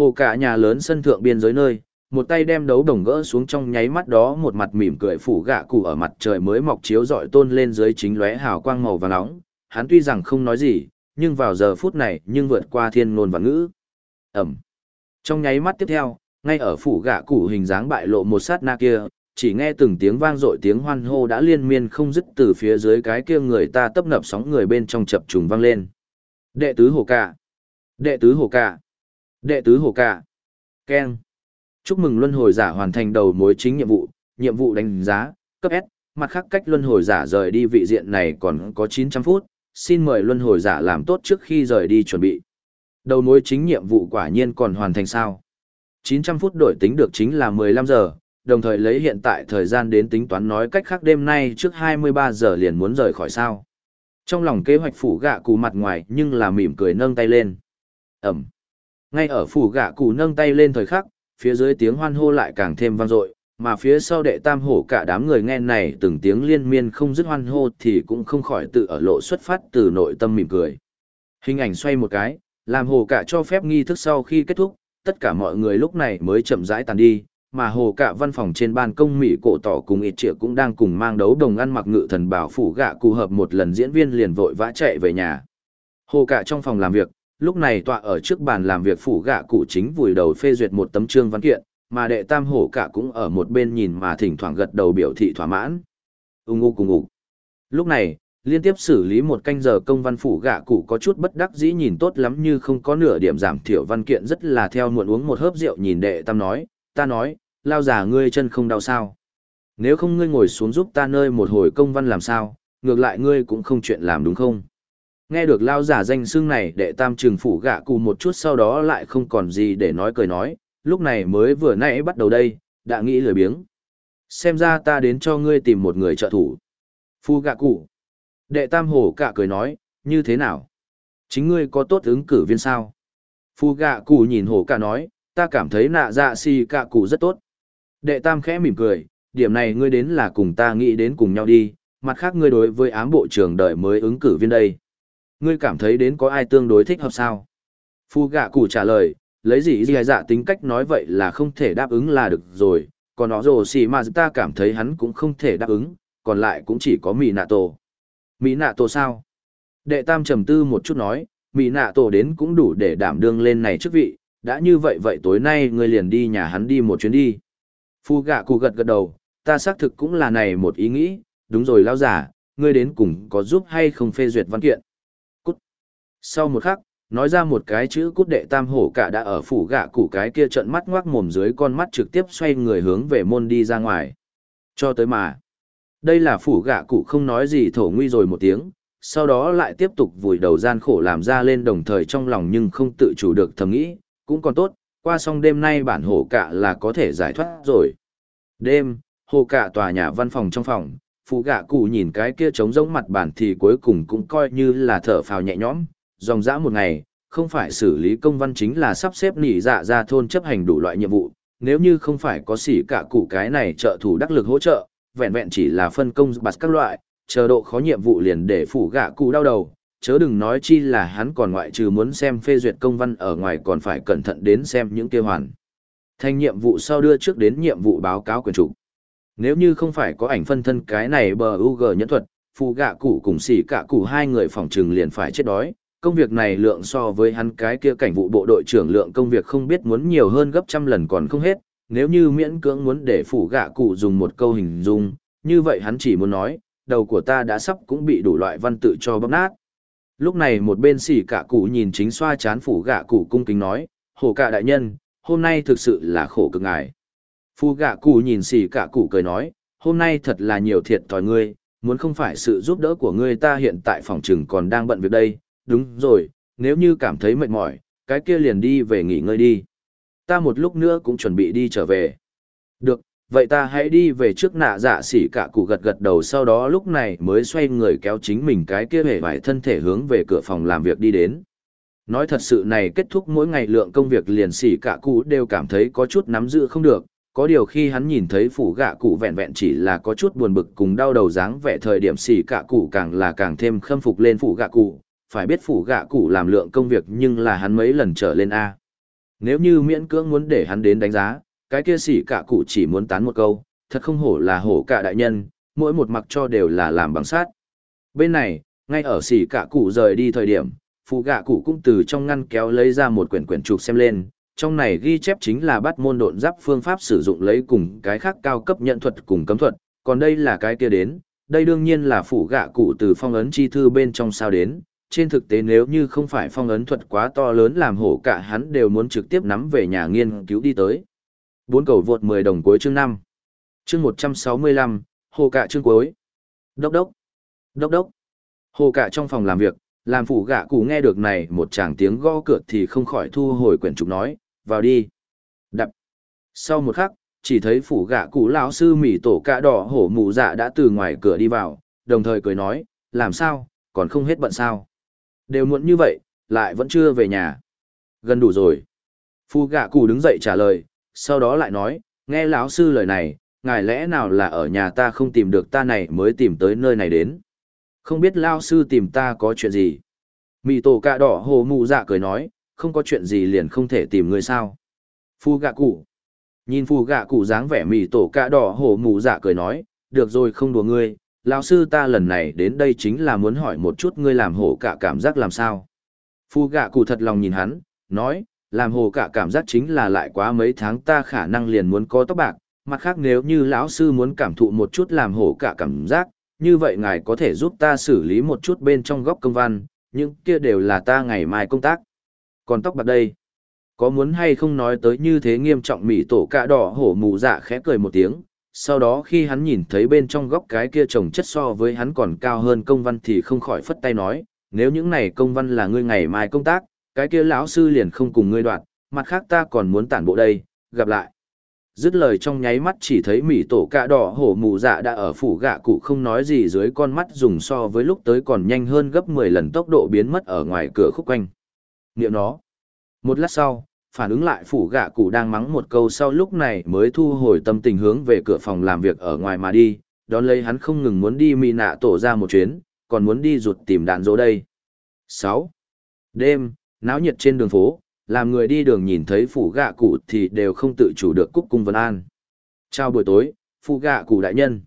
Hồ cả nhà lớn sân thượng biên giới nơi, một tay đem đấu đồng gỡ xuống trong nháy mắt đó một mặt mỉm cười phủ gạ cụ ở mặt trời mới mọc chiếu rọi tôn lên dưới chính lóe hào quang màu vàng nóng. Hắn tuy rằng không nói gì, nhưng vào giờ phút này nhưng vượt qua thiên ngôn và ngữ. Ẩm. Trong nháy mắt tiếp theo, ngay ở phủ gạ cụ hình dáng bại lộ một sát na kia, chỉ nghe từng tiếng vang dội tiếng hoan hô đã liên miên không dứt từ phía dưới cái kia người ta tấp nập sóng người bên trong chập trùng vang lên. Đệ tứ hồ cả. Đệ tứ hồ cả. Đệ tứ hồ cả. Ken. Chúc mừng luân hồi giả hoàn thành đầu mối chính nhiệm vụ, nhiệm vụ đánh giá, cấp S, mặt khác cách luân hồi giả rời đi vị diện này còn có 900 phút, xin mời luân hồi giả làm tốt trước khi rời đi chuẩn bị. Đầu mối chính nhiệm vụ quả nhiên còn hoàn thành sao? 900 phút đổi tính được chính là 15 giờ, đồng thời lấy hiện tại thời gian đến tính toán nói cách khác đêm nay trước 23 giờ liền muốn rời khỏi sao. Trong lòng kế hoạch phủ gạ cụ mặt ngoài nhưng là mỉm cười nâng tay lên. Ẩm. Ngay ở phủ gạ cụ nâng tay lên thời khắc, phía dưới tiếng hoan hô lại càng thêm vang dội, mà phía sau đệ tam hổ cả đám người nghe này từng tiếng liên miên không dứt hoan hô thì cũng không khỏi tự ở lộ xuất phát từ nội tâm mỉm cười. Hình ảnh xoay một cái, làm hồ cả cho phép nghi thức sau khi kết thúc, tất cả mọi người lúc này mới chậm rãi tàn đi, mà hồ cả văn phòng trên ban công Mỹ cổ tỏ cùng ít triệu cũng đang cùng mang đấu đồng ăn mặc ngự thần bảo phủ gạ cụ hợp một lần diễn viên liền vội vã chạy về nhà. Hồ cả trong phòng làm việc, lúc này tọa ở trước bàn làm việc phủ gạ cụ chính vùi đầu phê duyệt một tấm trương văn kiện, mà đệ tam hổ cả cũng ở một bên nhìn mà thỉnh thoảng gật đầu biểu thị thỏa mãn. u ung cùng ung. Lúc này, liên tiếp xử lý một canh giờ công văn phủ gạ cụ có chút bất đắc dĩ nhìn tốt lắm như không có nửa điểm giảm thiểu văn kiện rất là theo muộn uống một hớp rượu nhìn đệ tam nói, ta nói, lao giả ngươi chân không đau sao. Nếu không ngươi ngồi xuống giúp ta nơi một hồi công văn làm sao, ngược lại ngươi cũng không chuyện làm đúng không? Nghe được lao giả danh xưng này đệ tam trừng phủ gạ cụ một chút sau đó lại không còn gì để nói cười nói, lúc này mới vừa nãy bắt đầu đây, đã nghĩ lười biếng. Xem ra ta đến cho ngươi tìm một người trợ thủ. Phu gạ cụ. Đệ tam hổ cả cười nói, như thế nào? Chính ngươi có tốt ứng cử viên sao? Phu gạ cụ nhìn hổ cả nói, ta cảm thấy nạ dạ si cạ cụ rất tốt. Đệ tam khẽ mỉm cười, điểm này ngươi đến là cùng ta nghĩ đến cùng nhau đi, mặt khác ngươi đối với ám bộ trưởng đợi mới ứng cử viên đây. Ngươi cảm thấy đến có ai tương đối thích hợp sao? Phu gạ cụ trả lời, lấy gì gì dạ tính cách nói vậy là không thể đáp ứng là được rồi, còn nó rồ xì mà ta cảm thấy hắn cũng không thể đáp ứng, còn lại cũng chỉ có mì nạ tổ. Mì nạ tổ sao? Đệ tam trầm tư một chút nói, mì nạ tổ đến cũng đủ để đảm đương lên này chức vị, đã như vậy vậy tối nay ngươi liền đi nhà hắn đi một chuyến đi. Phu gạ cụ gật gật đầu, ta xác thực cũng là này một ý nghĩ, đúng rồi lao giả, ngươi đến cùng có giúp hay không phê duyệt văn kiện. Sau một khắc, nói ra một cái chữ cút đệ tam hổ cả đã ở phủ gạ cụ cái kia trận mắt ngoác mồm dưới con mắt trực tiếp xoay người hướng về môn đi ra ngoài. Cho tới mà. Đây là phủ gạ cụ không nói gì thổ nguy rồi một tiếng, sau đó lại tiếp tục vùi đầu gian khổ làm ra lên đồng thời trong lòng nhưng không tự chủ được thầm nghĩ, cũng còn tốt, qua xong đêm nay bản hổ cả là có thể giải thoát rồi. Đêm, hồ cả tòa nhà văn phòng trong phòng, phủ gạ cụ nhìn cái kia trống rỗng mặt bản thì cuối cùng cũng coi như là thở phào nhẹ nhõm, dòng dã một ngày, không phải xử lý công văn chính là sắp xếp nỉ dạ ra thôn chấp hành đủ loại nhiệm vụ, nếu như không phải có xỉ cả cụ cái này trợ thủ đắc lực hỗ trợ, vẹn vẹn chỉ là phân công bạt các loại, chờ độ khó nhiệm vụ liền để phủ gạ cụ đau đầu, chớ đừng nói chi là hắn còn ngoại trừ muốn xem phê duyệt công văn ở ngoài còn phải cẩn thận đến xem những kia hoàn. Thành nhiệm vụ sau đưa trước đến nhiệm vụ báo cáo quyền chủ. Nếu như không phải có ảnh phân thân cái này bờ UG nhẫn thuật, phù gạ cụ cùng xỉ cả cụ hai người phòng trừng liền phải chết đói. Công việc này lượng so với hắn cái kia cảnh vụ bộ đội trưởng lượng công việc không biết muốn nhiều hơn gấp trăm lần còn không hết. Nếu như miễn cưỡng muốn để phủ gạ cụ dùng một câu hình dung, như vậy hắn chỉ muốn nói, đầu của ta đã sắp cũng bị đủ loại văn tự cho bóp nát. Lúc này một bên xỉ cả cụ nhìn chính xoa chán phủ gạ cụ cung kính nói, hồ cả đại nhân, hôm nay thực sự là khổ cực ngài. Phu gạ cụ nhìn xỉ cả cụ cười nói, hôm nay thật là nhiều thiệt thòi ngươi, muốn không phải sự giúp đỡ của ngươi ta hiện tại phòng trừng còn đang bận việc đây, đúng rồi, nếu như cảm thấy mệt mỏi, cái kia liền đi về nghỉ ngơi đi. Ta một lúc nữa cũng chuẩn bị đi trở về. Được, vậy ta hãy đi về trước nạ dạ xỉ cả cụ gật gật đầu sau đó lúc này mới xoay người kéo chính mình cái kia hề vải thân thể hướng về cửa phòng làm việc đi đến nói thật sự này kết thúc mỗi ngày lượng công việc liền xỉ cả cụ đều cảm thấy có chút nắm giữ không được có điều khi hắn nhìn thấy phủ gạ cụ vẹn vẹn chỉ là có chút buồn bực cùng đau đầu dáng vẻ thời điểm xỉ cả cụ càng là càng thêm khâm phục lên phủ gạ cụ phải biết phủ gạ cụ làm lượng công việc nhưng là hắn mấy lần trở lên a Nếu như miễn cưỡng muốn để hắn đến đánh giá, cái kia xỉ cả cụ chỉ muốn tán một câu, thật không hổ là hổ cả đại nhân, mỗi một mặc cho đều là làm bằng sát. Bên này, ngay ở xỉ cả cụ rời đi thời điểm, phụ gạ cụ cũng từ trong ngăn kéo lấy ra một quyển quyển trục xem lên, trong này ghi chép chính là bắt môn độn giáp phương pháp sử dụng lấy cùng cái khác cao cấp nhận thuật cùng cấm thuật, còn đây là cái kia đến, đây đương nhiên là phụ gạ cụ từ phong ấn chi thư bên trong sao đến, trên thực tế nếu như không phải phong ấn thuật quá to lớn làm hổ cả hắn đều muốn trực tiếp nắm về nhà nghiên cứu đi tới. Bốn cầu vượt 10 đồng cuối chương 5. Chương 165, hồ cả chương cuối. Đốc đốc. Đốc đốc. Hồ cả trong phòng làm việc, làm phủ gạ cụ nghe được này một chàng tiếng gõ cửa thì không khỏi thu hồi quyển trục nói, vào đi. Đập. Sau một khắc, chỉ thấy phủ gạ cụ lão sư mỉ tổ cạ đỏ hổ mụ dạ đã từ ngoài cửa đi vào, đồng thời cười nói, làm sao, còn không hết bận sao. Đều muộn như vậy, lại vẫn chưa về nhà. Gần đủ rồi. Phu gạ cụ đứng dậy trả lời, sau đó lại nói, nghe lão sư lời này, ngài lẽ nào là ở nhà ta không tìm được ta này mới tìm tới nơi này đến. Không biết lão sư tìm ta có chuyện gì. Mị tổ cạ đỏ hồ mụ dạ cười nói, không có chuyện gì liền không thể tìm người sao. Phu gạ cụ. Nhìn phu gạ cụ dáng vẻ mị tổ cạ đỏ hồ mụ dạ cười nói, được rồi không đùa ngươi, lão sư ta lần này đến đây chính là muốn hỏi một chút ngươi làm hổ cả cảm giác làm sao. Phu gạ cụ thật lòng nhìn hắn, nói, làm hồ cả cảm giác chính là lại quá mấy tháng ta khả năng liền muốn có tóc bạc, mặt khác nếu như lão sư muốn cảm thụ một chút làm hổ cả cảm giác, như vậy ngài có thể giúp ta xử lý một chút bên trong góc công văn, những kia đều là ta ngày mai công tác. Còn tóc bạc đây, có muốn hay không nói tới như thế nghiêm trọng mỉ tổ cạ đỏ hổ mù dạ khẽ cười một tiếng, sau đó khi hắn nhìn thấy bên trong góc cái kia trồng chất so với hắn còn cao hơn công văn thì không khỏi phất tay nói, nếu những này công văn là ngươi ngày mai công tác, cái kia lão sư liền không cùng ngươi đoạn, mặt khác ta còn muốn tản bộ đây, gặp lại. Dứt lời trong nháy mắt chỉ thấy mỉ tổ cạ đỏ hổ mù dạ đã ở phủ gạ cụ không nói gì dưới con mắt dùng so với lúc tới còn nhanh hơn gấp 10 lần tốc độ biến mất ở ngoài cửa khúc quanh. Niệm nó. Một lát sau, phản ứng lại phủ gạ cụ đang mắng một câu sau lúc này mới thu hồi tâm tình hướng về cửa phòng làm việc ở ngoài mà đi, đón lấy hắn không ngừng muốn đi mì nạ tổ ra một chuyến, còn muốn đi rụt tìm đạn dỗ đây. 6. Đêm, náo nhiệt trên đường phố, làm người đi đường nhìn thấy phủ gạ cụ thì đều không tự chủ được cúc cung vân an. Chào buổi tối, phủ gạ cụ đại nhân.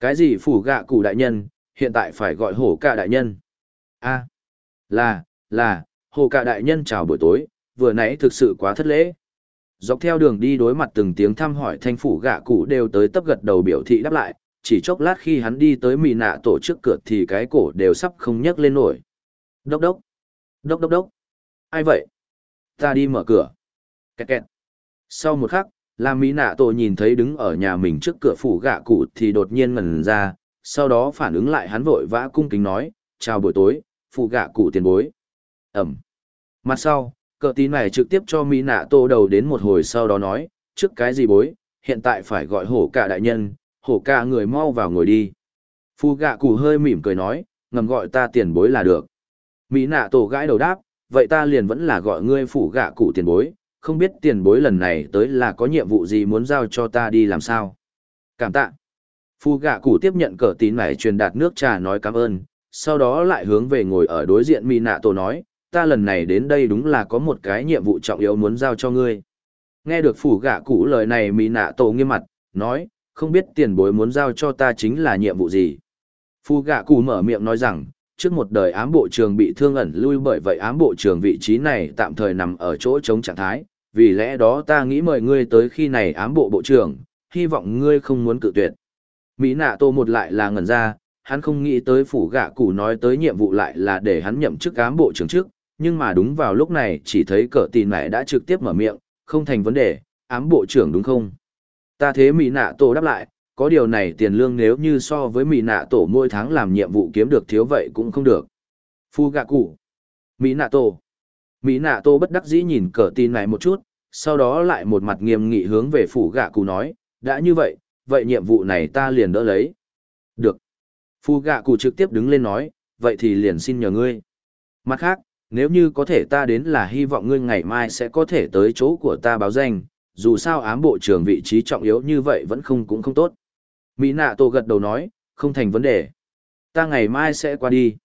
Cái gì phủ gạ cụ đại nhân, hiện tại phải gọi hổ cả đại nhân. a là, là, hổ cả đại nhân chào buổi tối, vừa nãy thực sự quá thất lễ. Dọc theo đường đi đối mặt từng tiếng thăm hỏi thanh phủ gạ cụ đều tới tấp gật đầu biểu thị đáp lại, chỉ chốc lát khi hắn đi tới mì nạ tổ trước cửa thì cái cổ đều sắp không nhấc lên nổi. Đốc đốc, đốc đốc đốc, ai vậy? Ta đi mở cửa. Kẹt kẹt. Sau một khắc, là mỹ nạ tổ nhìn thấy đứng ở nhà mình trước cửa phủ gạ cụ thì đột nhiên ngẩn ra, sau đó phản ứng lại hắn vội vã cung kính nói, chào buổi tối, phụ gạ cụ tiền bối. Ẩm. Mặt sau, cờ tín này trực tiếp cho mỹ nạ tô đầu đến một hồi sau đó nói, trước cái gì bối, hiện tại phải gọi hổ cả đại nhân, hổ cả người mau vào ngồi đi. phu gạ cụ hơi mỉm cười nói, ngầm gọi ta tiền bối là được. Mỹ nạ tổ gãi đầu đáp, vậy ta liền vẫn là gọi ngươi phủ gạ cụ tiền bối, không biết tiền bối lần này tới là có nhiệm vụ gì muốn giao cho ta đi làm sao. Cảm tạ. Phu gạ cụ tiếp nhận cờ tín này truyền đạt nước trà nói cảm ơn, sau đó lại hướng về ngồi ở đối diện Mỹ nạ tổ nói, ta lần này đến đây đúng là có một cái nhiệm vụ trọng yếu muốn giao cho ngươi. Nghe được phủ gạ cụ lời này Mỹ nạ tổ nghiêm mặt, nói, không biết tiền bối muốn giao cho ta chính là nhiệm vụ gì. Phủ gạ cụ mở miệng nói rằng, trước một đời ám bộ trường bị thương ẩn lui bởi vậy ám bộ trường vị trí này tạm thời nằm ở chỗ chống trạng thái, vì lẽ đó ta nghĩ mời ngươi tới khi này ám bộ bộ trưởng, hy vọng ngươi không muốn cự tuyệt. Mỹ nạ tô một lại là ngẩn ra, hắn không nghĩ tới phủ gạ cụ nói tới nhiệm vụ lại là để hắn nhậm chức ám bộ trưởng trước, nhưng mà đúng vào lúc này chỉ thấy cờ tì nại đã trực tiếp mở miệng, không thành vấn đề, ám bộ trưởng đúng không? Ta thế Mỹ nạ tô đáp lại, có điều này tiền lương nếu như so với mỹ nạ tổ mỗi tháng làm nhiệm vụ kiếm được thiếu vậy cũng không được. Phu gạ cụ. Mỹ nạ tổ. Mỹ nạ tổ bất đắc dĩ nhìn cờ tì nại một chút sau đó lại một mặt nghiêm nghị hướng về phủ gạ cụ nói đã như vậy vậy nhiệm vụ này ta liền đỡ lấy. Được. Phu gạ cụ trực tiếp đứng lên nói vậy thì liền xin nhờ ngươi. Mặt khác nếu như có thể ta đến là hy vọng ngươi ngày mai sẽ có thể tới chỗ của ta báo danh dù sao ám bộ trưởng vị trí trọng yếu như vậy vẫn không cũng không tốt mỹ nạ tổ gật đầu nói không thành vấn đề ta ngày mai sẽ qua đi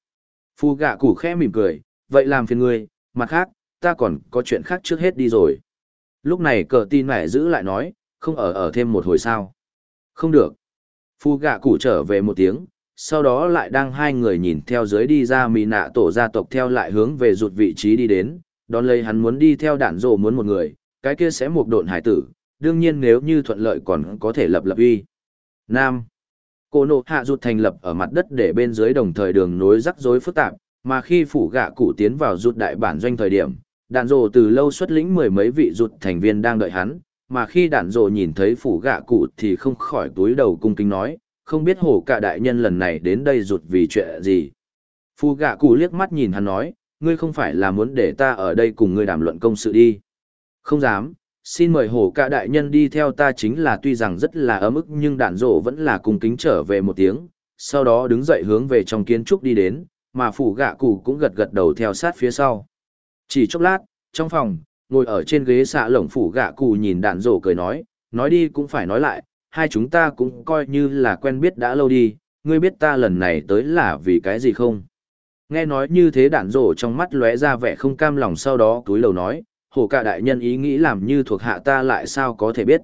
phu gạ củ khẽ mỉm cười vậy làm phiền ngươi mặt khác ta còn có chuyện khác trước hết đi rồi Lúc này cờ tin mẹ giữ lại nói, không ở ở thêm một hồi sao. Không được. Phu gạ cụ trở về một tiếng, sau đó lại đang hai người nhìn theo dưới đi ra mì nạ tổ gia tộc theo lại hướng về rụt vị trí đi đến, đón lấy hắn muốn đi theo đạn rồ muốn một người, cái kia sẽ một độn hải tử, đương nhiên nếu như thuận lợi còn có thể lập lập uy. Nam. Cô nộ hạ rụt thành lập ở mặt đất để bên dưới đồng thời đường nối rắc rối phức tạp, mà khi phủ gạ cụ tiến vào rụt đại bản doanh thời điểm, đạn rồ từ lâu xuất lĩnh mười mấy vị rụt thành viên đang đợi hắn, mà khi đạn rồ nhìn thấy phủ gạ cụ thì không khỏi túi đầu cung kính nói, không biết hổ cả đại nhân lần này đến đây rụt vì chuyện gì. Phủ gạ cụ liếc mắt nhìn hắn nói, ngươi không phải là muốn để ta ở đây cùng ngươi đàm luận công sự đi. Không dám, xin mời hổ cả đại nhân đi theo ta chính là tuy rằng rất là ấm ức nhưng đạn rộ vẫn là cùng kính trở về một tiếng, sau đó đứng dậy hướng về trong kiến trúc đi đến, mà phủ gạ cụ cũng gật gật đầu theo sát phía sau. Chỉ chốc lát, trong phòng, ngồi ở trên ghế xạ lồng phủ gạ cụ nhìn đạn rổ cười nói, nói đi cũng phải nói lại, hai chúng ta cũng coi như là quen biết đã lâu đi, ngươi biết ta lần này tới là vì cái gì không? Nghe nói như thế đạn rổ trong mắt lóe ra vẻ không cam lòng sau đó túi lầu nói, hổ cả đại nhân ý nghĩ làm như thuộc hạ ta lại sao có thể biết.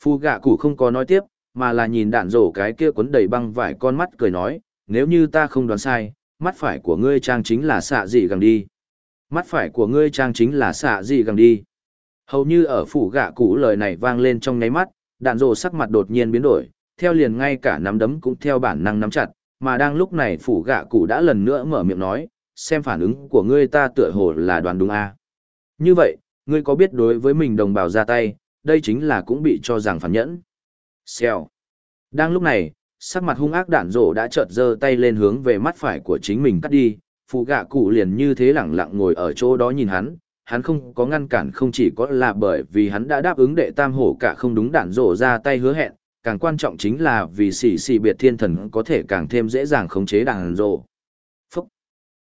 Phu gạ củ không có nói tiếp, mà là nhìn đạn rổ cái kia cuốn đầy băng vải con mắt cười nói, nếu như ta không đoán sai, mắt phải của ngươi trang chính là xạ gì gần đi. Mắt phải của ngươi trang chính là xạ gì gần đi. Hầu như ở phủ gạ cũ lời này vang lên trong nháy mắt, đạn rồ sắc mặt đột nhiên biến đổi, theo liền ngay cả nắm đấm cũng theo bản năng nắm chặt, mà đang lúc này phủ gạ cụ đã lần nữa mở miệng nói, xem phản ứng của ngươi ta tựa hồ là đoán đúng a à. Như vậy, ngươi có biết đối với mình đồng bào ra tay, đây chính là cũng bị cho rằng phản nhẫn. Xèo. Đang lúc này, sắc mặt hung ác đạn rổ đã chợt giơ tay lên hướng về mắt phải của chính mình cắt đi, phụ gạ cụ liền như thế lẳng lặng ngồi ở chỗ đó nhìn hắn, hắn không có ngăn cản không chỉ có là bởi vì hắn đã đáp ứng đệ tam hổ cả không đúng đản rộ ra tay hứa hẹn, càng quan trọng chính là vì xỉ xỉ biệt thiên thần có thể càng thêm dễ dàng khống chế đản rộ. Phúc.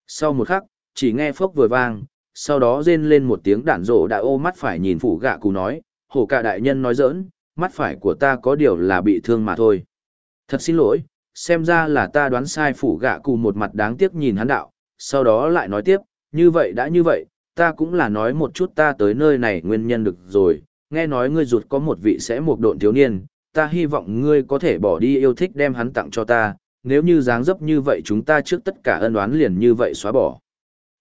Sau một khắc, chỉ nghe phốc vừa vang, sau đó rên lên một tiếng đản rộ đã ô mắt phải nhìn phủ gạ cụ nói, hổ cả đại nhân nói giỡn, mắt phải của ta có điều là bị thương mà thôi. Thật xin lỗi, xem ra là ta đoán sai phủ gạ cụ một mặt đáng tiếc nhìn hắn đạo, sau đó lại nói tiếp, như vậy đã như vậy, ta cũng là nói một chút ta tới nơi này nguyên nhân được rồi, nghe nói ngươi rụt có một vị sẽ một độn thiếu niên, ta hy vọng ngươi có thể bỏ đi yêu thích đem hắn tặng cho ta, nếu như dáng dấp như vậy chúng ta trước tất cả ân oán liền như vậy xóa bỏ.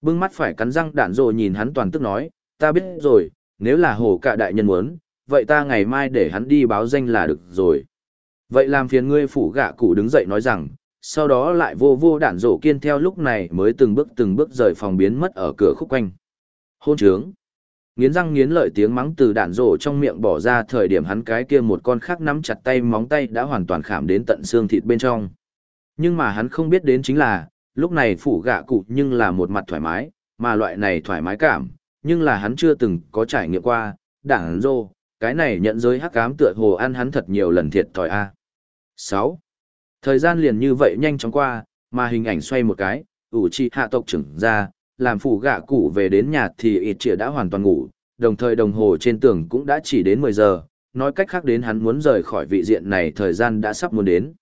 Bưng mắt phải cắn răng đạn rồi nhìn hắn toàn tức nói, ta biết rồi, nếu là hồ cả đại nhân muốn, vậy ta ngày mai để hắn đi báo danh là được rồi. Vậy làm phiền ngươi phủ gạ cụ đứng dậy nói rằng, sau đó lại vô vô đạn rổ kiên theo lúc này mới từng bước từng bước rời phòng biến mất ở cửa khúc quanh. Hôn trướng. Nghiến răng nghiến lợi tiếng mắng từ đạn rổ trong miệng bỏ ra thời điểm hắn cái kia một con khác nắm chặt tay móng tay đã hoàn toàn khảm đến tận xương thịt bên trong. Nhưng mà hắn không biết đến chính là, lúc này phủ gạ cụ nhưng là một mặt thoải mái, mà loại này thoải mái cảm, nhưng là hắn chưa từng có trải nghiệm qua, đảng rô, cái này nhận giới hắc cám tựa hồ ăn hắn thật nhiều lần thiệt thòi a. sáu Thời gian liền như vậy nhanh chóng qua, mà hình ảnh xoay một cái, ủ trị hạ tộc trưởng ra, làm phủ gạ cụ về đến nhà thì ít trịa đã hoàn toàn ngủ, đồng thời đồng hồ trên tường cũng đã chỉ đến 10 giờ, nói cách khác đến hắn muốn rời khỏi vị diện này thời gian đã sắp muốn đến.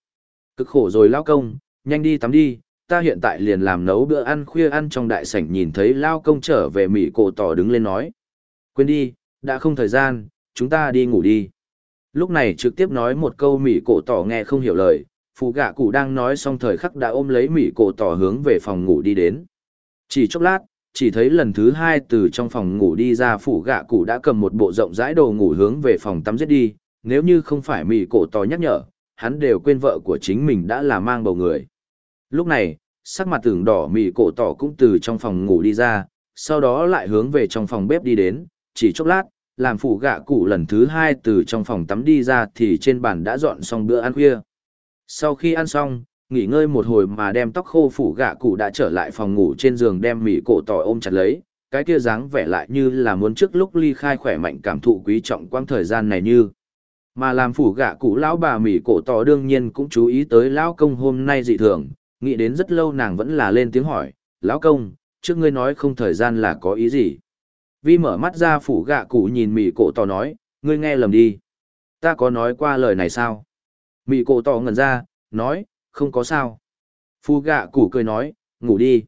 Cực khổ rồi lao công, nhanh đi tắm đi, ta hiện tại liền làm nấu bữa ăn khuya ăn trong đại sảnh nhìn thấy lao công trở về mỹ cổ tỏ đứng lên nói. Quên đi, đã không thời gian, chúng ta đi ngủ đi. Lúc này trực tiếp nói một câu mỹ cổ tỏ nghe không hiểu lời, phụ gạ cụ đang nói xong thời khắc đã ôm lấy mỹ cổ tỏ hướng về phòng ngủ đi đến. Chỉ chốc lát, chỉ thấy lần thứ hai từ trong phòng ngủ đi ra phủ gạ cụ đã cầm một bộ rộng rãi đồ ngủ hướng về phòng tắm giết đi, nếu như không phải mỹ cổ tỏ nhắc nhở, hắn đều quên vợ của chính mình đã là mang bầu người. Lúc này, sắc mặt tưởng đỏ mỹ cổ tỏ cũng từ trong phòng ngủ đi ra, sau đó lại hướng về trong phòng bếp đi đến, chỉ chốc lát, làm phụ gạ cụ lần thứ hai từ trong phòng tắm đi ra thì trên bàn đã dọn xong bữa ăn khuya. Sau khi ăn xong, nghỉ ngơi một hồi mà đem tóc khô phủ gạ cụ đã trở lại phòng ngủ trên giường đem mỉ cổ tỏ ôm chặt lấy, cái kia dáng vẻ lại như là muốn trước lúc ly khai khỏe mạnh cảm thụ quý trọng quang thời gian này như. Mà làm phủ gạ cụ lão bà mỉ cổ tỏ đương nhiên cũng chú ý tới lão công hôm nay dị thường, nghĩ đến rất lâu nàng vẫn là lên tiếng hỏi, lão công, trước ngươi nói không thời gian là có ý gì. Vi mở mắt ra phủ gạ cụ nhìn mỹ cổ tỏ nói, ngươi nghe lầm đi. Ta có nói qua lời này sao? mỹ cổ tỏ ngẩn ra, nói, không có sao. Phu gạ Củ cười nói, ngủ đi.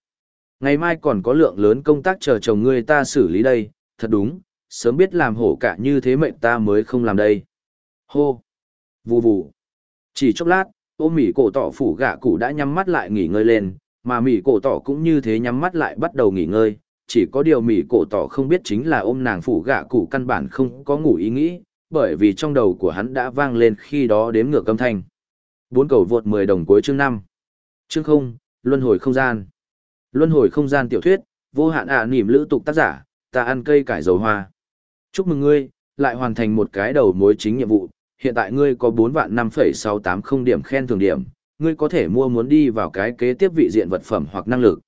Ngày mai còn có lượng lớn công tác chờ chồng ngươi ta xử lý đây, thật đúng, sớm biết làm hổ cả như thế mệnh ta mới không làm đây. Hô! Vù vù! Chỉ chốc lát, ôm mỉ cổ tỏ phủ gạ cụ đã nhắm mắt lại nghỉ ngơi lên, mà mỉ cổ tỏ cũng như thế nhắm mắt lại bắt đầu nghỉ ngơi. Chỉ có điều mỉ cổ tỏ không biết chính là ôm nàng phủ gạ cụ căn bản không có ngủ ý nghĩ, bởi vì trong đầu của hắn đã vang lên khi đó đếm ngược âm thanh. Bốn cầu vượt 10 đồng cuối chương 5. Chương 0, Luân hồi không gian. Luân hồi không gian tiểu thuyết, vô hạn ạ à, lữ tục tác giả, ta ăn cây cải dầu hoa. Chúc mừng ngươi, lại hoàn thành một cái đầu mối chính nhiệm vụ, hiện tại ngươi có 4 vạn 5,680 điểm khen thưởng điểm, ngươi có thể mua muốn đi vào cái kế tiếp vị diện vật phẩm hoặc năng lực.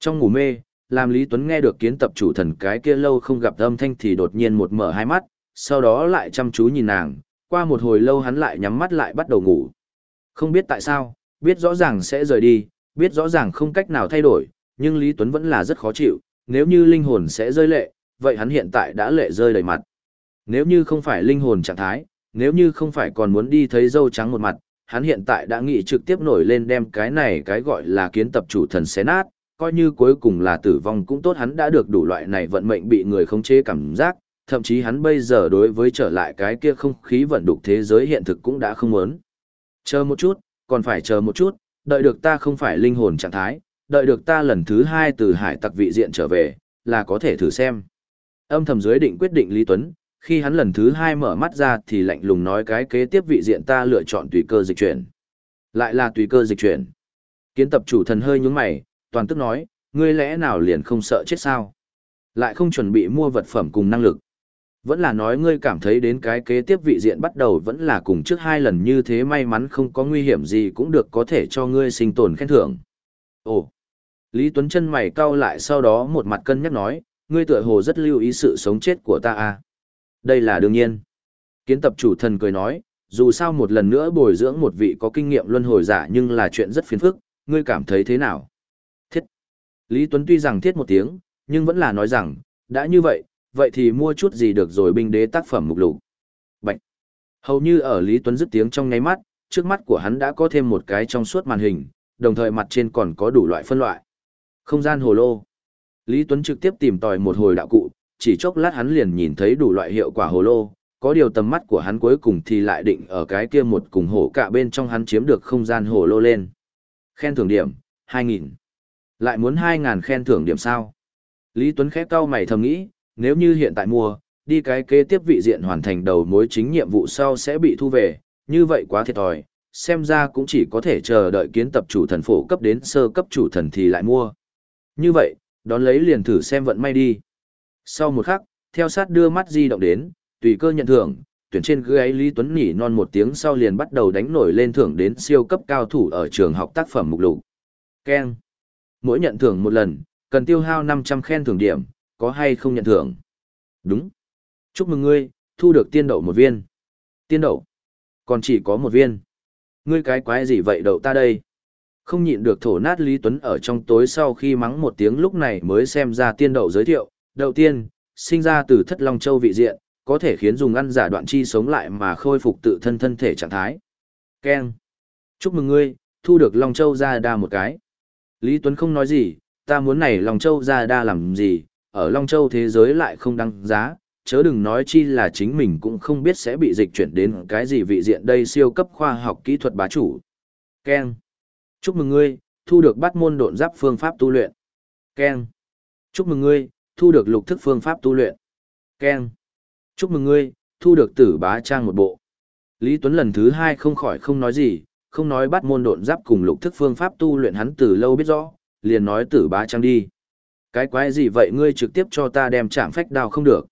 Trong ngủ mê, làm Lý Tuấn nghe được kiến tập chủ thần cái kia lâu không gặp âm thanh thì đột nhiên một mở hai mắt, sau đó lại chăm chú nhìn nàng, qua một hồi lâu hắn lại nhắm mắt lại bắt đầu ngủ. Không biết tại sao, biết rõ ràng sẽ rời đi, biết rõ ràng không cách nào thay đổi, nhưng Lý Tuấn vẫn là rất khó chịu, nếu như linh hồn sẽ rơi lệ, vậy hắn hiện tại đã lệ rơi đầy mặt. Nếu như không phải linh hồn trạng thái, nếu như không phải còn muốn đi thấy dâu trắng một mặt, hắn hiện tại đã nghĩ trực tiếp nổi lên đem cái này cái gọi là kiến tập chủ thần xé nát, coi như cuối cùng là tử vong cũng tốt hắn đã được đủ loại này vận mệnh bị người khống chế cảm giác, thậm chí hắn bây giờ đối với trở lại cái kia không khí vận đục thế giới hiện thực cũng đã không muốn. Chờ một chút, còn phải chờ một chút, đợi được ta không phải linh hồn trạng thái, đợi được ta lần thứ hai từ hải tặc vị diện trở về, là có thể thử xem. Âm thầm dưới định quyết định Lý Tuấn, khi hắn lần thứ hai mở mắt ra thì lạnh lùng nói cái kế tiếp vị diện ta lựa chọn tùy cơ dịch chuyển. Lại là tùy cơ dịch chuyển. Kiến tập chủ thần hơi nhúng mày, toàn tức nói, ngươi lẽ nào liền không sợ chết sao? Lại không chuẩn bị mua vật phẩm cùng năng lực. Vẫn là nói ngươi cảm thấy đến cái kế tiếp vị diện bắt đầu vẫn là cùng trước hai lần như thế may mắn không có nguy hiểm gì cũng được có thể cho ngươi sinh tồn khen thưởng. Ồ! Lý Tuấn chân mày cau lại sau đó một mặt cân nhắc nói, ngươi tựa hồ rất lưu ý sự sống chết của ta à. Đây là đương nhiên. Kiến tập chủ thần cười nói, dù sao một lần nữa bồi dưỡng một vị có kinh nghiệm luân hồi giả nhưng là chuyện rất phiền phức, ngươi cảm thấy thế nào? Thiết. Lý Tuấn tuy rằng thiết một tiếng, nhưng vẫn là nói rằng, đã như vậy, vậy thì mua chút gì được rồi binh đế tác phẩm mục lục. Bạch. Hầu như ở Lý Tuấn dứt tiếng trong nháy mắt, trước mắt của hắn đã có thêm một cái trong suốt màn hình, đồng thời mặt trên còn có đủ loại phân loại. Không gian hồ lô. Lý Tuấn trực tiếp tìm tòi một hồi đạo cụ, chỉ chốc lát hắn liền nhìn thấy đủ loại hiệu quả hồ lô, có điều tầm mắt của hắn cuối cùng thì lại định ở cái kia một cùng hổ cả bên trong hắn chiếm được không gian hồ lô lên. Khen thưởng điểm, 2.000. Lại muốn 2.000 khen thưởng điểm sao? Lý Tuấn khép cau mày thầm nghĩ, nếu như hiện tại mua, đi cái kế tiếp vị diện hoàn thành đầu mối chính nhiệm vụ sau sẽ bị thu về, như vậy quá thiệt thòi, xem ra cũng chỉ có thể chờ đợi kiến tập chủ thần phổ cấp đến sơ cấp chủ thần thì lại mua. Như vậy, đón lấy liền thử xem vận may đi. Sau một khắc, theo sát đưa mắt di động đến, tùy cơ nhận thưởng, tuyển trên gáy ấy Lý Tuấn nhỉ non một tiếng sau liền bắt đầu đánh nổi lên thưởng đến siêu cấp cao thủ ở trường học tác phẩm mục lục. Ken. Mỗi nhận thưởng một lần, cần tiêu hao 500 khen thưởng điểm, có hay không nhận thưởng? Đúng. Chúc mừng ngươi, thu được tiên đậu một viên. Tiên đậu. Còn chỉ có một viên. Ngươi cái quái gì vậy đậu ta đây? Không nhịn được thổ nát Lý Tuấn ở trong tối sau khi mắng một tiếng lúc này mới xem ra tiên đậu giới thiệu. Đầu tiên, sinh ra từ thất long châu vị diện, có thể khiến dùng ăn giả đoạn chi sống lại mà khôi phục tự thân thân thể trạng thái. Ken. Chúc mừng ngươi, thu được Long Châu ra đa một cái. Lý Tuấn không nói gì, ta muốn này Long Châu ra đa làm gì, ở Long Châu thế giới lại không đăng giá, chớ đừng nói chi là chính mình cũng không biết sẽ bị dịch chuyển đến cái gì vị diện đây siêu cấp khoa học kỹ thuật bá chủ. Ken. Chúc mừng ngươi, thu được bắt môn độn giáp phương pháp tu luyện. Ken. Chúc mừng ngươi, thu được lục thức phương pháp tu luyện. Ken. Chúc mừng ngươi, thu được tử bá trang một bộ. Lý Tuấn lần thứ hai không khỏi không nói gì, không nói bắt môn độn giáp cùng lục thức phương pháp tu luyện hắn từ lâu biết rõ, liền nói tử bá trang đi. Cái quái gì vậy ngươi trực tiếp cho ta đem chạm phách đao không được.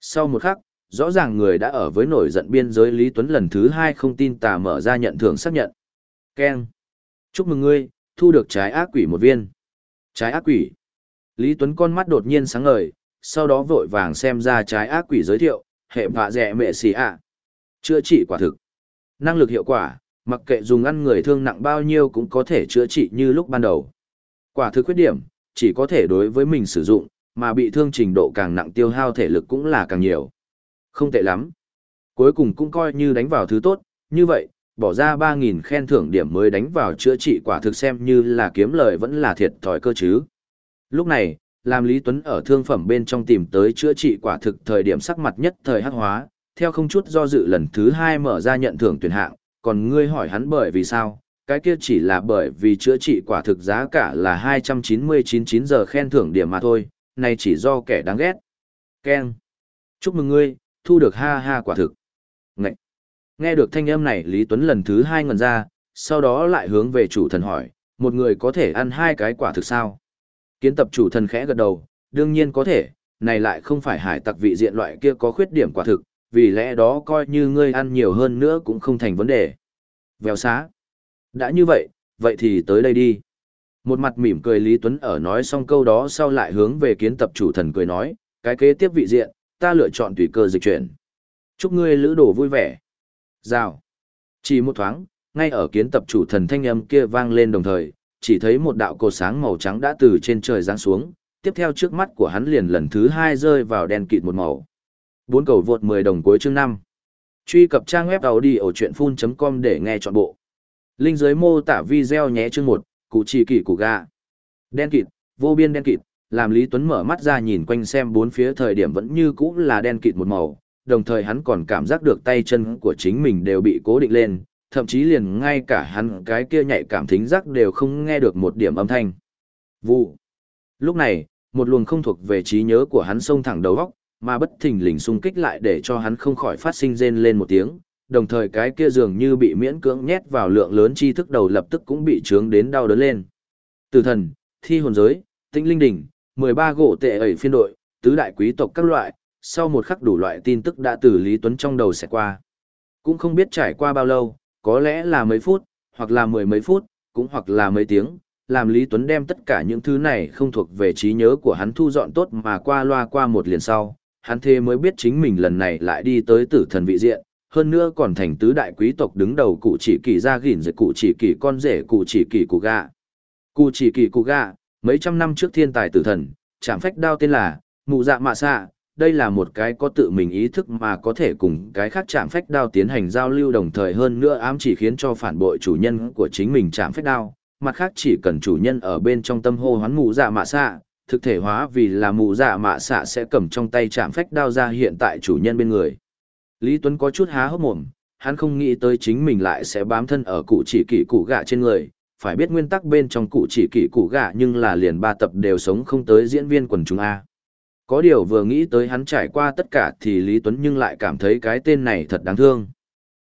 Sau một khắc, rõ ràng người đã ở với nổi giận biên giới Lý Tuấn lần thứ hai không tin tà mở ra nhận thưởng xác nhận. Keng. Chúc mừng ngươi, thu được trái ác quỷ một viên. Trái ác quỷ. Lý Tuấn con mắt đột nhiên sáng ngời, sau đó vội vàng xem ra trái ác quỷ giới thiệu, hệ vạ rẻ mẹ xì ạ. Chữa trị quả thực. Năng lực hiệu quả, mặc kệ dùng ăn người thương nặng bao nhiêu cũng có thể chữa trị như lúc ban đầu. Quả thực khuyết điểm, chỉ có thể đối với mình sử dụng, mà bị thương trình độ càng nặng tiêu hao thể lực cũng là càng nhiều. Không tệ lắm. Cuối cùng cũng coi như đánh vào thứ tốt, như vậy, bỏ ra 3.000 khen thưởng điểm mới đánh vào chữa trị quả thực xem như là kiếm lời vẫn là thiệt thòi cơ chứ. Lúc này, Làm Lý Tuấn ở thương phẩm bên trong tìm tới chữa trị quả thực thời điểm sắc mặt nhất thời hắc hóa, theo không chút do dự lần thứ hai mở ra nhận thưởng tuyển hạng, còn ngươi hỏi hắn bởi vì sao, cái kia chỉ là bởi vì chữa trị quả thực giá cả là 299 giờ khen thưởng điểm mà thôi, này chỉ do kẻ đáng ghét. Ken. Chúc mừng ngươi, thu được ha ha quả thực. Ngậy. Nghe được thanh âm này Lý Tuấn lần thứ hai ngần ra, sau đó lại hướng về chủ thần hỏi, một người có thể ăn hai cái quả thực sao? Kiến tập chủ thần khẽ gật đầu, đương nhiên có thể, này lại không phải hải tặc vị diện loại kia có khuyết điểm quả thực, vì lẽ đó coi như ngươi ăn nhiều hơn nữa cũng không thành vấn đề. Vèo xá. Đã như vậy, vậy thì tới đây đi. Một mặt mỉm cười Lý Tuấn ở nói xong câu đó sau lại hướng về kiến tập chủ thần cười nói, cái kế tiếp vị diện, ta lựa chọn tùy cơ dịch chuyển. Chúc ngươi lữ đồ vui vẻ. Rào. Chỉ một thoáng, ngay ở kiến tập chủ thần thanh âm kia vang lên đồng thời, chỉ thấy một đạo cột sáng màu trắng đã từ trên trời giáng xuống, tiếp theo trước mắt của hắn liền lần thứ hai rơi vào đen kịt một màu. Bốn cầu vượt 10 đồng cuối chương 5. Truy cập trang web đầu đi ở chuyện full.com để nghe trọn bộ. Linh dưới mô tả video nhé chương 1, cụ chỉ kỳ cụ gà. Đen kịt, vô biên đen kịt, làm Lý Tuấn mở mắt ra nhìn quanh xem bốn phía thời điểm vẫn như cũ là đen kịt một màu, đồng thời hắn còn cảm giác được tay chân của chính mình đều bị cố định lên, thậm chí liền ngay cả hắn cái kia nhạy cảm thính giác đều không nghe được một điểm âm thanh. Vụ. Lúc này, một luồng không thuộc về trí nhớ của hắn xông thẳng đầu góc, mà bất thình lình xung kích lại để cho hắn không khỏi phát sinh rên lên một tiếng, đồng thời cái kia dường như bị miễn cưỡng nhét vào lượng lớn tri thức đầu lập tức cũng bị trướng đến đau đớn lên. Tử thần, thi hồn giới, tinh linh đỉnh, 13 gỗ tệ ẩy phiên đội, tứ đại quý tộc các loại, sau một khắc đủ loại tin tức đã từ Lý Tuấn trong đầu sẽ qua. Cũng không biết trải qua bao lâu, có lẽ là mấy phút, hoặc là mười mấy phút, cũng hoặc là mấy tiếng, làm Lý Tuấn đem tất cả những thứ này không thuộc về trí nhớ của hắn thu dọn tốt mà qua loa qua một liền sau, hắn thế mới biết chính mình lần này lại đi tới tử thần vị diện, hơn nữa còn thành tứ đại quý tộc đứng đầu cụ chỉ kỳ ra gỉn rồi cụ chỉ kỳ con rể cụ chỉ kỳ cụ gạ. Cụ chỉ kỳ cụ gạ, mấy trăm năm trước thiên tài tử thần, chạm phách đao tên là, mụ dạ mạ xạ, đây là một cái có tự mình ý thức mà có thể cùng cái khác chạm phách đao tiến hành giao lưu đồng thời hơn nữa ám chỉ khiến cho phản bội chủ nhân của chính mình chạm phách đao, mặt khác chỉ cần chủ nhân ở bên trong tâm hô hoán mụ dạ mạ xạ, thực thể hóa vì là mụ dạ mạ xạ sẽ cầm trong tay chạm phách đao ra hiện tại chủ nhân bên người. Lý Tuấn có chút há hốc mồm, hắn không nghĩ tới chính mình lại sẽ bám thân ở cụ chỉ kỷ cụ gạ trên người, phải biết nguyên tắc bên trong cụ chỉ kỷ cụ gạ nhưng là liền ba tập đều sống không tới diễn viên quần chúng A. Có điều vừa nghĩ tới hắn trải qua tất cả thì Lý Tuấn nhưng lại cảm thấy cái tên này thật đáng thương.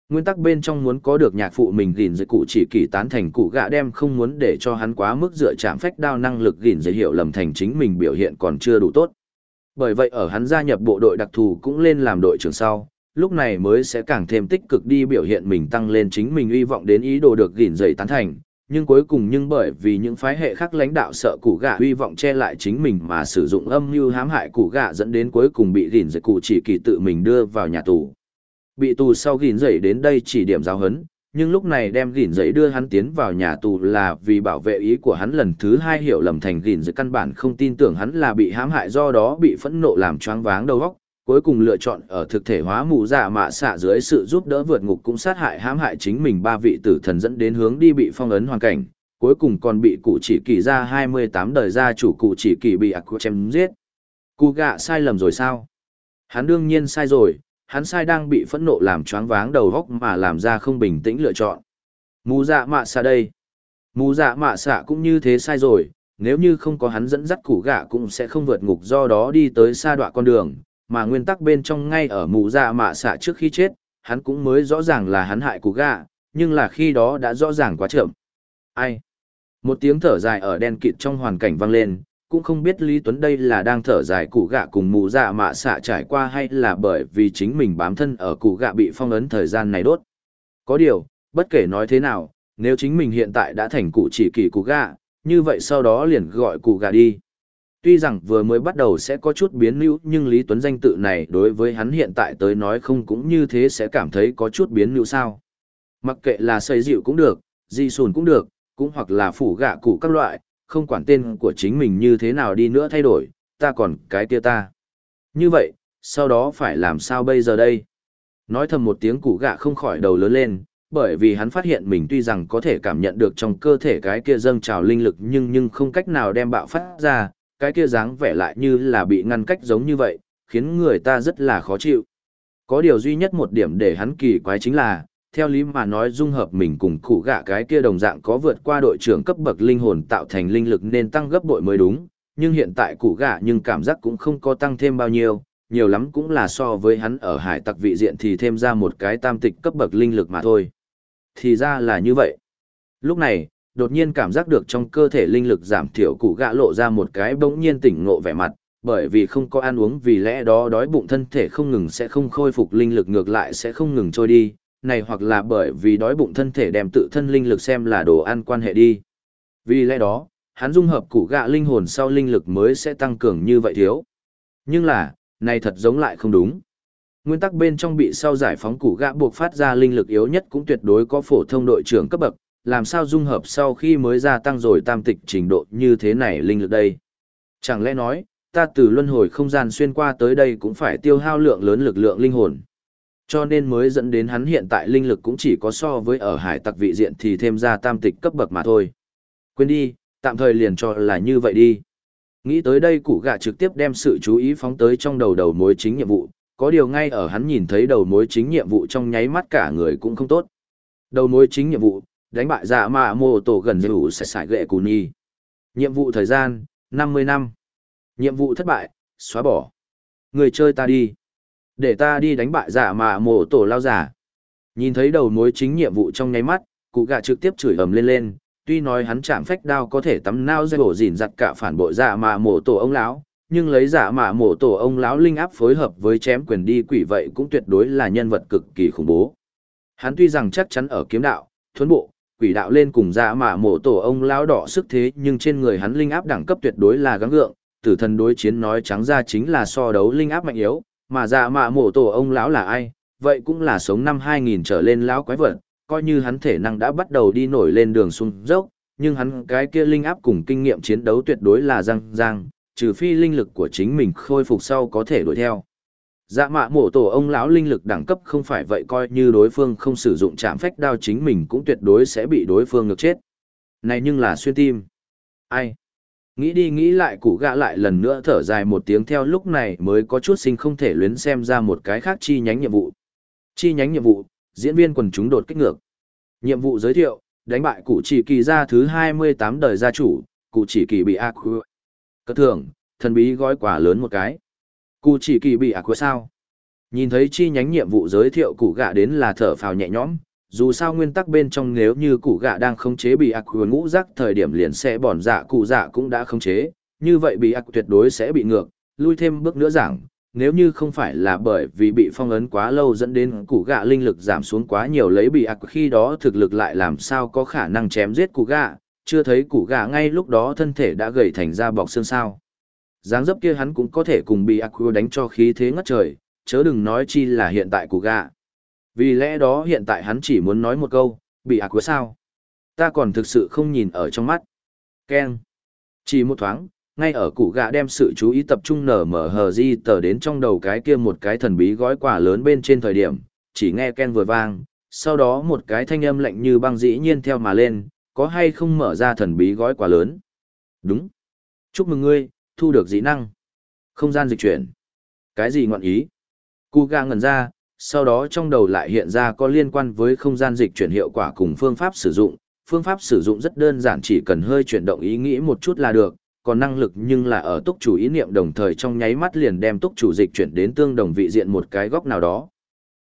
Nguyên tắc bên trong muốn có được nhạc phụ mình gìn dưới cụ chỉ kỷ tán thành cụ gạ đem không muốn để cho hắn quá mức dựa chạm phách đao năng lực gìn dưới hiệu lầm thành chính mình biểu hiện còn chưa đủ tốt. Bởi vậy ở hắn gia nhập bộ đội đặc thù cũng lên làm đội trưởng sau, lúc này mới sẽ càng thêm tích cực đi biểu hiện mình tăng lên chính mình hy vọng đến ý đồ được gìn dày tán thành, nhưng cuối cùng nhưng bởi vì những phái hệ khác lãnh đạo sợ cụ gạ hy vọng che lại chính mình mà sử dụng âm mưu hãm hại cụ gạ dẫn đến cuối cùng bị gìn dậy cụ chỉ kỳ tự mình đưa vào nhà tù. Bị tù sau gìn dậy đến đây chỉ điểm giáo hấn nhưng lúc này đem gìn dậy đưa hắn tiến vào nhà tù là vì bảo vệ ý của hắn lần thứ hai hiểu lầm thành gìn dậy căn bản không tin tưởng hắn là bị hãm hại do đó bị phẫn nộ làm choáng váng đầu óc cuối cùng lựa chọn ở thực thể hóa mù dạ mạ xạ dưới sự giúp đỡ vượt ngục cũng sát hại hãm hại chính mình ba vị tử thần dẫn đến hướng đi bị phong ấn hoàn cảnh, cuối cùng còn bị cụ chỉ kỳ ra 28 đời gia chủ cụ chỉ kỳ bị ạc chém giết. Cụ gạ sai lầm rồi sao? Hắn đương nhiên sai rồi, hắn sai đang bị phẫn nộ làm choáng váng đầu góc mà làm ra không bình tĩnh lựa chọn. Mù dạ mạ xạ đây. Mù dạ mạ xạ cũng như thế sai rồi, nếu như không có hắn dẫn dắt cụ gạ cũng sẽ không vượt ngục do đó đi tới xa đoạn con đường mà nguyên tắc bên trong ngay ở mụ dạ mạ xạ trước khi chết, hắn cũng mới rõ ràng là hắn hại cụ gạ, nhưng là khi đó đã rõ ràng quá chậm. Ai? Một tiếng thở dài ở đen kịt trong hoàn cảnh vang lên, cũng không biết Lý Tuấn đây là đang thở dài cụ gạ cùng mụ dạ mạ xạ trải qua hay là bởi vì chính mình bám thân ở cụ gạ bị phong ấn thời gian này đốt. Có điều, bất kể nói thế nào, nếu chính mình hiện tại đã thành cụ chỉ kỳ cụ gạ, như vậy sau đó liền gọi cụ gạ đi. Tuy rằng vừa mới bắt đầu sẽ có chút biến lưu nhưng Lý Tuấn danh tự này đối với hắn hiện tại tới nói không cũng như thế sẽ cảm thấy có chút biến lưu sao. Mặc kệ là xây dịu cũng được, di sùn cũng được, cũng hoặc là phủ gạ cụ các loại, không quản tên của chính mình như thế nào đi nữa thay đổi, ta còn cái kia ta. Như vậy, sau đó phải làm sao bây giờ đây? Nói thầm một tiếng cụ gạ không khỏi đầu lớn lên, bởi vì hắn phát hiện mình tuy rằng có thể cảm nhận được trong cơ thể cái kia dâng trào linh lực nhưng nhưng không cách nào đem bạo phát ra, cái kia dáng vẻ lại như là bị ngăn cách giống như vậy, khiến người ta rất là khó chịu. Có điều duy nhất một điểm để hắn kỳ quái chính là, theo lý mà nói dung hợp mình cùng cụ gạ cái kia đồng dạng có vượt qua đội trưởng cấp bậc linh hồn tạo thành linh lực nên tăng gấp bội mới đúng, nhưng hiện tại cụ gạ nhưng cảm giác cũng không có tăng thêm bao nhiêu, nhiều lắm cũng là so với hắn ở hải tặc vị diện thì thêm ra một cái tam tịch cấp bậc linh lực mà thôi. Thì ra là như vậy. Lúc này, đột nhiên cảm giác được trong cơ thể linh lực giảm thiểu cụ gạ lộ ra một cái bỗng nhiên tỉnh ngộ vẻ mặt, bởi vì không có ăn uống vì lẽ đó đói bụng thân thể không ngừng sẽ không khôi phục linh lực ngược lại sẽ không ngừng trôi đi, này hoặc là bởi vì đói bụng thân thể đem tự thân linh lực xem là đồ ăn quan hệ đi. Vì lẽ đó, hắn dung hợp củ gạ linh hồn sau linh lực mới sẽ tăng cường như vậy thiếu. Nhưng là, này thật giống lại không đúng. Nguyên tắc bên trong bị sau giải phóng củ gạ buộc phát ra linh lực yếu nhất cũng tuyệt đối có phổ thông đội trưởng cấp bậc, làm sao dung hợp sau khi mới gia tăng rồi tam tịch trình độ như thế này linh lực đây. Chẳng lẽ nói, ta từ luân hồi không gian xuyên qua tới đây cũng phải tiêu hao lượng lớn lực lượng linh hồn. Cho nên mới dẫn đến hắn hiện tại linh lực cũng chỉ có so với ở hải tặc vị diện thì thêm ra tam tịch cấp bậc mà thôi. Quên đi, tạm thời liền cho là như vậy đi. Nghĩ tới đây củ gạ trực tiếp đem sự chú ý phóng tới trong đầu đầu mối chính nhiệm vụ, có điều ngay ở hắn nhìn thấy đầu mối chính nhiệm vụ trong nháy mắt cả người cũng không tốt. Đầu mối chính nhiệm vụ, đánh bại dạ mạ mô tổ gần dữ sẽ sải gệ cù nhi. Nhiệm vụ thời gian, 50 năm. Nhiệm vụ thất bại, xóa bỏ. Người chơi ta đi. Để ta đi đánh bại dạ giả mạ mô tổ lao giả. Nhìn thấy đầu mối chính nhiệm vụ trong nháy mắt, cụ gạ trực tiếp chửi ầm lên lên, tuy nói hắn chạm phách đao có thể tắm nao dây bổ dỉn giặt cả phản bội giả mạ mổ tổ ông lão, nhưng lấy giả mạ mổ tổ ông lão linh áp phối hợp với chém quyền đi quỷ vậy cũng tuyệt đối là nhân vật cực kỳ khủng bố. Hắn tuy rằng chắc chắn ở kiếm đạo, thuấn bộ, quỷ đạo lên cùng Dạ mà mổ tổ ông lão đỏ sức thế nhưng trên người hắn linh áp đẳng cấp tuyệt đối là gắng gượng, tử thần đối chiến nói trắng ra chính là so đấu linh áp mạnh yếu, mà dạ mạ mổ tổ ông lão là ai, vậy cũng là sống năm 2000 trở lên lão quái vật, coi như hắn thể năng đã bắt đầu đi nổi lên đường xuống dốc, nhưng hắn cái kia linh áp cùng kinh nghiệm chiến đấu tuyệt đối là răng răng, trừ phi linh lực của chính mình khôi phục sau có thể đuổi theo. Dạ mạ mổ tổ ông lão linh lực đẳng cấp không phải vậy coi như đối phương không sử dụng chạm phách đao chính mình cũng tuyệt đối sẽ bị đối phương ngược chết. Này nhưng là xuyên tim. Ai? Nghĩ đi nghĩ lại cụ gạ lại lần nữa thở dài một tiếng theo lúc này mới có chút sinh không thể luyến xem ra một cái khác chi nhánh nhiệm vụ. Chi nhánh nhiệm vụ, diễn viên quần chúng đột kích ngược. Nhiệm vụ giới thiệu, đánh bại cụ chỉ kỳ gia thứ 28 đời gia chủ, cụ chỉ kỳ bị ác Cất thường, thần bí gói quà lớn một cái. Cụ chỉ kỳ bị ác sao? Nhìn thấy chi nhánh nhiệm vụ giới thiệu cụ gạ đến là thở phào nhẹ nhõm, dù sao nguyên tắc bên trong nếu như cụ gạ đang khống chế bị ạc quần ngũ rắc thời điểm liền sẽ bòn dạ cụ dạ cũng đã khống chế, như vậy bị ạc tuyệt đối sẽ bị ngược, lui thêm bước nữa giảng, nếu như không phải là bởi vì bị phong ấn quá lâu dẫn đến cụ gạ linh lực giảm xuống quá nhiều lấy bị ạc khi đó thực lực lại làm sao có khả năng chém giết cụ gạ, chưa thấy cụ gạ ngay lúc đó thân thể đã gầy thành ra bọc xương sao dáng dấp kia hắn cũng có thể cùng bị ác đánh cho khí thế ngất trời, chớ đừng nói chi là hiện tại của gạ. Vì lẽ đó hiện tại hắn chỉ muốn nói một câu, bị ác sao? Ta còn thực sự không nhìn ở trong mắt. Ken. Chỉ một thoáng, ngay ở cụ gạ đem sự chú ý tập trung nở mở hờ di tờ đến trong đầu cái kia một cái thần bí gói quả lớn bên trên thời điểm, chỉ nghe Ken vừa vang, sau đó một cái thanh âm lạnh như băng dĩ nhiên theo mà lên, có hay không mở ra thần bí gói quả lớn? Đúng. Chúc mừng ngươi, thu được dị năng. Không gian dịch chuyển. Cái gì ngọn ý? Cụ gạ ngẩn ra, sau đó trong đầu lại hiện ra có liên quan với không gian dịch chuyển hiệu quả cùng phương pháp sử dụng. Phương pháp sử dụng rất đơn giản chỉ cần hơi chuyển động ý nghĩ một chút là được, còn năng lực nhưng là ở túc chủ ý niệm đồng thời trong nháy mắt liền đem túc chủ dịch chuyển đến tương đồng vị diện một cái góc nào đó.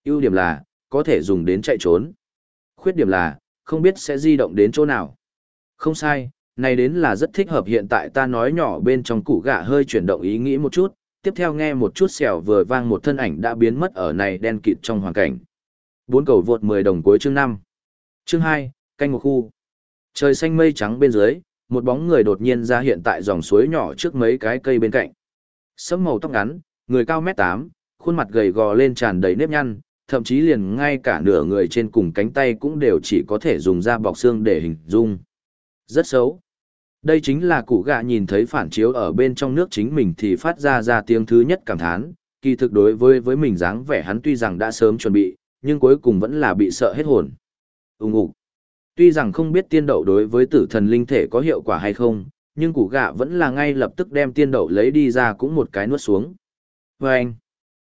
ưu điểm là, có thể dùng đến chạy trốn. Khuyết điểm là, không biết sẽ di động đến chỗ nào. Không sai, này đến là rất thích hợp hiện tại ta nói nhỏ bên trong củ gạ hơi chuyển động ý nghĩ một chút, tiếp theo nghe một chút xèo vừa vang một thân ảnh đã biến mất ở này đen kịt trong hoàn cảnh. Bốn cầu vượt 10 đồng cuối chương 5. Chương 2, canh một khu. Trời xanh mây trắng bên dưới, một bóng người đột nhiên ra hiện tại dòng suối nhỏ trước mấy cái cây bên cạnh. Sẫm màu tóc ngắn, người cao mét 8, khuôn mặt gầy gò lên tràn đầy nếp nhăn, thậm chí liền ngay cả nửa người trên cùng cánh tay cũng đều chỉ có thể dùng da bọc xương để hình dung. Rất xấu. Đây chính là cụ gạ nhìn thấy phản chiếu ở bên trong nước chính mình thì phát ra ra tiếng thứ nhất cảm thán, kỳ thực đối với với mình dáng vẻ hắn tuy rằng đã sớm chuẩn bị, nhưng cuối cùng vẫn là bị sợ hết hồn. Úng ục. Tuy rằng không biết tiên đậu đối với tử thần linh thể có hiệu quả hay không, Nhưng củ gạ vẫn là ngay lập tức đem tiên đậu lấy đi ra cũng một cái nuốt xuống. Và anh,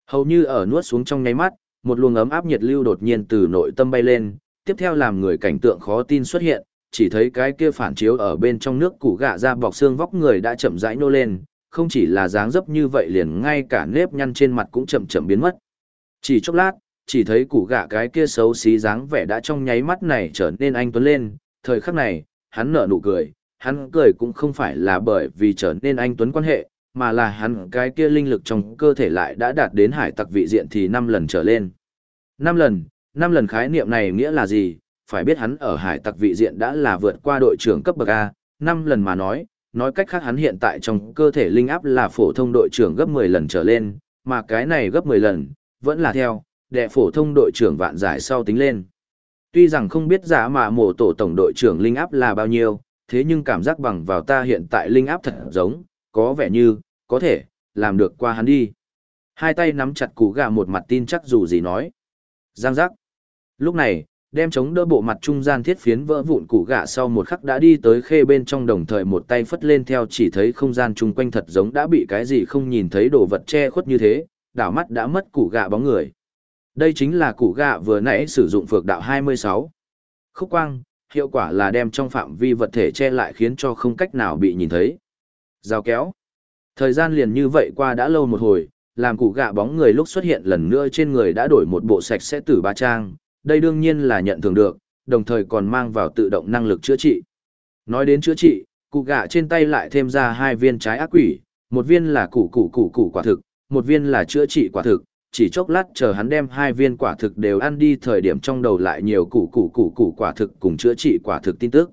hầu như ở nuốt xuống trong nháy mắt, một luồng ấm áp nhiệt lưu đột nhiên từ nội tâm bay lên, tiếp theo làm người cảnh tượng khó tin xuất hiện, chỉ thấy cái kia phản chiếu ở bên trong nước củ gạ ra bọc xương vóc người đã chậm rãi nô lên, không chỉ là dáng dấp như vậy liền ngay cả nếp nhăn trên mặt cũng chậm chậm biến mất. Chỉ chốc lát, chỉ thấy củ gạ cái kia xấu xí dáng vẻ đã trong nháy mắt này trở nên anh tuấn lên, thời khắc này, hắn nở nụ cười, hắn cười cũng không phải là bởi vì trở nên anh tuấn quan hệ, mà là hắn cái kia linh lực trong cơ thể lại đã đạt đến hải tặc vị diện thì 5 lần trở lên. 5 lần, 5 lần khái niệm này nghĩa là gì? Phải biết hắn ở hải tặc vị diện đã là vượt qua đội trưởng cấp bậc A, 5 lần mà nói, nói cách khác hắn hiện tại trong cơ thể linh áp là phổ thông đội trưởng gấp 10 lần trở lên, mà cái này gấp 10 lần, vẫn là theo, đệ phổ thông đội trưởng vạn giải sau tính lên. Tuy rằng không biết giá mà mổ tổ tổng đội trưởng linh áp là bao nhiêu, thế nhưng cảm giác bằng vào ta hiện tại linh áp thật giống, có vẻ như, có thể, làm được qua hắn đi. Hai tay nắm chặt củ gà một mặt tin chắc dù gì nói. Giang giác. Lúc này, đem chống đỡ bộ mặt trung gian thiết phiến vỡ vụn củ gạ sau một khắc đã đi tới khê bên trong đồng thời một tay phất lên theo chỉ thấy không gian chung quanh thật giống đã bị cái gì không nhìn thấy đồ vật che khuất như thế, đảo mắt đã mất củ gạ bóng người. Đây chính là củ gạ vừa nãy sử dụng phược đạo 26. Khúc quang, hiệu quả là đem trong phạm vi vật thể che lại khiến cho không cách nào bị nhìn thấy. Giao kéo. Thời gian liền như vậy qua đã lâu một hồi, làm củ gạ bóng người lúc xuất hiện lần nữa trên người đã đổi một bộ sạch sẽ tử ba trang, đây đương nhiên là nhận thưởng được, đồng thời còn mang vào tự động năng lực chữa trị. Nói đến chữa trị, cụ gạ trên tay lại thêm ra hai viên trái ác quỷ, một viên là củ củ củ củ quả thực, một viên là chữa trị quả thực, chỉ chốc lát chờ hắn đem hai viên quả thực đều ăn đi thời điểm trong đầu lại nhiều củ củ củ củ quả thực cùng chữa trị quả thực tin tức.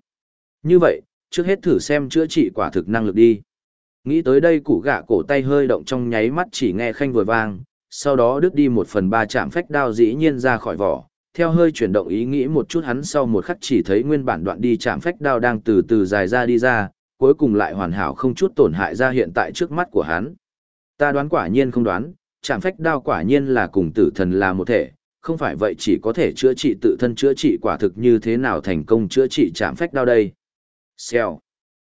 Như vậy, trước hết thử xem chữa trị quả thực năng lực đi. Nghĩ tới đây củ gạ cổ tay hơi động trong nháy mắt chỉ nghe khanh vừa vang, sau đó đứt đi một phần ba chạm phách đao dĩ nhiên ra khỏi vỏ. Theo hơi chuyển động ý nghĩ một chút hắn sau một khắc chỉ thấy nguyên bản đoạn đi chạm phách đao đang từ từ dài ra đi ra, cuối cùng lại hoàn hảo không chút tổn hại ra hiện tại trước mắt của hắn. Ta đoán quả nhiên không đoán, chạm phách đao quả nhiên là cùng tử thần là một thể, không phải vậy chỉ có thể chữa trị tự thân chữa trị quả thực như thế nào thành công chữa trị chạm phách đao đây. Xèo.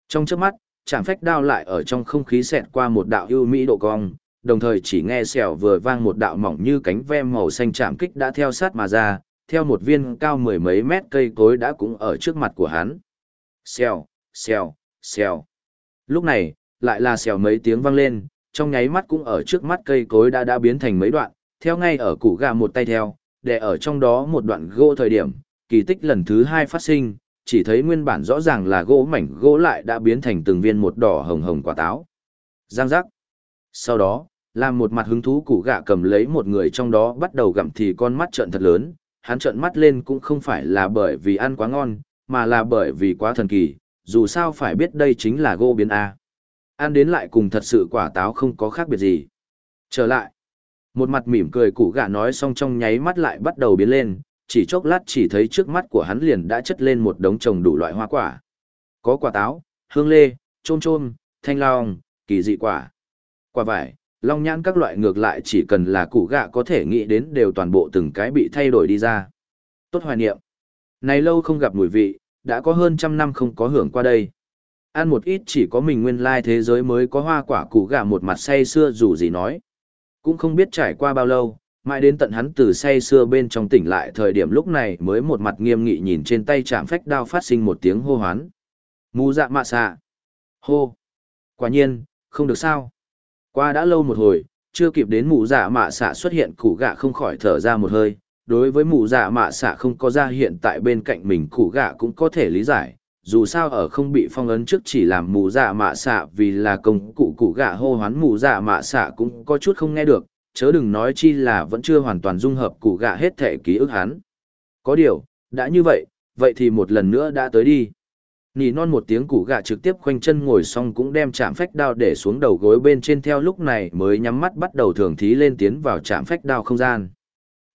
Trong trước mắt, chạm phách đao lại ở trong không khí xẹt qua một đạo ưu mỹ độ cong, đồng thời chỉ nghe xèo vừa vang một đạo mỏng như cánh ve màu xanh chạm kích đã theo sát mà ra, theo một viên cao mười mấy mét cây cối đã cũng ở trước mặt của hắn. Xèo, xèo, xèo. Lúc này, lại là xèo mấy tiếng vang lên, trong nháy mắt cũng ở trước mắt cây cối đã đã biến thành mấy đoạn, theo ngay ở củ gà một tay theo, để ở trong đó một đoạn gỗ thời điểm, kỳ tích lần thứ hai phát sinh, chỉ thấy nguyên bản rõ ràng là gỗ mảnh gỗ lại đã biến thành từng viên một đỏ hồng hồng quả táo. Giang giác. Sau đó, làm một mặt hứng thú củ gạ cầm lấy một người trong đó bắt đầu gặm thì con mắt trợn thật lớn, hắn trợn mắt lên cũng không phải là bởi vì ăn quá ngon, mà là bởi vì quá thần kỳ, dù sao phải biết đây chính là gô biến A. Ăn đến lại cùng thật sự quả táo không có khác biệt gì. Trở lại. Một mặt mỉm cười củ gạ nói xong trong nháy mắt lại bắt đầu biến lên, chỉ chốc lát chỉ thấy trước mắt của hắn liền đã chất lên một đống trồng đủ loại hoa quả. Có quả táo, hương lê, trôm trôm, thanh long, kỳ dị quả. Quả vải, long nhãn các loại ngược lại chỉ cần là củ gạ có thể nghĩ đến đều toàn bộ từng cái bị thay đổi đi ra. Tốt hoài niệm. Này lâu không gặp mùi vị, đã có hơn trăm năm không có hưởng qua đây. Ăn một ít chỉ có mình nguyên lai thế giới mới có hoa quả củ gạ một mặt say xưa dù gì nói. Cũng không biết trải qua bao lâu, mãi đến tận hắn từ say xưa bên trong tỉnh lại thời điểm lúc này mới một mặt nghiêm nghị nhìn trên tay chạm phách đao phát sinh một tiếng hô hoán. Mù dạ mạ xạ. Hô. Quả nhiên, không được sao. Qua đã lâu một hồi, chưa kịp đến mù dạ mạ xạ xuất hiện củ gạ không khỏi thở ra một hơi. Đối với mù dạ mạ xạ không có ra hiện tại bên cạnh mình củ gạ cũng có thể lý giải. Dù sao ở không bị phong ấn trước chỉ làm mù dạ mạ xạ vì là công cụ củ gạ hô hoán mù dạ mạ xạ cũng có chút không nghe được, chớ đừng nói chi là vẫn chưa hoàn toàn dung hợp củ gạ hết thể ký ức hắn. Có điều, đã như vậy, vậy thì một lần nữa đã tới đi. Nỉ non một tiếng củ gạ trực tiếp khoanh chân ngồi xong cũng đem chạm phách đao để xuống đầu gối bên trên theo lúc này mới nhắm mắt bắt đầu thường thí lên tiến vào chạm phách đao không gian.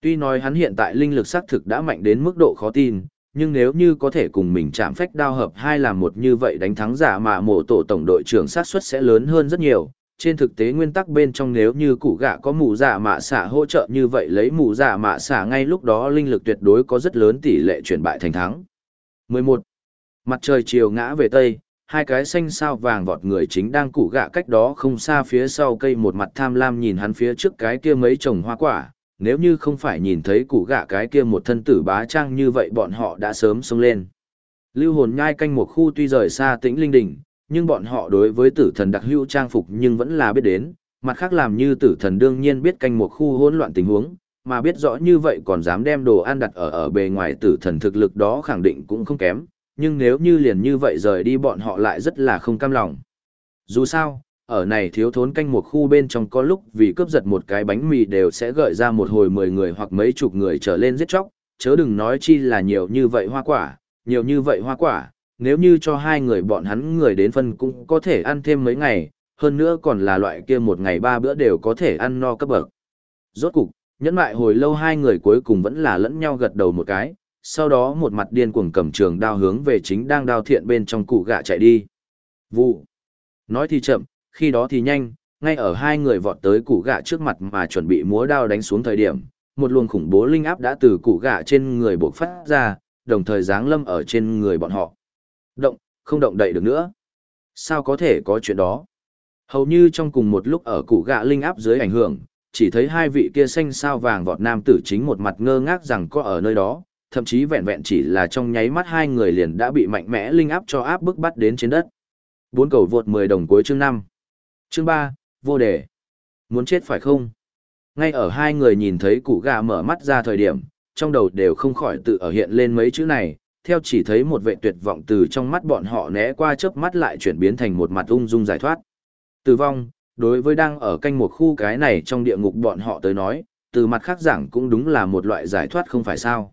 Tuy nói hắn hiện tại linh lực xác thực đã mạnh đến mức độ khó tin, nhưng nếu như có thể cùng mình chạm phách đao hợp hai làm một như vậy đánh thắng giả mà mổ tổ tổng đội trưởng sát suất sẽ lớn hơn rất nhiều, trên thực tế nguyên tắc bên trong nếu như cụ gạ có mù giả mạ xạ hỗ trợ như vậy lấy mù giả mạ xạ ngay lúc đó linh lực tuyệt đối có rất lớn tỷ lệ chuyển bại thành thắng. 11. Mặt trời chiều ngã về Tây, hai cái xanh sao vàng vọt người chính đang củ gạ cách đó không xa phía sau cây một mặt tham lam nhìn hắn phía trước cái kia mấy trồng hoa quả, nếu như không phải nhìn thấy củ gạ cái kia một thân tử bá trang như vậy bọn họ đã sớm xông lên. Lưu hồn nhai canh một khu tuy rời xa tĩnh linh đỉnh, nhưng bọn họ đối với tử thần đặc hữu trang phục nhưng vẫn là biết đến, mặt khác làm như tử thần đương nhiên biết canh một khu hỗn loạn tình huống, mà biết rõ như vậy còn dám đem đồ ăn đặt ở ở bề ngoài tử thần thực lực đó khẳng định cũng không kém, nhưng nếu như liền như vậy rời đi bọn họ lại rất là không cam lòng. Dù sao, ở này thiếu thốn canh một khu bên trong có lúc vì cướp giật một cái bánh mì đều sẽ gợi ra một hồi mười người hoặc mấy chục người trở lên giết chóc, chớ đừng nói chi là nhiều như vậy hoa quả, nhiều như vậy hoa quả, nếu như cho hai người bọn hắn người đến phân cũng có thể ăn thêm mấy ngày, hơn nữa còn là loại kia một ngày ba bữa đều có thể ăn no cấp bậc. Rốt cục, nhẫn mại hồi lâu hai người cuối cùng vẫn là lẫn nhau gật đầu một cái, sau đó một mặt điên cuồng cầm trường đao hướng về chính đang đao thiện bên trong cụ gạ chạy đi. Vụ. Nói thì chậm, khi đó thì nhanh, ngay ở hai người vọt tới cụ gạ trước mặt mà chuẩn bị múa đao đánh xuống thời điểm, một luồng khủng bố linh áp đã từ cụ gạ trên người bộc phát ra, đồng thời giáng lâm ở trên người bọn họ. Động, không động đậy được nữa. Sao có thể có chuyện đó? Hầu như trong cùng một lúc ở cụ gạ linh áp dưới ảnh hưởng, chỉ thấy hai vị kia xanh sao vàng vọt nam tử chính một mặt ngơ ngác rằng có ở nơi đó, thậm chí vẹn vẹn chỉ là trong nháy mắt hai người liền đã bị mạnh mẽ linh áp cho áp bức bắt đến trên đất. Bốn cầu vượt 10 đồng cuối chương 5. Chương 3, vô đề. Muốn chết phải không? Ngay ở hai người nhìn thấy cụ gà mở mắt ra thời điểm, trong đầu đều không khỏi tự ở hiện lên mấy chữ này, theo chỉ thấy một vệ tuyệt vọng từ trong mắt bọn họ né qua chớp mắt lại chuyển biến thành một mặt ung dung giải thoát. Tử vong, đối với đang ở canh một khu cái này trong địa ngục bọn họ tới nói, từ mặt khác giảng cũng đúng là một loại giải thoát không phải sao.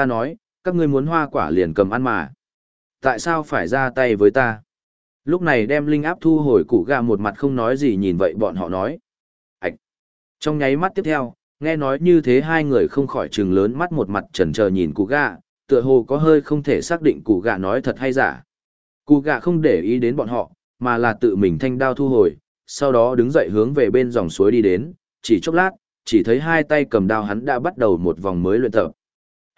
Ta nói, các ngươi muốn hoa quả liền cầm ăn mà. Tại sao phải ra tay với ta? Lúc này đem linh áp thu hồi củ gà một mặt không nói gì nhìn vậy bọn họ nói. Ảch! Trong nháy mắt tiếp theo, nghe nói như thế hai người không khỏi trừng lớn mắt một mặt trần chờ nhìn cụ gà, tựa hồ có hơi không thể xác định cụ gà nói thật hay giả. Cụ gà không để ý đến bọn họ, mà là tự mình thanh đao thu hồi, sau đó đứng dậy hướng về bên dòng suối đi đến, chỉ chốc lát, chỉ thấy hai tay cầm đao hắn đã bắt đầu một vòng mới luyện tập.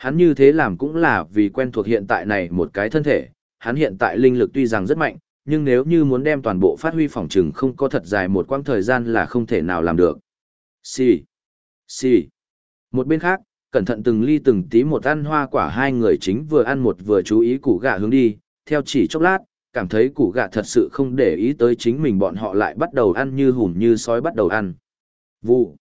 Hắn như thế làm cũng là vì quen thuộc hiện tại này một cái thân thể, hắn hiện tại linh lực tuy rằng rất mạnh, nhưng nếu như muốn đem toàn bộ phát huy phòng trừng không có thật dài một quãng thời gian là không thể nào làm được. Xì, xì. Một bên khác, cẩn thận từng ly từng tí một ăn hoa quả hai người chính vừa ăn một vừa chú ý củ gạ hướng đi, theo chỉ chốc lát, cảm thấy củ gạ thật sự không để ý tới chính mình bọn họ lại bắt đầu ăn như hùn như sói bắt đầu ăn. Vụ.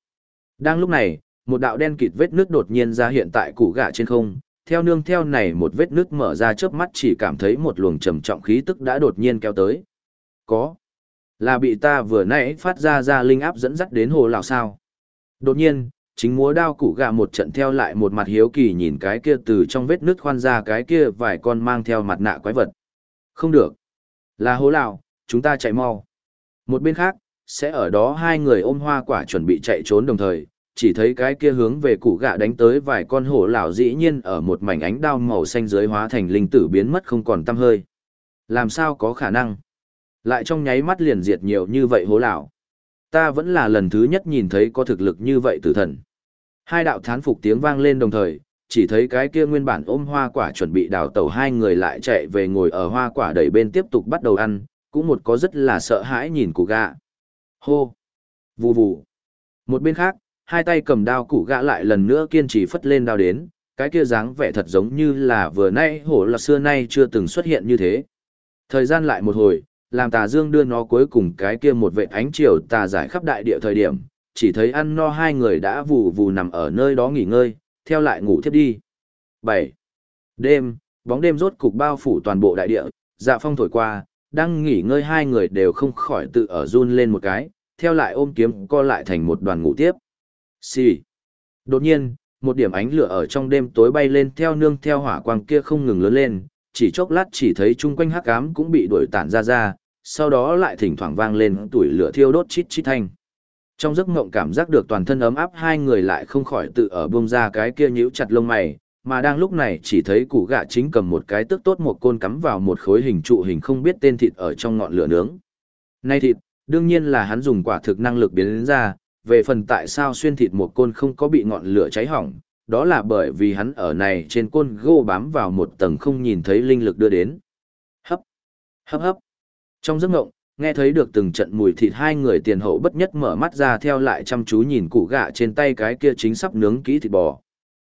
Đang lúc này, một đạo đen kịt vết nước đột nhiên ra hiện tại củ gà trên không, theo nương theo này một vết nước mở ra chớp mắt chỉ cảm thấy một luồng trầm trọng khí tức đã đột nhiên kéo tới. Có. Là bị ta vừa nãy phát ra ra linh áp dẫn dắt đến hồ lão sao. Đột nhiên, chính múa đao củ gà một trận theo lại một mặt hiếu kỳ nhìn cái kia từ trong vết nước khoan ra cái kia vài con mang theo mặt nạ quái vật. Không được. Là hố lão, chúng ta chạy mau. Một bên khác, sẽ ở đó hai người ôm hoa quả chuẩn bị chạy trốn đồng thời, chỉ thấy cái kia hướng về củ gạ đánh tới vài con hổ lão dĩ nhiên ở một mảnh ánh đao màu xanh dưới hóa thành linh tử biến mất không còn tăm hơi. Làm sao có khả năng? Lại trong nháy mắt liền diệt nhiều như vậy hổ lão. Ta vẫn là lần thứ nhất nhìn thấy có thực lực như vậy tử thần. Hai đạo thán phục tiếng vang lên đồng thời, chỉ thấy cái kia nguyên bản ôm hoa quả chuẩn bị đào tẩu hai người lại chạy về ngồi ở hoa quả đẩy bên tiếp tục bắt đầu ăn, cũng một có rất là sợ hãi nhìn cụ gạ. Hô! Vù vù! Một bên khác, hai tay cầm đao cụ gã lại lần nữa kiên trì phất lên đao đến, cái kia dáng vẻ thật giống như là vừa nay hổ là xưa nay chưa từng xuất hiện như thế. Thời gian lại một hồi, làm tà dương đưa nó cuối cùng cái kia một vệ ánh chiều tà giải khắp đại địa thời điểm, chỉ thấy ăn no hai người đã vù vù nằm ở nơi đó nghỉ ngơi, theo lại ngủ thiếp đi. 7. Đêm, bóng đêm rốt cục bao phủ toàn bộ đại địa, dạ phong thổi qua, đang nghỉ ngơi hai người đều không khỏi tự ở run lên một cái, theo lại ôm kiếm co lại thành một đoàn ngủ tiếp. Xì. Đột nhiên, một điểm ánh lửa ở trong đêm tối bay lên theo nương theo hỏa quang kia không ngừng lớn lên, chỉ chốc lát chỉ thấy chung quanh hắc ám cũng bị đuổi tản ra ra, sau đó lại thỉnh thoảng vang lên tuổi lửa thiêu đốt chít chít thanh. Trong giấc mộng cảm giác được toàn thân ấm áp hai người lại không khỏi tự ở buông ra cái kia nhíu chặt lông mày, mà đang lúc này chỉ thấy củ gạ chính cầm một cái tức tốt một côn cắm vào một khối hình trụ hình không biết tên thịt ở trong ngọn lửa nướng. Nay thịt, đương nhiên là hắn dùng quả thực năng lực biến đến ra, về phần tại sao xuyên thịt một côn không có bị ngọn lửa cháy hỏng, đó là bởi vì hắn ở này trên côn gô bám vào một tầng không nhìn thấy linh lực đưa đến. Hấp. Hấp hấp. Trong giấc ngộng, nghe thấy được từng trận mùi thịt hai người tiền hậu bất nhất mở mắt ra theo lại chăm chú nhìn củ gạ trên tay cái kia chính sắp nướng kỹ thịt bò.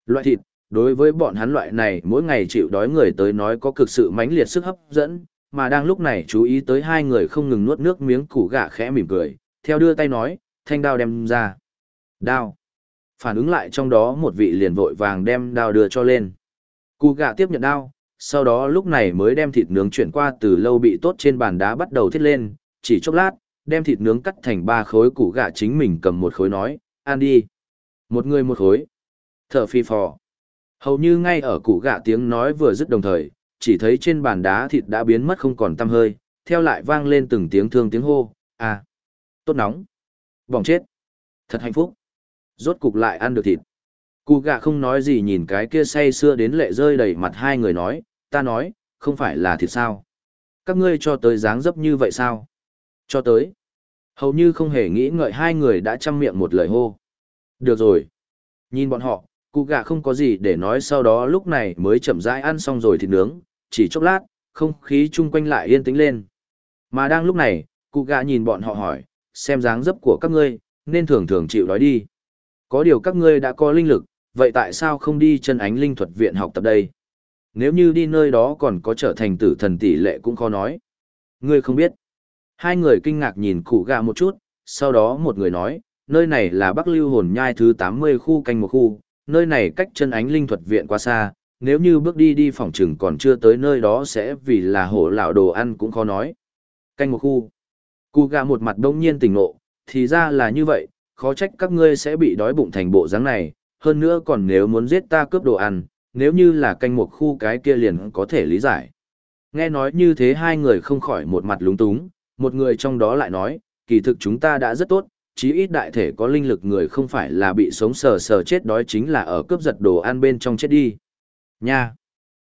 Loại thịt, đối với bọn hắn loại này mỗi ngày chịu đói người tới nói có cực sự mãnh liệt sức hấp dẫn, mà đang lúc này chú ý tới hai người không ngừng nuốt nước miếng củ gạ khẽ mỉm cười, theo đưa tay nói, thanh đao đem ra. Đao. Phản ứng lại trong đó một vị liền vội vàng đem đao đưa cho lên. Cú gạ tiếp nhận đao, sau đó lúc này mới đem thịt nướng chuyển qua từ lâu bị tốt trên bàn đá bắt đầu thiết lên, chỉ chốc lát, đem thịt nướng cắt thành ba khối củ gạ chính mình cầm một khối nói, ăn đi. Một người một khối. Thở phi phò. Hầu như ngay ở củ gạ tiếng nói vừa dứt đồng thời, chỉ thấy trên bàn đá thịt đã biến mất không còn tăm hơi, theo lại vang lên từng tiếng thương tiếng hô, à, tốt nóng, bỏng chết, thật hạnh phúc, rốt cục lại ăn được thịt. Cụ gạ không nói gì nhìn cái kia say xưa đến lệ rơi đầy mặt hai người nói, ta nói, không phải là thịt sao. Các ngươi cho tới dáng dấp như vậy sao? Cho tới. Hầu như không hề nghĩ ngợi hai người đã chăm miệng một lời hô. Được rồi. Nhìn bọn họ, cụ gạ không có gì để nói sau đó lúc này mới chậm rãi ăn xong rồi thịt nướng, chỉ chốc lát, không khí chung quanh lại yên tĩnh lên. Mà đang lúc này, cụ gạ nhìn bọn họ hỏi, xem dáng dấp của các ngươi, nên thường thường chịu đói đi. Có điều các ngươi đã có linh lực, vậy tại sao không đi chân ánh linh thuật viện học tập đây? Nếu như đi nơi đó còn có trở thành tử thần tỷ lệ cũng khó nói. Ngươi không biết. Hai người kinh ngạc nhìn cụ gà một chút, sau đó một người nói, nơi này là Bắc Lưu Hồn Nhai thứ 80 khu canh một khu, nơi này cách chân ánh linh thuật viện quá xa, nếu như bước đi đi phòng trừng còn chưa tới nơi đó sẽ vì là hổ lão đồ ăn cũng khó nói. Canh một khu. Cụ gà một mặt đông nhiên tỉnh ngộ, thì ra là như vậy, khó trách các ngươi sẽ bị đói bụng thành bộ dáng này, hơn nữa còn nếu muốn giết ta cướp đồ ăn, nếu như là canh một khu cái kia liền có thể lý giải. Nghe nói như thế hai người không khỏi một mặt lúng túng, một người trong đó lại nói, kỳ thực chúng ta đã rất tốt, chí ít đại thể có linh lực người không phải là bị sống sờ sờ chết đói chính là ở cướp giật đồ ăn bên trong chết đi. Nha!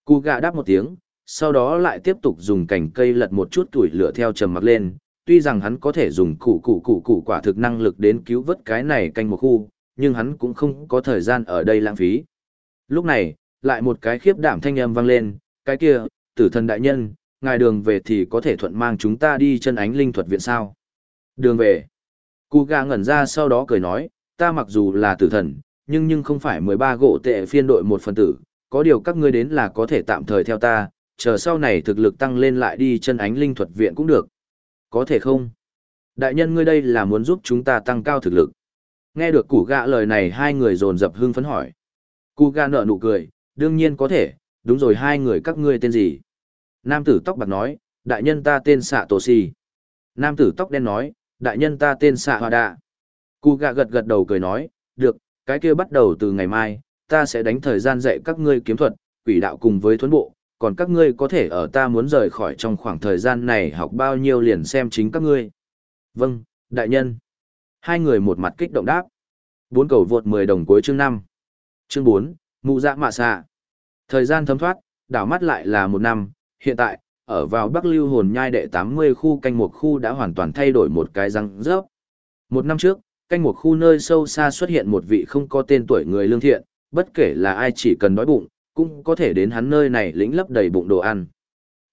Cụ gà đáp một tiếng, sau đó lại tiếp tục dùng cành cây lật một chút tuổi lửa theo trầm mặc lên, tuy rằng hắn có thể dùng củ củ củ củ quả thực năng lực đến cứu vớt cái này canh một khu, nhưng hắn cũng không có thời gian ở đây lãng phí. Lúc này, lại một cái khiếp đảm thanh âm vang lên, cái kia, tử thần đại nhân, ngài đường về thì có thể thuận mang chúng ta đi chân ánh linh thuật viện sao. Đường về. Cú gà ngẩn ra sau đó cười nói, ta mặc dù là tử thần, nhưng nhưng không phải 13 gỗ tệ phiên đội một phần tử, có điều các ngươi đến là có thể tạm thời theo ta, chờ sau này thực lực tăng lên lại đi chân ánh linh thuật viện cũng được. Có thể không? Đại nhân ngươi đây là muốn giúp chúng ta tăng cao thực lực. Nghe được củ gạ lời này hai người dồn dập hưng phấn hỏi. Củ gạ nở nụ cười, đương nhiên có thể, đúng rồi hai người các ngươi tên gì? Nam tử tóc bạc nói, đại nhân ta tên xạ tổ si. Nam tử tóc đen nói, đại nhân ta tên xạ hòa đạ. Cụ gạ gật gật đầu cười nói, được, cái kia bắt đầu từ ngày mai, ta sẽ đánh thời gian dạy các ngươi kiếm thuật, quỷ đạo cùng với thuấn bộ, còn các ngươi có thể ở ta muốn rời khỏi trong khoảng thời gian này học bao nhiêu liền xem chính các ngươi. Vâng, đại nhân. Hai người một mặt kích động đáp. Bốn cầu vượt 10 đồng cuối chương 5. Chương 4, mụ dạ mạ xạ. Thời gian thấm thoát, đảo mắt lại là một năm, hiện tại, ở vào Bắc Lưu Hồn Nhai đệ 80 khu canh một khu đã hoàn toàn thay đổi một cái răng rớp. Một năm trước, canh một khu nơi sâu xa xuất hiện một vị không có tên tuổi người lương thiện, bất kể là ai chỉ cần đói bụng, cũng có thể đến hắn nơi này lĩnh lấp đầy bụng đồ ăn.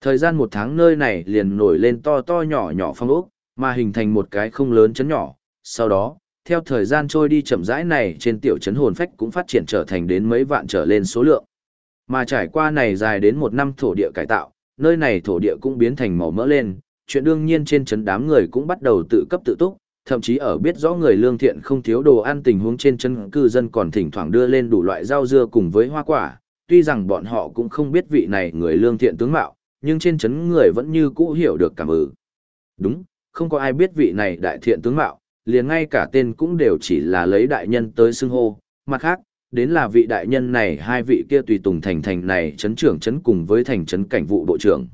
Thời gian một tháng nơi này liền nổi lên to to nhỏ nhỏ phong ốc, mà hình thành một cái không lớn chấn nhỏ. Sau đó, theo thời gian trôi đi chậm rãi này trên tiểu chấn hồn phách cũng phát triển trở thành đến mấy vạn trở lên số lượng. Mà trải qua này dài đến một năm thổ địa cải tạo, nơi này thổ địa cũng biến thành màu mỡ lên, chuyện đương nhiên trên chấn đám người cũng bắt đầu tự cấp tự túc, thậm chí ở biết rõ người lương thiện không thiếu đồ ăn tình huống trên chân cư dân còn thỉnh thoảng đưa lên đủ loại rau dưa cùng với hoa quả, tuy rằng bọn họ cũng không biết vị này người lương thiện tướng mạo, nhưng trên chấn người vẫn như cũ hiểu được cảm ư. Đúng, không có ai biết vị này đại thiện tướng mạo, liền ngay cả tên cũng đều chỉ là lấy đại nhân tới xưng hô, mặt khác, đến là vị đại nhân này hai vị kia tùy tùng thành thành này chấn trưởng chấn cùng với thành chấn cảnh vụ bộ trưởng.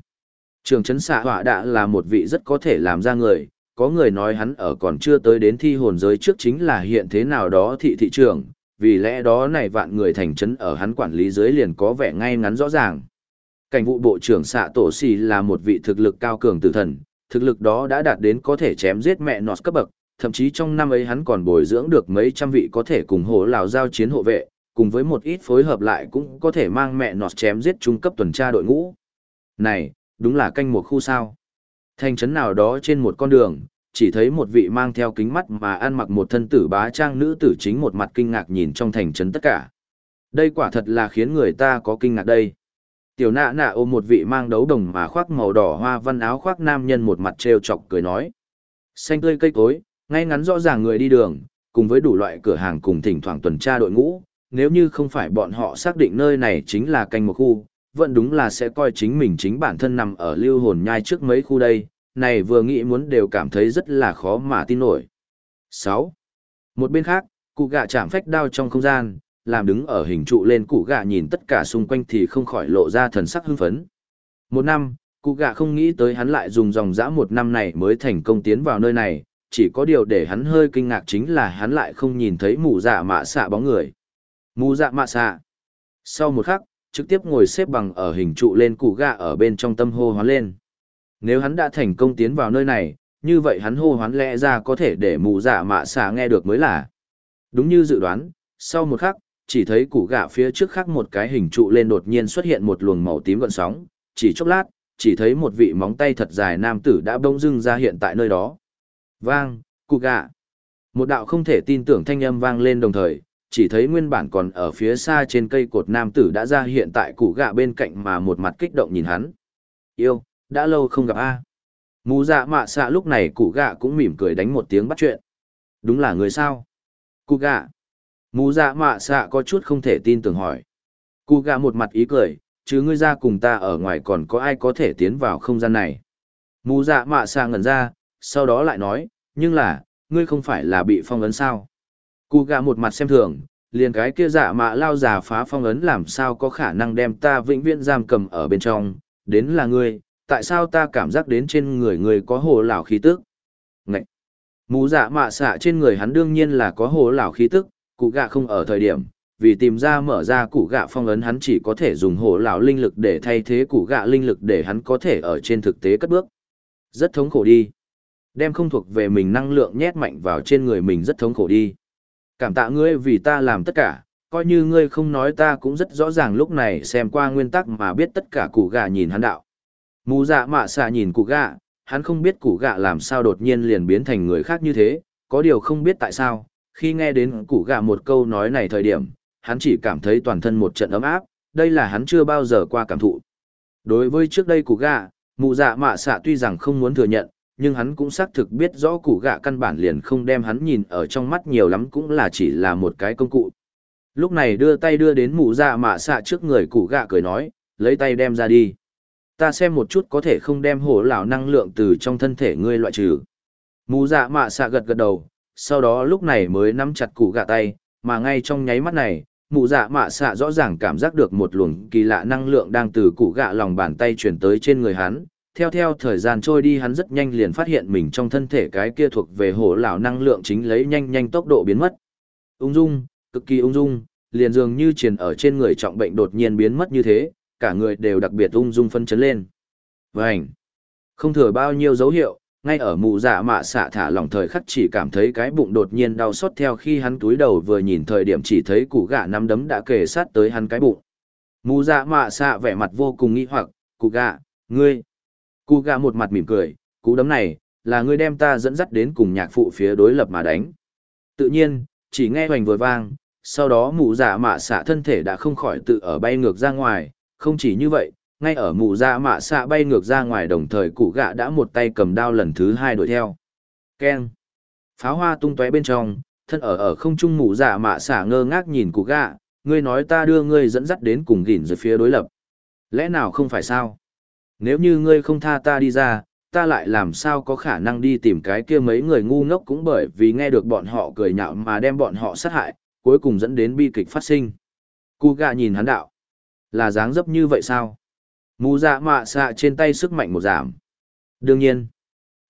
Trường chấn xạ họa đã là một vị rất có thể làm ra người, có người nói hắn ở còn chưa tới đến thi hồn giới trước chính là hiện thế nào đó thị thị trường, vì lẽ đó này vạn người thành trấn ở hắn quản lý dưới liền có vẻ ngay ngắn rõ ràng. Cảnh vụ bộ trưởng xạ tổ xì là một vị thực lực cao cường tử thần, thực lực đó đã đạt đến có thể chém giết mẹ nọt cấp bậc, thậm chí trong năm ấy hắn còn bồi dưỡng được mấy trăm vị có thể cùng hồ lào giao chiến hộ vệ, cùng với một ít phối hợp lại cũng có thể mang mẹ nọt chém giết trung cấp tuần tra đội ngũ. Này, đúng là canh một khu sao. Thành trấn nào đó trên một con đường, chỉ thấy một vị mang theo kính mắt mà ăn mặc một thân tử bá trang nữ tử chính một mặt kinh ngạc nhìn trong thành trấn tất cả. Đây quả thật là khiến người ta có kinh ngạc đây. Tiểu nạ nạ ôm một vị mang đấu đồng mà khoác màu đỏ hoa văn áo khoác nam nhân một mặt trêu chọc cười nói. Xanh tươi cây cối, ngay ngắn rõ ràng người đi đường, cùng với đủ loại cửa hàng cùng thỉnh thoảng tuần tra đội ngũ, nếu như không phải bọn họ xác định nơi này chính là canh một khu, vẫn đúng là sẽ coi chính mình chính bản thân nằm ở lưu hồn nhai trước mấy khu đây, này vừa nghĩ muốn đều cảm thấy rất là khó mà tin nổi. 6. Một bên khác, cụ gạ chạm phách đao trong không gian, làm đứng ở hình trụ lên cụ gạ nhìn tất cả xung quanh thì không khỏi lộ ra thần sắc hưng phấn. Một năm, cụ gạ không nghĩ tới hắn lại dùng dòng dã một năm này mới thành công tiến vào nơi này, chỉ có điều để hắn hơi kinh ngạc chính là hắn lại không nhìn thấy mù dạ mạ xạ bóng người. Mù dạ mạ xạ. Sau một khắc, trực tiếp ngồi xếp bằng ở hình trụ lên cụ gạ ở bên trong tâm hô hoán lên. Nếu hắn đã thành công tiến vào nơi này, như vậy hắn hô hoán lẽ ra có thể để mù dạ mạ xạ nghe được mới là. Đúng như dự đoán, sau một khắc, chỉ thấy củ gạ phía trước khác một cái hình trụ lên đột nhiên xuất hiện một luồng màu tím gọn sóng, chỉ chốc lát, chỉ thấy một vị móng tay thật dài nam tử đã bỗng dưng ra hiện tại nơi đó. Vang, cụ gạ. Một đạo không thể tin tưởng thanh âm vang lên đồng thời, chỉ thấy nguyên bản còn ở phía xa trên cây cột nam tử đã ra hiện tại cụ gạ bên cạnh mà một mặt kích động nhìn hắn. Yêu, đã lâu không gặp a. Mù dạ mạ xạ lúc này cụ gạ cũng mỉm cười đánh một tiếng bắt chuyện. Đúng là người sao? Cụ gạ. Mù dạ mạ xạ có chút không thể tin tưởng hỏi. Cụ gạ một mặt ý cười, chứ ngươi ra cùng ta ở ngoài còn có ai có thể tiến vào không gian này. Mù dạ mạ xạ ngẩn ra, sau đó lại nói, nhưng là, ngươi không phải là bị phong ấn sao. Cụ gạ một mặt xem thường, liền cái kia dạ mạ lao già phá phong ấn làm sao có khả năng đem ta vĩnh viễn giam cầm ở bên trong, đến là ngươi, tại sao ta cảm giác đến trên người người có hồ lão khí tức. Ngậy! Mù dạ mạ xạ trên người hắn đương nhiên là có hồ lão khí tức, cụ gạ không ở thời điểm, vì tìm ra mở ra cụ gạ phong ấn hắn chỉ có thể dùng hồ lão linh lực để thay thế cụ gạ linh lực để hắn có thể ở trên thực tế cất bước. Rất thống khổ đi. Đem không thuộc về mình năng lượng nhét mạnh vào trên người mình rất thống khổ đi. Cảm tạ ngươi vì ta làm tất cả, coi như ngươi không nói ta cũng rất rõ ràng lúc này xem qua nguyên tắc mà biết tất cả cụ gạ nhìn hắn đạo. Mù dạ mạ xạ nhìn cụ gạ, hắn không biết cụ gạ làm sao đột nhiên liền biến thành người khác như thế, có điều không biết tại sao, khi nghe đến cụ gạ một câu nói này thời điểm, hắn chỉ cảm thấy toàn thân một trận ấm áp, đây là hắn chưa bao giờ qua cảm thụ. Đối với trước đây cụ gạ, mù dạ mạ xạ tuy rằng không muốn thừa nhận, nhưng hắn cũng xác thực biết rõ cụ gạ căn bản liền không đem hắn nhìn ở trong mắt nhiều lắm cũng là chỉ là một cái công cụ. Lúc này đưa tay đưa đến Mụ dạ mạ xạ trước người cụ gạ cười nói, lấy tay đem ra đi. Ta xem một chút có thể không đem hổ lão năng lượng từ trong thân thể ngươi loại trừ. Mù dạ mạ xạ gật gật đầu, sau đó lúc này mới nắm chặt cụ gạ tay, mà ngay trong nháy mắt này, mù dạ mạ xạ rõ ràng cảm giác được một luồng kỳ lạ năng lượng đang từ cụ gạ lòng bàn tay chuyển tới trên người hắn. Theo theo thời gian trôi đi hắn rất nhanh liền phát hiện mình trong thân thể cái kia thuộc về hổ lão năng lượng chính lấy nhanh nhanh tốc độ biến mất. Ung dung, cực kỳ ung dung, liền dường như truyền ở trên người trọng bệnh đột nhiên biến mất như thế, cả người đều đặc biệt ung dung phân chấn lên. Vành! Không thừa bao nhiêu dấu hiệu, ngay ở mụ dạ mạ xạ thả lỏng thời khắc chỉ cảm thấy cái bụng đột nhiên đau xót theo khi hắn túi đầu vừa nhìn thời điểm chỉ thấy củ gạ nắm đấm đã kề sát tới hắn cái bụng. Mụ dạ mạ xạ vẻ mặt vô cùng nghi hoặc, cụ gạ, ngươi. Cụ gạ một mặt mỉm cười, cú đấm này, là ngươi đem ta dẫn dắt đến cùng nhạc phụ phía đối lập mà đánh. Tự nhiên, chỉ nghe hoành vừa vang, sau đó mụ dạ mạ xạ thân thể đã không khỏi tự ở bay ngược ra ngoài, không chỉ như vậy, ngay ở mụ dạ mạ xạ bay ngược ra ngoài đồng thời cụ gạ đã một tay cầm đao lần thứ hai đuổi theo. Keng! Pháo hoa tung tóe bên trong, thân ở ở không trung mụ dạ mạ xạ ngơ ngác nhìn cụ gạ, ngươi nói ta đưa ngươi dẫn dắt đến cùng gỉn dưới phía đối lập. Lẽ nào không phải sao? Nếu như ngươi không tha ta đi ra, ta lại làm sao có khả năng đi tìm cái kia mấy người ngu ngốc cũng bởi vì nghe được bọn họ cười nhạo mà đem bọn họ sát hại, cuối cùng dẫn đến bi kịch phát sinh. Cụ gạ nhìn hắn đạo. Là dáng dấp như vậy sao? Mù dạ mạ xạ trên tay sức mạnh một giảm. Đương nhiên,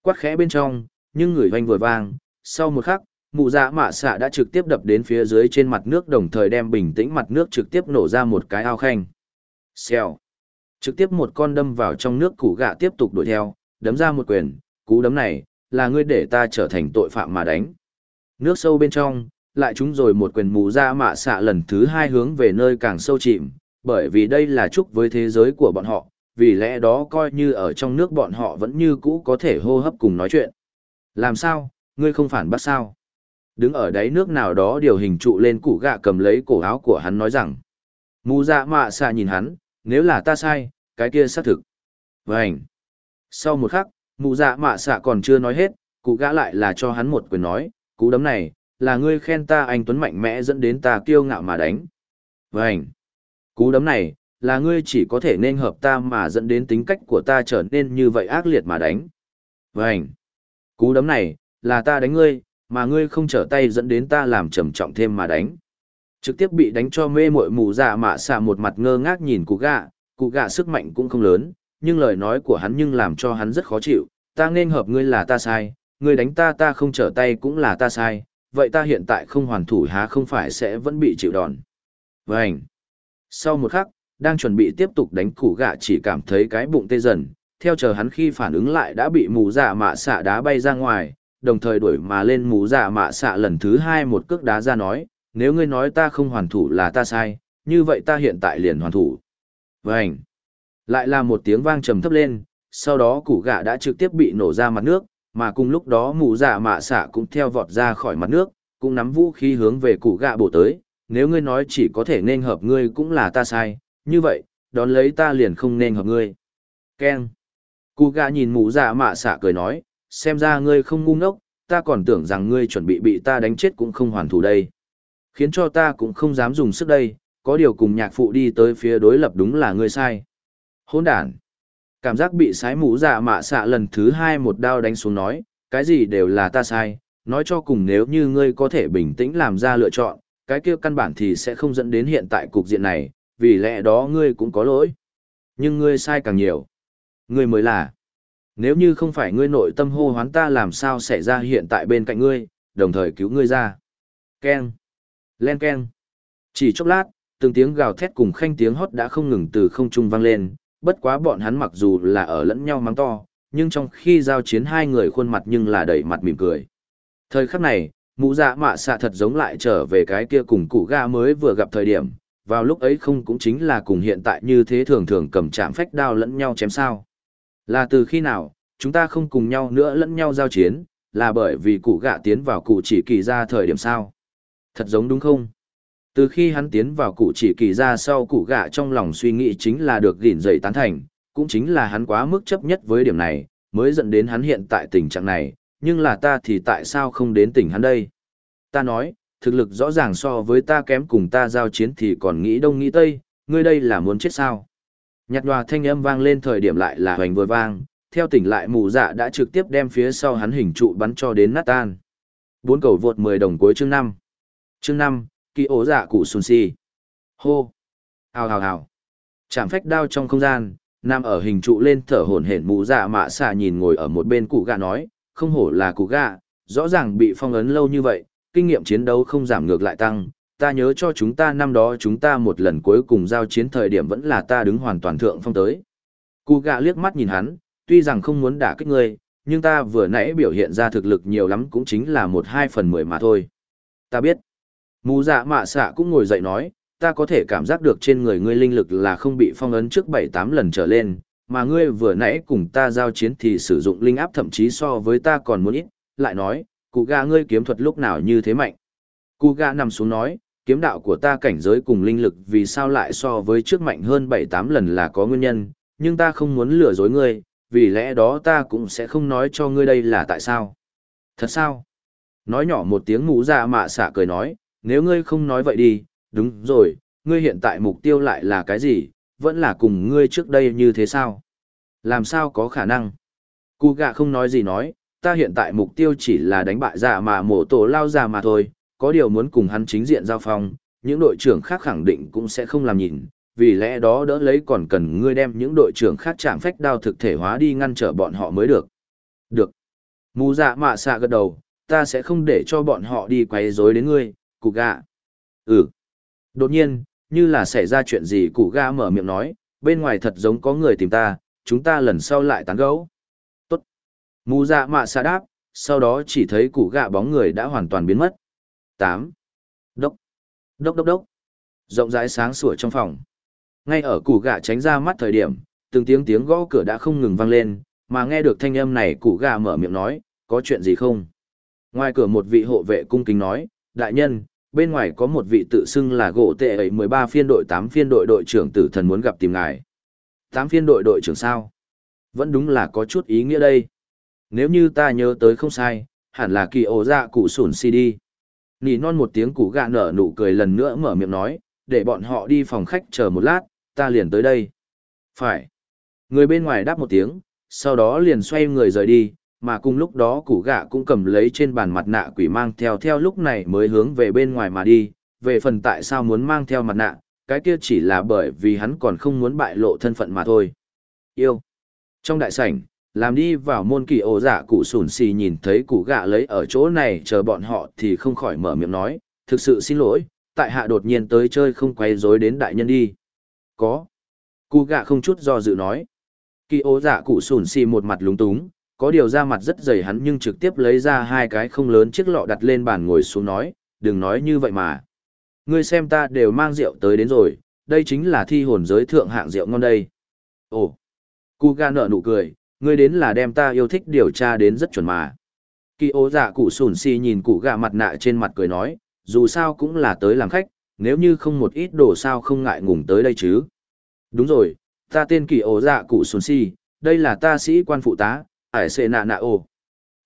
quát khẽ bên trong, nhưng người hoanh vừa vang, sau một khắc, mụ dạ mạ xạ đã trực tiếp đập đến phía dưới trên mặt nước đồng thời đem bình tĩnh mặt nước trực tiếp nổ ra một cái ao khanh. Xèo. Trực tiếp một con đâm vào trong nước củ gạ tiếp tục đuổi theo, đấm ra một quyền, cú đấm này, là ngươi để ta trở thành tội phạm mà đánh. Nước sâu bên trong, lại trúng rồi một quyền mù ra dạ mạ xạ lần thứ hai hướng về nơi càng sâu chìm, bởi vì đây là chúc với thế giới của bọn họ, vì lẽ đó coi như ở trong nước bọn họ vẫn như cũ có thể hô hấp cùng nói chuyện. Làm sao, ngươi không phản bác sao? Đứng ở đáy nước nào đó điều hình trụ lên củ gạ cầm lấy cổ áo của hắn nói rằng. Mù dạ mạ xạ nhìn hắn, nếu là ta sai, cái kia xác thực. Vânh. Sau một khắc, mù dạ mạ xạ còn chưa nói hết, cụ gã lại là cho hắn một quyền nói, cú đấm này, là ngươi khen ta anh Tuấn mạnh mẽ dẫn đến ta kiêu ngạo mà đánh. Vânh. Cú đấm này, là ngươi chỉ có thể nên hợp ta mà dẫn đến tính cách của ta trở nên như vậy ác liệt mà đánh. Vânh. Cú đấm này, là ta đánh ngươi, mà ngươi không trở tay dẫn đến ta làm trầm trọng thêm mà đánh. Trực tiếp bị đánh cho mê muội mù dạ mạ xạ một mặt ngơ ngác nhìn cụ gạ, cụ gạ sức mạnh cũng không lớn, nhưng lời nói của hắn nhưng làm cho hắn rất khó chịu, ta nên hợp ngươi là ta sai, ngươi đánh ta ta không trở tay cũng là ta sai, vậy ta hiện tại không hoàn thủ há không phải sẽ vẫn bị chịu đòn. Vânh! Sau một khắc, đang chuẩn bị tiếp tục đánh củ gạ chỉ cảm thấy cái bụng tê dần, theo chờ hắn khi phản ứng lại đã bị mù dạ mạ xạ đá bay ra ngoài, đồng thời đuổi mà lên mù dạ mạ xạ lần thứ hai một cước đá ra nói, nếu ngươi nói ta không hoàn thủ là ta sai, như vậy ta hiện tại liền hoàn thủ. Vânh! Lại là một tiếng vang trầm thấp lên, sau đó củ gạ đã trực tiếp bị nổ ra mặt nước, mà cùng lúc đó mù dạ mạ xạ cũng theo vọt ra khỏi mặt nước, cũng nắm vũ khí hướng về củ gạ bổ tới, nếu ngươi nói chỉ có thể nên hợp ngươi cũng là ta sai, như vậy, đón lấy ta liền không nên hợp ngươi. Ken. Cú gạ nhìn mũ dạ mạ xạ cười nói, xem ra ngươi không ngu ngốc, ta còn tưởng rằng ngươi chuẩn bị bị ta đánh chết cũng không hoàn thủ đây. Khiến cho ta cũng không dám dùng sức đây, có điều cùng nhạc phụ đi tới phía đối lập đúng là ngươi sai. Hôn đàn. Cảm giác bị sái mũ dạ mạ xạ lần thứ hai một đao đánh xuống nói, cái gì đều là ta sai, nói cho cùng nếu như ngươi có thể bình tĩnh làm ra lựa chọn, cái kia căn bản thì sẽ không dẫn đến hiện tại cục diện này, vì lẽ đó ngươi cũng có lỗi. Nhưng ngươi sai càng nhiều. Ngươi mới là. Nếu như không phải ngươi nội tâm hô hoán ta làm sao xảy ra hiện tại bên cạnh ngươi, đồng thời cứu ngươi ra. Ken. Len ken. Chỉ chốc lát, từng tiếng gào thét cùng khanh tiếng hót đã không ngừng từ không trung vang lên, bất quá bọn hắn mặc dù là ở lẫn nhau mắng to, nhưng trong khi giao chiến hai người khuôn mặt nhưng là đầy mặt mỉm cười. Thời khắc này, mụ dạ mạ xạ thật giống lại trở về cái kia cùng cụ ga mới vừa gặp thời điểm, vào lúc ấy không cũng chính là cùng hiện tại như thế thường thường cầm chạm phách đao lẫn nhau chém sao. Là từ khi nào, chúng ta không cùng nhau nữa lẫn nhau giao chiến, là bởi vì cụ gạ tiến vào cụ chỉ kỳ ra thời điểm sao. Thật giống đúng không? Từ khi hắn tiến vào cụ chỉ kỳ ra sau cụ gạ trong lòng suy nghĩ chính là được gỉn dậy tán thành, cũng chính là hắn quá mức chấp nhất với điểm này, mới dẫn đến hắn hiện tại tình trạng này, nhưng là ta thì tại sao không đến tỉnh hắn đây? Ta nói, thực lực rõ ràng so với ta kém cùng ta giao chiến thì còn nghĩ đông nghĩ tây, ngươi đây là muốn chết sao? nhạt đoà thanh âm vang lên thời điểm lại là hoành vừa vang, theo tỉnh lại mù dạ đã trực tiếp đem phía sau hắn hình trụ bắn cho đến nát tan. Bốn cầu vượt 10 đồng cuối chương 5. Chương 5, kỳ ố dạ cụ xuân si. Hô! Hào hào hào! Chạm phách đao trong không gian, nam ở hình trụ lên thở hổn hển mù dạ mạ xà nhìn ngồi ở một bên cụ gạ nói, không hổ là cụ gạ, rõ ràng bị phong ấn lâu như vậy, kinh nghiệm chiến đấu không giảm ngược lại tăng. Ta nhớ cho chúng ta năm đó chúng ta một lần cuối cùng giao chiến thời điểm vẫn là ta đứng hoàn toàn thượng phong tới. Cụ gạ liếc mắt nhìn hắn, tuy rằng không muốn đả kích ngươi, nhưng ta vừa nãy biểu hiện ra thực lực nhiều lắm cũng chính là một hai phần mười mà thôi. Ta biết. Mù dạ mạ xạ cũng ngồi dậy nói, ta có thể cảm giác được trên người ngươi linh lực là không bị phong ấn trước bảy tám lần trở lên, mà ngươi vừa nãy cùng ta giao chiến thì sử dụng linh áp thậm chí so với ta còn muốn ít, lại nói, cụ gà ngươi kiếm thuật lúc nào như thế mạnh. Cụ gà nằm xuống nói, kiếm đạo của ta cảnh giới cùng linh lực vì sao lại so với trước mạnh hơn bảy tám lần là có nguyên nhân, nhưng ta không muốn lừa dối ngươi, vì lẽ đó ta cũng sẽ không nói cho ngươi đây là tại sao. Thật sao? Nói nhỏ một tiếng mũ dạ mạ xạ cười nói, nếu ngươi không nói vậy đi, đúng rồi, ngươi hiện tại mục tiêu lại là cái gì, vẫn là cùng ngươi trước đây như thế sao? Làm sao có khả năng? Cụ gạ không nói gì nói, ta hiện tại mục tiêu chỉ là đánh bại giả mà mổ tổ lao giả mà thôi, có điều muốn cùng hắn chính diện giao phong, những đội trưởng khác khẳng định cũng sẽ không làm nhìn, vì lẽ đó đỡ lấy còn cần ngươi đem những đội trưởng khác chạm phách đao thực thể hóa đi ngăn trở bọn họ mới được. Được. Mù dạ mạ xạ gật đầu, ta sẽ không để cho bọn họ đi quấy rối đến ngươi, cụ gạ. Ừ. Đột nhiên, như là xảy ra chuyện gì cụ ga mở miệng nói, bên ngoài thật giống có người tìm ta, chúng ta lần sau lại tán gấu. Tốt. Mù dạ mạ xa đáp, sau đó chỉ thấy cụ gạ bóng người đã hoàn toàn biến mất. 8. Đốc. Đốc đốc đốc. Rộng rãi sáng sủa trong phòng. Ngay ở cụ gạ tránh ra mắt thời điểm, từng tiếng tiếng gõ cửa đã không ngừng vang lên, mà nghe được thanh âm này cụ gà mở miệng nói, có chuyện gì không? Ngoài cửa một vị hộ vệ cung kính nói, đại nhân, bên ngoài có một vị tự xưng là gỗ tệ ấy 13 phiên đội 8 phiên đội đội trưởng tử thần muốn gặp tìm ngài. 8 phiên đội đội trưởng sao? Vẫn đúng là có chút ý nghĩa đây. Nếu như ta nhớ tới không sai, hẳn là kỳ ổ dạ cụ sủn CD. Nỉ non một tiếng củ gạ nở nụ cười lần nữa mở miệng nói, để bọn họ đi phòng khách chờ một lát, ta liền tới đây. Phải. Người bên ngoài đáp một tiếng, sau đó liền xoay người rời đi, mà cùng lúc đó củ gạ cũng cầm lấy trên bàn mặt nạ quỷ mang theo theo lúc này mới hướng về bên ngoài mà đi, về phần tại sao muốn mang theo mặt nạ, cái kia chỉ là bởi vì hắn còn không muốn bại lộ thân phận mà thôi. Yêu. Trong đại sảnh, làm đi vào môn kỳ ổ dạ cụ sùn xì nhìn thấy cụ gạ lấy ở chỗ này chờ bọn họ thì không khỏi mở miệng nói, thực sự xin lỗi, tại hạ đột nhiên tới chơi không quay rối đến đại nhân đi. Có. Cụ gạ không chút do dự nói. Kỳ ổ dạ cụ sùn xì một mặt lúng túng, có điều ra mặt rất dày hắn nhưng trực tiếp lấy ra hai cái không lớn chiếc lọ đặt lên bàn ngồi xuống nói, đừng nói như vậy mà. Ngươi xem ta đều mang rượu tới đến rồi, đây chính là thi hồn giới thượng hạng rượu ngon đây. Ồ, cụ ga nở nụ cười, ngươi đến là đem ta yêu thích điều tra đến rất chuẩn mà. Kỳ ố dạ cụ sùn si nhìn cụ gà mặt nạ trên mặt cười nói, dù sao cũng là tới làm khách, nếu như không một ít đồ sao không ngại ngùng tới đây chứ. Đúng rồi, ta tên kỳ ố dạ cụ sùn si, đây là ta sĩ quan phụ tá, ải xê nạ nạ ô.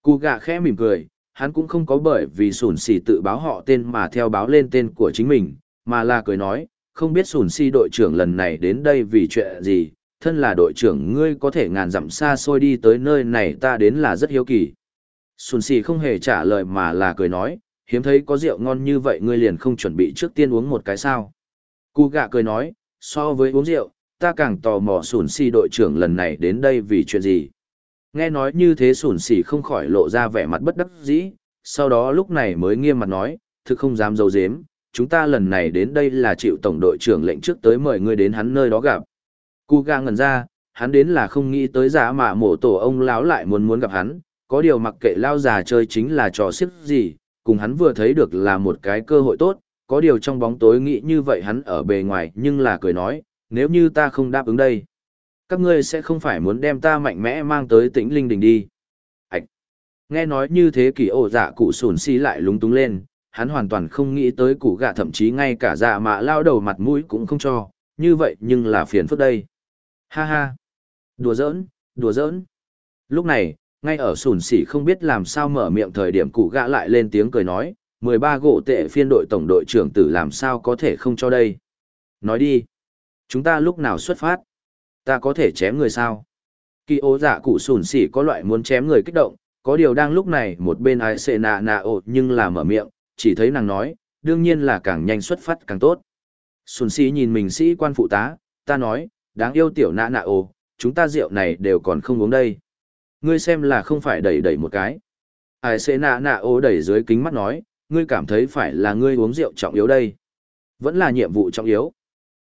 Cụ gạ khẽ mỉm cười, hắn cũng không có bởi vì sùn xì tự báo họ tên mà theo báo lên tên của chính mình, mà là cười nói, không biết sùn xì đội trưởng lần này đến đây vì chuyện gì, thân là đội trưởng ngươi có thể ngàn dặm xa xôi đi tới nơi này ta đến là rất hiếu kỳ. Sùn xì không hề trả lời mà là cười nói, hiếm thấy có rượu ngon như vậy ngươi liền không chuẩn bị trước tiên uống một cái sao. Cụ gạ cười nói, so với uống rượu, ta càng tò mò sùn xì đội trưởng lần này đến đây vì chuyện gì. Nghe nói như thế sủn sỉ không khỏi lộ ra vẻ mặt bất đắc dĩ, sau đó lúc này mới nghiêm mặt nói, thực không dám dấu dếm, chúng ta lần này đến đây là chịu tổng đội trưởng lệnh trước tới mời ngươi đến hắn nơi đó gặp. Cú ga ngẩn ra, hắn đến là không nghĩ tới giả mà mổ tổ ông lão lại muốn muốn gặp hắn, có điều mặc kệ lao già chơi chính là trò xiếc gì, cùng hắn vừa thấy được là một cái cơ hội tốt, có điều trong bóng tối nghĩ như vậy hắn ở bề ngoài nhưng là cười nói, nếu như ta không đáp ứng đây các ngươi sẽ không phải muốn đem ta mạnh mẽ mang tới tĩnh linh đình đi. Ảch! Nghe nói như thế kỳ ổ dạ cụ sùn si lại lúng túng lên, hắn hoàn toàn không nghĩ tới cụ gạ thậm chí ngay cả dạ mạ lao đầu mặt mũi cũng không cho, như vậy nhưng là phiền phức đây. Ha ha! Đùa giỡn, đùa giỡn. Lúc này, ngay ở sùn sỉ không biết làm sao mở miệng thời điểm cụ gạ lại lên tiếng cười nói, 13 gỗ tệ phiên đội tổng đội trưởng tử làm sao có thể không cho đây. Nói đi. Chúng ta lúc nào xuất phát? Ta có thể chém người sao? Kỳ ố dạ cụ sùn xỉ có loại muốn chém người kích động, có điều đang lúc này một bên ai xệ nạ nạ ồ nhưng là mở miệng, chỉ thấy nàng nói, đương nhiên là càng nhanh xuất phát càng tốt. Sùn xỉ nhìn mình sĩ quan phụ tá, ta nói, đáng yêu tiểu nạ nạ ồ, chúng ta rượu này đều còn không uống đây. Ngươi xem là không phải đẩy đẩy một cái. Ai xệ nạ nạ ồ đẩy dưới kính mắt nói, ngươi cảm thấy phải là ngươi uống rượu trọng yếu đây. Vẫn là nhiệm vụ trọng yếu.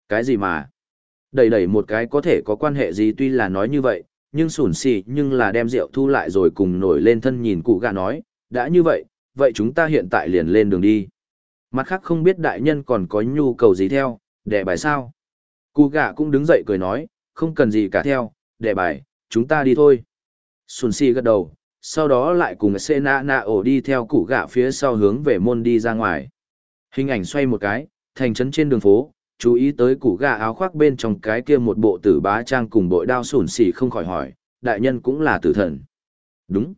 Cái gì mà? Đẩy đẩy một cái có thể có quan hệ gì tuy là nói như vậy, nhưng sủn xì nhưng là đem rượu thu lại rồi cùng nổi lên thân nhìn cụ gà nói, đã như vậy, vậy chúng ta hiện tại liền lên đường đi. Mặt khác không biết đại nhân còn có nhu cầu gì theo, để bài sao. Cụ gà cũng đứng dậy cười nói, không cần gì cả theo, để bài, chúng ta đi thôi. Sùn xì gật đầu, sau đó lại cùng xê nạ nạ ổ đi theo cụ gà phía sau hướng về môn đi ra ngoài. Hình ảnh xoay một cái, thành trấn trên đường phố, chú ý tới củ gà áo khoác bên trong cái kia một bộ tử bá trang cùng bội đao sủn xỉ không khỏi hỏi, đại nhân cũng là tử thần. Đúng.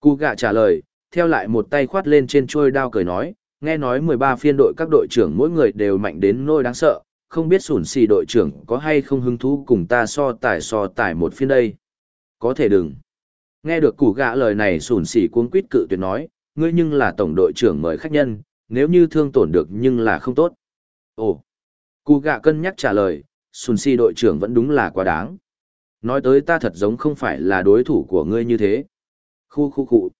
củ gà trả lời, theo lại một tay khoát lên trên trôi đao cười nói, nghe nói 13 phiên đội các đội trưởng mỗi người đều mạnh đến nỗi đáng sợ, không biết sủn xỉ đội trưởng có hay không hứng thú cùng ta so tải so tải một phiên đây. Có thể đừng. Nghe được củ gạ lời này sủn xỉ cuống quýt cự tuyệt nói, ngươi nhưng là tổng đội trưởng mời khách nhân, nếu như thương tổn được nhưng là không tốt. Ồ, Cụ gạ cân nhắc trả lời, Sùn Si đội trưởng vẫn đúng là quá đáng. Nói tới ta thật giống không phải là đối thủ của ngươi như thế. Khu khu khu.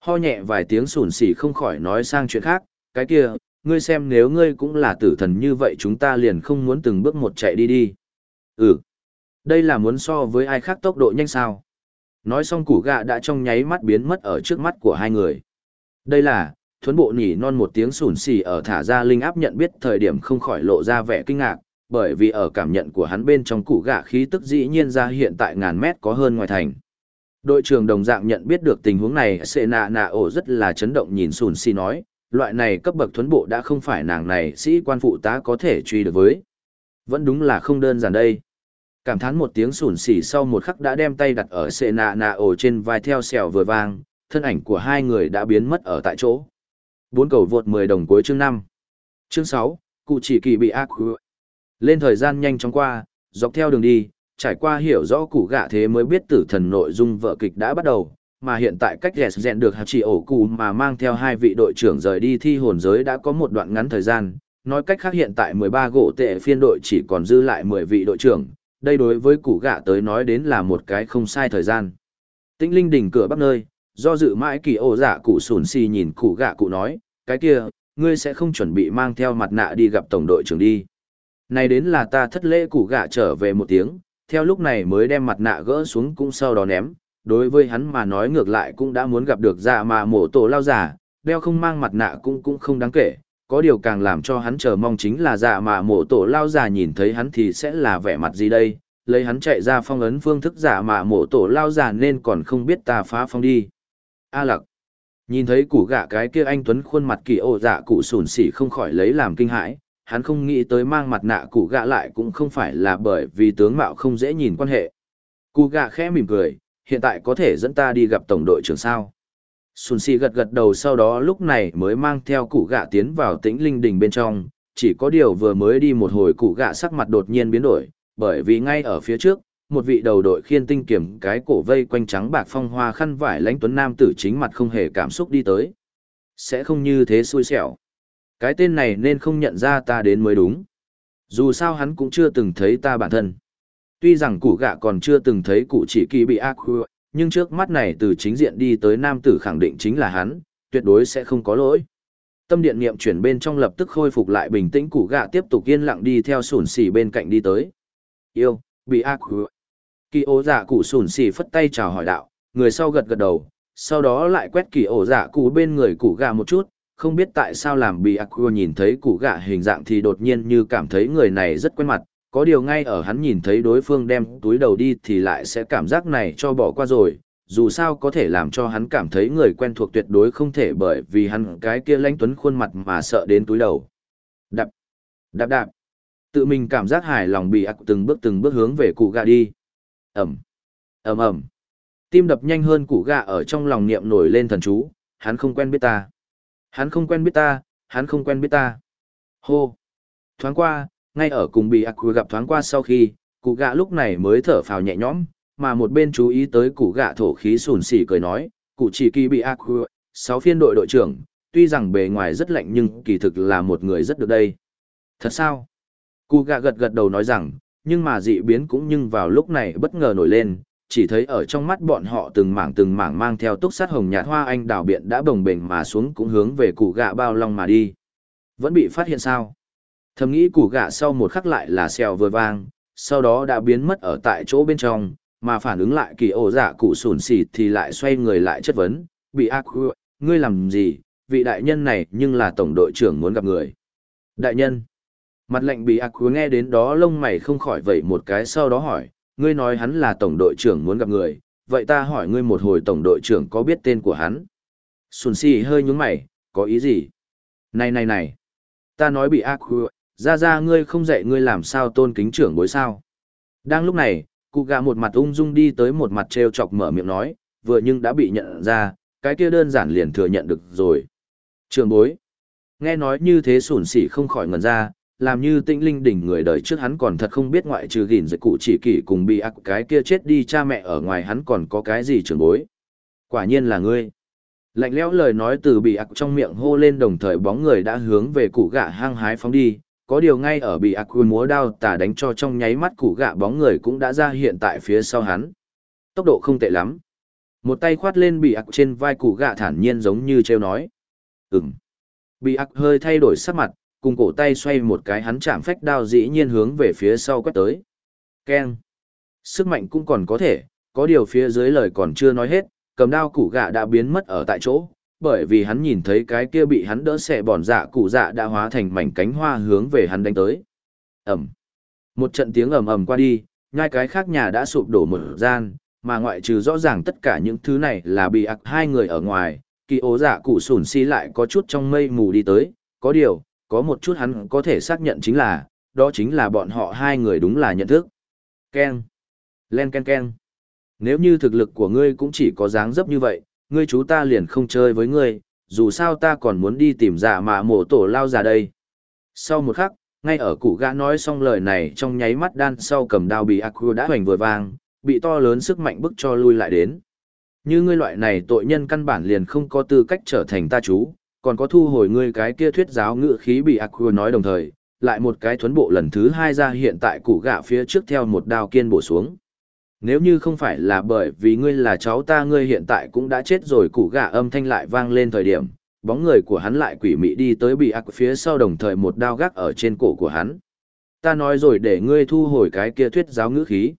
Ho nhẹ vài tiếng sùn Si không khỏi nói sang chuyện khác, cái kia, ngươi xem nếu ngươi cũng là tử thần như vậy chúng ta liền không muốn từng bước một chạy đi đi. Ừ. Đây là muốn so với ai khác tốc độ nhanh sao. Nói xong củ gạ đã trong nháy mắt biến mất ở trước mắt của hai người. Đây là, thuấn bộ nhỉ non một tiếng sủn xì ở thả ra linh áp nhận biết thời điểm không khỏi lộ ra vẻ kinh ngạc, bởi vì ở cảm nhận của hắn bên trong củ gạ khí tức dĩ nhiên ra hiện tại ngàn mét có hơn ngoài thành. Đội trưởng đồng dạng nhận biết được tình huống này, Sệ nạ nạ ổ rất là chấn động nhìn Sùn Si nói, loại này cấp bậc thuấn bộ đã không phải nàng này sĩ quan phụ tá có thể truy được với. Vẫn đúng là không đơn giản đây. Cảm thán một tiếng sùn xỉ sau một khắc đã đem tay đặt ở Sệ nạ nạ ổ trên vai theo sẹo vừa vang, thân ảnh của hai người đã biến mất ở tại chỗ. Bốn cầu vượt 10 đồng cuối chương 5. Chương 6, cụ chỉ kỳ bị ác Lên thời gian nhanh chóng qua, dọc theo đường đi, trải qua hiểu rõ cụ gạ thế mới biết tử thần nội dung vợ kịch đã bắt đầu, mà hiện tại cách rèn rèn được hạt chỉ ổ cụ mà mang theo hai vị đội trưởng rời đi thi hồn giới đã có một đoạn ngắn thời gian. Nói cách khác hiện tại 13 gỗ tệ phiên đội chỉ còn dư lại 10 vị đội trưởng, đây đối với cụ gạ tới nói đến là một cái không sai thời gian. Tĩnh linh đỉnh cửa bắc nơi, do dự mãi kỳ ổ dạ cụ sùn xì nhìn cụ gạ cụ nói, cái kia, ngươi sẽ không chuẩn bị mang theo mặt nạ đi gặp tổng đội trưởng đi. Này đến là ta thất lễ cụ gạ trở về một tiếng, theo lúc này mới đem mặt nạ gỡ xuống cũng sau đó ném, đối với hắn mà nói ngược lại cũng đã muốn gặp được dạ mà mổ tổ lao giả, đeo không mang mặt nạ cũng cũng không đáng kể, có điều càng làm cho hắn chờ mong chính là dạ mà mổ tổ lao giả nhìn thấy hắn thì sẽ là vẻ mặt gì đây, lấy hắn chạy ra phong ấn phương thức giả mà mổ tổ lao giả nên còn không biết ta phá phong đi. A lặc. Nhìn thấy củ gạ cái kia anh Tuấn khuôn mặt kỳ ô dạ cụ sùn xỉ không khỏi lấy làm kinh hãi, hắn không nghĩ tới mang mặt nạ cụ gạ lại cũng không phải là bởi vì tướng mạo không dễ nhìn quan hệ. Cụ gạ khẽ mỉm cười, hiện tại có thể dẫn ta đi gặp tổng đội trưởng sao. Sùn xỉ gật gật đầu sau đó lúc này mới mang theo cụ gạ tiến vào tĩnh linh đình bên trong, chỉ có điều vừa mới đi một hồi cụ gạ sắc mặt đột nhiên biến đổi, bởi vì ngay ở phía trước, một vị đầu đội khiên tinh kiểm cái cổ vây quanh trắng bạc phong hoa khăn vải lãnh tuấn nam tử chính mặt không hề cảm xúc đi tới. Sẽ không như thế xui xẻo. Cái tên này nên không nhận ra ta đến mới đúng. Dù sao hắn cũng chưa từng thấy ta bản thân. Tuy rằng cụ gạ còn chưa từng thấy cụ chỉ kỳ bị ác khu, nhưng trước mắt này từ chính diện đi tới nam tử khẳng định chính là hắn, tuyệt đối sẽ không có lỗi. Tâm điện niệm chuyển bên trong lập tức khôi phục lại bình tĩnh cụ gạ tiếp tục yên lặng đi theo sủn xỉ bên cạnh đi tới. Yêu, bị ác khu. Kỳ ố giả dạ cụ sủn xì phất tay chào hỏi đạo, người sau gật gật đầu, sau đó lại quét kỳ ổ giả dạ cụ bên người cụ gạ một chút, không biết tại sao làm bị Aqua nhìn thấy cụ gạ hình dạng thì đột nhiên như cảm thấy người này rất quen mặt, có điều ngay ở hắn nhìn thấy đối phương đem túi đầu đi thì lại sẽ cảm giác này cho bỏ qua rồi, dù sao có thể làm cho hắn cảm thấy người quen thuộc tuyệt đối không thể bởi vì hắn cái kia lãnh tuấn khuôn mặt mà sợ đến túi đầu. Đạp, đạp đạp, tự mình cảm giác hài lòng bị ặc từng bước từng bước hướng về cụ gạ đi ầm ầm ầm, tim đập nhanh hơn cụ gạ ở trong lòng niệm nổi lên thần chú, hắn không quen biết ta. Hắn không quen biết ta, hắn không quen biết ta. Hô. Thoáng qua, ngay ở cùng bị ạc gặp thoáng qua sau khi, cụ gạ lúc này mới thở phào nhẹ nhõm, mà một bên chú ý tới cụ gạ thổ khí sùn xỉ cười nói, cụ chỉ kỳ bị ạc sáu phiên đội đội trưởng, tuy rằng bề ngoài rất lạnh nhưng kỳ thực là một người rất được đây. Thật sao? Cụ gạ gật gật đầu nói rằng, nhưng mà dị biến cũng nhưng vào lúc này bất ngờ nổi lên, chỉ thấy ở trong mắt bọn họ từng mảng từng mảng mang theo túc sát hồng nhạt hoa anh đào biện đã bồng bềnh mà xuống cũng hướng về củ gạ bao long mà đi. Vẫn bị phát hiện sao? Thầm nghĩ củ gạ sau một khắc lại là xèo vừa vang, sau đó đã biến mất ở tại chỗ bên trong, mà phản ứng lại kỳ ổ dạ cụ sùn xì thì lại xoay người lại chất vấn, bị ác ngươi làm gì, vị đại nhân này nhưng là tổng đội trưởng muốn gặp người. Đại nhân, mặt lệnh bị ác nghe đến đó lông mày không khỏi vẩy một cái sau đó hỏi, ngươi nói hắn là tổng đội trưởng muốn gặp người, vậy ta hỏi ngươi một hồi tổng đội trưởng có biết tên của hắn? Sùn si hơi nhúng mày, có ý gì? Này này này, ta nói bị ác ra ra ngươi không dạy ngươi làm sao tôn kính trưởng bối sao. Đang lúc này, cụ gà một mặt ung dung đi tới một mặt treo chọc mở miệng nói, vừa nhưng đã bị nhận ra, cái kia đơn giản liền thừa nhận được rồi. Trưởng bối, nghe nói như thế sùn sỉ không khỏi ngần ra, làm như tĩnh linh đỉnh người đời trước hắn còn thật không biết ngoại trừ gìn dịch cụ chỉ kỷ cùng bị ác cái kia chết đi cha mẹ ở ngoài hắn còn có cái gì trưởng bối. Quả nhiên là ngươi. Lạnh lẽo lời nói từ bị ác trong miệng hô lên đồng thời bóng người đã hướng về cụ gạ hang hái phóng đi, có điều ngay ở bị ác múa đao tà đánh cho trong nháy mắt cụ gạ bóng người cũng đã ra hiện tại phía sau hắn. Tốc độ không tệ lắm. Một tay khoát lên bị ác trên vai cụ gạ thản nhiên giống như treo nói. Ừm. Bị ác hơi thay đổi sắc mặt, cùng cổ tay xoay một cái hắn chạm phách đao dĩ nhiên hướng về phía sau quét tới. Keng. Sức mạnh cũng còn có thể, có điều phía dưới lời còn chưa nói hết, cầm đao củ gạ đã biến mất ở tại chỗ, bởi vì hắn nhìn thấy cái kia bị hắn đỡ xẻ bòn dạ củ dạ đã hóa thành mảnh cánh hoa hướng về hắn đánh tới. Ẩm. Một trận tiếng ầm ầm qua đi, ngay cái khác nhà đã sụp đổ một gian, mà ngoại trừ rõ ràng tất cả những thứ này là bị ạc hai người ở ngoài, kỳ ố dạ củ sủn si lại có chút trong mây mù đi tới, có điều, có một chút hắn có thể xác nhận chính là, đó chính là bọn họ hai người đúng là nhận thức. Ken. Len ken ken. Nếu như thực lực của ngươi cũng chỉ có dáng dấp như vậy, ngươi chú ta liền không chơi với ngươi, dù sao ta còn muốn đi tìm giả mà mổ tổ lao ra đây. Sau một khắc, ngay ở cụ gã nói xong lời này trong nháy mắt đan sau cầm đao bị Aku đã hoành vừa vang, bị to lớn sức mạnh bức cho lui lại đến. Như ngươi loại này tội nhân căn bản liền không có tư cách trở thành ta chú, còn có thu hồi ngươi cái kia thuyết giáo ngữ khí bị Aku nói đồng thời, lại một cái thuấn bộ lần thứ hai ra hiện tại củ gạ phía trước theo một đao kiên bổ xuống. Nếu như không phải là bởi vì ngươi là cháu ta ngươi hiện tại cũng đã chết rồi củ gạ âm thanh lại vang lên thời điểm, bóng người của hắn lại quỷ mị đi tới bị ác phía sau đồng thời một đao gác ở trên cổ của hắn. Ta nói rồi để ngươi thu hồi cái kia thuyết giáo ngữ khí.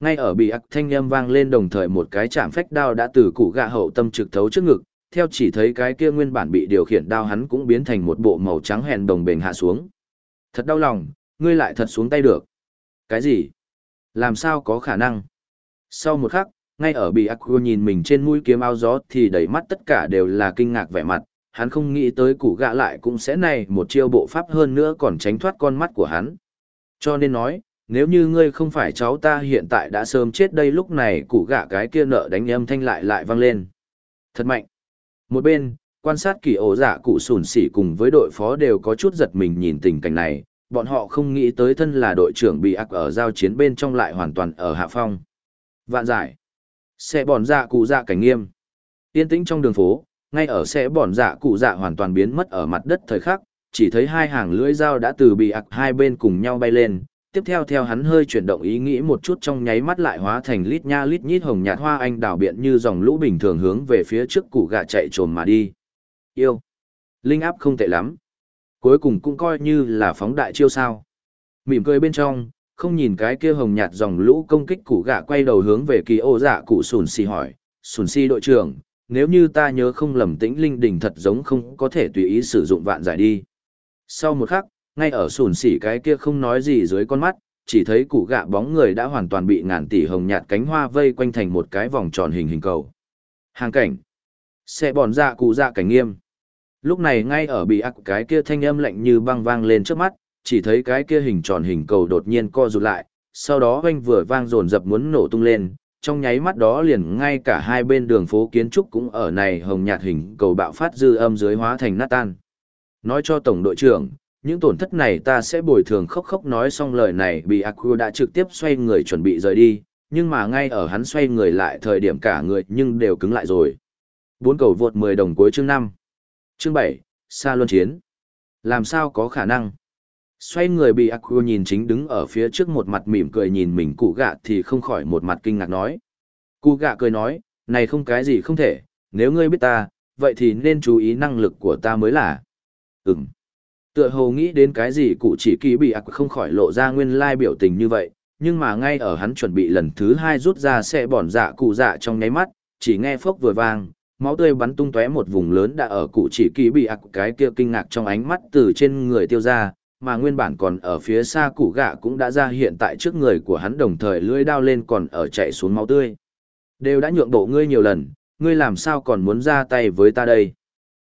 Ngay ở bị ác thanh âm vang lên đồng thời một cái chạm phách đao đã từ củ gạ hậu tâm trực thấu trước ngực, theo chỉ thấy cái kia nguyên bản bị điều khiển đao hắn cũng biến thành một bộ màu trắng hèn đồng bền hạ xuống. Thật đau lòng, ngươi lại thật xuống tay được. Cái gì? Làm sao có khả năng? Sau một khắc, ngay ở bị ác nhìn mình trên mũi kiếm áo gió thì đầy mắt tất cả đều là kinh ngạc vẻ mặt, hắn không nghĩ tới củ gạ lại cũng sẽ này một chiêu bộ pháp hơn nữa còn tránh thoát con mắt của hắn. Cho nên nói, nếu như ngươi không phải cháu ta hiện tại đã sớm chết đây lúc này củ gạ cái kia nợ đánh âm thanh lại lại vang lên. Thật mạnh. Một bên, quan sát kỳ ổ giả dạ cụ sùn sỉ cùng với đội phó đều có chút giật mình nhìn tình cảnh này, bọn họ không nghĩ tới thân là đội trưởng bị ác ở giao chiến bên trong lại hoàn toàn ở hạ phong. Vạn giải. Xe bòn dạ cụ dạ cảnh nghiêm. Yên tĩnh trong đường phố, ngay ở xe bòn dạ cụ dạ hoàn toàn biến mất ở mặt đất thời khắc, chỉ thấy hai hàng lưỡi dao đã từ bị ạc hai bên cùng nhau bay lên, tiếp theo theo hắn hơi chuyển động ý nghĩ một chút trong nháy mắt lại hóa thành lít nha lít nhít hồng nhạt hoa anh đào biện như dòng lũ bình thường hướng về phía trước củ gạ chạy trồm mà đi. Yêu. Linh áp không tệ lắm. Cuối cùng cũng coi như là phóng đại chiêu sao. Mỉm cười bên trong, không nhìn cái kia hồng nhạt dòng lũ công kích củ gạ quay đầu hướng về kỳ ô dạ cụ sùn xì hỏi, sùn xì đội trưởng, nếu như ta nhớ không lầm tĩnh linh đỉnh thật giống không có thể tùy ý sử dụng vạn giải đi. Sau một khắc, ngay ở sùn xỉ cái kia không nói gì dưới con mắt, chỉ thấy củ gạ bóng người đã hoàn toàn bị ngàn tỷ hồng nhạt cánh hoa vây quanh thành một cái vòng tròn hình hình cầu. Hàng cảnh. Xe bòn dạ cụ dạ cảnh nghiêm. Lúc này ngay ở bị ác cái kia thanh âm lạnh như băng vang lên trước mắt, chỉ thấy cái kia hình tròn hình cầu đột nhiên co rụt lại, sau đó oanh vừa vang dồn dập muốn nổ tung lên, trong nháy mắt đó liền ngay cả hai bên đường phố kiến trúc cũng ở này hồng nhạt hình cầu bạo phát dư âm dưới hóa thành nát tan. Nói cho tổng đội trưởng, những tổn thất này ta sẽ bồi thường khóc khóc nói xong lời này bị Aku đã trực tiếp xoay người chuẩn bị rời đi, nhưng mà ngay ở hắn xoay người lại thời điểm cả người nhưng đều cứng lại rồi. Bốn cầu vượt 10 đồng cuối chương 5. Chương 7, Sa Luân Chiến. Làm sao có khả năng? Xoay người bị Aku nhìn chính đứng ở phía trước một mặt mỉm cười nhìn mình cụ gạ thì không khỏi một mặt kinh ngạc nói. Cụ gạ cười nói, này không cái gì không thể, nếu ngươi biết ta, vậy thì nên chú ý năng lực của ta mới là. Ừm. Tựa hồ nghĩ đến cái gì cụ chỉ kỳ bị ạc không khỏi lộ ra nguyên lai biểu tình như vậy, nhưng mà ngay ở hắn chuẩn bị lần thứ hai rút ra xe bỏn dạ cụ dạ trong nháy mắt, chỉ nghe phốc vừa vang, máu tươi bắn tung tóe một vùng lớn đã ở cụ chỉ kỳ bị ạc cái kia kinh ngạc trong ánh mắt từ trên người tiêu ra, mà nguyên bản còn ở phía xa cụ gạ cũng đã ra hiện tại trước người của hắn đồng thời lưỡi đao lên còn ở chạy xuống máu tươi. Đều đã nhượng bộ ngươi nhiều lần, ngươi làm sao còn muốn ra tay với ta đây?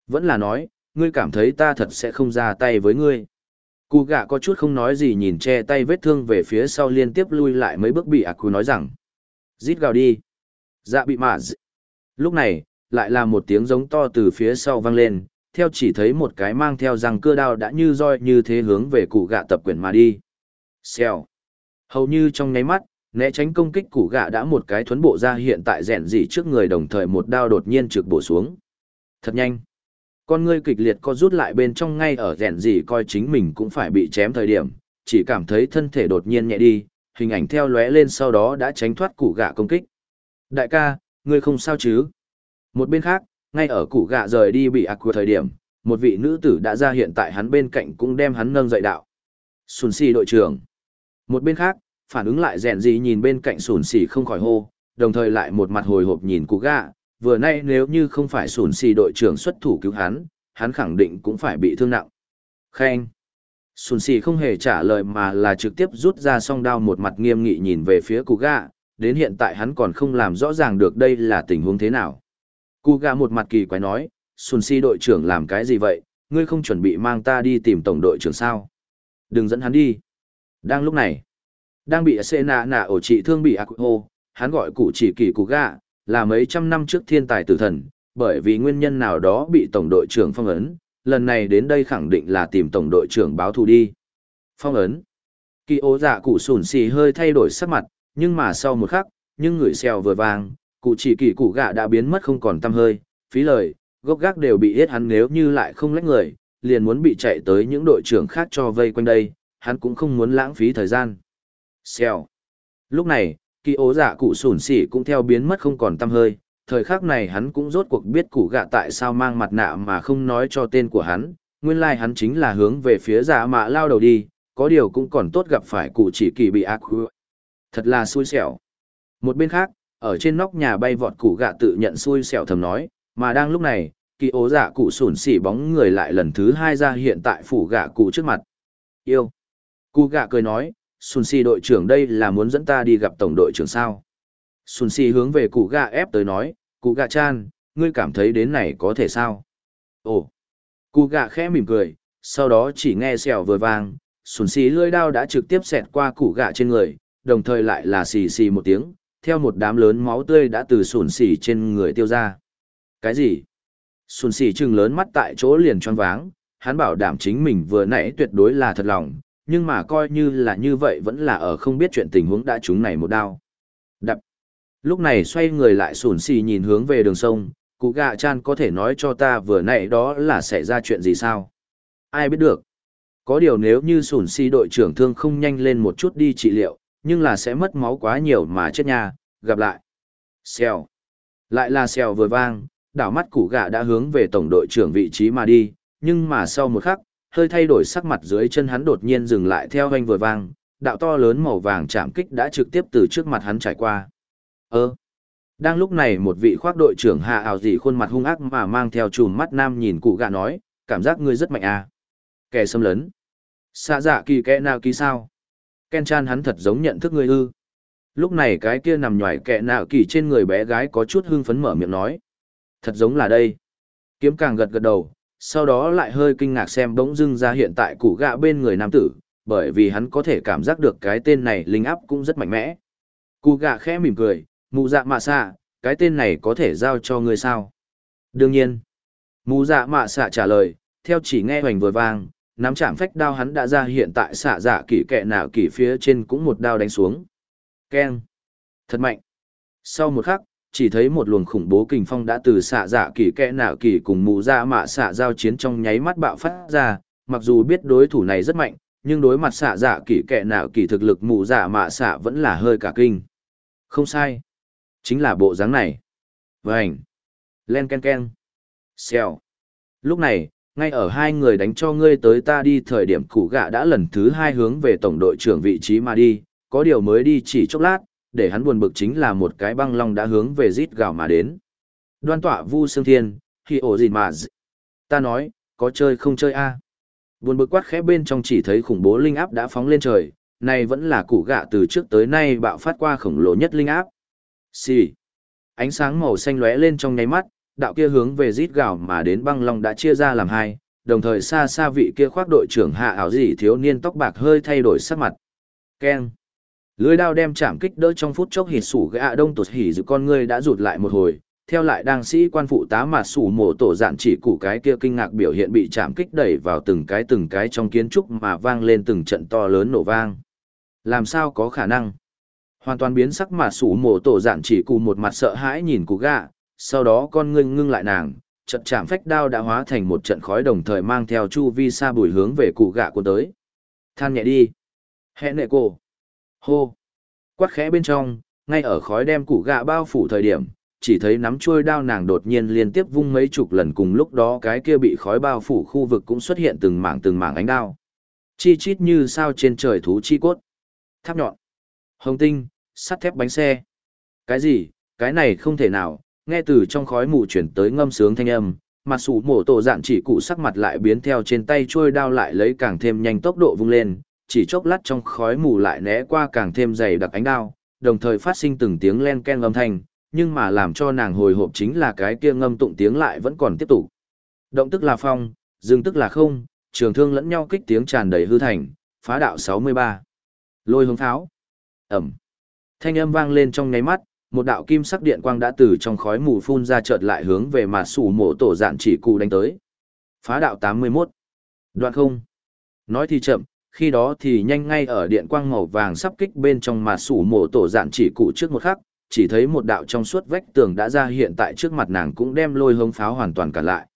Vẫn là nói, ngươi cảm thấy ta thật sẽ không ra tay với ngươi. Cụ gạ có chút không nói gì nhìn che tay vết thương về phía sau liên tiếp lui lại mấy bước bị ạc cú nói rằng. Rít gào đi. Dạ bị mạ. Lúc này, lại là một tiếng giống to từ phía sau vang lên, theo chỉ thấy một cái mang theo răng cưa đao đã như roi như thế hướng về cụ gạ tập quyển mà đi. Xèo. Hầu như trong nháy mắt, né tránh công kích cụ gạ đã một cái thuấn bộ ra hiện tại rèn dị trước người đồng thời một đao đột nhiên trực bổ xuống. Thật nhanh. Con ngươi kịch liệt co rút lại bên trong ngay ở rèn gì coi chính mình cũng phải bị chém thời điểm, chỉ cảm thấy thân thể đột nhiên nhẹ đi, hình ảnh theo lóe lên sau đó đã tránh thoát củ gạ công kích. Đại ca, ngươi không sao chứ? Một bên khác, ngay ở củ gạ rời đi bị ạc của thời điểm, một vị nữ tử đã ra hiện tại hắn bên cạnh cũng đem hắn nâng dậy đạo. Sùn xì đội trưởng. Một bên khác, phản ứng lại rèn gì nhìn bên cạnh sùn xì không khỏi hô, đồng thời lại một mặt hồi hộp nhìn củ gạ, vừa nay nếu như không phải sùn xì đội trưởng xuất thủ cứu hắn, hắn khẳng định cũng phải bị thương nặng. Khen. Sùn xì không hề trả lời mà là trực tiếp rút ra song đao một mặt nghiêm nghị nhìn về phía cụ gạ, đến hiện tại hắn còn không làm rõ ràng được đây là tình huống thế nào. Cụ gạ một mặt kỳ quái nói, Sùn xì đội trưởng làm cái gì vậy, ngươi không chuẩn bị mang ta đi tìm tổng đội trưởng sao? Đừng dẫn hắn đi. Đang lúc này, đang bị xê nạ nạ ổ trị thương bị ác hô, hắn gọi cụ chỉ kỳ cụ gạ, là mấy trăm năm trước thiên tài tử thần, bởi vì nguyên nhân nào đó bị tổng đội trưởng phong ấn, lần này đến đây khẳng định là tìm tổng đội trưởng báo thù đi. Phong ấn. Kỳ ố dạ cụ sùn xì hơi thay đổi sắc mặt, nhưng mà sau một khắc, nhưng người xèo vừa vàng, cụ chỉ kỳ cụ gạ đã biến mất không còn tăm hơi, phí lời, gốc gác đều bị hết hắn nếu như lại không lách người, liền muốn bị chạy tới những đội trưởng khác cho vây quanh đây, hắn cũng không muốn lãng phí thời gian. Xèo. Lúc này, kỳ ố giả cụ sùn xỉ cũng theo biến mất không còn tâm hơi, thời khắc này hắn cũng rốt cuộc biết cụ gạ tại sao mang mặt nạ mà không nói cho tên của hắn, nguyên lai like hắn chính là hướng về phía giả mạ lao đầu đi, có điều cũng còn tốt gặp phải cụ chỉ kỳ bị ác hứa. Thật là xui xẻo. Một bên khác, ở trên nóc nhà bay vọt cụ gạ tự nhận xui xẻo thầm nói, mà đang lúc này, kỳ ố giả cụ sủn xỉ bóng người lại lần thứ hai ra hiện tại phủ gạ cụ trước mặt. Yêu. Cụ gạ cười nói, sùn xỉ đội trưởng đây là muốn dẫn ta đi gặp tổng đội trưởng sao. Sùn xỉ hướng về cụ gạ ép tới nói, cụ gạ chan, ngươi cảm thấy đến này có thể sao? Ồ. Cụ gạ khẽ mỉm cười, sau đó chỉ nghe xèo vừa vang, sùn xỉ lưỡi đao đã trực tiếp xẹt qua cụ gạ trên người, đồng thời lại là xì xì một tiếng, theo một đám lớn máu tươi đã từ sùn xỉ trên người tiêu ra. Cái gì? Sùn xỉ trừng lớn mắt tại chỗ liền choáng váng, hắn bảo đảm chính mình vừa nãy tuyệt đối là thật lòng, nhưng mà coi như là như vậy vẫn là ở không biết chuyện tình huống đã trúng này một đao. Đập. Lúc này xoay người lại sùn xì nhìn hướng về đường sông, cụ gạ chan có thể nói cho ta vừa nãy đó là xảy ra chuyện gì sao? Ai biết được. Có điều nếu như sùn xì đội trưởng thương không nhanh lên một chút đi trị liệu, nhưng là sẽ mất máu quá nhiều mà chết nha, gặp lại. Xèo. Lại là xèo vừa vang, đảo mắt cụ gạ đã hướng về tổng đội trưởng vị trí mà đi, nhưng mà sau một khắc, hơi thay đổi sắc mặt dưới chân hắn đột nhiên dừng lại theo hoanh vừa vang, đạo to lớn màu vàng chạm kích đã trực tiếp từ trước mặt hắn trải qua. Ơ! Đang lúc này một vị khoác đội trưởng hạ ảo dị khuôn mặt hung ác mà mang theo chùm mắt nam nhìn cụ gạ nói, cảm giác ngươi rất mạnh à. Kẻ xâm lấn. Xạ dạ kỳ kẻ nào kỳ sao? Ken chan hắn thật giống nhận thức ngươi ư. Lúc này cái kia nằm nhòi kẻ nào kỳ trên người bé gái có chút hưng phấn mở miệng nói. Thật giống là đây. Kiếm càng gật gật đầu, sau đó lại hơi kinh ngạc xem bỗng dưng ra hiện tại củ gạ bên người nam tử, bởi vì hắn có thể cảm giác được cái tên này linh áp cũng rất mạnh mẽ. Cụ gạ khẽ mỉm cười, mù dạ mạ xạ, cái tên này có thể giao cho ngươi sao? Đương nhiên. Mù dạ mạ xạ trả lời, theo chỉ nghe hoành vừa vang, nắm chạm phách đao hắn đã ra hiện tại xạ dạ kỷ kẹ nào kỷ phía trên cũng một đao đánh xuống. Keng. Thật mạnh. Sau một khắc, chỉ thấy một luồng khủng bố kình phong đã từ xạ dạ kỳ kẽ nạo kỳ cùng mù ra dạ mạ xạ giao chiến trong nháy mắt bạo phát ra. Mặc dù biết đối thủ này rất mạnh, nhưng đối mặt xạ dạ kỳ kẽ nạo kỳ thực lực mù dạ mạ xạ vẫn là hơi cả kinh. Không sai. Chính là bộ dáng này. Vảnh len ken ken. Xèo. Lúc này, ngay ở hai người đánh cho ngươi tới ta đi thời điểm củ gạ đã lần thứ hai hướng về tổng đội trưởng vị trí mà đi, có điều mới đi chỉ chốc lát để hắn buồn bực chính là một cái băng long đã hướng về rít gào mà đến. Đoan tọa vu sương thiên, khi ổ gì mà d... Ta nói, có chơi không chơi a à? Buồn bực quát khẽ bên trong chỉ thấy khủng bố linh áp đã phóng lên trời, này vẫn là củ gạ từ trước tới nay bạo phát qua khổng lồ nhất linh áp. Xì. Ánh sáng màu xanh lóe lên trong nháy mắt, đạo kia hướng về rít gào mà đến băng long đã chia ra làm hai, đồng thời xa xa vị kia khoác đội trưởng hạ ảo gì thiếu niên tóc bạc hơi thay đổi sắc mặt. Keng. Lưới đao đem chạm kích đỡ trong phút chốc hịt sủ gã đông tụt hỉ dự con ngươi đã rụt lại một hồi, theo lại đang sĩ quan phụ tá mà sủ mổ tổ dạn chỉ củ cái kia kinh ngạc biểu hiện bị chạm kích đẩy vào từng cái từng cái trong kiến trúc mà vang lên từng trận to lớn nổ vang. Làm sao có khả năng? Hoàn toàn biến sắc mà sủ mổ tổ dạn chỉ cụ một mặt sợ hãi nhìn cụ gã, sau đó con ngươi ngưng lại nàng, trận chạm phách đao đã hóa thành một trận khói đồng thời mang theo chu vi xa bùi hướng về cụ gã của tới. Than nhẹ đi. Hẹn nệ cô. Hô! Quát khẽ bên trong, ngay ở khói đem củ gạ bao phủ thời điểm, chỉ thấy nắm chuôi đao nàng đột nhiên liên tiếp vung mấy chục lần cùng lúc đó cái kia bị khói bao phủ khu vực cũng xuất hiện từng mảng từng mảng ánh đao. Chi chít như sao trên trời thú chi cốt. Tháp nhọn. Hồng tinh, sắt thép bánh xe. Cái gì, cái này không thể nào, nghe từ trong khói mù chuyển tới ngâm sướng thanh âm, mặt sủ mổ tổ dạn chỉ cụ sắc mặt lại biến theo trên tay trôi đao lại lấy càng thêm nhanh tốc độ vung lên, chỉ chốc lát trong khói mù lại né qua càng thêm dày đặc ánh đao, đồng thời phát sinh từng tiếng len ken âm thanh, nhưng mà làm cho nàng hồi hộp chính là cái kia ngâm tụng tiếng lại vẫn còn tiếp tục. Động tức là phong, dừng tức là không, trường thương lẫn nhau kích tiếng tràn đầy hư thành, phá đạo 63. Lôi hướng tháo, Ẩm. Thanh âm vang lên trong ngáy mắt, một đạo kim sắc điện quang đã từ trong khói mù phun ra chợt lại hướng về mà sủ mổ tổ dạn chỉ cụ đánh tới. Phá đạo 81. Đoạn không. Nói thì chậm, khi đó thì nhanh ngay ở điện quang màu vàng sắp kích bên trong mà sủ mổ tổ dạn chỉ cụ trước một khắc, chỉ thấy một đạo trong suốt vách tường đã ra hiện tại trước mặt nàng cũng đem lôi hống pháo hoàn toàn cản lại.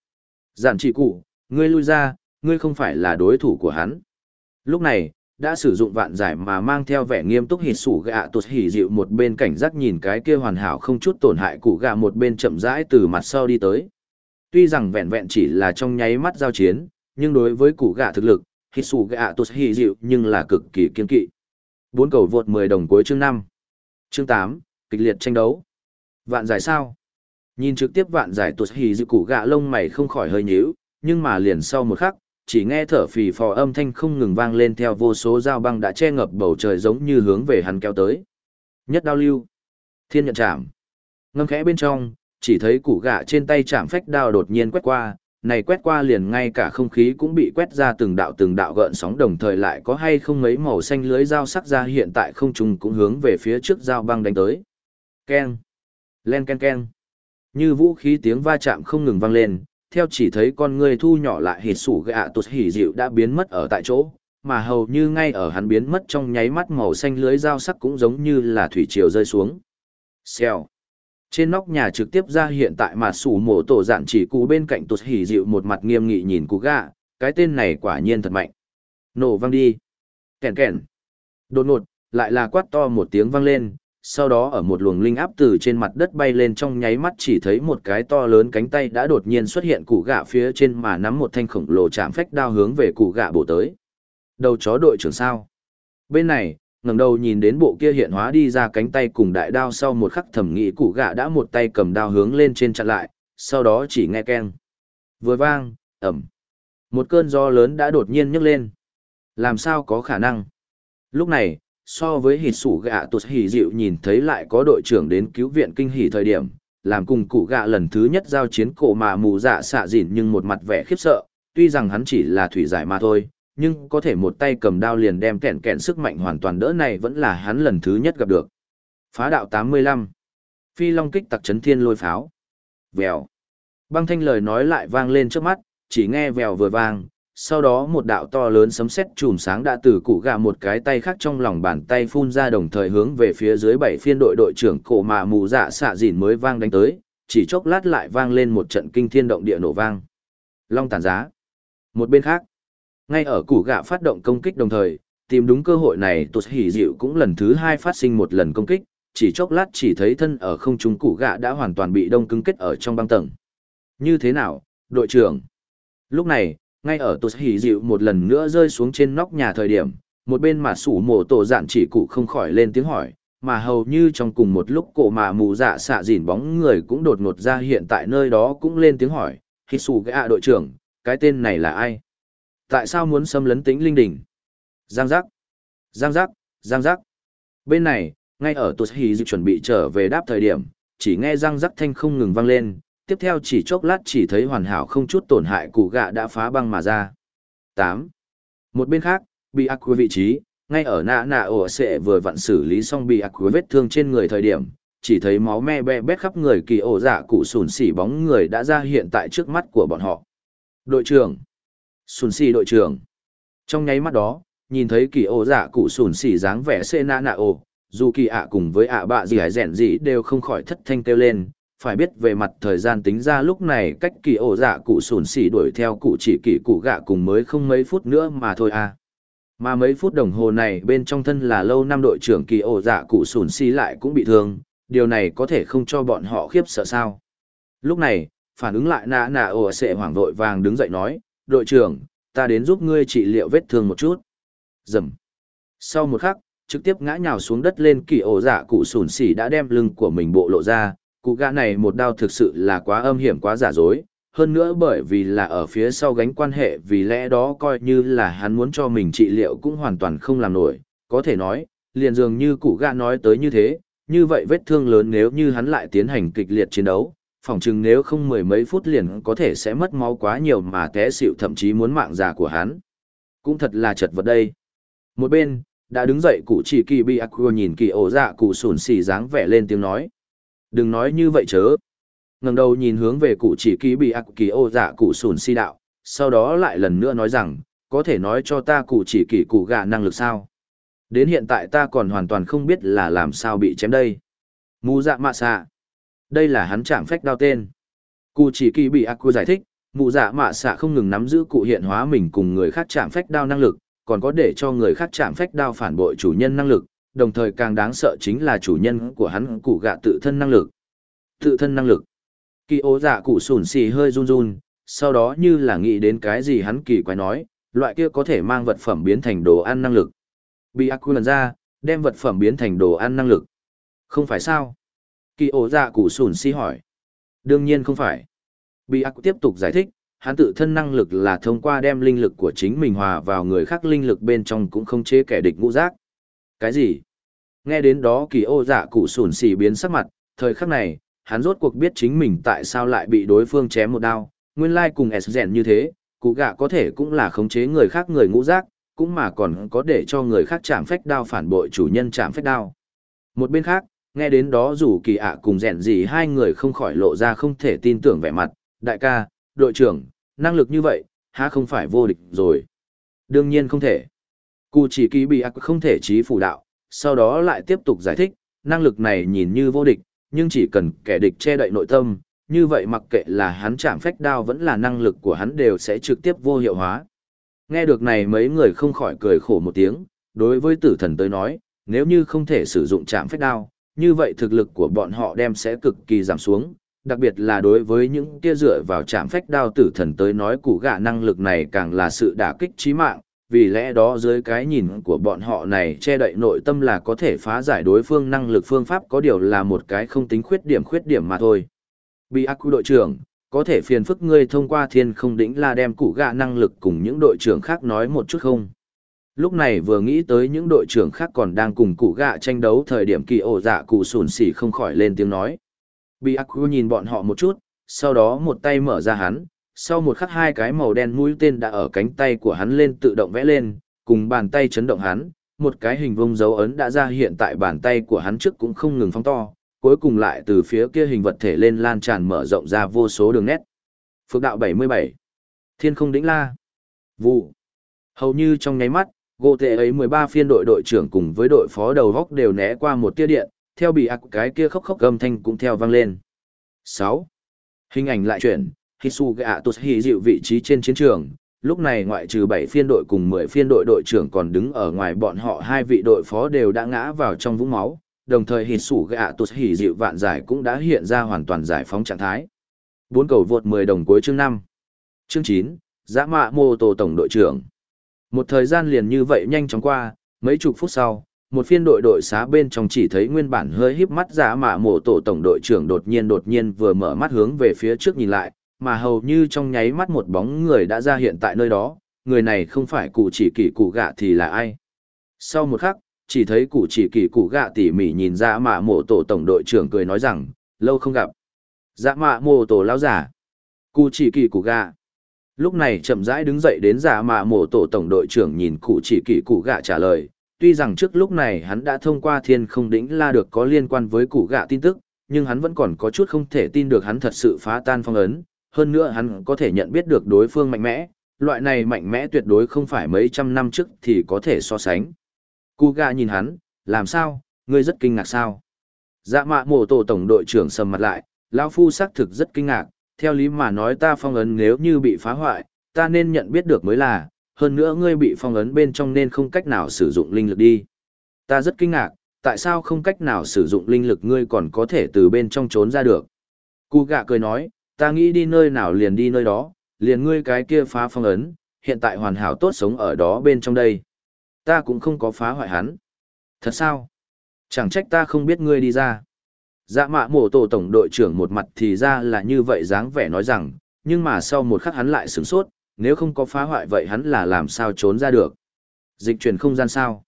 Dạn chỉ cụ, ngươi lui ra, ngươi không phải là đối thủ của hắn. Lúc này, đã sử dụng vạn giải mà mang theo vẻ nghiêm túc hít sủ gạ tụt hỉ dịu một bên cảnh giác nhìn cái kia hoàn hảo không chút tổn hại cụ gạ một bên chậm rãi từ mặt sau đi tới. Tuy rằng vẹn vẹn chỉ là trong nháy mắt giao chiến, nhưng đối với cụ gạ thực lực, hít sủ gạ tụt hỉ dịu nhưng là cực kỳ kiên kỵ. Bốn cầu vượt 10 đồng cuối chương 5. Chương 8, kịch liệt tranh đấu. Vạn giải sao? Nhìn trực tiếp vạn giải tuột hỉ dịu củ gạ lông mày không khỏi hơi nhíu, nhưng mà liền sau một khắc, chỉ nghe thở phì phò âm thanh không ngừng vang lên theo vô số dao băng đã che ngập bầu trời giống như hướng về hắn kéo tới. Nhất đao lưu. Thiên nhận chạm. Ngâm khẽ bên trong, chỉ thấy củ gạ trên tay chạm phách đao đột nhiên quét qua, này quét qua liền ngay cả không khí cũng bị quét ra từng đạo từng đạo gợn sóng đồng thời lại có hay không mấy màu xanh lưới dao sắc ra hiện tại không trùng cũng hướng về phía trước dao băng đánh tới. Keng. Len ken ken. Như vũ khí tiếng va chạm không ngừng vang lên, theo chỉ thấy con người thu nhỏ lại hít sủ gạ tụt hỉ dịu đã biến mất ở tại chỗ, mà hầu như ngay ở hắn biến mất trong nháy mắt màu xanh lưới dao sắc cũng giống như là thủy triều rơi xuống. Xèo. Trên nóc nhà trực tiếp ra hiện tại mà sủ mổ tổ dạn chỉ cụ bên cạnh tụt hỉ dịu một mặt nghiêm nghị nhìn cụ gạ, cái tên này quả nhiên thật mạnh. Nổ vang đi. Kèn kèn. Đột ngột, lại là quát to một tiếng vang lên, sau đó ở một luồng linh áp từ trên mặt đất bay lên trong nháy mắt chỉ thấy một cái to lớn cánh tay đã đột nhiên xuất hiện cụ gạ phía trên mà nắm một thanh khổng lồ chạm phách đao hướng về cụ gạ bổ tới. Đầu chó đội trưởng sao? Bên này, ngẩng đầu nhìn đến bộ kia hiện hóa đi ra cánh tay cùng đại đao sau một khắc thẩm nghĩ cụ gạ đã một tay cầm đao hướng lên trên chặn lại, sau đó chỉ nghe keng. Vừa vang, ẩm. Một cơn gió lớn đã đột nhiên nhấc lên. Làm sao có khả năng? Lúc này, so với hịt sủ gạ tụt hỉ dịu nhìn thấy lại có đội trưởng đến cứu viện kinh hỉ thời điểm làm cùng cụ gạ lần thứ nhất giao chiến cổ mà mù dạ xạ dịn nhưng một mặt vẻ khiếp sợ tuy rằng hắn chỉ là thủy giải mà thôi nhưng có thể một tay cầm đao liền đem kẹn kẹn sức mạnh hoàn toàn đỡ này vẫn là hắn lần thứ nhất gặp được. Phá đạo 85. phi long kích tặc chấn thiên lôi pháo. Vèo. Băng thanh lời nói lại vang lên trước mắt, chỉ nghe vèo vừa vang, sau đó một đạo to lớn sấm sét chùm sáng đã từ cụ gà một cái tay khác trong lòng bàn tay phun ra đồng thời hướng về phía dưới bảy phiên đội đội trưởng cổ mà mù dạ xạ dìn mới vang đánh tới, chỉ chốc lát lại vang lên một trận kinh thiên động địa nổ vang. Long tàn giá. Một bên khác ngay ở củ gạ phát động công kích đồng thời, tìm đúng cơ hội này tụt hỉ dịu cũng lần thứ hai phát sinh một lần công kích, chỉ chốc lát chỉ thấy thân ở không trung củ gạ đã hoàn toàn bị đông cứng kết ở trong băng tầng. Như thế nào, đội trưởng? Lúc này, ngay ở tụt hỉ dịu một lần nữa rơi xuống trên nóc nhà thời điểm, một bên mà sủ mổ tổ dạn chỉ cụ không khỏi lên tiếng hỏi, mà hầu như trong cùng một lúc cổ mà mù dạ xạ dìn bóng người cũng đột ngột ra hiện tại nơi đó cũng lên tiếng hỏi khi sủ gạ đội trưởng, cái tên này là ai? Tại sao muốn xâm lấn tính linh đình giang giác giang giác giang giác bên này ngay ở tụt hì dịu chuẩn bị trở về đáp thời điểm chỉ nghe giang giác thanh không ngừng vang lên tiếp theo chỉ chốc lát chỉ thấy hoàn hảo không chút tổn hại củ gạ đã phá băng mà ra. 8. Một bên khác, bị ác vị trí, ngay ở nạ nạ ổ sẽ vừa vặn xử lý xong bị ác vết thương trên người thời điểm, chỉ thấy máu me be bét khắp người kỳ ổ dạ cụ sùn xỉ bóng người đã ra hiện tại trước mắt của bọn họ. Đội trưởng! Sùn xì đội trưởng! Trong nháy mắt đó, nhìn thấy kỳ ổ dạ cụ sùn xì dáng vẻ xê nạ nạ ồ, dù kỳ ạ cùng với ạ bạ gì hải rèn gì đều không khỏi thất thanh kêu lên, phải biết về mặt thời gian tính ra lúc này cách kỳ ổ dạ cụ sùn xỉ đuổi theo cụ chỉ kỳ cụ gạ cùng mới không mấy phút nữa mà thôi à. Mà mấy phút đồng hồ này bên trong thân là lâu năm đội trưởng kỳ ổ dạ cụ sùn xỉ lại cũng bị thương, điều này có thể không cho bọn họ khiếp sợ sao. Lúc này, phản ứng lại nạ nạ ồ sẽ hoảng vội vàng đứng dậy nói, đội trưởng, ta đến giúp ngươi trị liệu vết thương một chút. Dầm. Sau một khắc, trực tiếp ngã nhào xuống đất lên kỳ ổ dạ cụ sùn xỉ đã đem lưng của mình bộ lộ ra, cụ gã này một đao thực sự là quá âm hiểm quá giả dối, hơn nữa bởi vì là ở phía sau gánh quan hệ vì lẽ đó coi như là hắn muốn cho mình trị liệu cũng hoàn toàn không làm nổi, có thể nói, liền dường như cụ gã nói tới như thế, như vậy vết thương lớn nếu như hắn lại tiến hành kịch liệt chiến đấu, phỏng chừng nếu không mười mấy phút liền có thể sẽ mất máu quá nhiều mà té xịu thậm chí muốn mạng già của hắn. Cũng thật là chật vật đây. Một bên, đã đứng dậy cụ chỉ kỳ bị ác nhìn kỳ ổ dạ cụ sùn xì dáng vẻ lên tiếng nói. Đừng nói như vậy chớ. ngẩng đầu nhìn hướng về cụ chỉ kỳ bị ác kỳ ổ dạ cụ sùn xì đạo, sau đó lại lần nữa nói rằng, có thể nói cho ta cụ chỉ kỳ cụ gạ năng lực sao. Đến hiện tại ta còn hoàn toàn không biết là làm sao bị chém đây. Mù dạ mạ xạ. Đây là hắn chạm phách đao tên. Cụ chỉ kỳ bị Aqua giải thích, mụ dạ mạ xạ không ngừng nắm giữ cụ hiện hóa mình cùng người khác chạm phách đao năng lực, còn có để cho người khác chạm phách đao phản bội chủ nhân năng lực, đồng thời càng đáng sợ chính là chủ nhân của hắn cụ gạ tự thân năng lực. Tự thân năng lực. Kỳ ố dạ cụ sủn xì hơi run run, sau đó như là nghĩ đến cái gì hắn kỳ quái nói, loại kia có thể mang vật phẩm biến thành đồ ăn năng lực. Bị ác lần ra, đem vật phẩm biến thành đồ ăn năng lực. Không phải sao? Kỳ ổ dạ cụ Sùn si hỏi. Đương nhiên không phải. Bị ác tiếp tục giải thích, hắn tự thân năng lực là thông qua đem linh lực của chính mình hòa vào người khác linh lực bên trong cũng không chế kẻ địch ngũ giác. Cái gì? Nghe đến đó kỳ ô dạ cụ Sùn xì biến sắc mặt, thời khắc này, hắn rốt cuộc biết chính mình tại sao lại bị đối phương chém một đao, nguyên lai cùng S rèn như thế, cụ gạ có thể cũng là khống chế người khác người ngũ giác, cũng mà còn có để cho người khác chạm phách đao phản bội chủ nhân chạm phách đao. Một bên khác, nghe đến đó dù kỳ ạ cùng rèn gì hai người không khỏi lộ ra không thể tin tưởng vẻ mặt, đại ca, đội trưởng, năng lực như vậy, há không phải vô địch rồi. Đương nhiên không thể. Cụ chỉ kỳ bị ác không thể trí phủ đạo, sau đó lại tiếp tục giải thích, năng lực này nhìn như vô địch, nhưng chỉ cần kẻ địch che đậy nội tâm, như vậy mặc kệ là hắn chạm phách đao vẫn là năng lực của hắn đều sẽ trực tiếp vô hiệu hóa. Nghe được này mấy người không khỏi cười khổ một tiếng, đối với tử thần tới nói, nếu như không thể sử dụng chạm phách đao, như vậy thực lực của bọn họ đem sẽ cực kỳ giảm xuống, đặc biệt là đối với những kia dựa vào chạm phách đao tử thần tới nói củ gạ năng lực này càng là sự đả kích chí mạng, vì lẽ đó dưới cái nhìn của bọn họ này che đậy nội tâm là có thể phá giải đối phương năng lực phương pháp có điều là một cái không tính khuyết điểm khuyết điểm mà thôi. Bị ác đội trưởng, có thể phiền phức ngươi thông qua thiên không đỉnh là đem củ gạ năng lực cùng những đội trưởng khác nói một chút không? Lúc này vừa nghĩ tới những đội trưởng khác còn đang cùng cụ gạ tranh đấu thời điểm kỳ ổ dạ cụ sùn xỉ không khỏi lên tiếng nói. Bị khu nhìn bọn họ một chút, sau đó một tay mở ra hắn, sau một khắc hai cái màu đen mũi tên đã ở cánh tay của hắn lên tự động vẽ lên, cùng bàn tay chấn động hắn, một cái hình vông dấu ấn đã ra hiện tại bàn tay của hắn trước cũng không ngừng phóng to, cuối cùng lại từ phía kia hình vật thể lên lan tràn mở rộng ra vô số đường nét. Phước đạo 77 Thiên không đỉnh la Vụ Hầu như trong nháy mắt, gỗ tệ ấy 13 phiên đội đội trưởng cùng với đội phó đầu góc đều né qua một tia điện, theo bị ạc cái kia khóc khóc âm thanh cũng theo vang lên. 6. Hình ảnh lại chuyển, Hisu Toshi dịu vị trí trên chiến trường, lúc này ngoại trừ 7 phiên đội cùng 10 phiên đội đội trưởng còn đứng ở ngoài bọn họ hai vị đội phó đều đã ngã vào trong vũng máu, đồng thời Hisu gạ tụt hì dịu vạn giải cũng đã hiện ra hoàn toàn giải phóng trạng thái. Bốn cầu vượt 10 đồng cuối chương 5. Chương 9, Giã mạ mô tô tổng đội trưởng. Một thời gian liền như vậy nhanh chóng qua, mấy chục phút sau, một phiên đội đội xá bên trong chỉ thấy nguyên bản hơi híp mắt giả mạ mổ tổ tổng đội trưởng đột nhiên đột nhiên vừa mở mắt hướng về phía trước nhìn lại, mà hầu như trong nháy mắt một bóng người đã ra hiện tại nơi đó, người này không phải cụ chỉ kỷ cụ gạ thì là ai. Sau một khắc, chỉ thấy cụ chỉ kỷ cụ gạ tỉ mỉ nhìn ra mạ mổ tổ tổng đội trưởng cười nói rằng, lâu không gặp. Dạ mạ mổ tổ lão giả. Cụ chỉ kỷ cụ gạ. Lúc này chậm rãi đứng dậy đến giả mạ mộ tổ tổng đội trưởng nhìn cụ chỉ kỷ cụ gạ trả lời, tuy rằng trước lúc này hắn đã thông qua thiên không đĩnh la được có liên quan với cụ gạ tin tức, nhưng hắn vẫn còn có chút không thể tin được hắn thật sự phá tan phong ấn, hơn nữa hắn có thể nhận biết được đối phương mạnh mẽ, loại này mạnh mẽ tuyệt đối không phải mấy trăm năm trước thì có thể so sánh. cụ gạ nhìn hắn, làm sao, ngươi rất kinh ngạc sao? Dạ mạ mổ tổ tổng đội trưởng sầm mặt lại, lão phu xác thực rất kinh ngạc, theo lý mà nói ta phong ấn nếu như bị phá hoại, ta nên nhận biết được mới là, hơn nữa ngươi bị phong ấn bên trong nên không cách nào sử dụng linh lực đi. Ta rất kinh ngạc, tại sao không cách nào sử dụng linh lực ngươi còn có thể từ bên trong trốn ra được. Cú gạ cười nói, ta nghĩ đi nơi nào liền đi nơi đó, liền ngươi cái kia phá phong ấn, hiện tại hoàn hảo tốt sống ở đó bên trong đây. Ta cũng không có phá hoại hắn. Thật sao? Chẳng trách ta không biết ngươi đi ra. Dạ mạ mổ tổ tổng đội trưởng một mặt thì ra là như vậy dáng vẻ nói rằng, nhưng mà sau một khắc hắn lại sửng sốt, nếu không có phá hoại vậy hắn là làm sao trốn ra được. Dịch chuyển không gian sao?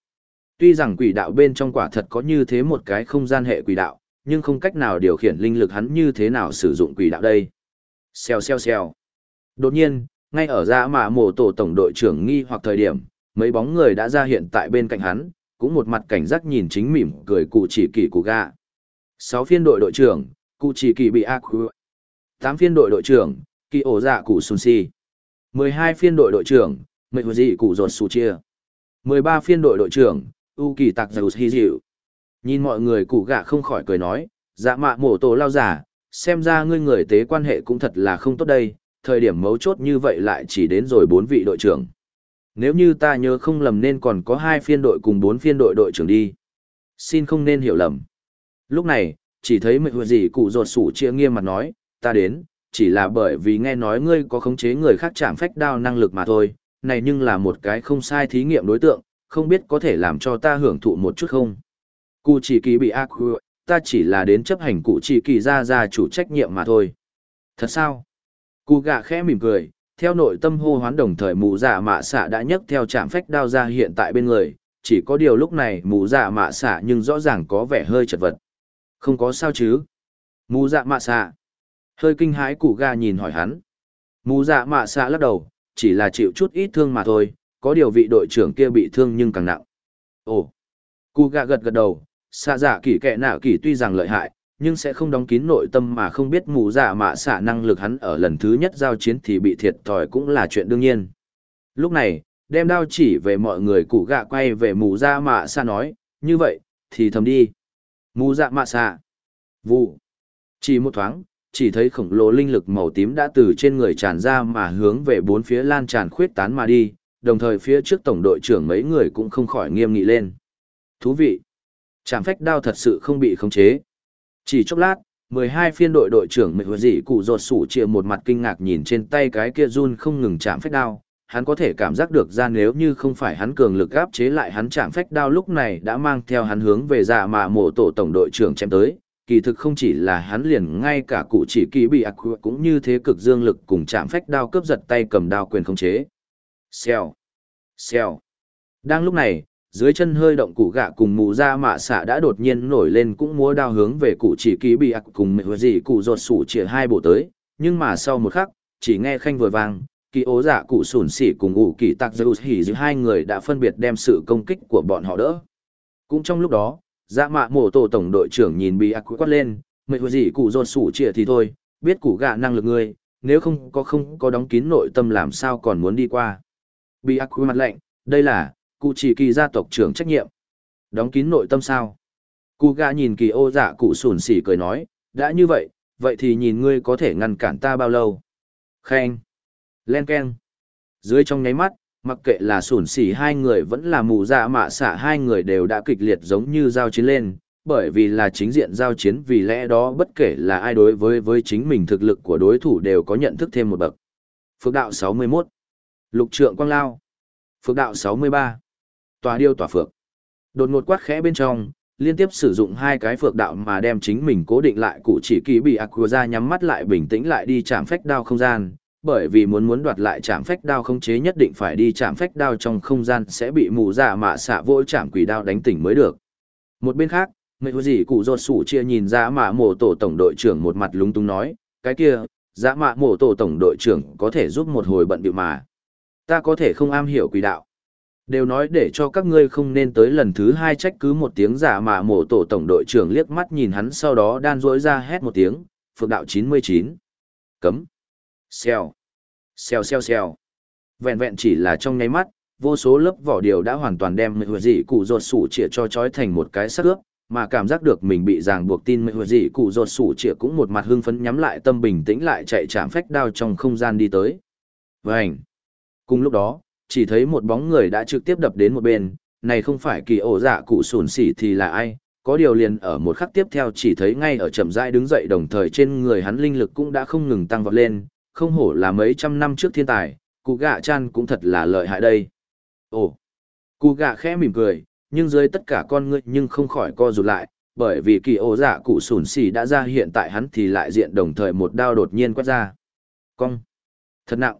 Tuy rằng quỷ đạo bên trong quả thật có như thế một cái không gian hệ quỷ đạo, nhưng không cách nào điều khiển linh lực hắn như thế nào sử dụng quỷ đạo đây. Xèo xèo xèo. Đột nhiên, ngay ở dạ mạ mổ tổ tổng đội trưởng nghi hoặc thời điểm, mấy bóng người đã ra hiện tại bên cạnh hắn, cũng một mặt cảnh giác nhìn chính mỉm cười cụ chỉ kỳ cụ gạ. Sáu phiên đội đội trưởng, cụ chỉ kỳ bị ác Tám phiên đội đội trưởng, kỳ ổ dạ cụ Sùn si. Mười hai phiên đội đội trưởng, mệnh hồ dị cụ rột Sù chia. Mười ba phiên đội đội trưởng, u kỳ tạc dù hi dịu. Nhìn mọi người cụ gạ không khỏi cười nói, dạ mạ mổ tổ lao giả, xem ra ngươi người tế quan hệ cũng thật là không tốt đây, thời điểm mấu chốt như vậy lại chỉ đến rồi bốn vị đội trưởng. Nếu như ta nhớ không lầm nên còn có hai phiên đội cùng bốn phiên đội đội trưởng đi. Xin không nên hiểu lầm. Lúc này, chỉ thấy mệnh hội gì cụ ruột sủ chia nghiêm mặt nói, ta đến, chỉ là bởi vì nghe nói ngươi có khống chế người khác chạm phách đao năng lực mà thôi, này nhưng là một cái không sai thí nghiệm đối tượng, không biết có thể làm cho ta hưởng thụ một chút không. Cụ chỉ kỳ bị ác ta chỉ là đến chấp hành cụ chỉ kỳ ra ra chủ trách nhiệm mà thôi. Thật sao? Cụ gạ khẽ mỉm cười, theo nội tâm hô hoán đồng thời mù dạ mạ xạ đã nhấc theo chạm phách đao ra hiện tại bên người, chỉ có điều lúc này mù dạ mạ xạ nhưng rõ ràng có vẻ hơi chật vật. Không có sao chứ? Mù dạ mạ xạ. Hơi kinh hãi cụ gà nhìn hỏi hắn. Mù dạ mạ xạ lắc đầu, chỉ là chịu chút ít thương mà thôi, có điều vị đội trưởng kia bị thương nhưng càng nặng. Ồ. Cụ gà gật gật đầu, xạ dạ kỳ kệ nạ kỳ tuy rằng lợi hại, nhưng sẽ không đóng kín nội tâm mà không biết mù dạ mạ xạ năng lực hắn ở lần thứ nhất giao chiến thì bị thiệt thòi cũng là chuyện đương nhiên. Lúc này, đem đao chỉ về mọi người cụ gạ quay về mù dạ mạ xạ nói, như vậy, thì thầm đi. Mù dạ mạ xạ. Vụ. Chỉ một thoáng, chỉ thấy khổng lồ linh lực màu tím đã từ trên người tràn ra mà hướng về bốn phía lan tràn khuyết tán mà đi, đồng thời phía trước tổng đội trưởng mấy người cũng không khỏi nghiêm nghị lên. Thú vị. Trảm phách đao thật sự không bị khống chế. Chỉ chốc lát, 12 phiên đội đội trưởng mệt dị cụ rột sủ chia một mặt kinh ngạc nhìn trên tay cái kia run không ngừng chạm phách đao. Hắn có thể cảm giác được ra nếu như không phải hắn cường lực áp chế lại hắn chạm phách đao lúc này đã mang theo hắn hướng về dạ mà mộ tổ tổng đội trưởng chém tới. Kỳ thực không chỉ là hắn liền ngay cả cụ chỉ kỳ bị ạc cũng như thế cực dương lực cùng chạm phách đao cướp giật tay cầm đao quyền không chế. Xèo. Xèo. Đang lúc này, dưới chân hơi động cụ gạ cùng mù ra mạ xạ đã đột nhiên nổi lên cũng múa đao hướng về cụ chỉ kỳ bị ạc cùng mẹ gì cụ ruột sủ chĩa hai bộ tới nhưng mà sau một khắc chỉ nghe khanh vừa vang kỳ ố dạ cụ sủn xỉ cùng ủ kỳ tạc dư hỉ giữa hai người đã phân biệt đem sự công kích của bọn họ đỡ. Cũng trong lúc đó dạ mạ mổ tổ tổng đội trưởng nhìn bị ác quát lên, mẹ gì cụ dồn sủ chĩa thì thôi, biết cụ gạ năng lực ngươi, nếu không có không có đóng kín nội tâm làm sao còn muốn đi qua. Bị ác mặt lạnh, đây là, cụ chỉ kỳ gia tộc trưởng trách nhiệm. Đóng kín nội tâm sao? Cụ gạ nhìn kỳ ô dạ cụ sùn xỉ cười nói, đã như vậy vậy thì nhìn ngươi có thể ngăn cản ta bao lâu? Khen len keng. dưới trong nháy mắt mặc kệ là sủn xỉ hai người vẫn là mù dạ mạ xạ hai người đều đã kịch liệt giống như giao chiến lên bởi vì là chính diện giao chiến vì lẽ đó bất kể là ai đối với với chính mình thực lực của đối thủ đều có nhận thức thêm một bậc phước đạo 61 lục trượng quang lao phước đạo 63 tòa điêu tòa phược. Đột ngột quát khẽ bên trong, liên tiếp sử dụng hai cái phược đạo mà đem chính mình cố định lại cụ chỉ kỳ bị aqua ra nhắm mắt lại bình tĩnh lại đi chạm phách đao không gian, bởi vì muốn muốn đoạt lại trạm phách đao không chế nhất định phải đi trạm phách đao trong không gian sẽ bị mù dạ mạ xạ vỗ chạm quỷ đao đánh tỉnh mới được. Một bên khác, mấy gì cụ rột sủ chia nhìn dạ mạ mổ tổ tổng đội trưởng một mặt lúng túng nói, cái kia, dạ mạ mổ tổ tổng đội trưởng có thể giúp một hồi bận bịu mà. Ta có thể không am hiểu quỷ đạo. Đều nói để cho các ngươi không nên tới lần thứ hai trách cứ một tiếng dạ giả mà mổ tổ tổng đội trưởng liếc mắt nhìn hắn sau đó đan rỗi ra hét một tiếng, phượng đạo 99. Cấm. Xèo. Xèo xèo xèo. Vẹn vẹn chỉ là trong nháy mắt, vô số lớp vỏ điều đã hoàn toàn đem mệnh dị cụ rột sủ chĩa cho chói thành một cái sắc ướp, mà cảm giác được mình bị ràng buộc tin mệnh dị cụ rột sủ chĩa cũng một mặt hưng phấn nhắm lại tâm bình tĩnh lại chạy chạm phách đao trong không gian đi tới. Vành. Cùng lúc đó, chỉ thấy một bóng người đã trực tiếp đập đến một bên, này không phải kỳ ổ dạ cụ sùn xỉ thì là ai, có điều liền ở một khắc tiếp theo chỉ thấy ngay ở chậm rãi đứng dậy đồng thời trên người hắn linh lực cũng đã không ngừng tăng vọt lên, không hổ là mấy trăm năm trước thiên tài, cụ gạ chan cũng thật là lợi hại đây. Ồ, cụ gạ khẽ mỉm cười, nhưng dưới tất cả con ngươi nhưng không khỏi co rụt lại, bởi vì kỳ ổ dạ cụ sùn xỉ đã ra hiện tại hắn thì lại diện đồng thời một đao đột nhiên quét ra. Cong, Thật nặng.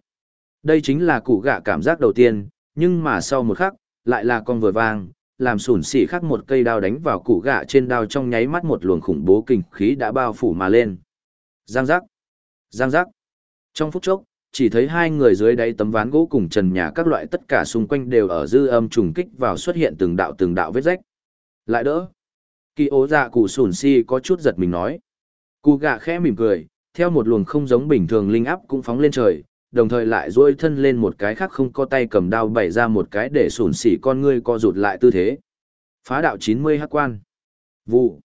Đây chính là cụ gạ cảm giác đầu tiên, nhưng mà sau một khắc, lại là con vừa vang, làm sủn xỉ khắc một cây đao đánh vào cụ gạ trên đao trong nháy mắt một luồng khủng bố kinh khí đã bao phủ mà lên. Giang giác. Giang giác. Trong phút chốc, chỉ thấy hai người dưới đáy tấm ván gỗ cùng trần nhà các loại tất cả xung quanh đều ở dư âm trùng kích vào xuất hiện từng đạo từng đạo vết rách. Lại đỡ. Kỳ ố dạ cụ sủn si có chút giật mình nói. Cụ gạ khẽ mỉm cười, theo một luồng không giống bình thường linh áp cũng phóng lên trời, đồng thời lại duỗi thân lên một cái khác không có tay cầm đao bày ra một cái để sủn xỉ con ngươi co rụt lại tư thế. Phá đạo 90 hắc quan. Vụ.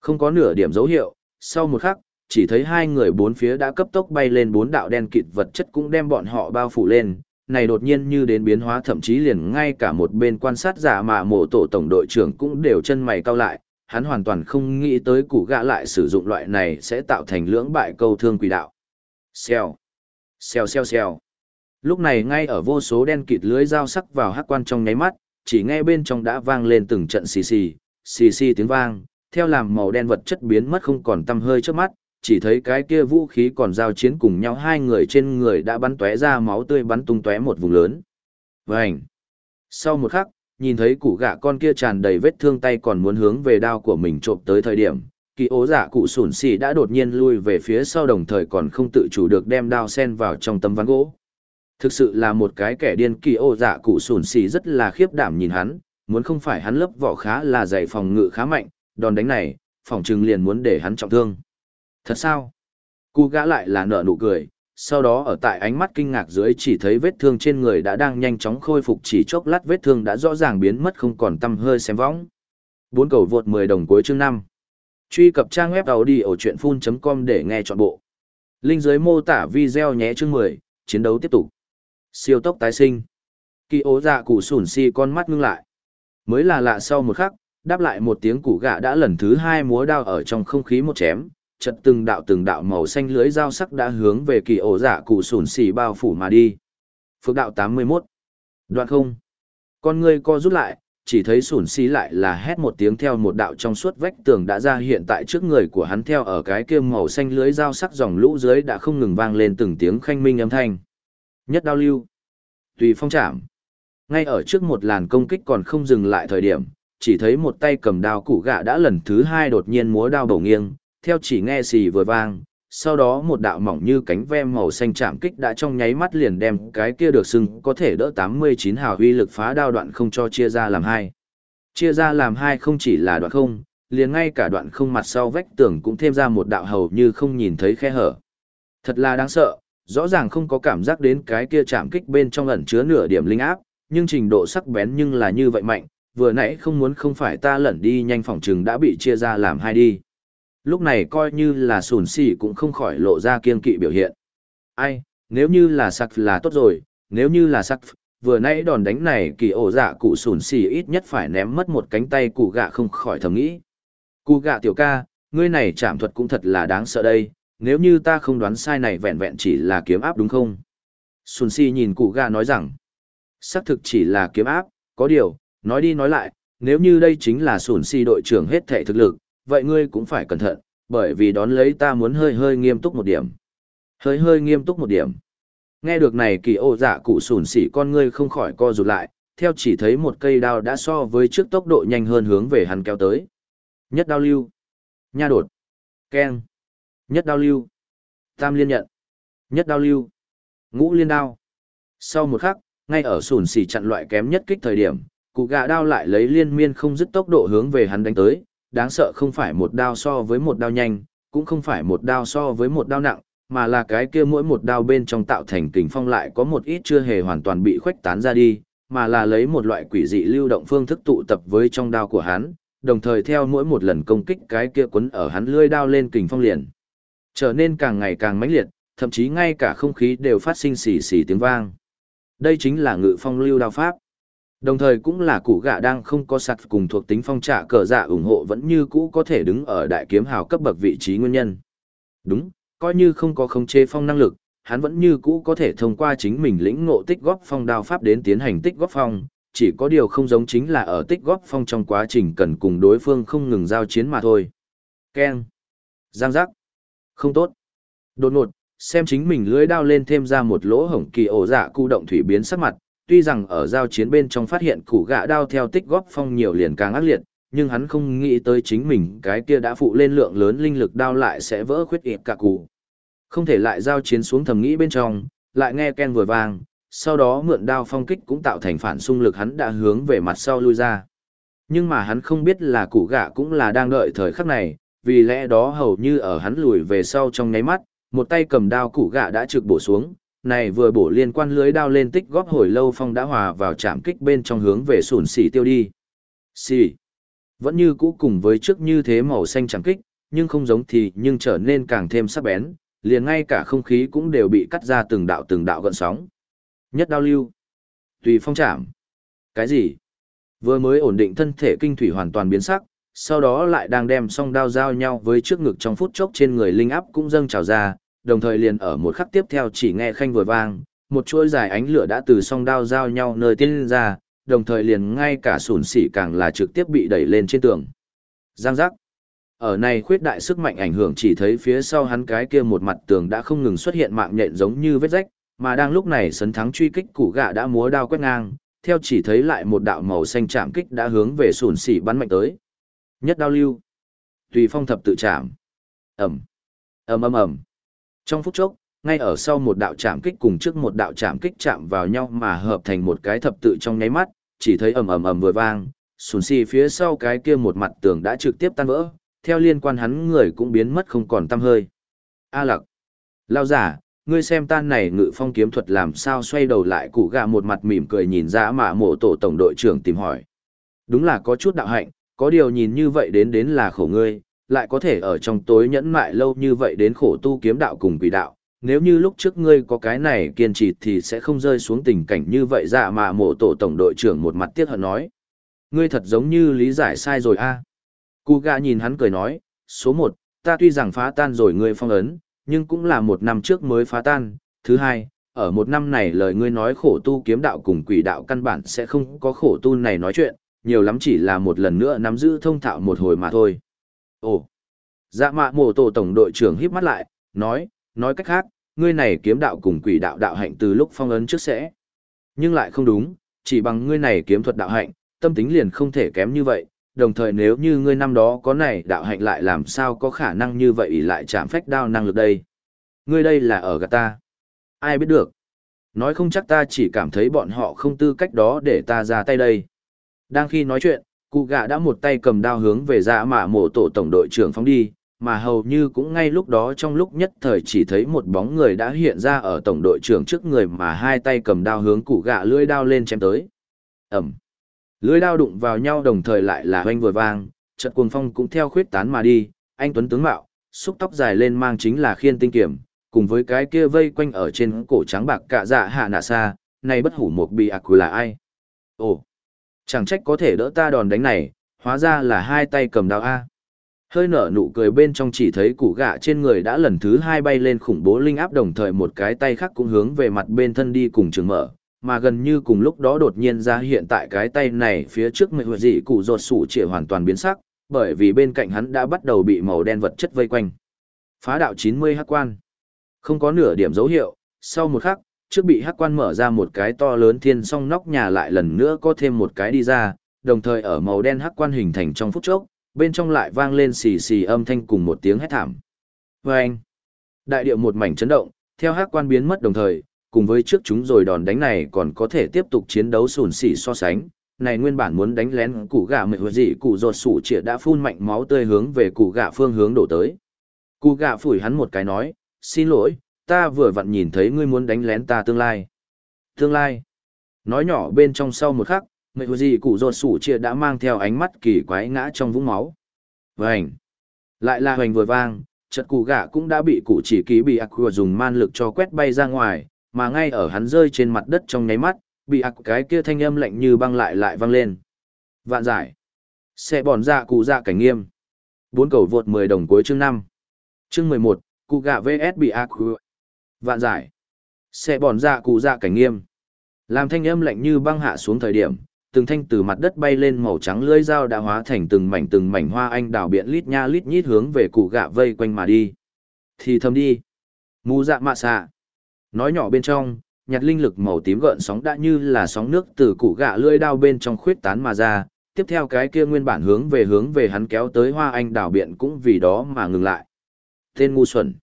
Không có nửa điểm dấu hiệu, sau một khắc, chỉ thấy hai người bốn phía đã cấp tốc bay lên bốn đạo đen kịt vật chất cũng đem bọn họ bao phủ lên. Này đột nhiên như đến biến hóa thậm chí liền ngay cả một bên quan sát giả mà mộ tổ tổng đội trưởng cũng đều chân mày cau lại, hắn hoàn toàn không nghĩ tới củ gã lại sử dụng loại này sẽ tạo thành lưỡng bại câu thương quỷ đạo. Xèo, xèo xèo xèo. Lúc này ngay ở vô số đen kịt lưới dao sắc vào hắc quan trong nháy mắt, chỉ nghe bên trong đã vang lên từng trận xì xì, xì xì tiếng vang, theo làm màu đen vật chất biến mất không còn tăm hơi trước mắt, chỉ thấy cái kia vũ khí còn giao chiến cùng nhau hai người trên người đã bắn tóe ra máu tươi bắn tung tóe một vùng lớn. Vành. Sau một khắc, nhìn thấy cụ gạ con kia tràn đầy vết thương tay còn muốn hướng về đao của mình trộm tới thời điểm, kỳ ố giả cụ sủn xì đã đột nhiên lui về phía sau đồng thời còn không tự chủ được đem đao sen vào trong tấm ván gỗ. Thực sự là một cái kẻ điên kỳ ố giả cụ sủn xì rất là khiếp đảm nhìn hắn, muốn không phải hắn lớp vỏ khá là dày phòng ngự khá mạnh, đòn đánh này, phòng trừng liền muốn để hắn trọng thương. Thật sao? Cụ gã lại là nở nụ cười, sau đó ở tại ánh mắt kinh ngạc dưới chỉ thấy vết thương trên người đã đang nhanh chóng khôi phục chỉ chốc lát vết thương đã rõ ràng biến mất không còn tăm hơi xem võng. Bốn cầu vượt 10 đồng cuối chương 5. Truy cập trang web đầu đi ở chuyện full.com để nghe trọn bộ. Linh dưới mô tả video nhé chương 10, chiến đấu tiếp tục. Siêu tốc tái sinh. Kỳ ố dạ cụ sủn si con mắt ngưng lại. Mới là lạ sau một khắc, đáp lại một tiếng củ gạ đã lần thứ hai múa đao ở trong không khí một chém, chật từng đạo từng đạo màu xanh lưới dao sắc đã hướng về kỳ ổ giả cụ sùn xì bao phủ mà đi. Phước đạo 81. Đoạn không. Con ngươi co rút lại, chỉ thấy sùn xì lại là hét một tiếng theo một đạo trong suốt vách tường đã ra hiện tại trước người của hắn theo ở cái kia màu xanh lưới dao sắc dòng lũ dưới đã không ngừng vang lên từng tiếng khanh minh âm thanh. Nhất đao lưu. Tùy phong chạm. Ngay ở trước một làn công kích còn không dừng lại thời điểm, chỉ thấy một tay cầm đao củ gạ đã lần thứ hai đột nhiên múa đao bổ nghiêng, theo chỉ nghe xì vừa vang, sau đó một đạo mỏng như cánh ve màu xanh chạm kích đã trong nháy mắt liền đem cái kia được xưng có thể đỡ 89 hào uy lực phá đao đoạn không cho chia ra làm hai. Chia ra làm hai không chỉ là đoạn không, liền ngay cả đoạn không mặt sau vách tường cũng thêm ra một đạo hầu như không nhìn thấy khe hở. Thật là đáng sợ, rõ ràng không có cảm giác đến cái kia chạm kích bên trong ẩn chứa nửa điểm linh áp, nhưng trình độ sắc bén nhưng là như vậy mạnh, vừa nãy không muốn không phải ta lẩn đi nhanh phòng trừng đã bị chia ra làm hai đi. Lúc này coi như là sùn xì cũng không khỏi lộ ra kiên kỵ biểu hiện. Ai, nếu như là sắc là tốt rồi, nếu như là sắc vừa nãy đòn đánh này kỳ ổ dạ cụ sùn xì ít nhất phải ném mất một cánh tay cụ gạ không khỏi thầm nghĩ. Cụ gạ tiểu ca, ngươi này chạm thuật cũng thật là đáng sợ đây, nếu như ta không đoán sai này vẹn vẹn chỉ là kiếm áp đúng không? Sùn xì nhìn cụ gạ nói rằng, xác thực chỉ là kiếm áp, có điều, nói đi nói lại, nếu như đây chính là sùn xì đội trưởng hết thể thực lực, vậy ngươi cũng phải cẩn thận, bởi vì đón lấy ta muốn hơi hơi nghiêm túc một điểm. Hơi hơi nghiêm túc một điểm. Nghe được này kỳ ô dạ cụ sùn sỉ con ngươi không khỏi co rụt lại, theo chỉ thấy một cây đao đã so với trước tốc độ nhanh hơn hướng về hắn kéo tới. Nhất đao lưu. Nha đột. keng Nhất đao lưu. Tam liên nhận. Nhất đao lưu. Ngũ liên đao. Sau một khắc, ngay ở sùn xỉ chặn loại kém nhất kích thời điểm, cụ gà đao lại lấy liên miên không dứt tốc độ hướng về hắn đánh tới, đáng sợ không phải một đao so với một đao nhanh, cũng không phải một đao so với một đao nặng, mà là cái kia mỗi một đao bên trong tạo thành kình phong lại có một ít chưa hề hoàn toàn bị khuếch tán ra đi, mà là lấy một loại quỷ dị lưu động phương thức tụ tập với trong đao của hắn, đồng thời theo mỗi một lần công kích cái kia quấn ở hắn lưỡi đao lên kình phong liền, trở nên càng ngày càng mãnh liệt, thậm chí ngay cả không khí đều phát sinh xì xì tiếng vang. Đây chính là ngự phong lưu đao pháp. Đồng thời cũng là cụ gạ đang không có sạt cùng thuộc tính phong trạ cờ dạ ủng hộ vẫn như cũ có thể đứng ở đại kiếm hào cấp bậc vị trí nguyên nhân. Đúng, coi như không có khống chế phong năng lực, hắn vẫn như cũ có thể thông qua chính mình lĩnh ngộ tích góp phong đao pháp đến tiến hành tích góp phong, chỉ có điều không giống chính là ở tích góp phong trong quá trình cần cùng đối phương không ngừng giao chiến mà thôi. Keng. Giang giác. Không tốt. Đột ngột, xem chính mình lưới đao lên thêm ra một lỗ hổng kỳ ổ dạ cụ động thủy biến sắc mặt, tuy rằng ở giao chiến bên trong phát hiện củ gạ đao theo tích góp phong nhiều liền càng ác liệt, nhưng hắn không nghĩ tới chính mình cái kia đã phụ lên lượng lớn linh lực đao lại sẽ vỡ khuyết ịp cả cụ. Không thể lại giao chiến xuống thầm nghĩ bên trong, lại nghe Ken vừa vang, sau đó mượn đao phong kích cũng tạo thành phản xung lực hắn đã hướng về mặt sau lui ra. Nhưng mà hắn không biết là củ gạ cũng là đang đợi thời khắc này, vì lẽ đó hầu như ở hắn lùi về sau trong nháy mắt, một tay cầm đao củ gạ đã trực bổ xuống, này vừa bổ liên quan lưới đao lên tích góp hồi lâu phong đã hòa vào chạm kích bên trong hướng về sủn xỉ tiêu đi. Xỉ. Vẫn như cũ cùng với trước như thế màu xanh chạm kích, nhưng không giống thì nhưng trở nên càng thêm sắc bén, liền ngay cả không khí cũng đều bị cắt ra từng đạo từng đạo gợn sóng. Nhất đao lưu. Tùy phong chạm. Cái gì? Vừa mới ổn định thân thể kinh thủy hoàn toàn biến sắc, sau đó lại đang đem song đao giao nhau với trước ngực trong phút chốc trên người linh áp cũng dâng trào ra, đồng thời liền ở một khắc tiếp theo chỉ nghe khanh vừa vang, một chuỗi dài ánh lửa đã từ song đao giao nhau nơi tiên ra, đồng thời liền ngay cả sủn xỉ càng là trực tiếp bị đẩy lên trên tường. Giang giác. Ở này khuyết đại sức mạnh ảnh hưởng chỉ thấy phía sau hắn cái kia một mặt tường đã không ngừng xuất hiện mạng nhện giống như vết rách, mà đang lúc này sấn thắng truy kích củ gạ đã múa đao quét ngang, theo chỉ thấy lại một đạo màu xanh chạm kích đã hướng về sủn xỉ bắn mạnh tới. Nhất đao lưu. Tùy phong thập tự chạm. Ẩm. ầm ầm ầm. Trong phút chốc, ngay ở sau một đạo chạm kích cùng trước một đạo chạm kích chạm vào nhau mà hợp thành một cái thập tự trong nháy mắt, chỉ thấy ầm ầm ầm vừa vang, sùn xì phía sau cái kia một mặt tường đã trực tiếp tan vỡ, theo liên quan hắn người cũng biến mất không còn tăm hơi. A lặc, lao giả, ngươi xem tan này ngự phong kiếm thuật làm sao xoay đầu lại cụ gà một mặt mỉm cười nhìn ra mà mộ tổ tổng đội trưởng tìm hỏi. Đúng là có chút đạo hạnh, có điều nhìn như vậy đến đến là khổ ngươi, lại có thể ở trong tối nhẫn mại lâu như vậy đến khổ tu kiếm đạo cùng quỷ đạo. Nếu như lúc trước ngươi có cái này kiên trì thì sẽ không rơi xuống tình cảnh như vậy dạ mà mộ tổ tổng đội trưởng một mặt tiếc hận nói. Ngươi thật giống như lý giải sai rồi a. À. Cụ gà nhìn hắn cười nói, số một, ta tuy rằng phá tan rồi ngươi phong ấn, nhưng cũng là một năm trước mới phá tan. Thứ hai, ở một năm này lời ngươi nói khổ tu kiếm đạo cùng quỷ đạo căn bản sẽ không có khổ tu này nói chuyện, nhiều lắm chỉ là một lần nữa nắm giữ thông thạo một hồi mà thôi. Ồ, dạ mạ mổ tổ tổng đội trưởng híp mắt lại, nói, nói cách khác, ngươi này kiếm đạo cùng quỷ đạo đạo hạnh từ lúc phong ấn trước sẽ. Nhưng lại không đúng, chỉ bằng ngươi này kiếm thuật đạo hạnh, tâm tính liền không thể kém như vậy, đồng thời nếu như ngươi năm đó có này đạo hạnh lại làm sao có khả năng như vậy lại chạm phách đao năng lực đây. Ngươi đây là ở gạt ta. Ai biết được. Nói không chắc ta chỉ cảm thấy bọn họ không tư cách đó để ta ra tay đây. Đang khi nói chuyện, cụ gạ đã một tay cầm đao hướng về dạ mạ mộ tổ tổng đội trưởng phóng đi, mà hầu như cũng ngay lúc đó trong lúc nhất thời chỉ thấy một bóng người đã hiện ra ở tổng đội trưởng trước người mà hai tay cầm đao hướng cụ gạ lưỡi đao lên chém tới. Ẩm. Lưỡi đao đụng vào nhau đồng thời lại là oanh vừa vang, trận cuồng phong cũng theo khuyết tán mà đi, anh tuấn tướng mạo, xúc tóc dài lên mang chính là khiên tinh kiểm, cùng với cái kia vây quanh ở trên cổ trắng bạc cạ dạ hạ nạ xa, nay bất hủ một bị ạc là ai? Ồ, Chẳng trách có thể đỡ ta đòn đánh này, hóa ra là hai tay cầm đao A. Hơi nở nụ cười bên trong chỉ thấy củ gạ trên người đã lần thứ hai bay lên khủng bố linh áp đồng thời một cái tay khác cũng hướng về mặt bên thân đi cùng trường mở, mà gần như cùng lúc đó đột nhiên ra hiện tại cái tay này phía trước mệnh dị cụ ruột sủ chỉ hoàn toàn biến sắc, bởi vì bên cạnh hắn đã bắt đầu bị màu đen vật chất vây quanh. Phá đạo 90 hắc quan. Không có nửa điểm dấu hiệu, sau một khắc, trước bị hắc quan mở ra một cái to lớn thiên song nóc nhà lại lần nữa có thêm một cái đi ra, đồng thời ở màu đen hắc quan hình thành trong phút chốc, bên trong lại vang lên xì xì âm thanh cùng một tiếng hét thảm. Và anh, đại điệu một mảnh chấn động, theo hắc quan biến mất đồng thời, cùng với trước chúng rồi đòn đánh này còn có thể tiếp tục chiến đấu sùn xỉ so sánh. Này nguyên bản muốn đánh lén củ gà mệnh hồi dị cụ ruột sủ trịa đã phun mạnh máu tươi hướng về củ gà phương hướng đổ tới. Củ gà phủi hắn một cái nói, xin lỗi, ta vừa vặn nhìn thấy ngươi muốn đánh lén ta tương lai. Tương lai. Nói nhỏ bên trong sau một khắc, người hồ gì cụ rột sủ chia đã mang theo ánh mắt kỳ quái ngã trong vũng máu. Vành. Lại là hoành vừa vang, chật cụ gạ cũng đã bị cụ chỉ ký bị ạc dùng man lực cho quét bay ra ngoài, mà ngay ở hắn rơi trên mặt đất trong nháy mắt, bị ạc cái kia thanh âm lạnh như băng lại lại vang lên. Vạn giải. Xe bòn ra cụ dạ cảnh nghiêm. Bốn cầu vượt 10 đồng cuối chương 5. Chương 11, cụ gạ VS bị ạc Vạn giải. Xe bòn dạ cụ dạ cảnh nghiêm. Làm thanh âm lạnh như băng hạ xuống thời điểm, từng thanh từ mặt đất bay lên màu trắng lưỡi dao đã hóa thành từng mảnh từng mảnh hoa anh đào biện lít nha lít nhít hướng về cụ gạ vây quanh mà đi. Thì thầm đi. Mù dạ mạ xạ. Nói nhỏ bên trong, nhạt linh lực màu tím gợn sóng đã như là sóng nước từ cụ gạ lưỡi đao bên trong khuyết tán mà ra, tiếp theo cái kia nguyên bản hướng về hướng về hắn kéo tới hoa anh đào biện cũng vì đó mà ngừng lại. Tên ngu xuẩn.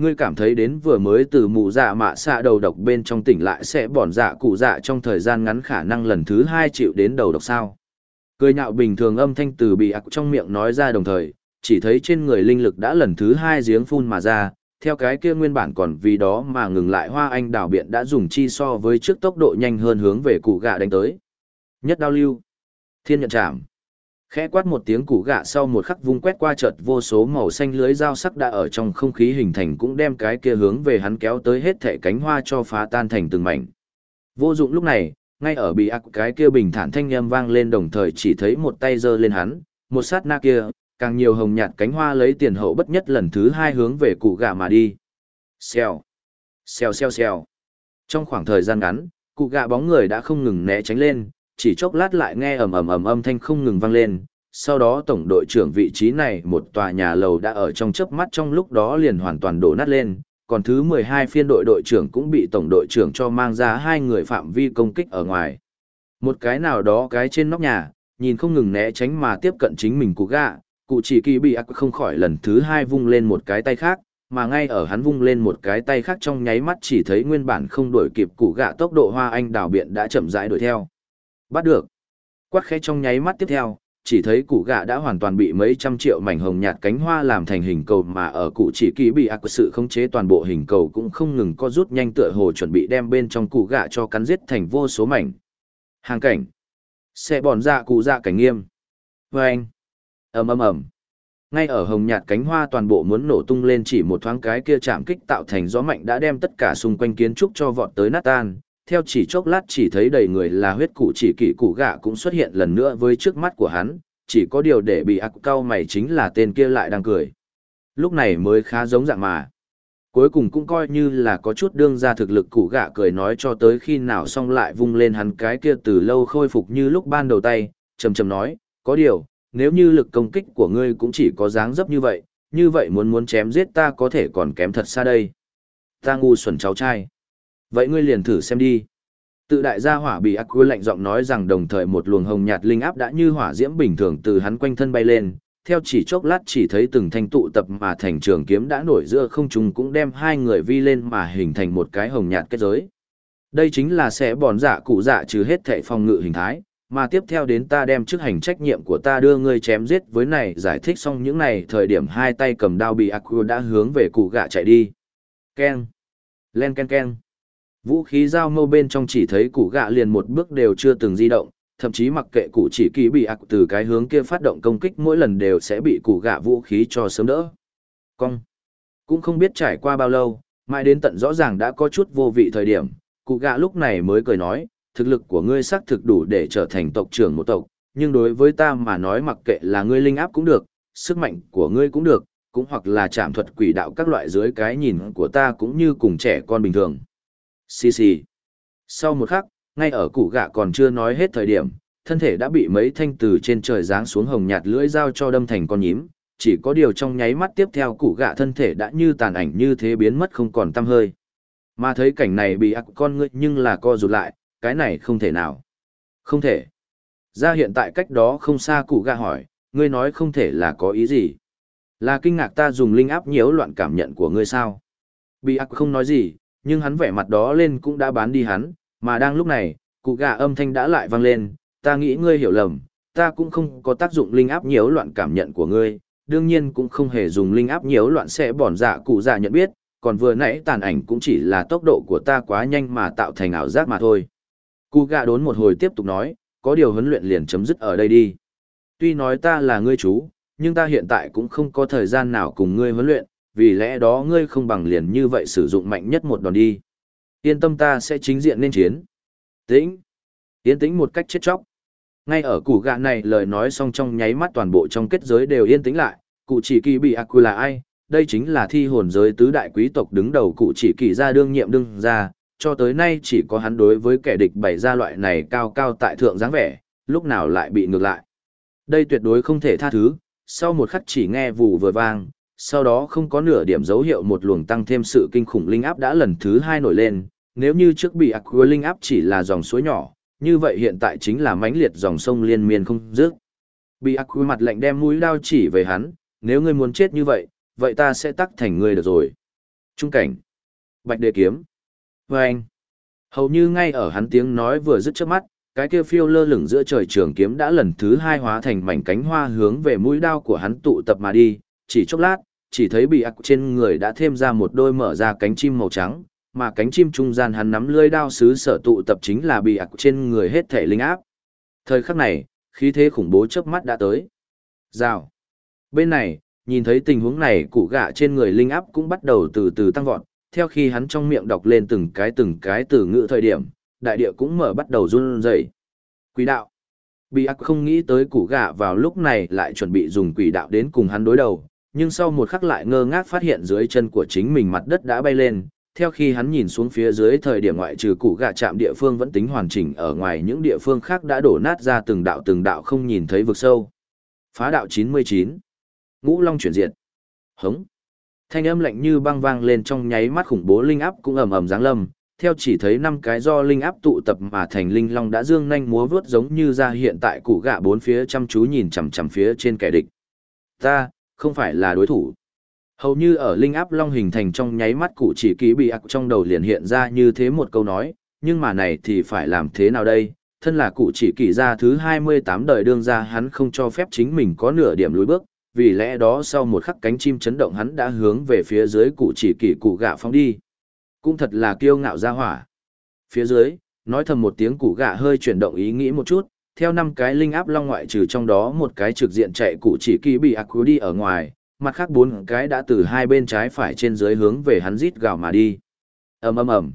Ngươi cảm thấy đến vừa mới từ mụ dạ mạ xạ đầu độc bên trong tỉnh lại sẽ bỏn dạ cụ dạ trong thời gian ngắn khả năng lần thứ hai chịu đến đầu độc sao. Cười nhạo bình thường âm thanh từ bị ặc trong miệng nói ra đồng thời, chỉ thấy trên người linh lực đã lần thứ hai giếng phun mà ra, theo cái kia nguyên bản còn vì đó mà ngừng lại hoa anh đào biện đã dùng chi so với trước tốc độ nhanh hơn hướng về cụ gạ đánh tới. Nhất đao lưu. Thiên nhận chạm. Khẽ quát một tiếng củ gạ sau một khắc vung quét qua chợt vô số màu xanh lưới dao sắc đã ở trong không khí hình thành cũng đem cái kia hướng về hắn kéo tới hết thể cánh hoa cho phá tan thành từng mảnh. Vô dụng lúc này, ngay ở bị ác cái kia bình thản thanh âm vang lên đồng thời chỉ thấy một tay giơ lên hắn, một sát na kia, càng nhiều hồng nhạt cánh hoa lấy tiền hậu bất nhất lần thứ hai hướng về cụ gạ mà đi. Xèo, xèo xèo xèo. Trong khoảng thời gian ngắn, cụ gạ bóng người đã không ngừng né tránh lên, chỉ chốc lát lại nghe ầm ầm ầm âm thanh không ngừng vang lên. Sau đó tổng đội trưởng vị trí này một tòa nhà lầu đã ở trong chớp mắt trong lúc đó liền hoàn toàn đổ nát lên, còn thứ 12 phiên đội đội trưởng cũng bị tổng đội trưởng cho mang ra hai người phạm vi công kích ở ngoài. Một cái nào đó cái trên nóc nhà, nhìn không ngừng né tránh mà tiếp cận chính mình cụ gạ, cụ chỉ kỳ bị ác không khỏi lần thứ hai vung lên một cái tay khác, mà ngay ở hắn vung lên một cái tay khác trong nháy mắt chỉ thấy nguyên bản không đuổi kịp cụ gạ tốc độ hoa anh đào biện đã chậm rãi đuổi theo. Bắt được. Quát khẽ trong nháy mắt tiếp theo, chỉ thấy cụ gạ đã hoàn toàn bị mấy trăm triệu mảnh hồng nhạt cánh hoa làm thành hình cầu mà ở cụ chỉ kỳ bị ác sự khống chế toàn bộ hình cầu cũng không ngừng có rút nhanh tựa hồ chuẩn bị đem bên trong cụ gạ cho cắn giết thành vô số mảnh. Hàng cảnh. Xe bòn dạ cụ dạ cảnh nghiêm. Và anh. ầm ầm ầm ngay ở hồng nhạt cánh hoa toàn bộ muốn nổ tung lên chỉ một thoáng cái kia chạm kích tạo thành gió mạnh đã đem tất cả xung quanh kiến trúc cho vọt tới nát tan theo chỉ chốc lát chỉ thấy đầy người là huyết cụ chỉ kỷ cụ gạ cũng xuất hiện lần nữa với trước mắt của hắn, chỉ có điều để bị ác cao mày chính là tên kia lại đang cười. Lúc này mới khá giống dạng mà. Cuối cùng cũng coi như là có chút đương ra thực lực cụ gạ cười nói cho tới khi nào xong lại vung lên hắn cái kia từ lâu khôi phục như lúc ban đầu tay, chầm chầm nói, có điều, nếu như lực công kích của ngươi cũng chỉ có dáng dấp như vậy, như vậy muốn muốn chém giết ta có thể còn kém thật xa đây. Ta ngu xuẩn cháu trai. Vậy ngươi liền thử xem đi. Tự đại gia hỏa bị ác lạnh giọng nói rằng đồng thời một luồng hồng nhạt linh áp đã như hỏa diễm bình thường từ hắn quanh thân bay lên, theo chỉ chốc lát chỉ thấy từng thanh tụ tập mà thành trường kiếm đã nổi giữa không trung cũng đem hai người vi lên mà hình thành một cái hồng nhạt kết giới. Đây chính là sẽ bòn dạ cụ dạ trừ hết thệ phòng ngự hình thái, mà tiếp theo đến ta đem chức hành trách nhiệm của ta đưa ngươi chém giết với này giải thích xong những này thời điểm hai tay cầm đao bị ác đã hướng về cụ gạ chạy đi. Ken. Len ken ken. Vũ khí giao mâu bên trong chỉ thấy củ gạ liền một bước đều chưa từng di động, thậm chí mặc kệ cụ chỉ kỳ bị ạc từ cái hướng kia phát động công kích mỗi lần đều sẽ bị củ gạ vũ khí cho sớm đỡ. Cong. Cũng không biết trải qua bao lâu, mãi đến tận rõ ràng đã có chút vô vị thời điểm, cụ gạ lúc này mới cười nói, thực lực của ngươi xác thực đủ để trở thành tộc trưởng một tộc, nhưng đối với ta mà nói mặc kệ là ngươi linh áp cũng được, sức mạnh của ngươi cũng được, cũng hoặc là chạm thuật quỷ đạo các loại dưới cái nhìn của ta cũng như cùng trẻ con bình thường. Xì xì. Sau một khắc, ngay ở củ gạ còn chưa nói hết thời điểm, thân thể đã bị mấy thanh từ trên trời giáng xuống hồng nhạt lưỡi dao cho đâm thành con nhím, chỉ có điều trong nháy mắt tiếp theo củ gạ thân thể đã như tàn ảnh như thế biến mất không còn tăm hơi. Mà thấy cảnh này bị ác con ngươi nhưng là co rụt lại, cái này không thể nào. Không thể. Ra hiện tại cách đó không xa cụ gạ hỏi, ngươi nói không thể là có ý gì. Là kinh ngạc ta dùng linh áp nhiễu loạn cảm nhận của ngươi sao. Bị ác không nói gì, nhưng hắn vẻ mặt đó lên cũng đã bán đi hắn, mà đang lúc này, cụ gà âm thanh đã lại vang lên, ta nghĩ ngươi hiểu lầm, ta cũng không có tác dụng linh áp nhiễu loạn cảm nhận của ngươi, đương nhiên cũng không hề dùng linh áp nhiễu loạn sẽ bỏn dạ cụ già nhận biết, còn vừa nãy tàn ảnh cũng chỉ là tốc độ của ta quá nhanh mà tạo thành ảo giác mà thôi. Cụ gà đốn một hồi tiếp tục nói, có điều huấn luyện liền chấm dứt ở đây đi. Tuy nói ta là ngươi chú, nhưng ta hiện tại cũng không có thời gian nào cùng ngươi huấn luyện, vì lẽ đó ngươi không bằng liền như vậy sử dụng mạnh nhất một đòn đi. Yên tâm ta sẽ chính diện nên chiến. Tĩnh. Yên tĩnh một cách chết chóc. Ngay ở củ gạ này lời nói xong trong nháy mắt toàn bộ trong kết giới đều yên tĩnh lại, cụ chỉ kỳ bị ác là ai, đây chính là thi hồn giới tứ đại quý tộc đứng đầu cụ chỉ kỳ ra đương nhiệm đương ra, cho tới nay chỉ có hắn đối với kẻ địch bày ra loại này cao cao tại thượng dáng vẻ, lúc nào lại bị ngược lại. Đây tuyệt đối không thể tha thứ, sau một khắc chỉ nghe vù vừa vang, sau đó không có nửa điểm dấu hiệu một luồng tăng thêm sự kinh khủng linh áp đã lần thứ hai nổi lên, nếu như trước bị ạc linh áp chỉ là dòng suối nhỏ, như vậy hiện tại chính là mãnh liệt dòng sông liên miên không dứt. Bị ác quy mặt lạnh đem mũi đao chỉ về hắn, nếu ngươi muốn chết như vậy, vậy ta sẽ tắc thành ngươi được rồi. Trung cảnh. Bạch đề kiếm. Và anh. Hầu như ngay ở hắn tiếng nói vừa dứt trước mắt, cái kia phiêu lơ lửng giữa trời trường kiếm đã lần thứ hai hóa thành mảnh cánh hoa hướng về mũi đao của hắn tụ tập mà đi, chỉ chốc lát, chỉ thấy bị ạc trên người đã thêm ra một đôi mở ra cánh chim màu trắng, mà cánh chim trung gian hắn nắm lưỡi đao sứ sở tụ tập chính là bị ạc trên người hết thể linh áp. Thời khắc này, khí thế khủng bố chớp mắt đã tới. Rào. Bên này, nhìn thấy tình huống này củ gạ trên người linh áp cũng bắt đầu từ từ tăng vọt, theo khi hắn trong miệng đọc lên từng cái từng cái từ ngữ thời điểm, đại địa cũng mở bắt đầu run rẩy. Quỷ đạo. Bị ác không nghĩ tới củ gạ vào lúc này lại chuẩn bị dùng quỷ đạo đến cùng hắn đối đầu, nhưng sau một khắc lại ngơ ngác phát hiện dưới chân của chính mình mặt đất đã bay lên, theo khi hắn nhìn xuống phía dưới thời điểm ngoại trừ cụ gạ chạm địa phương vẫn tính hoàn chỉnh ở ngoài những địa phương khác đã đổ nát ra từng đạo từng đạo không nhìn thấy vực sâu. Phá đạo 99. Ngũ Long chuyển diện Hống. Thanh âm lạnh như băng vang lên trong nháy mắt khủng bố linh áp cũng ầm ầm giáng lâm, theo chỉ thấy năm cái do linh áp tụ tập mà thành linh long đã dương nhanh múa vớt giống như ra hiện tại cụ gạ bốn phía chăm chú nhìn chằm chằm phía trên kẻ địch. Ta, không phải là đối thủ. Hầu như ở linh áp long hình thành trong nháy mắt cụ chỉ ký bị ạc trong đầu liền hiện ra như thế một câu nói, nhưng mà này thì phải làm thế nào đây? Thân là cụ chỉ kỳ ra thứ 28 đời đương ra hắn không cho phép chính mình có nửa điểm lùi bước, vì lẽ đó sau một khắc cánh chim chấn động hắn đã hướng về phía dưới cụ chỉ kỳ cụ gạ phóng đi. Cũng thật là kiêu ngạo ra hỏa. Phía dưới, nói thầm một tiếng cụ gạ hơi chuyển động ý nghĩ một chút, theo năm cái linh áp long ngoại trừ trong đó một cái trực diện chạy cụ chỉ kỳ bị ạc đi ở ngoài, mặt khác bốn cái đã từ hai bên trái phải trên dưới hướng về hắn rít gào mà đi. ầm ầm ầm,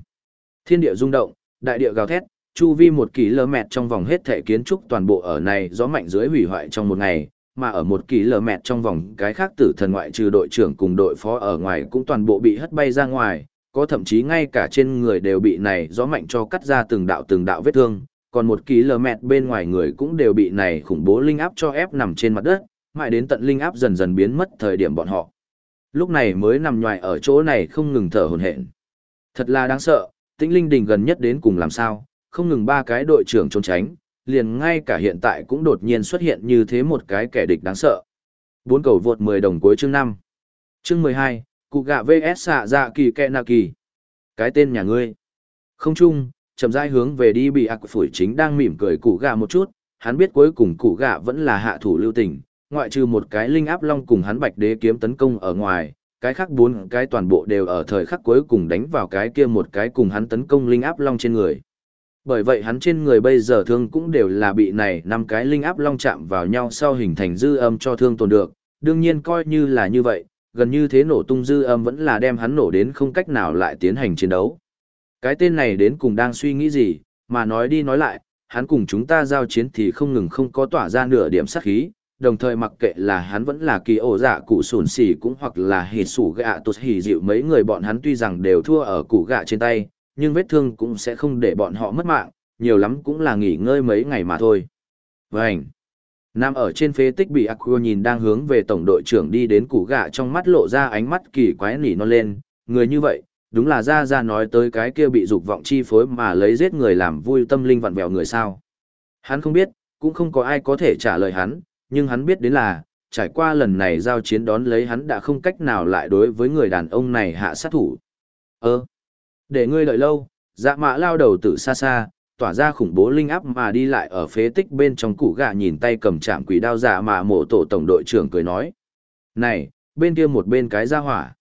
thiên địa rung động, đại địa gào thét, chu vi một kỳ lơ mẹt trong vòng hết thể kiến trúc toàn bộ ở này gió mạnh dưới hủy hoại trong một ngày, mà ở một kỳ lơ mẹt trong vòng cái khác tử thần ngoại trừ đội trưởng cùng đội phó ở ngoài cũng toàn bộ bị hất bay ra ngoài, có thậm chí ngay cả trên người đều bị này gió mạnh cho cắt ra từng đạo từng đạo vết thương, còn một ký lơ mẹt bên ngoài người cũng đều bị này khủng bố linh áp cho ép nằm trên mặt đất, mãi đến tận linh áp dần dần biến mất thời điểm bọn họ. Lúc này mới nằm ngoài ở chỗ này không ngừng thở hổn hển. Thật là đáng sợ, tĩnh linh đình gần nhất đến cùng làm sao, không ngừng ba cái đội trưởng trốn tránh, liền ngay cả hiện tại cũng đột nhiên xuất hiện như thế một cái kẻ địch đáng sợ. Bốn cầu vượt 10 đồng cuối chương 5. Chương 12, cụ gạ VS xạ dạ kỳ kẹ nạ kỳ. Cái tên nhà ngươi. Không chung, chậm rãi hướng về đi bị ạc phủi chính đang mỉm cười cụ gạ một chút, hắn biết cuối cùng cụ gạ vẫn là hạ thủ lưu tình, ngoại trừ một cái linh áp long cùng hắn bạch đế kiếm tấn công ở ngoài, cái khác bốn cái toàn bộ đều ở thời khắc cuối cùng đánh vào cái kia một cái cùng hắn tấn công linh áp long trên người. Bởi vậy hắn trên người bây giờ thương cũng đều là bị này năm cái linh áp long chạm vào nhau sau hình thành dư âm cho thương tồn được, đương nhiên coi như là như vậy, gần như thế nổ tung dư âm vẫn là đem hắn nổ đến không cách nào lại tiến hành chiến đấu. Cái tên này đến cùng đang suy nghĩ gì, mà nói đi nói lại, hắn cùng chúng ta giao chiến thì không ngừng không có tỏa ra nửa điểm sát khí, đồng thời mặc kệ là hắn vẫn là kỳ ổ dạ cụ sùn xỉ cũng hoặc là hỉ sủ gạ tụt hỉ dịu mấy người bọn hắn tuy rằng đều thua ở cụ gạ trên tay, nhưng vết thương cũng sẽ không để bọn họ mất mạng, nhiều lắm cũng là nghỉ ngơi mấy ngày mà thôi. Vânh! Nam ở trên phế tích bị Aqua nhìn đang hướng về tổng đội trưởng đi đến cụ gạ trong mắt lộ ra ánh mắt kỳ quái nỉ non lên, người như vậy, đúng là ra ra nói tới cái kia bị dục vọng chi phối mà lấy giết người làm vui tâm linh vặn vẹo người sao. Hắn không biết, cũng không có ai có thể trả lời hắn, nhưng hắn biết đến là, trải qua lần này giao chiến đón lấy hắn đã không cách nào lại đối với người đàn ông này hạ sát thủ. Ơ, để ngươi đợi lâu, dạ mạ lao đầu từ xa xa, tỏa ra khủng bố linh áp mà đi lại ở phế tích bên trong củ gà nhìn tay cầm chạm quỷ đao dạ mạ mộ tổ tổng đội trưởng cười nói. Này, bên kia một bên cái ra hỏa.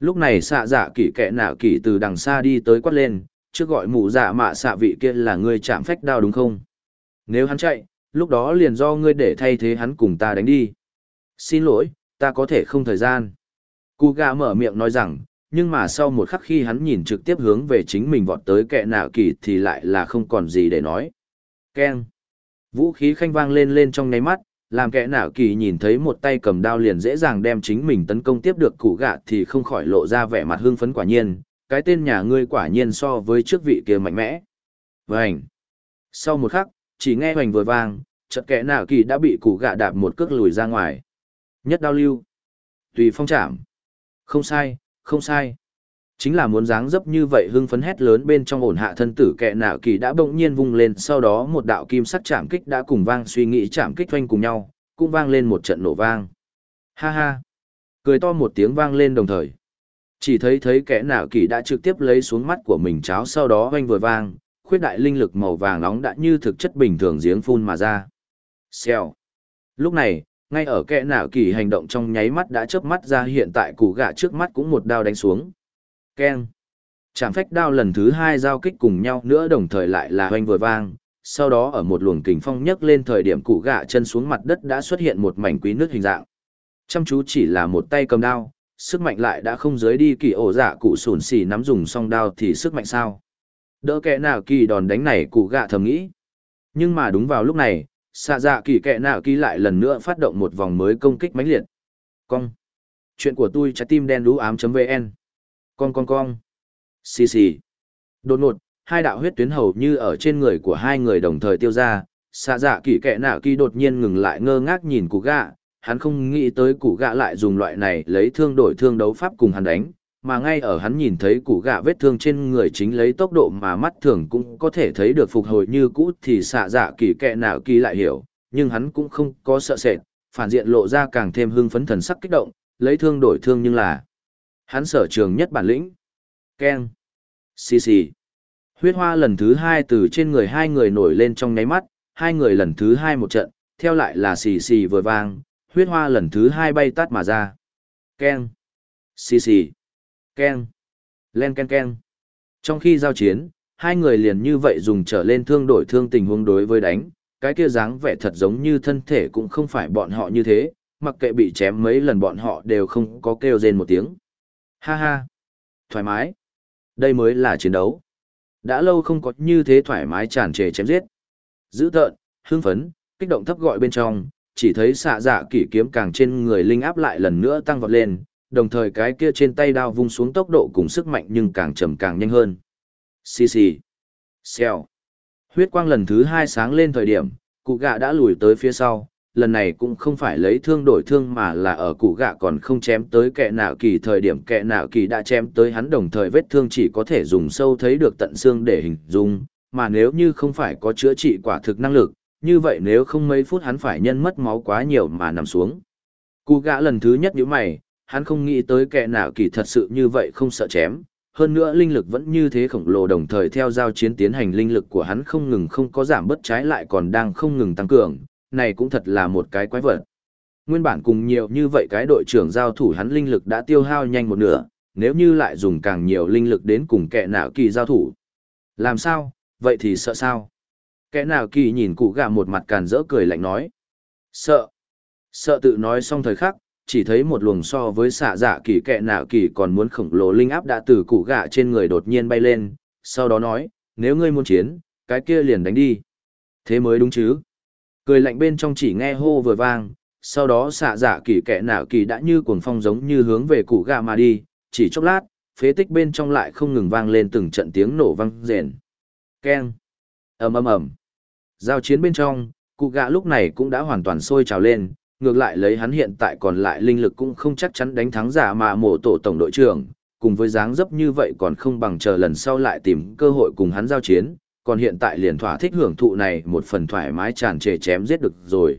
Lúc này xạ dạ kỷ kệ nạ kỷ từ đằng xa đi tới quát lên, trước gọi mụ dạ mạ xạ vị kia là người chạm phách đao đúng không? Nếu hắn chạy, lúc đó liền do ngươi để thay thế hắn cùng ta đánh đi. Xin lỗi, ta có thể không thời gian. Cụ gà mở miệng nói rằng, nhưng mà sau một khắc khi hắn nhìn trực tiếp hướng về chính mình vọt tới kệ nạ kỳ thì lại là không còn gì để nói. Keng. Vũ khí khanh vang lên lên trong nháy mắt, làm kẻ nạo kỳ nhìn thấy một tay cầm đao liền dễ dàng đem chính mình tấn công tiếp được cụ gạ thì không khỏi lộ ra vẻ mặt hưng phấn quả nhiên, cái tên nhà ngươi quả nhiên so với trước vị kia mạnh mẽ. Vânh. Sau một khắc, chỉ nghe hoành vừa vang, chợt kẻ nạo kỳ đã bị củ gạ đạp một cước lùi ra ngoài. Nhất đao lưu. Tùy phong chạm. Không sai, không sai. Chính là muốn dáng dấp như vậy hưng phấn hét lớn bên trong ổn hạ thân tử kẹ nạo kỳ đã bỗng nhiên vung lên sau đó một đạo kim sắc chạm kích đã cùng vang suy nghĩ chạm kích doanh cùng nhau, cũng vang lên một trận nổ vang. Ha ha. Cười to một tiếng vang lên đồng thời. Chỉ thấy thấy kẻ nạo kỳ đã trực tiếp lấy xuống mắt của mình cháo sau đó oanh vừa vang, khuyết đại linh lực màu vàng nóng đã như thực chất bình thường giếng phun mà ra. Xèo. Lúc này, ngay ở kẻ nạo kỳ hành động trong nháy mắt đã chớp mắt ra hiện tại củ gạ trước mắt cũng một đao đánh xuống. Keng. Chạm phách đao lần thứ hai giao kích cùng nhau nữa đồng thời lại là hoanh vừa vang, sau đó ở một luồng kình phong nhấc lên thời điểm cụ gạ chân xuống mặt đất đã xuất hiện một mảnh quý nước hình dạng. Chăm chú chỉ là một tay cầm đao, sức mạnh lại đã không dưới đi kỳ ổ dạ cụ sùn xì nắm dùng song đao thì sức mạnh sao. Đỡ kẽ nào kỳ đòn đánh này cụ gạ thầm nghĩ. Nhưng mà đúng vào lúc này, xạ dạ kỳ kẽ nào kỳ lại lần nữa phát động một vòng mới công kích mãnh liệt. Cong. Chuyện của tôi trái tim đen đũ ám.vn con con con. Xì xì. Đột ngột, hai đạo huyết tuyến hầu như ở trên người của hai người đồng thời tiêu ra. Xạ dạ kỳ kẹ nạ kỳ đột nhiên ngừng lại ngơ ngác nhìn cụ gạ. Hắn không nghĩ tới cụ gạ lại dùng loại này lấy thương đổi thương đấu pháp cùng hắn đánh. Mà ngay ở hắn nhìn thấy cụ gạ vết thương trên người chính lấy tốc độ mà mắt thường cũng có thể thấy được phục hồi như cũ thì xạ dạ kỳ kẹ nạ kỳ lại hiểu. Nhưng hắn cũng không có sợ sệt, phản diện lộ ra càng thêm hưng phấn thần sắc kích động, lấy thương đổi thương nhưng là Hắn sở trường nhất bản lĩnh. Keng. Xì xì. Huyết hoa lần thứ hai từ trên người hai người nổi lên trong nháy mắt, hai người lần thứ hai một trận, theo lại là xì xì vừa vang, huyết hoa lần thứ hai bay tắt mà ra. Keng. Xì xì. Keng. Len ken ken. Trong khi giao chiến, hai người liền như vậy dùng trở lên thương đổi thương tình huống đối với đánh, cái kia dáng vẻ thật giống như thân thể cũng không phải bọn họ như thế, mặc kệ bị chém mấy lần bọn họ đều không có kêu rên một tiếng. Ha ha. Thoải mái. Đây mới là chiến đấu. Đã lâu không có như thế thoải mái tràn trề chém giết. Dữ tợn, hưng phấn, kích động thấp gọi bên trong, chỉ thấy xạ dạ kỷ kiếm càng trên người linh áp lại lần nữa tăng vọt lên, đồng thời cái kia trên tay đao vung xuống tốc độ cùng sức mạnh nhưng càng chậm càng nhanh hơn. Xì xì. Xèo. Huyết quang lần thứ hai sáng lên thời điểm, cụ gạ đã lùi tới phía sau, lần này cũng không phải lấy thương đổi thương mà là ở cụ gạ còn không chém tới kẻ nào kỳ thời điểm kẻ nào kỳ đã chém tới hắn đồng thời vết thương chỉ có thể dùng sâu thấy được tận xương để hình dung, mà nếu như không phải có chữa trị quả thực năng lực, như vậy nếu không mấy phút hắn phải nhân mất máu quá nhiều mà nằm xuống. Cụ gã lần thứ nhất như mày, hắn không nghĩ tới kẻ nào kỳ thật sự như vậy không sợ chém, hơn nữa linh lực vẫn như thế khổng lồ đồng thời theo giao chiến tiến hành linh lực của hắn không ngừng không có giảm bất trái lại còn đang không ngừng tăng cường, này cũng thật là một cái quái vật. Nguyên bản cùng nhiều như vậy cái đội trưởng giao thủ hắn linh lực đã tiêu hao nhanh một nửa, nếu như lại dùng càng nhiều linh lực đến cùng kẻ nào kỳ giao thủ. Làm sao, vậy thì sợ sao? Kẻ nào kỳ nhìn cụ gà một mặt càn rỡ cười lạnh nói. Sợ. Sợ tự nói xong thời khắc, chỉ thấy một luồng so với xạ dạ kỳ kẻ nào kỳ còn muốn khổng lồ linh áp đã từ cụ gà trên người đột nhiên bay lên, sau đó nói, nếu ngươi muốn chiến, cái kia liền đánh đi. Thế mới đúng chứ. Cười lạnh bên trong chỉ nghe hô vừa vang, sau đó xạ giả kỳ kẻ nào kỳ đã như cuồng phong giống như hướng về củ gà mà đi, chỉ chốc lát, phế tích bên trong lại không ngừng vang lên từng trận tiếng nổ vang rền. Keng. ầm ầm ầm. Giao chiến bên trong, cụ gạ lúc này cũng đã hoàn toàn sôi trào lên, ngược lại lấy hắn hiện tại còn lại linh lực cũng không chắc chắn đánh thắng giả mà mổ tổ tổng đội trưởng, cùng với dáng dấp như vậy còn không bằng chờ lần sau lại tìm cơ hội cùng hắn giao chiến, còn hiện tại liền thỏa thích hưởng thụ này một phần thoải mái tràn trề chém giết được rồi.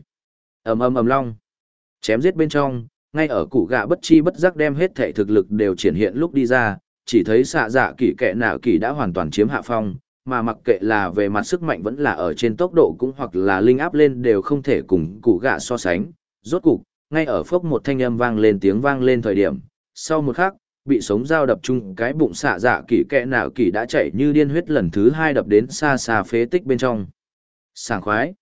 ầm ầm ầm long. Chém giết bên trong, ngay ở củ gạ bất chi bất giác đem hết thể thực lực đều triển hiện lúc đi ra, chỉ thấy xạ dạ kỳ kệ nào kỳ đã hoàn toàn chiếm hạ phong, mà mặc kệ là về mặt sức mạnh vẫn là ở trên tốc độ cũng hoặc là linh áp lên đều không thể cùng củ gạ so sánh. Rốt cục, ngay ở phốc một thanh âm vang lên tiếng vang lên thời điểm, sau một khắc, bị sống dao đập chung cái bụng xạ dạ kỳ kẽ nào kỳ đã chạy như điên huyết lần thứ hai đập đến xa xa phế tích bên trong. Sảng khoái.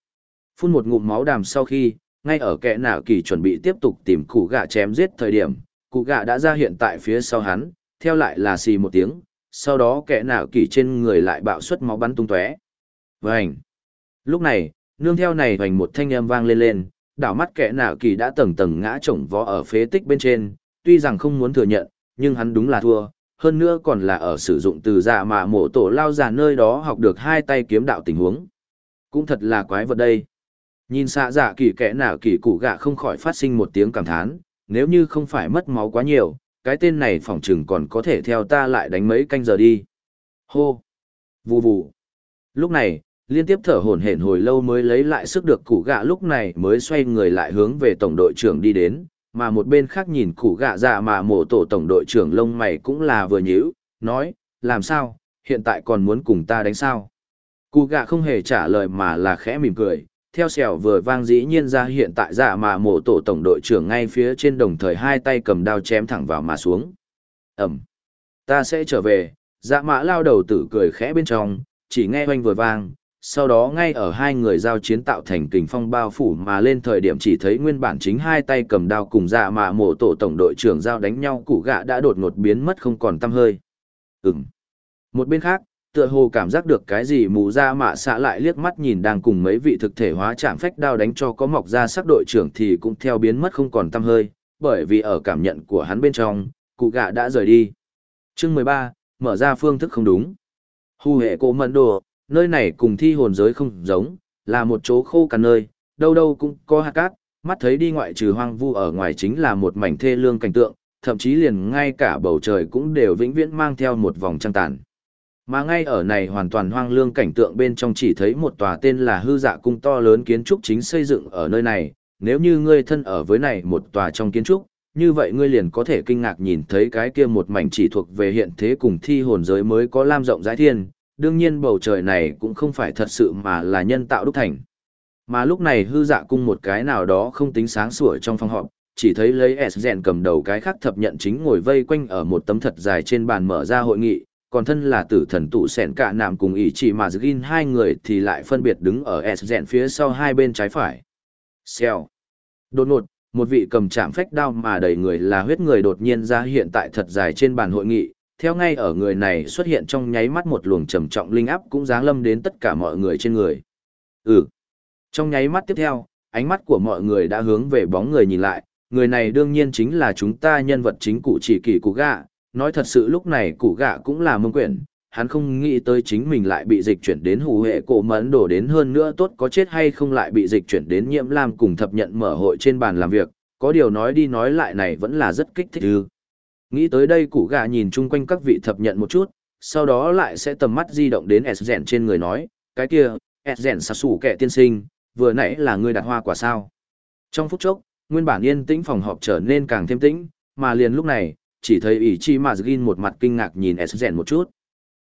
Phun một ngụm máu đàm sau khi, ngay ở kẽ nào kỳ chuẩn bị tiếp tục tìm cụ gạ chém giết thời điểm, cụ gạ đã ra hiện tại phía sau hắn, theo lại là xì một tiếng, sau đó kẽ nào kỳ trên người lại bạo suất máu bắn tung tóe. vảnh Lúc này, nương theo này hoành một thanh âm vang lên lên, đảo mắt kẽ nào kỳ đã tầng tầng ngã chồng vó ở phế tích bên trên, tuy rằng không muốn thừa nhận, nhưng hắn đúng là thua, hơn nữa còn là ở sử dụng từ dạ mà mộ tổ lao giả nơi đó học được hai tay kiếm đạo tình huống. Cũng thật là quái vật đây. Nhìn xạ dạ kỳ kẽ nào kỳ cụ gạ không khỏi phát sinh một tiếng cảm thán, nếu như không phải mất máu quá nhiều, cái tên này phỏng chừng còn có thể theo ta lại đánh mấy canh giờ đi. Hô! Vù vù! Lúc này, liên tiếp thở hổn hển hồi lâu mới lấy lại sức được củ gạ lúc này mới xoay người lại hướng về tổng đội trưởng đi đến, mà một bên khác nhìn củ gạ dạ mà mổ tổ tổng đội trưởng lông mày cũng là vừa nhíu, nói, làm sao, hiện tại còn muốn cùng ta đánh sao? Cụ gạ không hề trả lời mà là khẽ mỉm cười, theo sẹo vừa vang dĩ nhiên ra hiện tại dạ mà mổ tổ tổng đội trưởng ngay phía trên đồng thời hai tay cầm đao chém thẳng vào mà xuống. Ẩm. Ta sẽ trở về, dạ mã lao đầu tử cười khẽ bên trong, chỉ nghe oanh vừa vang, sau đó ngay ở hai người giao chiến tạo thành kình phong bao phủ mà lên thời điểm chỉ thấy nguyên bản chính hai tay cầm đao cùng dạ mạ mổ tổ tổng đội trưởng giao đánh nhau củ gạ đã đột ngột biến mất không còn tăm hơi. Ừm. Một bên khác, tựa hồ cảm giác được cái gì mù ra mạ xạ lại liếc mắt nhìn đang cùng mấy vị thực thể hóa chạm phách đao đánh cho có mọc ra sắc đội trưởng thì cũng theo biến mất không còn tăm hơi, bởi vì ở cảm nhận của hắn bên trong, cụ gạ đã rời đi. Chương mười ba mở ra phương thức không đúng. Hu hệ cổ mận đồ, nơi này cùng thi hồn giới không giống, là một chỗ khô cằn nơi, đâu đâu cũng có hạt cát, mắt thấy đi ngoại trừ hoang vu ở ngoài chính là một mảnh thê lương cảnh tượng, thậm chí liền ngay cả bầu trời cũng đều vĩnh viễn mang theo một vòng trăng tàn. Mà ngay ở này hoàn toàn hoang lương cảnh tượng bên trong chỉ thấy một tòa tên là hư dạ cung to lớn kiến trúc chính xây dựng ở nơi này, nếu như ngươi thân ở với này một tòa trong kiến trúc, như vậy ngươi liền có thể kinh ngạc nhìn thấy cái kia một mảnh chỉ thuộc về hiện thế cùng thi hồn giới mới có lam rộng rãi thiên, đương nhiên bầu trời này cũng không phải thật sự mà là nhân tạo đúc thành. Mà lúc này hư dạ cung một cái nào đó không tính sáng sủa trong phòng họp, chỉ thấy lấy S rèn cầm đầu cái khác thập nhận chính ngồi vây quanh ở một tấm thật dài trên bàn mở ra hội nghị, còn thân là tử thần tụ sẻn cả nạm cùng ý chỉ mà Gin hai người thì lại phân biệt đứng ở S rèn phía sau hai bên trái phải. Xèo. Đột ngột, một vị cầm chạm phách đao mà đầy người là huyết người đột nhiên ra hiện tại thật dài trên bàn hội nghị, theo ngay ở người này xuất hiện trong nháy mắt một luồng trầm trọng linh áp cũng giáng lâm đến tất cả mọi người trên người. Ừ. Trong nháy mắt tiếp theo, ánh mắt của mọi người đã hướng về bóng người nhìn lại, người này đương nhiên chính là chúng ta nhân vật chính cụ chỉ kỳ cụ gạ, nói thật sự lúc này cụ gạ cũng là mông quyển, hắn không nghĩ tới chính mình lại bị dịch chuyển đến hù hệ cổ mẫn đổ đến hơn nữa tốt có chết hay không lại bị dịch chuyển đến nhiễm lam cùng thập nhận mở hội trên bàn làm việc, có điều nói đi nói lại này vẫn là rất kích thích ư. Nghĩ tới đây cụ gà nhìn chung quanh các vị thập nhận một chút, sau đó lại sẽ tầm mắt di động đến S rèn trên người nói, cái kia, S rèn sạc sủ kẻ tiên sinh, vừa nãy là người đặt hoa quả sao. Trong phút chốc, nguyên bản yên tĩnh phòng họp trở nên càng thêm tĩnh, mà liền lúc này, chỉ thấy ỷ chi mà Gin một mặt kinh ngạc nhìn S rèn một chút.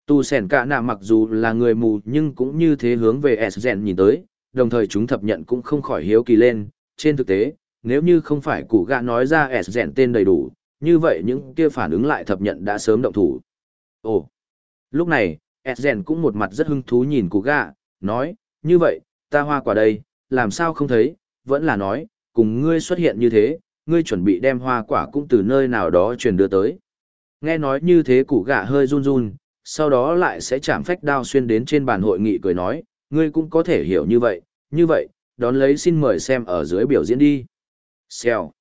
Tu sẻn cả nạ mặc dù là người mù nhưng cũng như thế hướng về S rèn nhìn tới, đồng thời chúng thập nhận cũng không khỏi hiếu kỳ lên, trên thực tế, nếu như không phải cụ gà nói ra S rèn tên đầy đủ, như vậy những kia phản ứng lại thập nhận đã sớm động thủ. Ồ, lúc này, Esgen cũng một mặt rất hưng thú nhìn cụ gạ, nói, như vậy, ta hoa quả đây, làm sao không thấy, vẫn là nói, cùng ngươi xuất hiện như thế, ngươi chuẩn bị đem hoa quả cũng từ nơi nào đó truyền đưa tới. Nghe nói như thế cụ gạ hơi run run, sau đó lại sẽ chạm phách đao xuyên đến trên bàn hội nghị cười nói, ngươi cũng có thể hiểu như vậy, như vậy, đón lấy xin mời xem ở dưới biểu diễn đi. Xèo.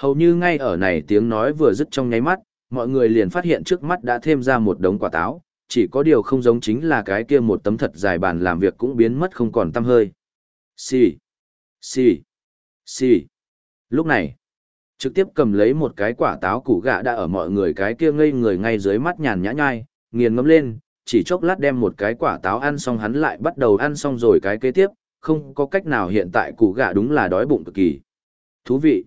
Hầu như ngay ở này tiếng nói vừa dứt trong nháy mắt, mọi người liền phát hiện trước mắt đã thêm ra một đống quả táo, chỉ có điều không giống chính là cái kia một tấm thật dài bàn làm việc cũng biến mất không còn tăm hơi. Xì, xì, xì. Lúc này, trực tiếp cầm lấy một cái quả táo củ gạ đã ở mọi người cái kia ngây người ngay dưới mắt nhàn nhã nhai, nghiền ngấm lên, chỉ chốc lát đem một cái quả táo ăn xong hắn lại bắt đầu ăn xong rồi cái kế tiếp, không có cách nào hiện tại củ gạ đúng là đói bụng cực kỳ. Thú vị.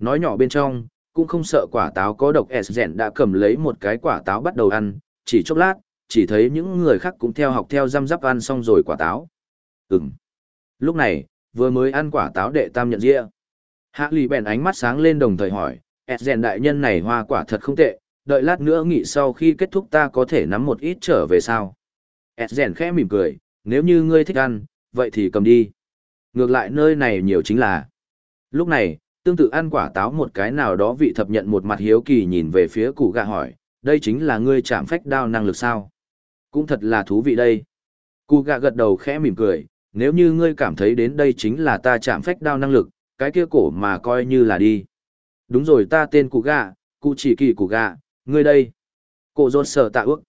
Nói nhỏ bên trong, cũng không sợ quả táo có độc Esgen rèn đã cầm lấy một cái quả táo bắt đầu ăn, chỉ chốc lát, chỉ thấy những người khác cũng theo học theo răm rắp ăn xong rồi quả táo. Ừm. Lúc này, vừa mới ăn quả táo đệ tam nhận dĩa. Hạ lì bèn ánh mắt sáng lên đồng thời hỏi, Esgen rèn đại nhân này hoa quả thật không tệ, đợi lát nữa nghỉ sau khi kết thúc ta có thể nắm một ít trở về sao. Esgen rèn khẽ mỉm cười, nếu như ngươi thích ăn, vậy thì cầm đi. Ngược lại nơi này nhiều chính là. Lúc này, Tương tự ăn quả táo một cái nào đó vị thập nhận một mặt hiếu kỳ nhìn về phía cụ gạ hỏi, đây chính là ngươi chạm phách đao năng lực sao? Cũng thật là thú vị đây. Cụ gạ gật đầu khẽ mỉm cười, nếu như ngươi cảm thấy đến đây chính là ta chạm phách đao năng lực, cái kia cổ mà coi như là đi. Đúng rồi ta tên cụ gạ, cụ chỉ kỳ cụ gạ, ngươi đây. Cổ rột sở tạ ước.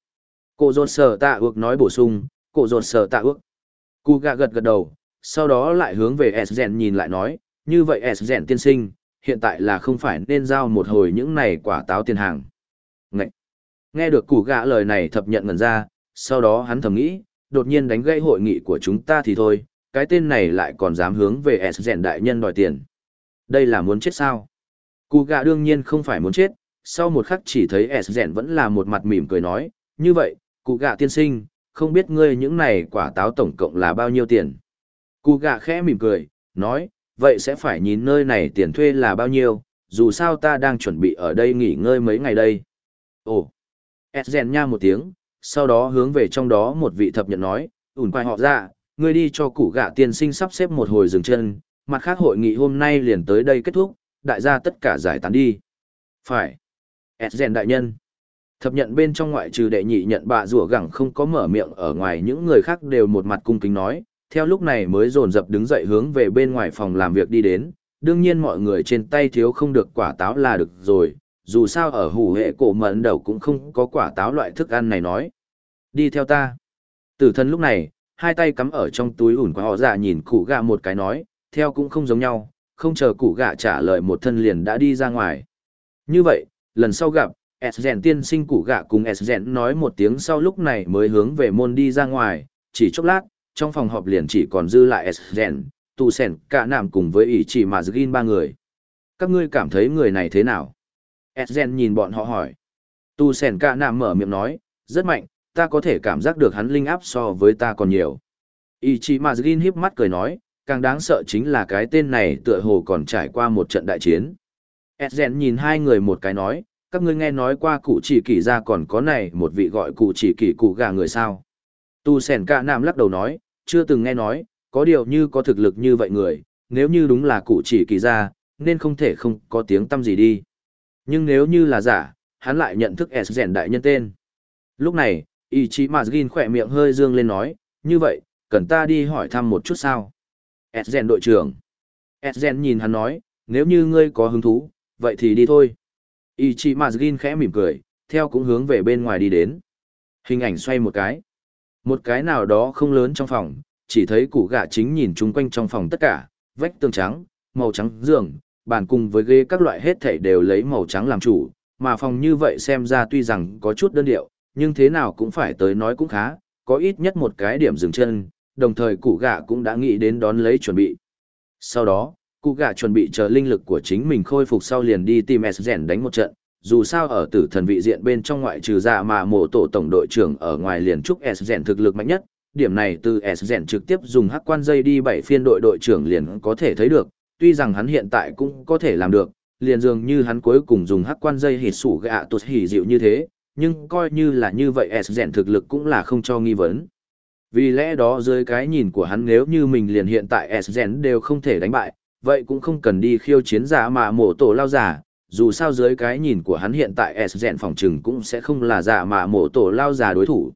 Cổ rột sở tạ ước nói bổ sung, cổ rột sở tạ ước. Cụ gạ gật gật đầu, sau đó lại hướng về S nhìn lại nói, như vậy S rèn tiên sinh, hiện tại là không phải nên giao một hồi những này quả táo tiền hàng. Ngậy! Nghe được củ gạ lời này thập nhận ngần ra, sau đó hắn thầm nghĩ, đột nhiên đánh gây hội nghị của chúng ta thì thôi, cái tên này lại còn dám hướng về S rèn đại nhân đòi tiền. Đây là muốn chết sao? Cụ gạ đương nhiên không phải muốn chết, sau một khắc chỉ thấy S rèn vẫn là một mặt mỉm cười nói, như vậy, cụ gạ tiên sinh, không biết ngươi những này quả táo tổng cộng là bao nhiêu tiền. Cụ gạ khẽ mỉm cười, nói, vậy sẽ phải nhìn nơi này tiền thuê là bao nhiêu, dù sao ta đang chuẩn bị ở đây nghỉ ngơi mấy ngày đây. Ồ, S rèn nha một tiếng, sau đó hướng về trong đó một vị thập nhận nói, ủn quay họ ra, ngươi đi cho cụ gạ tiên sinh sắp xếp một hồi dừng chân, mặt khác hội nghị hôm nay liền tới đây kết thúc, đại gia tất cả giải tán đi. Phải. Esgen đại nhân. Thập nhận bên trong ngoại trừ đệ nhị nhận bà rủa gẳng không có mở miệng ở ngoài những người khác đều một mặt cung kính nói, theo lúc này mới dồn dập đứng dậy hướng về bên ngoài phòng làm việc đi đến, đương nhiên mọi người trên tay thiếu không được quả táo là được rồi, dù sao ở hủ hệ cổ mẫn đầu cũng không có quả táo loại thức ăn này nói. Đi theo ta. Tử thân lúc này, hai tay cắm ở trong túi ủn của họ dạ nhìn cụ gạ một cái nói, theo cũng không giống nhau, không chờ cụ gạ trả lời một thân liền đã đi ra ngoài. Như vậy, lần sau gặp, Esgen tiên sinh cụ gạ cùng Esgen nói một tiếng sau lúc này mới hướng về môn đi ra ngoài, chỉ chốc lát, trong phòng họp liền chỉ còn dư lại Esgen, tù sẻn cả nạm cùng với ý chỉ mà Zgin ba người. Các ngươi cảm thấy người này thế nào? Esgen nhìn bọn họ hỏi. Tu sẻn cả nạm mở miệng nói, rất mạnh, ta có thể cảm giác được hắn linh áp so với ta còn nhiều. Ý chỉ mà Zgin hiếp mắt cười nói, càng đáng sợ chính là cái tên này tựa hồ còn trải qua một trận đại chiến. Esgen nhìn hai người một cái nói, các ngươi nghe nói qua cụ chỉ kỳ ra còn có này một vị gọi cụ chỉ kỳ cụ gà người sao. Tu Sẻn Cả Nam lắc đầu nói, chưa từng nghe nói, có điều như có thực lực như vậy người, nếu như đúng là cụ chỉ kỳ ra, nên không thể không có tiếng tâm gì đi. Nhưng nếu như là giả, hắn lại nhận thức Edgen đại nhân tên. Lúc này, Ý chí Mazgin khỏe miệng hơi dương lên nói, như vậy, cần ta đi hỏi thăm một chút sao? Edgen đội trưởng. Edgen nhìn hắn nói, nếu như ngươi có hứng thú, vậy thì đi thôi. Ý chí Mazgin khẽ mỉm cười, theo cũng hướng về bên ngoài đi đến. Hình ảnh xoay một cái. Một cái nào đó không lớn trong phòng, chỉ thấy củ gạ chính nhìn chung quanh trong phòng tất cả, vách tường trắng, màu trắng giường, bàn cùng với ghế các loại hết thảy đều lấy màu trắng làm chủ, mà phòng như vậy xem ra tuy rằng có chút đơn điệu, nhưng thế nào cũng phải tới nói cũng khá, có ít nhất một cái điểm dừng chân, đồng thời cụ gạ cũng đã nghĩ đến đón lấy chuẩn bị. Sau đó, cụ gạ chuẩn bị chờ linh lực của chính mình khôi phục sau liền đi tìm S rèn đánh một trận, dù sao ở tử thần vị diện bên trong ngoại trừ dạ mà mộ tổ tổng đội trưởng ở ngoài liền trúc S rèn thực lực mạnh nhất, điểm này từ S rèn trực tiếp dùng hắc quan dây đi bảy phiên đội đội trưởng liền có thể thấy được, tuy rằng hắn hiện tại cũng có thể làm được, liền dường như hắn cuối cùng dùng hắc quan dây hít sủ gạ tụt hỉ dịu như thế, nhưng coi như là như vậy S rèn thực lực cũng là không cho nghi vấn. Vì lẽ đó dưới cái nhìn của hắn nếu như mình liền hiện tại S rèn đều không thể đánh bại, vậy cũng không cần đi khiêu chiến giả mà mổ tổ lao giả, dù sao dưới cái nhìn của hắn hiện tại S rèn phòng trừng cũng sẽ không là giả mà mổ tổ lao giả đối thủ.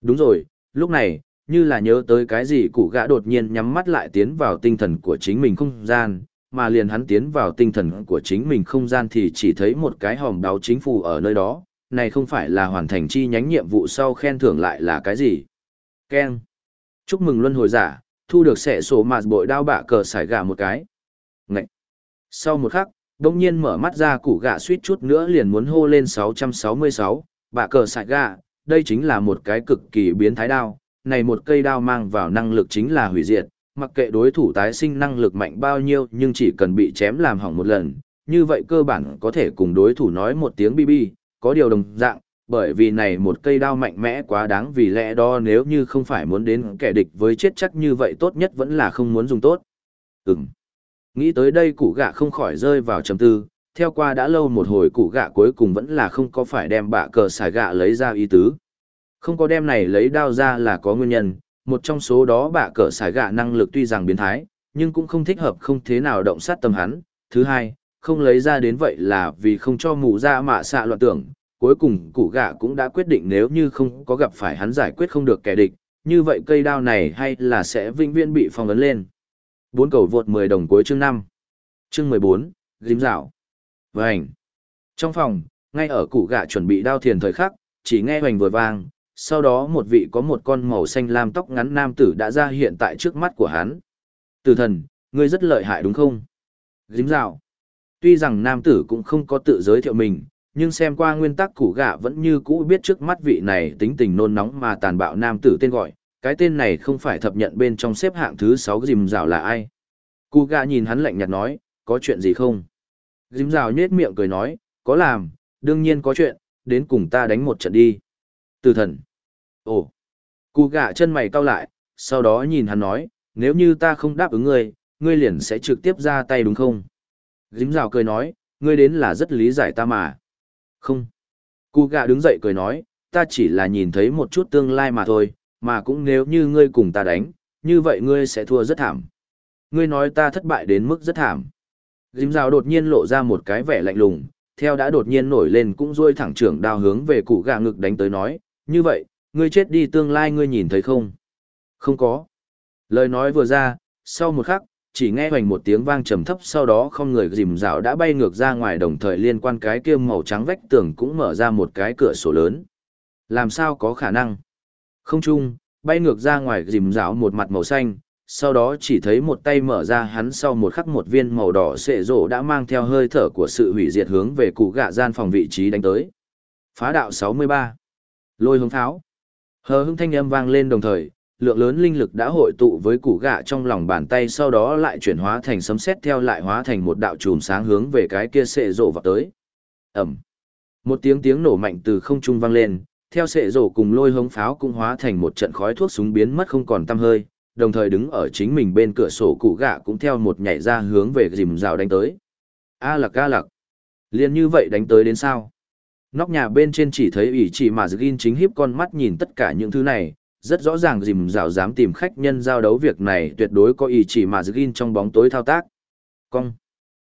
Đúng rồi, lúc này, như là nhớ tới cái gì cụ gã đột nhiên nhắm mắt lại tiến vào tinh thần của chính mình không gian, mà liền hắn tiến vào tinh thần của chính mình không gian thì chỉ thấy một cái hòm đáo chính phủ ở nơi đó, này không phải là hoàn thành chi nhánh nhiệm vụ sau khen thưởng lại là cái gì. keng Chúc mừng luân hồi giả, thu được sẻ sổ mạt bội đao bạ cờ sải gà một cái. Ngậy. Sau một khắc, đông nhiên mở mắt ra củ gạ suýt chút nữa liền muốn hô lên 666, bạ cờ sải gà, đây chính là một cái cực kỳ biến thái đao. Này một cây đao mang vào năng lực chính là hủy diệt, mặc kệ đối thủ tái sinh năng lực mạnh bao nhiêu nhưng chỉ cần bị chém làm hỏng một lần, như vậy cơ bản có thể cùng đối thủ nói một tiếng BB, có điều đồng dạng, bởi vì này một cây đao mạnh mẽ quá đáng vì lẽ đó nếu như không phải muốn đến kẻ địch với chết chắc như vậy tốt nhất vẫn là không muốn dùng tốt. Ừm. Nghĩ tới đây cụ gạ không khỏi rơi vào trầm tư, theo qua đã lâu một hồi cụ gạ cuối cùng vẫn là không có phải đem bạ cờ xài gạ lấy ra ý tứ. Không có đem này lấy đao ra là có nguyên nhân, một trong số đó bạ cờ xài gạ năng lực tuy rằng biến thái, nhưng cũng không thích hợp không thế nào động sát tâm hắn. Thứ hai, không lấy ra đến vậy là vì không cho mù ra mạ xạ loạn tưởng. Cuối cùng cụ gạ cũng đã quyết định nếu như không có gặp phải hắn giải quyết không được kẻ địch, như vậy cây đao này hay là sẽ vinh viễn bị phong ấn lên. Bốn cầu vượt 10 đồng cuối chương 5. Chương 14, Dím dạo. Vành. Trong phòng, ngay ở củ gạ chuẩn bị đao thiền thời khắc, chỉ nghe hoành vừa vang, sau đó một vị có một con màu xanh lam tóc ngắn nam tử đã ra hiện tại trước mắt của hắn. Tử thần, ngươi rất lợi hại đúng không? Dím dạo. Tuy rằng nam tử cũng không có tự giới thiệu mình, nhưng xem qua nguyên tắc củ gạ vẫn như cũ biết trước mắt vị này tính tình nôn nóng mà tàn bạo nam tử tên gọi, cái tên này không phải thập nhận bên trong xếp hạng thứ sáu dìm rào là ai. Củ gạ nhìn hắn lạnh nhạt nói, có chuyện gì không? Dìm rào nhết miệng cười nói, có làm, đương nhiên có chuyện, đến cùng ta đánh một trận đi. Từ thần. Ồ. Củ gạ chân mày cau lại, sau đó nhìn hắn nói, nếu như ta không đáp ứng ngươi, ngươi liền sẽ trực tiếp ra tay đúng không? Dím rào cười nói, ngươi đến là rất lý giải ta mà. Không. Cụ gạ đứng dậy cười nói, ta chỉ là nhìn thấy một chút tương lai mà thôi, mà cũng nếu như ngươi cùng ta đánh, như vậy ngươi sẽ thua rất thảm. Ngươi nói ta thất bại đến mức rất thảm. Dím rào đột nhiên lộ ra một cái vẻ lạnh lùng, theo đã đột nhiên nổi lên cũng rôi thẳng trưởng đao hướng về cụ gà ngực đánh tới nói, như vậy, ngươi chết đi tương lai ngươi nhìn thấy không? Không có. Lời nói vừa ra, sau một khắc, chỉ nghe hoành một tiếng vang trầm thấp sau đó không người dìm rào đã bay ngược ra ngoài đồng thời liên quan cái kia màu trắng vách tường cũng mở ra một cái cửa sổ lớn. Làm sao có khả năng? Không chung, bay ngược ra ngoài dìm ráo một mặt màu xanh, sau đó chỉ thấy một tay mở ra hắn sau một khắc một viên màu đỏ sệ rổ đã mang theo hơi thở của sự hủy diệt hướng về cụ gạ gian phòng vị trí đánh tới. Phá đạo 63. Lôi hướng tháo. Hờ hưng thanh âm vang lên đồng thời, lượng lớn linh lực đã hội tụ với củ gạ trong lòng bàn tay sau đó lại chuyển hóa thành sấm sét theo lại hóa thành một đạo chùm sáng hướng về cái kia sệ rộ vào tới. Ẩm. Một tiếng tiếng nổ mạnh từ không trung vang lên, theo sệ rổ cùng lôi hống pháo cũng hóa thành một trận khói thuốc súng biến mất không còn tăm hơi, đồng thời đứng ở chính mình bên cửa sổ cụ gạ cũng theo một nhảy ra hướng về dìm rào đánh tới. A lạc a lặc. Liên như vậy đánh tới đến sao? Nóc nhà bên trên chỉ thấy ủy chỉ mà Gin chính hiếp con mắt nhìn tất cả những thứ này, rất rõ ràng dìm rào dám tìm khách nhân giao đấu việc này tuyệt đối có ý chỉ mà Gin trong bóng tối thao tác. Cong.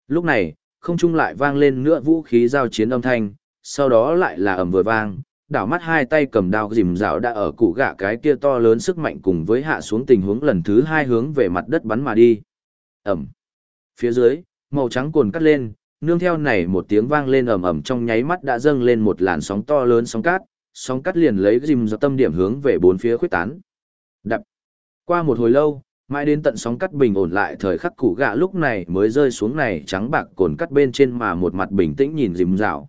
Lúc này, không trung lại vang lên nữa vũ khí giao chiến âm thanh, sau đó lại là ầm vừa vang, đảo mắt hai tay cầm đao dìm rào đã ở cụ gạ cái kia to lớn sức mạnh cùng với hạ xuống tình huống lần thứ hai hướng về mặt đất bắn mà đi. Ẩm. Phía dưới, màu trắng cuồn cắt lên, nương theo này một tiếng vang lên ầm ầm trong nháy mắt đã dâng lên một làn sóng to lớn sóng cát, sóng cát liền lấy dìm do tâm điểm hướng về bốn phía khuyết tán. Đập. Qua một hồi lâu, mãi đến tận sóng cắt bình ổn lại thời khắc củ gạ lúc này mới rơi xuống này trắng bạc cồn cắt bên trên mà một mặt bình tĩnh nhìn dìm rào.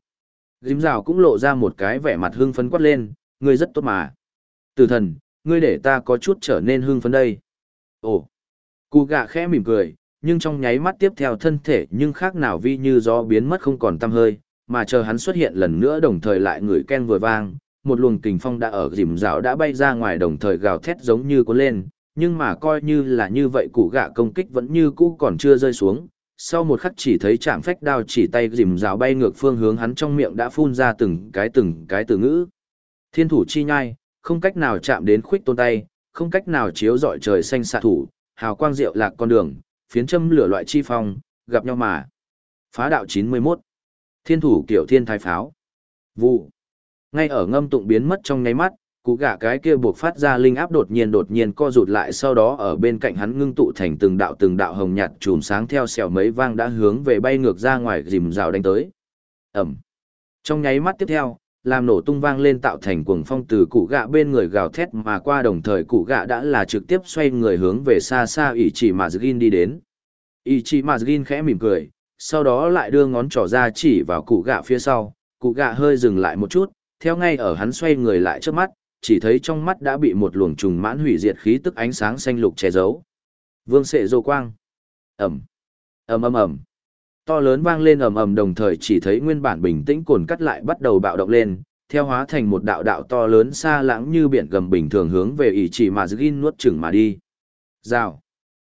Dìm rào cũng lộ ra một cái vẻ mặt hưng phấn quát lên, ngươi rất tốt mà. Tử thần, ngươi để ta có chút trở nên hưng phấn đây. Ồ. Cụ gạ khẽ mỉm cười, nhưng trong nháy mắt tiếp theo thân thể nhưng khác nào vi như gió biến mất không còn tăm hơi, mà chờ hắn xuất hiện lần nữa đồng thời lại người ken vừa vang, một luồng kình phong đã ở dìm rào đã bay ra ngoài đồng thời gào thét giống như có lên, nhưng mà coi như là như vậy cụ gạ công kích vẫn như cũ còn chưa rơi xuống. Sau một khắc chỉ thấy chạm phách đao chỉ tay dìm rào bay ngược phương hướng hắn trong miệng đã phun ra từng cái từng cái từ ngữ. Thiên thủ chi nhai, không cách nào chạm đến khuyết tôn tay, không cách nào chiếu dọi trời xanh xạ thủ, hào quang diệu lạc con đường, phiến châm lửa loại chi phong, gặp nhau mà. Phá đạo 91. Thiên thủ kiểu thiên thái pháo. Vụ. Ngay ở ngâm tụng biến mất trong nháy mắt, cú gã cái kia buộc phát ra linh áp đột nhiên đột nhiên co rụt lại sau đó ở bên cạnh hắn ngưng tụ thành từng đạo từng đạo hồng nhạt chùm sáng theo xẻo mấy vang đã hướng về bay ngược ra ngoài rìm rào đánh tới. Ẩm. Trong nháy mắt tiếp theo, làm nổ tung vang lên tạo thành cuồng phong từ cụ gạ bên người gào thét mà qua đồng thời cụ gạ đã là trực tiếp xoay người hướng về xa xa ỷ chỉ mà Zgin đi đến. ỷ chỉ mà Zgin khẽ mỉm cười, sau đó lại đưa ngón trỏ ra chỉ vào cụ gạ phía sau, cụ gạ hơi dừng lại một chút, theo ngay ở hắn xoay người lại trước mắt, chỉ thấy trong mắt đã bị một luồng trùng mãn hủy diệt khí tức ánh sáng xanh lục che giấu. Vương sệ dô quang. Ẩm. ầm ầm ầm. To lớn vang lên ầm ầm đồng thời chỉ thấy nguyên bản bình tĩnh cồn cắt lại bắt đầu bạo động lên, theo hóa thành một đạo đạo to lớn xa lãng như biển gầm bình thường hướng về ỷ chỉ mà Zgin nuốt chửng mà đi. Rào.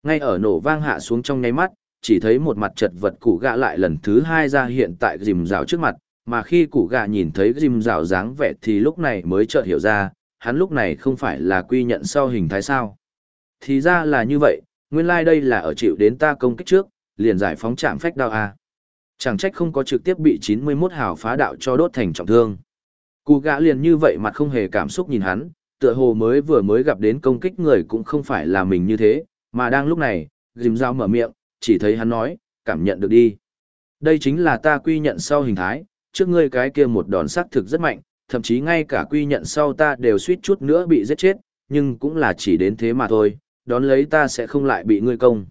Ngay ở nổ vang hạ xuống trong nháy mắt, chỉ thấy một mặt chật vật củ gạ lại lần thứ hai ra hiện tại dìm rào trước mặt, mà khi củ gạ nhìn thấy dìm rào dáng vẻ thì lúc này mới chợt hiểu ra, hắn lúc này không phải là quy nhận sau hình thái sao. Thì ra là như vậy, nguyên lai like đây là ở chịu đến ta công kích trước, liền giải phóng chạm phách đao A. Chẳng trách không có trực tiếp bị 91 hào phá đạo cho đốt thành trọng thương. Cú gã liền như vậy mặt không hề cảm xúc nhìn hắn, tựa hồ mới vừa mới gặp đến công kích người cũng không phải là mình như thế, mà đang lúc này, dìm dao mở miệng, chỉ thấy hắn nói, cảm nhận được đi. Đây chính là ta quy nhận sau hình thái, trước ngươi cái kia một đòn sát thực rất mạnh, thậm chí ngay cả quy nhận sau ta đều suýt chút nữa bị giết chết, nhưng cũng là chỉ đến thế mà thôi, đón lấy ta sẽ không lại bị ngươi công.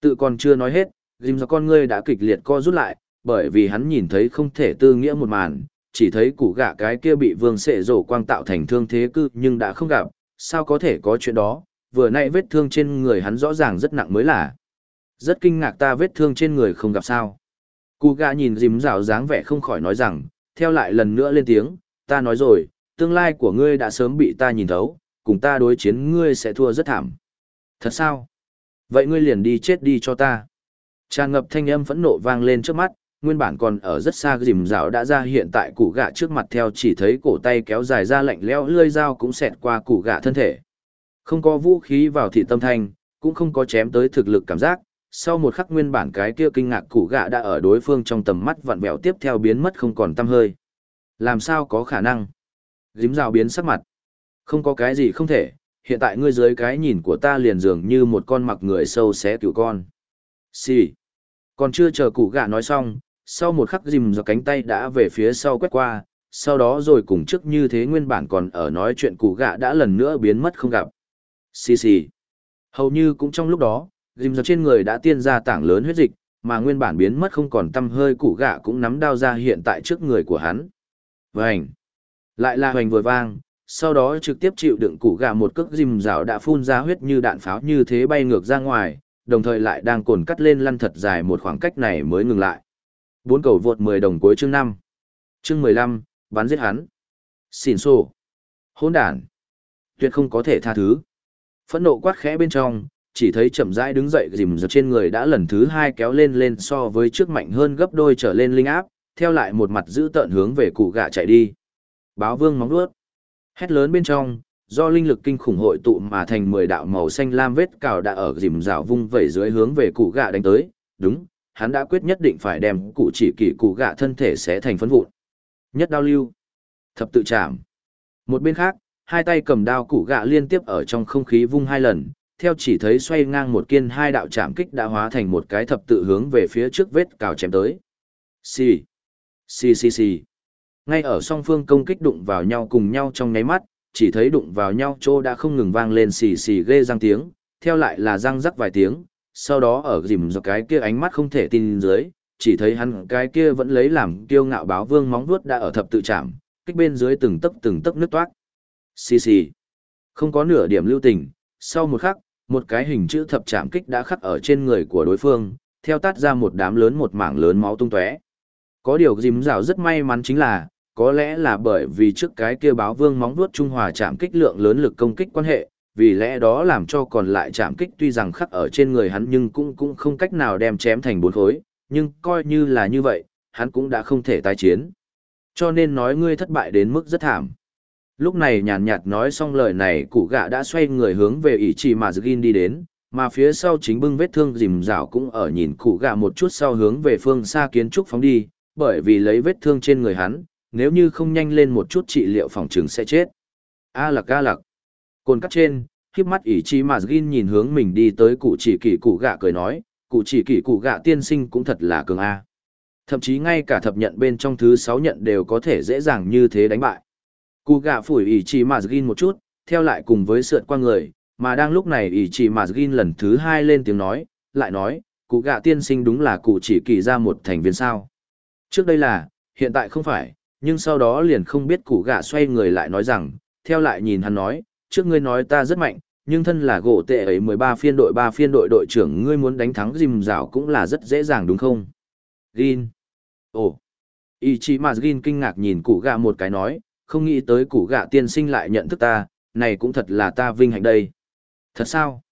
Tự còn chưa nói hết, Dìm do con ngươi đã kịch liệt co rút lại, bởi vì hắn nhìn thấy không thể tư nghĩa một màn, chỉ thấy củ gạ cái kia bị vương sệ rổ quang tạo thành thương thế cư nhưng đã không gặp, sao có thể có chuyện đó, vừa nãy vết thương trên người hắn rõ ràng rất nặng mới là. Rất kinh ngạc ta vết thương trên người không gặp sao. Cụ gạ nhìn dìm rào dáng vẻ không khỏi nói rằng, theo lại lần nữa lên tiếng, ta nói rồi, tương lai của ngươi đã sớm bị ta nhìn thấu, cùng ta đối chiến ngươi sẽ thua rất thảm. Thật sao? Vậy ngươi liền đi chết đi cho ta. Tràn ngập thanh âm phẫn nộ vang lên trước mắt, nguyên bản còn ở rất xa rìm rào đã ra hiện tại củ gạ trước mặt theo chỉ thấy cổ tay kéo dài ra lạnh leo lươi dao cũng xẹt qua củ gạ thân thể. Không có vũ khí vào thị tâm thanh, cũng không có chém tới thực lực cảm giác, sau một khắc nguyên bản cái kia kinh ngạc củ gạ đã ở đối phương trong tầm mắt vặn vẹo tiếp theo biến mất không còn tăm hơi. Làm sao có khả năng? Dím rào biến sắc mặt. Không có cái gì không thể, hiện tại ngươi dưới cái nhìn của ta liền dường như một con mặc người sâu xé cửu con. Xì. Còn chưa chờ cụ gạ nói xong, sau một khắc dìm do cánh tay đã về phía sau quét qua, sau đó rồi cùng trước như thế nguyên bản còn ở nói chuyện cụ gạ đã lần nữa biến mất không gặp. Xì xì. Hầu như cũng trong lúc đó, dìm do trên người đã tiên ra tảng lớn huyết dịch, mà nguyên bản biến mất không còn tâm hơi cụ gạ cũng nắm đao ra hiện tại trước người của hắn. Vành. Lại là hoành vừa vang, sau đó trực tiếp chịu đựng củ gà một cước dìm rào đã phun ra huyết như đạn pháo như thế bay ngược ra ngoài, đồng thời lại đang cồn cắt lên lăn thật dài một khoảng cách này mới ngừng lại. Bốn cầu vượt 10 đồng cuối chương 5. Chương 15, bắn giết hắn. Xỉn xô. Hỗn đản. Tuyệt không có thể tha thứ. Phẫn nộ quát khẽ bên trong, chỉ thấy chậm rãi đứng dậy dìm giật trên người đã lần thứ hai kéo lên lên so với trước mạnh hơn gấp đôi trở lên linh áp, theo lại một mặt giữ tợn hướng về cụ gạ chạy đi. Báo vương móng đuốt. Hét lớn bên trong, do linh lực kinh khủng hội tụ mà thành mười đạo màu xanh lam vết cào đã ở dìm rào vung vẩy dưới hướng về cụ gạ đánh tới, đúng, hắn đã quyết nhất định phải đem cụ chỉ kỷ cụ gạ thân thể sẽ thành phấn vụn. Nhất đao lưu, thập tự chạm. Một bên khác, hai tay cầm đao cụ gạ liên tiếp ở trong không khí vung hai lần, theo chỉ thấy xoay ngang một kiên hai đạo chạm kích đã hóa thành một cái thập tự hướng về phía trước vết cào chém tới. Xì, xì xì xì. Ngay ở song phương công kích đụng vào nhau cùng nhau trong nháy mắt, chỉ thấy đụng vào nhau chỗ đã không ngừng vang lên xì xì ghê răng tiếng, theo lại là răng rắc vài tiếng, sau đó ở dìm do cái kia ánh mắt không thể tin dưới, chỉ thấy hắn cái kia vẫn lấy làm kiêu ngạo báo vương móng vuốt đã ở thập tự chạm, kích bên dưới từng tấc từng tấc nước toát. Xì xì. Không có nửa điểm lưu tình, sau một khắc, một cái hình chữ thập chạm kích đã khắc ở trên người của đối phương, theo tát ra một đám lớn một mảng lớn máu tung tóe. Có điều dìm rào rất may mắn chính là, có lẽ là bởi vì trước cái kia báo vương móng vuốt trung hòa chạm kích lượng lớn lực công kích quan hệ, vì lẽ đó làm cho còn lại chạm kích tuy rằng khắc ở trên người hắn nhưng cũng cũng không cách nào đem chém thành bốn khối, nhưng coi như là như vậy, hắn cũng đã không thể tái chiến. Cho nên nói ngươi thất bại đến mức rất thảm. Lúc này nhàn nhạt nói xong lời này cụ gạ đã xoay người hướng về ý chỉ mà Zgin đi đến, mà phía sau chính bưng vết thương rìm rào cũng ở nhìn cụ gạ một chút sau hướng về phương xa kiến trúc phóng đi, bởi vì lấy vết thương trên người hắn, nếu như không nhanh lên một chút trị liệu phòng trường sẽ chết. A lạc a lạc. Cồn cắt trên, khiếp mắt ý chí mà Gin nhìn hướng mình đi tới cụ chỉ kỷ cụ gạ cười nói, cụ chỉ kỷ cụ gạ tiên sinh cũng thật là cường A. Thậm chí ngay cả thập nhận bên trong thứ sáu nhận đều có thể dễ dàng như thế đánh bại. Cụ gạ phủi ý chí mà Gin một chút, theo lại cùng với sượt qua người, mà đang lúc này ý chí mà Gin lần thứ hai lên tiếng nói, lại nói, cụ gạ tiên sinh đúng là cụ chỉ kỷ ra một thành viên sao. Trước đây là, hiện tại không phải, nhưng sau đó liền không biết cụ gã xoay người lại nói rằng, theo lại nhìn hắn nói, trước ngươi nói ta rất mạnh, nhưng thân là gỗ tệ ấy 13 phiên đội 3 phiên đội đội trưởng ngươi muốn đánh thắng dìm rào cũng là rất dễ dàng đúng không? Gin. Ồ. Ichima Gin kinh ngạc nhìn cụ gạ một cái nói, không nghĩ tới cụ gạ tiên sinh lại nhận thức ta, này cũng thật là ta vinh hạnh đây. Thật sao?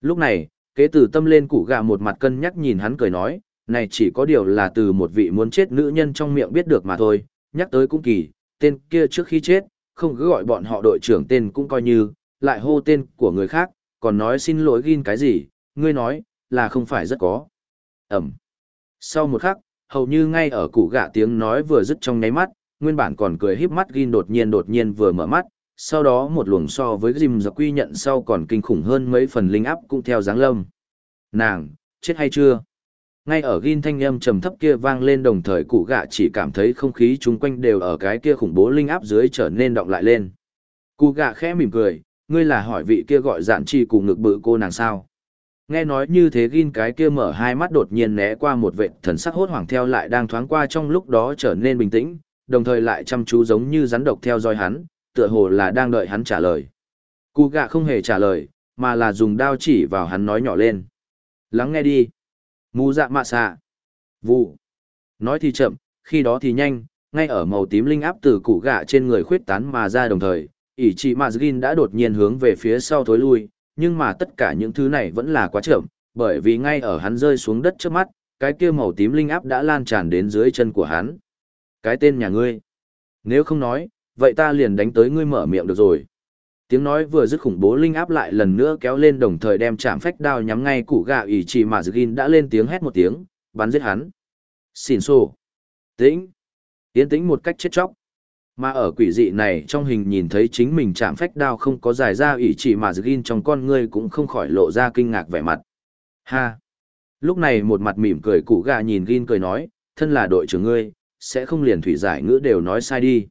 Lúc này, kế từ tâm lên cụ gạ một mặt cân nhắc nhìn hắn cười nói, này chỉ có điều là từ một vị muốn chết nữ nhân trong miệng biết được mà thôi, nhắc tới cũng kỳ, tên kia trước khi chết, không cứ gọi bọn họ đội trưởng tên cũng coi như, lại hô tên của người khác, còn nói xin lỗi ghin cái gì, ngươi nói, là không phải rất có. Ẩm. Sau một khắc, hầu như ngay ở cụ gạ tiếng nói vừa dứt trong nháy mắt, nguyên bản còn cười híp mắt ghin đột nhiên đột nhiên vừa mở mắt, sau đó một luồng so với dìm giặc quy nhận sau còn kinh khủng hơn mấy phần linh áp cũng theo dáng lâm. Nàng, chết hay chưa? Ngay ở ghin thanh âm trầm thấp kia vang lên đồng thời cụ gạ chỉ cảm thấy không khí chung quanh đều ở cái kia khủng bố linh áp dưới trở nên động lại lên. Cụ gạ khẽ mỉm cười, ngươi là hỏi vị kia gọi dạn chi cùng ngực bự cô nàng sao. Nghe nói như thế Gin cái kia mở hai mắt đột nhiên né qua một vệ thần sắc hốt hoảng theo lại đang thoáng qua trong lúc đó trở nên bình tĩnh, đồng thời lại chăm chú giống như rắn độc theo dõi hắn, tựa hồ là đang đợi hắn trả lời. Cụ gạ không hề trả lời, mà là dùng đao chỉ vào hắn nói nhỏ lên. Lắng nghe đi. Mù dạ mạ xạ. Vụ. Nói thì chậm, khi đó thì nhanh, ngay ở màu tím linh áp từ củ gạ trên người khuyết tán mà ra đồng thời, ỷ chị mạ gin đã đột nhiên hướng về phía sau thối lui, nhưng mà tất cả những thứ này vẫn là quá chậm, bởi vì ngay ở hắn rơi xuống đất trước mắt, cái kia màu tím linh áp đã lan tràn đến dưới chân của hắn. Cái tên nhà ngươi. Nếu không nói, vậy ta liền đánh tới ngươi mở miệng được rồi. Tiếng nói vừa dứt khủng bố linh áp lại lần nữa kéo lên đồng thời đem chạm phách đao nhắm ngay củ gà ỷ chỉ mà gin đã lên tiếng hét một tiếng, bắn giết hắn. Xin xô. Tĩnh. Tiến tĩnh một cách chết chóc. Mà ở quỷ dị này trong hình nhìn thấy chính mình chạm phách đao không có dài ra ỷ chỉ mà gin trong con ngươi cũng không khỏi lộ ra kinh ngạc vẻ mặt. Ha. Lúc này một mặt mỉm cười cụ gà nhìn Gin cười nói, thân là đội trưởng ngươi, sẽ không liền thủy giải ngữ đều nói sai đi.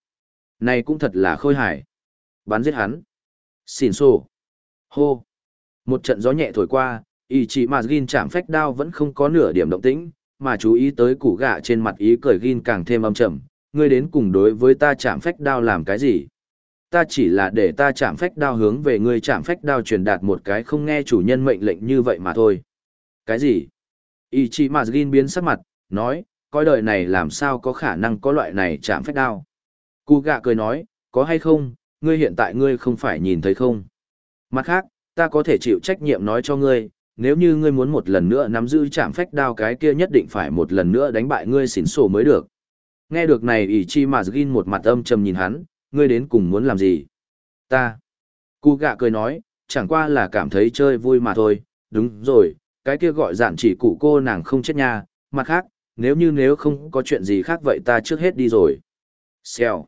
Này cũng thật là khôi hài. Bắn giết hắn. Xin xô. Hô. Một trận gió nhẹ thổi qua, ý chỉ mà Gin chạm phách đao vẫn không có nửa điểm động tĩnh, mà chú ý tới củ gạ trên mặt ý cười Gin càng thêm âm trầm. Ngươi đến cùng đối với ta chạm phách đao làm cái gì? Ta chỉ là để ta chạm phách đao hướng về ngươi chạm phách đao truyền đạt một cái không nghe chủ nhân mệnh lệnh như vậy mà thôi. Cái gì? Ý chỉ mà Gin biến sắc mặt, nói, coi đời này làm sao có khả năng có loại này chạm phách đao. Cụ gạ cười nói, có hay không, ngươi hiện tại ngươi không phải nhìn thấy không. Mặt khác, ta có thể chịu trách nhiệm nói cho ngươi, nếu như ngươi muốn một lần nữa nắm giữ chạm phách đao cái kia nhất định phải một lần nữa đánh bại ngươi xỉn sổ mới được. Nghe được này ỷ chi mà Gin một mặt âm trầm nhìn hắn, ngươi đến cùng muốn làm gì? Ta. Cú gạ cười nói, chẳng qua là cảm thấy chơi vui mà thôi, đúng rồi, cái kia gọi dạn chỉ cụ cô nàng không chết nha, mặt khác, nếu như nếu không có chuyện gì khác vậy ta trước hết đi rồi. Xèo.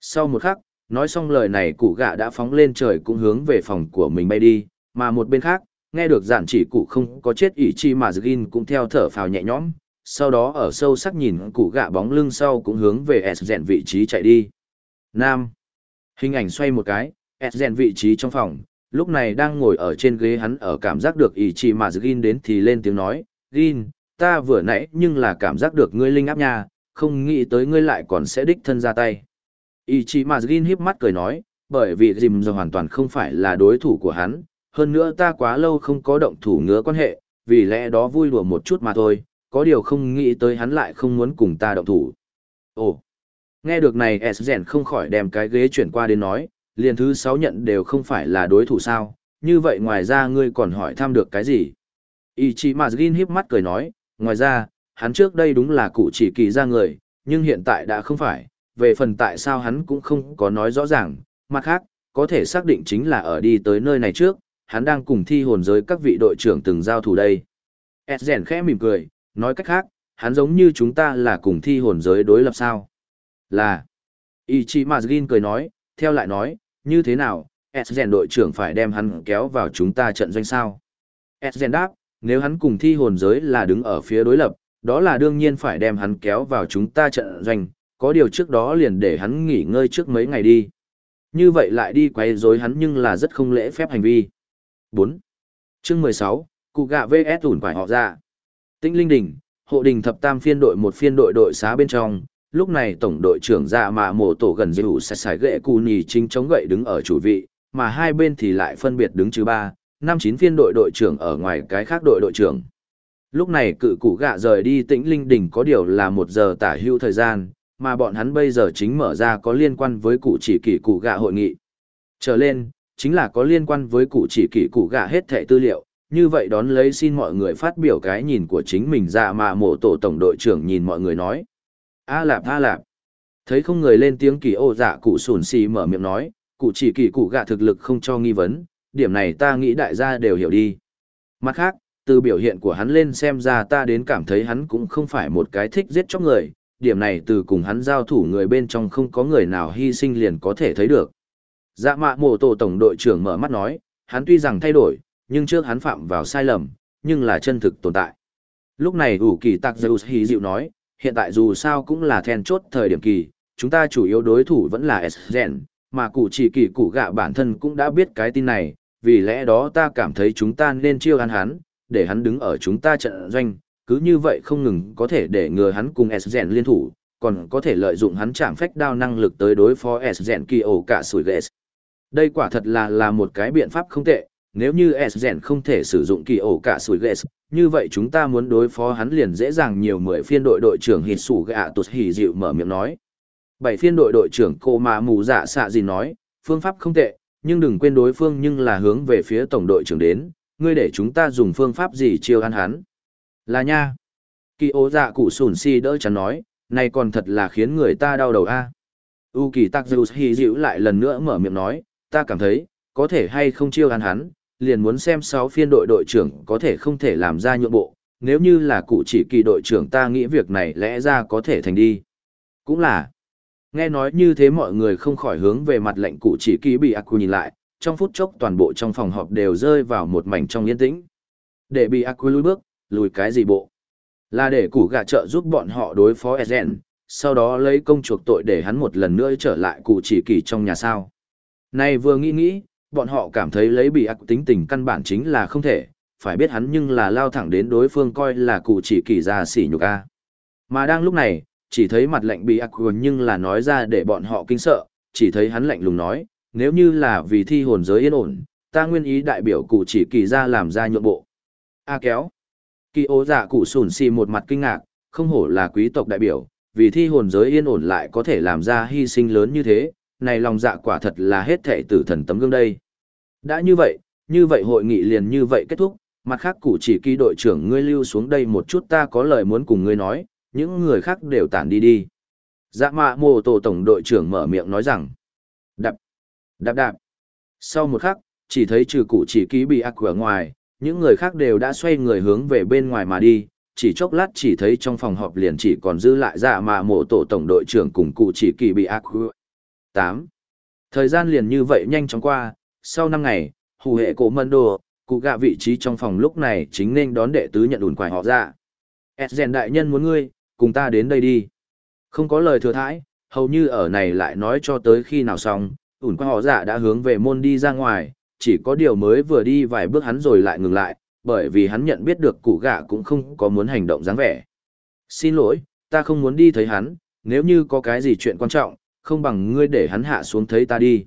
Sau một khắc, nói xong lời này cụ gạ đã phóng lên trời cũng hướng về phòng của mình bay đi, mà một bên khác, nghe được giản chỉ cụ không có chết ỷ chi mà Zgin cũng theo thở phào nhẹ nhõm, sau đó ở sâu sắc nhìn cụ gạ bóng lưng sau cũng hướng về S dẹn vị trí chạy đi. Nam. Hình ảnh xoay một cái, S dẹn vị trí trong phòng, lúc này đang ngồi ở trên ghế hắn ở cảm giác được ỷ chi mà Zgin đến thì lên tiếng nói, Gin, ta vừa nãy nhưng là cảm giác được ngươi linh áp nha, không nghĩ tới ngươi lại còn sẽ đích thân ra tay. Ichimazgin híp mắt cười nói, bởi vì Jim giờ hoàn toàn không phải là đối thủ của hắn, hơn nữa ta quá lâu không có động thủ ngứa quan hệ, vì lẽ đó vui đùa một chút mà thôi, có điều không nghĩ tới hắn lại không muốn cùng ta động thủ. Ồ, nghe được này S không khỏi đem cái ghế chuyển qua đến nói, liền thứ sáu nhận đều không phải là đối thủ sao, như vậy ngoài ra ngươi còn hỏi thăm được cái gì? Ichimazgin híp mắt cười nói, ngoài ra, hắn trước đây đúng là cụ chỉ kỳ ra người, nhưng hiện tại đã không phải, về phần tại sao hắn cũng không có nói rõ ràng, mặt khác, có thể xác định chính là ở đi tới nơi này trước, hắn đang cùng thi hồn giới các vị đội trưởng từng giao thủ đây. Edgen khẽ mỉm cười, nói cách khác, hắn giống như chúng ta là cùng thi hồn giới đối lập sao? Là. Ichimazgin cười nói, theo lại nói, như thế nào, Edgen đội trưởng phải đem hắn kéo vào chúng ta trận doanh sao? Edgen đáp, nếu hắn cùng thi hồn giới là đứng ở phía đối lập, đó là đương nhiên phải đem hắn kéo vào chúng ta trận doanh, có điều trước đó liền để hắn nghỉ ngơi trước mấy ngày đi. Như vậy lại đi quay rối hắn nhưng là rất không lễ phép hành vi. 4. chương 16, cụ gạ VS ủn phải họ dạ. ra. Tinh linh đỉnh, hộ đình thập tam phiên đội một phiên đội đội xá bên trong, lúc này tổng đội trưởng dạ mà mổ tổ gần dư sẽ xài gệ cù nhì chính chống gậy đứng ở chủ vị, mà hai bên thì lại phân biệt đứng chứ ba, năm chín phiên đội đội trưởng ở ngoài cái khác đội đội trưởng. Lúc này cự cụ gạ rời đi tĩnh linh đỉnh có điều là một giờ tả hưu thời gian, mà bọn hắn bây giờ chính mở ra có liên quan với cụ chỉ kỷ cụ gạ hội nghị. Trở lên, chính là có liên quan với cụ chỉ kỷ cụ gạ hết thẻ tư liệu, như vậy đón lấy xin mọi người phát biểu cái nhìn của chính mình ra mà mộ tổ tổng đội trưởng nhìn mọi người nói. A lạp a lạp. Thấy không người lên tiếng kỳ ô dạ cụ sùn xì mở miệng nói, cụ chỉ kỳ cụ gạ thực lực không cho nghi vấn, điểm này ta nghĩ đại gia đều hiểu đi. Mặt khác, từ biểu hiện của hắn lên xem ra ta đến cảm thấy hắn cũng không phải một cái thích giết chóc người, điểm này từ cùng hắn giao thủ người bên trong không có người nào hy sinh liền có thể thấy được. Dạ mạ mổ tổ tổng đội trưởng mở mắt nói, hắn tuy rằng thay đổi, nhưng trước hắn phạm vào sai lầm, nhưng là chân thực tồn tại. Lúc này ủ kỳ tạc Zeus hí dịu nói, hiện tại dù sao cũng là then chốt thời điểm kỳ, chúng ta chủ yếu đối thủ vẫn là Esgen, mà cụ chỉ kỳ cụ gạ bản thân cũng đã biết cái tin này, vì lẽ đó ta cảm thấy chúng ta nên chiêu ăn hắn, để hắn đứng ở chúng ta trận doanh, cứ như vậy không ngừng có thể để ngừa hắn cùng S rèn liên thủ, còn có thể lợi dụng hắn chạm phách đao năng lực tới đối phó S rèn kỳ ổ cả sủi ghê Đây quả thật là là một cái biện pháp không tệ, nếu như S rèn không thể sử dụng kỳ ổ cả sủi ghê như vậy chúng ta muốn đối phó hắn liền dễ dàng nhiều mười phiên đội đội trưởng hít sủ gạ tụt hỉ dịu mở miệng nói. Bảy phiên đội đội trưởng cô mà mù dạ xạ gì nói, phương pháp không tệ, nhưng đừng quên đối phương nhưng là hướng về phía tổng đội trưởng đến, ngươi để chúng ta dùng phương pháp gì chiêu ăn hắn. Là nha. Kỳ ố dạ cụ sùn si đỡ chắn nói, này còn thật là khiến người ta đau đầu a. U kỳ tắc dịu hì dịu lại lần nữa mở miệng nói, ta cảm thấy, có thể hay không chiêu ăn hắn, liền muốn xem sáu phiên đội đội trưởng có thể không thể làm ra nhượng bộ, nếu như là cụ chỉ kỳ đội trưởng ta nghĩ việc này lẽ ra có thể thành đi. Cũng là, nghe nói như thế mọi người không khỏi hướng về mặt lệnh cụ chỉ kỳ bị Aku nhìn lại, trong phút chốc toàn bộ trong phòng họp đều rơi vào một mảnh trong yên tĩnh. Để bị Aku lùi bước, lùi cái gì bộ? Là để củ gạ trợ giúp bọn họ đối phó Ezen, sau đó lấy công chuộc tội để hắn một lần nữa trở lại cụ chỉ kỳ trong nhà sao. Này vừa nghĩ nghĩ, bọn họ cảm thấy lấy bị ác tính tình căn bản chính là không thể, phải biết hắn nhưng là lao thẳng đến đối phương coi là cụ chỉ kỳ ra xỉ nhục a. Mà đang lúc này, chỉ thấy mặt lạnh bị ác nhưng là nói ra để bọn họ kinh sợ, chỉ thấy hắn lạnh lùng nói, nếu như là vì thi hồn giới yên ổn, ta nguyên ý đại biểu cụ chỉ kỳ ra làm ra nhượng bộ. A kéo. Kỳ ố giả dạ cụ sùn xì một mặt kinh ngạc, không hổ là quý tộc đại biểu, vì thi hồn giới yên ổn lại có thể làm ra hy sinh lớn như thế, này lòng dạ quả thật là hết thệ tử thần tấm gương đây. Đã như vậy, như vậy hội nghị liền như vậy kết thúc, mặt khác cụ chỉ kỳ đội trưởng ngươi lưu xuống đây một chút ta có lời muốn cùng ngươi nói, những người khác đều tản đi đi. Dạ mạ mô tổ tổng đội trưởng mở miệng nói rằng, đạp, đạp đạp. Sau một khắc, chỉ thấy trừ cụ chỉ ký bị ác ở ngoài, những người khác đều đã xoay người hướng về bên ngoài mà đi, chỉ chốc lát chỉ thấy trong phòng họp liền chỉ còn giữ lại dạ mạ mộ tổ tổng đội trưởng cùng cụ chỉ kỳ bị ác tám Thời gian liền như vậy nhanh chóng qua, sau năm ngày, hù hệ cổ mân đồ, cụ gạ vị trí trong phòng lúc này chính nên đón đệ tứ nhận ủn quải họ dạ. ra. Esgen đại nhân muốn ngươi, cùng ta đến đây đi. Không có lời thừa thãi, hầu như ở này lại nói cho tới khi nào xong, ủn quải họ dạ đã hướng về môn đi ra ngoài, chỉ có điều mới vừa đi vài bước hắn rồi lại ngừng lại, bởi vì hắn nhận biết được cụ gạ cũng không có muốn hành động dáng vẻ. Xin lỗi, ta không muốn đi thấy hắn, nếu như có cái gì chuyện quan trọng, không bằng ngươi để hắn hạ xuống thấy ta đi.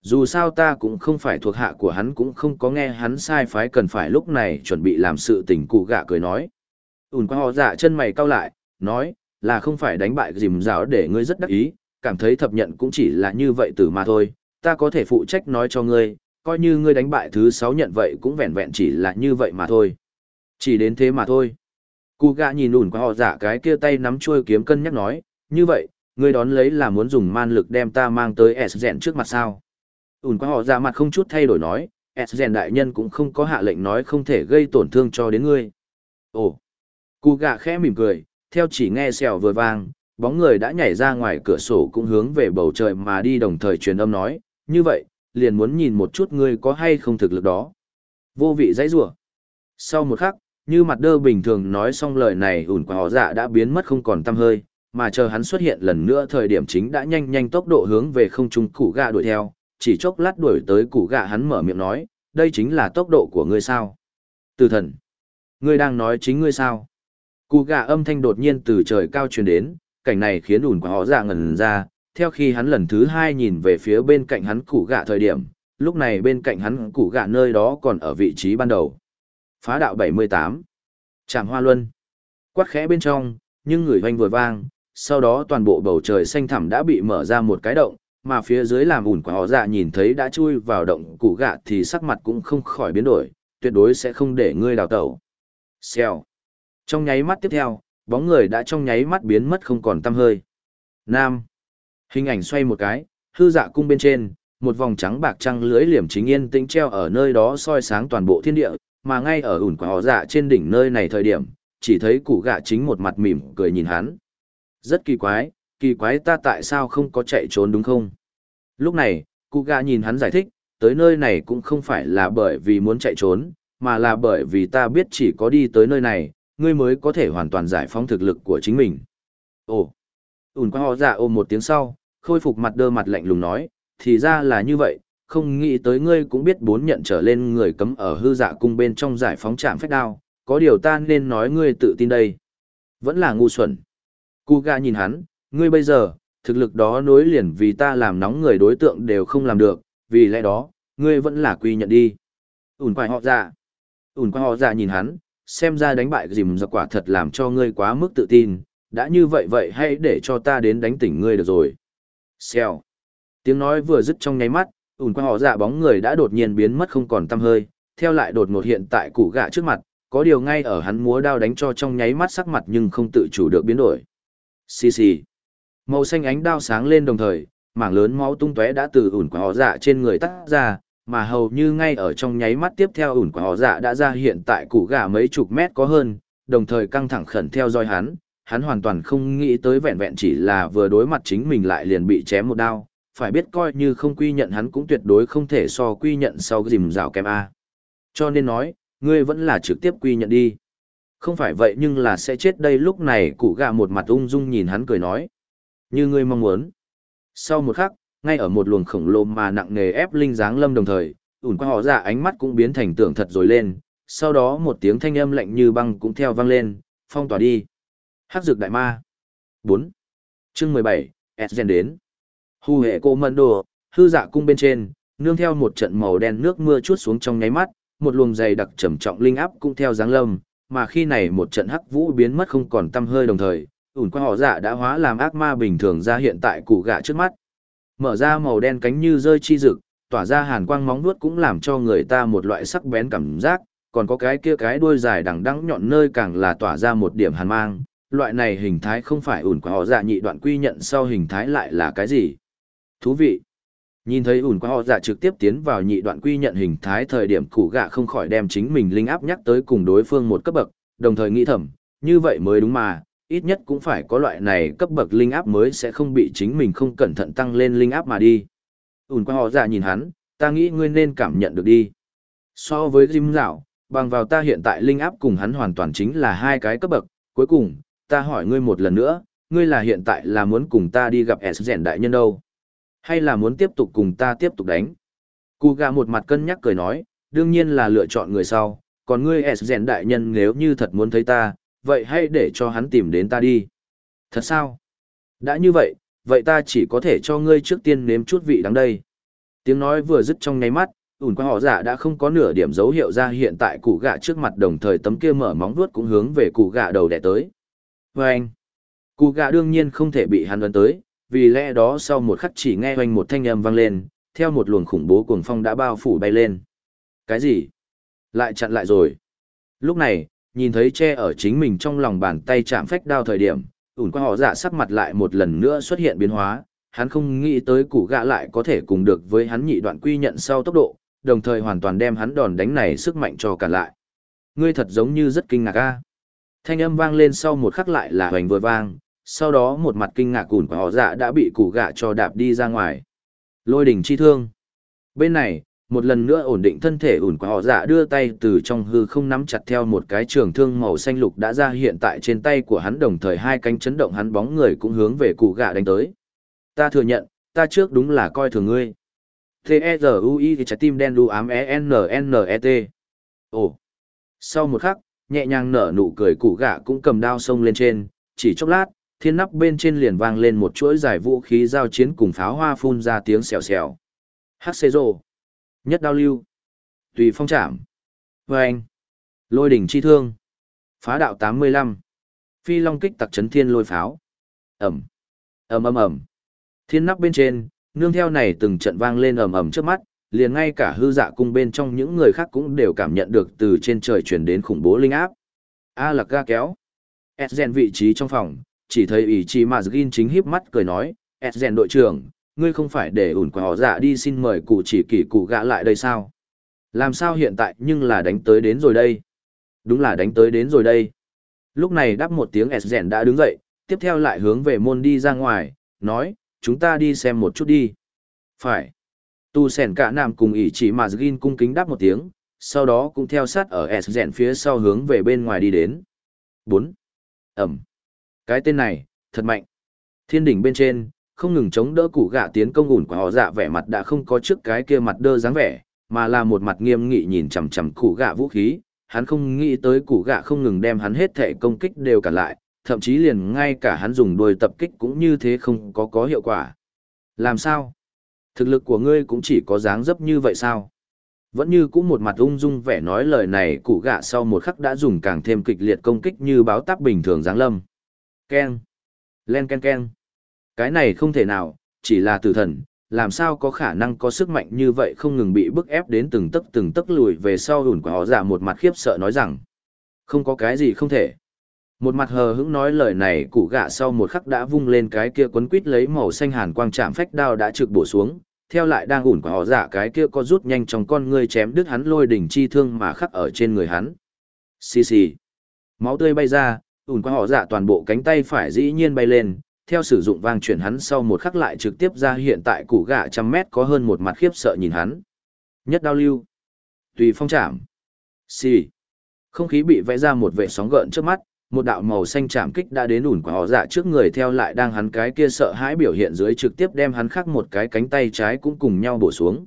Dù sao ta cũng không phải thuộc hạ của hắn cũng không có nghe hắn sai phái cần phải lúc này chuẩn bị làm sự tình cụ gạ cười nói. Ún qua họ dạ chân mày cau lại, nói, là không phải đánh bại dìm rào để ngươi rất đắc ý, cảm thấy thập nhận cũng chỉ là như vậy từ mà thôi, ta có thể phụ trách nói cho ngươi, coi như ngươi đánh bại thứ sáu nhận vậy cũng vẹn vẹn chỉ là như vậy mà thôi. Chỉ đến thế mà thôi. Cụ gạ nhìn ủn qua họ giả cái kia tay nắm chuôi kiếm cân nhắc nói, như vậy, ngươi đón lấy là muốn dùng man lực đem ta mang tới S dẹn trước mặt sao. ủn qua họ giả mặt không chút thay đổi nói, S dẹn đại nhân cũng không có hạ lệnh nói không thể gây tổn thương cho đến ngươi. Ồ, cụ gạ khẽ mỉm cười, theo chỉ nghe xèo vừa vang, bóng người đã nhảy ra ngoài cửa sổ cũng hướng về bầu trời mà đi đồng thời truyền âm nói, như vậy, liền muốn nhìn một chút ngươi có hay không thực lực đó. Vô vị dãy rủa. Sau một khắc, như mặt đơ bình thường nói xong lời này ủn quả họ dạ đã biến mất không còn tăm hơi, mà chờ hắn xuất hiện lần nữa thời điểm chính đã nhanh nhanh tốc độ hướng về không trung củ gạ đuổi theo, chỉ chốc lát đuổi tới củ gạ hắn mở miệng nói, đây chính là tốc độ của ngươi sao. Từ thần, ngươi đang nói chính ngươi sao. Củ gạ âm thanh đột nhiên từ trời cao truyền đến, cảnh này khiến ủn quả họ dạ ngần ra, theo khi hắn lần thứ hai nhìn về phía bên cạnh hắn củ gạ thời điểm, lúc này bên cạnh hắn củ gạ nơi đó còn ở vị trí ban đầu. Phá đạo 78. Tràng hoa luân. Quát khẽ bên trong, nhưng người hoanh vừa vang, sau đó toàn bộ bầu trời xanh thẳm đã bị mở ra một cái động, mà phía dưới làm ủn của họ dạ nhìn thấy đã chui vào động củ gạ thì sắc mặt cũng không khỏi biến đổi, tuyệt đối sẽ không để ngươi đào tẩu. Xèo. Trong nháy mắt tiếp theo, bóng người đã trong nháy mắt biến mất không còn tăm hơi. Nam. Hình ảnh xoay một cái, hư dạ cung bên trên, một vòng trắng bạc trăng lưới liềm chính yên tĩnh treo ở nơi đó soi sáng toàn bộ thiên địa, mà ngay ở ủn quả họ dạ trên đỉnh nơi này thời điểm, chỉ thấy củ gạ chính một mặt mỉm cười nhìn hắn. Rất kỳ quái, kỳ quái ta tại sao không có chạy trốn đúng không? Lúc này, cụ gạ nhìn hắn giải thích, tới nơi này cũng không phải là bởi vì muốn chạy trốn, mà là bởi vì ta biết chỉ có đi tới nơi này, ngươi mới có thể hoàn toàn giải phóng thực lực của chính mình. Ồ! ủn qua họ dạ ôm một tiếng sau khôi phục mặt đơ mặt lạnh lùng nói thì ra là như vậy không nghĩ tới ngươi cũng biết bốn nhận trở lên người cấm ở hư dạ cung bên trong giải phóng trạm phách đao, có điều ta nên nói ngươi tự tin đây. Vẫn là ngu xuẩn. Cú gà nhìn hắn, ngươi bây giờ, thực lực đó nối liền vì ta làm nóng người đối tượng đều không làm được, vì lẽ đó, ngươi vẫn là quy nhận đi. Ủn quài họ dạ. Ủn quài họ dạ nhìn hắn, xem ra đánh bại dìm giặc quả thật làm cho ngươi quá mức tự tin, đã như vậy vậy hãy để cho ta đến đánh tỉnh ngươi được rồi. Xèo. Tiếng nói vừa dứt trong nháy mắt, ủn qua họ dạ bóng người đã đột nhiên biến mất không còn tăm hơi, theo lại đột ngột hiện tại củ gạ trước mặt, có điều ngay ở hắn múa đao đánh cho trong nháy mắt sắc mặt nhưng không tự chủ được biến đổi. Xì xì. Màu xanh ánh đao sáng lên đồng thời, mảng lớn máu tung tóe đã từ ủn quả họ dạ trên người tắt ra, mà hầu như ngay ở trong nháy mắt tiếp theo ủn quả họ dạ đã ra hiện tại củ gà mấy chục mét có hơn, đồng thời căng thẳng khẩn theo dõi hắn, hắn hoàn toàn không nghĩ tới vẹn vẹn chỉ là vừa đối mặt chính mình lại liền bị chém một đao, phải biết coi như không quy nhận hắn cũng tuyệt đối không thể so quy nhận sau dìm rào kém A. Cho nên nói, ngươi vẫn là trực tiếp quy nhận đi. Không phải vậy nhưng là sẽ chết đây lúc này cụ gà một mặt ung dung nhìn hắn cười nói. Như ngươi mong muốn. Sau một khắc, ngay ở một luồng khổng lồ mà nặng nề ép linh dáng lâm đồng thời, ủn qua họ ra ánh mắt cũng biến thành tưởng thật rồi lên, sau đó một tiếng thanh âm lạnh như băng cũng theo vang lên, phong tỏa đi. Hắc dược đại ma. 4. Chương 17, Esgen đến. Hu hệ cô mân đồ, hư dạ cung bên trên, nương theo một trận màu đen nước mưa chút xuống trong nháy mắt, một luồng dày đặc trầm trọng linh áp cũng theo dáng lâm, mà khi này một trận hắc vũ biến mất không còn tăm hơi đồng thời, ủn qua họ dạ đã hóa làm ác ma bình thường ra hiện tại củ gạ trước mắt. Mở ra màu đen cánh như rơi chi rực, tỏa ra hàn quang móng vuốt cũng làm cho người ta một loại sắc bén cảm giác, còn có cái kia cái đuôi dài đằng đẵng nhọn nơi càng là tỏa ra một điểm hàn mang. Loại này hình thái không phải ủn qua họ dạ nhị đoạn quy nhận sau hình thái lại là cái gì? Thú vị. Nhìn thấy ủn qua họ dạ trực tiếp tiến vào nhị đoạn quy nhận hình thái thời điểm củ gạ không khỏi đem chính mình linh áp nhắc tới cùng đối phương một cấp bậc, đồng thời nghĩ thầm, như vậy mới đúng mà, ít nhất cũng phải có loại này cấp bậc linh áp mới sẽ không bị chính mình không cẩn thận tăng lên linh áp mà đi. Ún qua họ dạ nhìn hắn, ta nghĩ ngươi nên cảm nhận được đi. So với Jim Dạo, bằng vào ta hiện tại linh áp cùng hắn hoàn toàn chính là hai cái cấp bậc. Cuối cùng, ta hỏi ngươi một lần nữa, ngươi là hiện tại là muốn cùng ta đi gặp S rèn đại nhân đâu? Hay là muốn tiếp tục cùng ta tiếp tục đánh? Cụ gà một mặt cân nhắc cười nói, đương nhiên là lựa chọn người sau, còn ngươi S rèn đại nhân nếu như thật muốn thấy ta, vậy hãy để cho hắn tìm đến ta đi. Thật sao? Đã như vậy, vậy ta chỉ có thể cho ngươi trước tiên nếm chút vị đắng đây. Tiếng nói vừa dứt trong nháy mắt, ủn qua họ giả đã không có nửa điểm dấu hiệu ra hiện tại cụ gạ trước mặt đồng thời tấm kia mở móng vuốt cũng hướng về cụ gạ đầu đẻ tới. Và anh, củ gạ đương nhiên không thể bị hắn đoán tới, vì lẽ đó sau một khắc chỉ nghe hoành một thanh âm vang lên, theo một luồng khủng bố cuồng phong đã bao phủ bay lên. Cái gì? Lại chặn lại rồi. Lúc này, nhìn thấy che ở chính mình trong lòng bàn tay chạm phách đao thời điểm, ủn qua họ dạ sắc mặt lại một lần nữa xuất hiện biến hóa, hắn không nghĩ tới củ gạ lại có thể cùng được với hắn nhị đoạn quy nhận sau tốc độ, đồng thời hoàn toàn đem hắn đòn đánh này sức mạnh cho cả lại. Ngươi thật giống như rất kinh ngạc a. Thanh âm vang lên sau một khắc lại là hoành vừa vang, sau đó một mặt kinh ngạc cùn của họ dạ đã bị củ gạ cho đạp đi ra ngoài. Lôi đỉnh chi thương. Bên này, một lần nữa ổn định thân thể ủn của họ dạ đưa tay từ trong hư không nắm chặt theo một cái trường thương màu xanh lục đã ra hiện tại trên tay của hắn đồng thời hai cánh chấn động hắn bóng người cũng hướng về cụ gạ đánh tới ta thừa nhận ta trước đúng là coi thường ngươi t e u i trái tim đen đu ám e n n e t ồ sau một khắc nhẹ nhàng nở nụ cười cụ gạ cũng cầm đao xông lên trên chỉ chốc lát thiên nắp bên trên liền vang lên một chuỗi giải vũ khí giao chiến cùng pháo hoa phun ra tiếng xèo xèo hắc xê rô Nhất đao lưu. Tùy phong trảm. Và anh. Lôi đỉnh chi thương. Phá đạo tám mươi lăm Phi long kích tặc chấn thiên lôi pháo. Ẩm. ầm ầm ầm. Thiên nắp bên trên, nương theo này từng trận vang lên ầm ầm trước mắt, liền ngay cả hư dạ cung bên trong những người khác cũng đều cảm nhận được từ trên trời chuyển đến khủng bố linh áp. A lạc ga kéo. Edgen vị trí trong phòng, chỉ thấy ý chí mà Zgin chính híp mắt cười nói, Edgen đội trưởng, ngươi không phải để ủn quả họ dạ đi xin mời cụ chỉ kỷ cụ gạ lại đây sao? Làm sao hiện tại nhưng là đánh tới đến rồi đây? Đúng là đánh tới đến rồi đây. Lúc này đáp một tiếng S đã đứng dậy, tiếp theo lại hướng về môn đi ra ngoài, nói, chúng ta đi xem một chút đi. Phải. Tu sẻn cả nam cùng ỷ chỉ mà Gin cung kính đáp một tiếng, sau đó cũng theo sát ở S rèn phía sau hướng về bên ngoài đi đến. 4. Ẩm. Cái tên này, thật mạnh. Thiên đỉnh bên trên, không ngừng chống đỡ củ gạ tiến công ủn của họ dạ vẻ mặt đã không có trước cái kia mặt đơ dáng vẻ, mà là một mặt nghiêm nghị nhìn chằm chằm củ gạ vũ khí, hắn không nghĩ tới củ gạ không ngừng đem hắn hết thể công kích đều cả lại, thậm chí liền ngay cả hắn dùng đuôi tập kích cũng như thế không có có hiệu quả. Làm sao? Thực lực của ngươi cũng chỉ có dáng dấp như vậy sao? Vẫn như cũng một mặt ung dung vẻ nói lời này cụ gạ sau một khắc đã dùng càng thêm kịch liệt công kích như báo táp bình thường giáng lâm. Ken. Len ken ken. Cái này không thể nào, chỉ là tử thần, làm sao có khả năng có sức mạnh như vậy không ngừng bị bức ép đến từng tấc từng tấc lùi về sau ủn của họ giả một mặt khiếp sợ nói rằng. Không có cái gì không thể. Một mặt hờ hững nói lời này cụ gạ sau một khắc đã vung lên cái kia quấn quít lấy màu xanh hàn quang chạm phách đao đã trực bổ xuống, theo lại đang ủn của họ dạ cái kia có rút nhanh trong con ngươi chém đứt hắn lôi đỉnh chi thương mà khắc ở trên người hắn. Xì xì. Máu tươi bay ra, ủn của họ dạ toàn bộ cánh tay phải dĩ nhiên bay lên, theo sử dụng vang chuyển hắn sau một khắc lại trực tiếp ra hiện tại củ gạ trăm mét có hơn một mặt khiếp sợ nhìn hắn. Nhất đao lưu. Tùy phong chạm. Xì. Không khí bị vẽ ra một vệ sóng gợn trước mắt, một đạo màu xanh chạm kích đã đến ủn của họ dạ trước người theo lại đang hắn cái kia sợ hãi biểu hiện dưới trực tiếp đem hắn khắc một cái cánh tay trái cũng cùng nhau bổ xuống.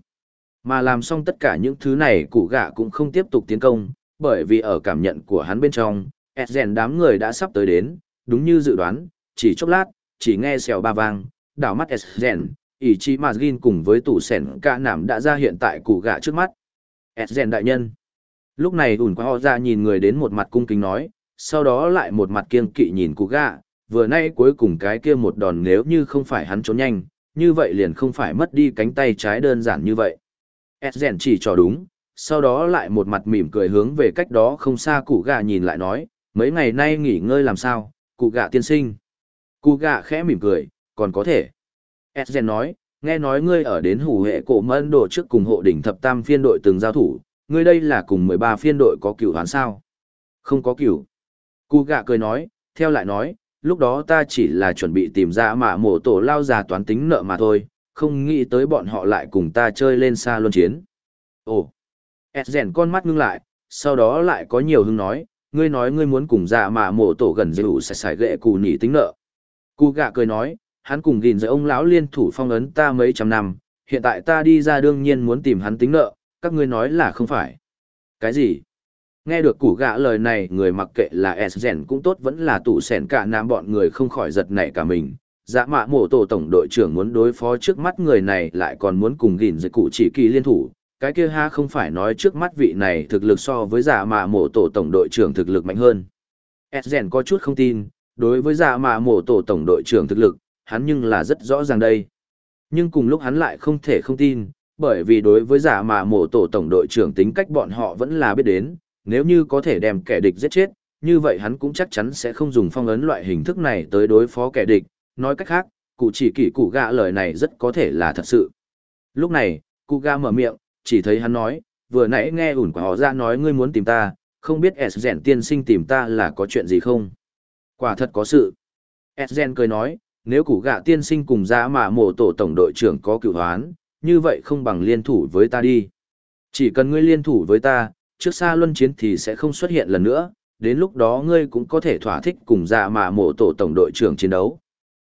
Mà làm xong tất cả những thứ này cụ gạ cũng không tiếp tục tiến công, bởi vì ở cảm nhận của hắn bên trong, Edgen đám người đã sắp tới đến, đúng như dự đoán, chỉ chốc lát, chỉ nghe xèo ba vang, đảo mắt Edgen, ỷ chi gin cùng với tủ sẻn ca nảm đã ra hiện tại cụ gạ trước mắt. Edgen đại nhân. Lúc này ủn qua họ ra nhìn người đến một mặt cung kính nói, sau đó lại một mặt kiên kỵ nhìn cụ gạ, vừa nay cuối cùng cái kia một đòn nếu như không phải hắn trốn nhanh, như vậy liền không phải mất đi cánh tay trái đơn giản như vậy. Ezren chỉ cho đúng, sau đó lại một mặt mỉm cười hướng về cách đó không xa cụ gạ nhìn lại nói, mấy ngày nay nghỉ ngơi làm sao, cụ gạ tiên sinh. Cụ gạ khẽ mỉm cười, còn có thể. Ezren nói, nghe nói ngươi ở đến hủ hệ cổ mân độ trước cùng hộ đỉnh thập tam phiên đội từng giao thủ, ngươi đây là cùng 13 phiên đội có cửu hoán sao? Không có cửu. Cụ gạ cười nói, theo lại nói, lúc đó ta chỉ là chuẩn bị tìm ra mà mổ tổ lao già toán tính nợ mà thôi, không nghĩ tới bọn họ lại cùng ta chơi lên xa luân chiến. Ồ, Edgen con mắt ngưng lại, sau đó lại có nhiều hưng nói, ngươi nói ngươi muốn cùng ra mà mổ tổ gần dữ sạch sải gệ cù nhỉ tính nợ. Cụ gạ cười nói, hắn cùng gìn giới ông lão liên thủ phong ấn ta mấy trăm năm, hiện tại ta đi ra đương nhiên muốn tìm hắn tính nợ, các ngươi nói là không phải. Cái gì? Nghe được củ gạ lời này người mặc kệ là Esgen cũng tốt vẫn là tủ sẻn cả nam bọn người không khỏi giật nảy cả mình. Dạ mạ mổ tổ tổng đội trưởng muốn đối phó trước mắt người này lại còn muốn cùng gìn dịch cụ chỉ kỳ liên thủ. Cái kia ha không phải nói trước mắt vị này thực lực so với dạ mạ mổ tổ tổng đội trưởng thực lực mạnh hơn. Esgen có chút không tin, đối với dạ mạ mổ tổ tổng đội trưởng thực lực, hắn nhưng là rất rõ ràng đây. Nhưng cùng lúc hắn lại không thể không tin, bởi vì đối với giả mạ mổ tổ tổng đội trưởng tính cách bọn họ vẫn là biết đến, nếu như có thể đem kẻ địch giết chết, như vậy hắn cũng chắc chắn sẽ không dùng phong ấn loại hình thức này tới đối phó kẻ địch. Nói cách khác, cụ chỉ kỷ cụ gạ lời này rất có thể là thật sự. Lúc này, cụ gạ mở miệng, chỉ thấy hắn nói, vừa nãy nghe ủn của họ ra nói ngươi muốn tìm ta, không biết S rèn tiên sinh tìm ta là có chuyện gì không? Quả thật có sự. S rèn cười nói, nếu cụ gạ tiên sinh cùng dạ ra mà mổ tổ tổng đội trưởng có cựu hoán, như vậy không bằng liên thủ với ta đi. Chỉ cần ngươi liên thủ với ta, trước xa luân chiến thì sẽ không xuất hiện lần nữa, đến lúc đó ngươi cũng có thể thỏa thích cùng dạ mà mộ tổ tổng đội trưởng chiến đấu.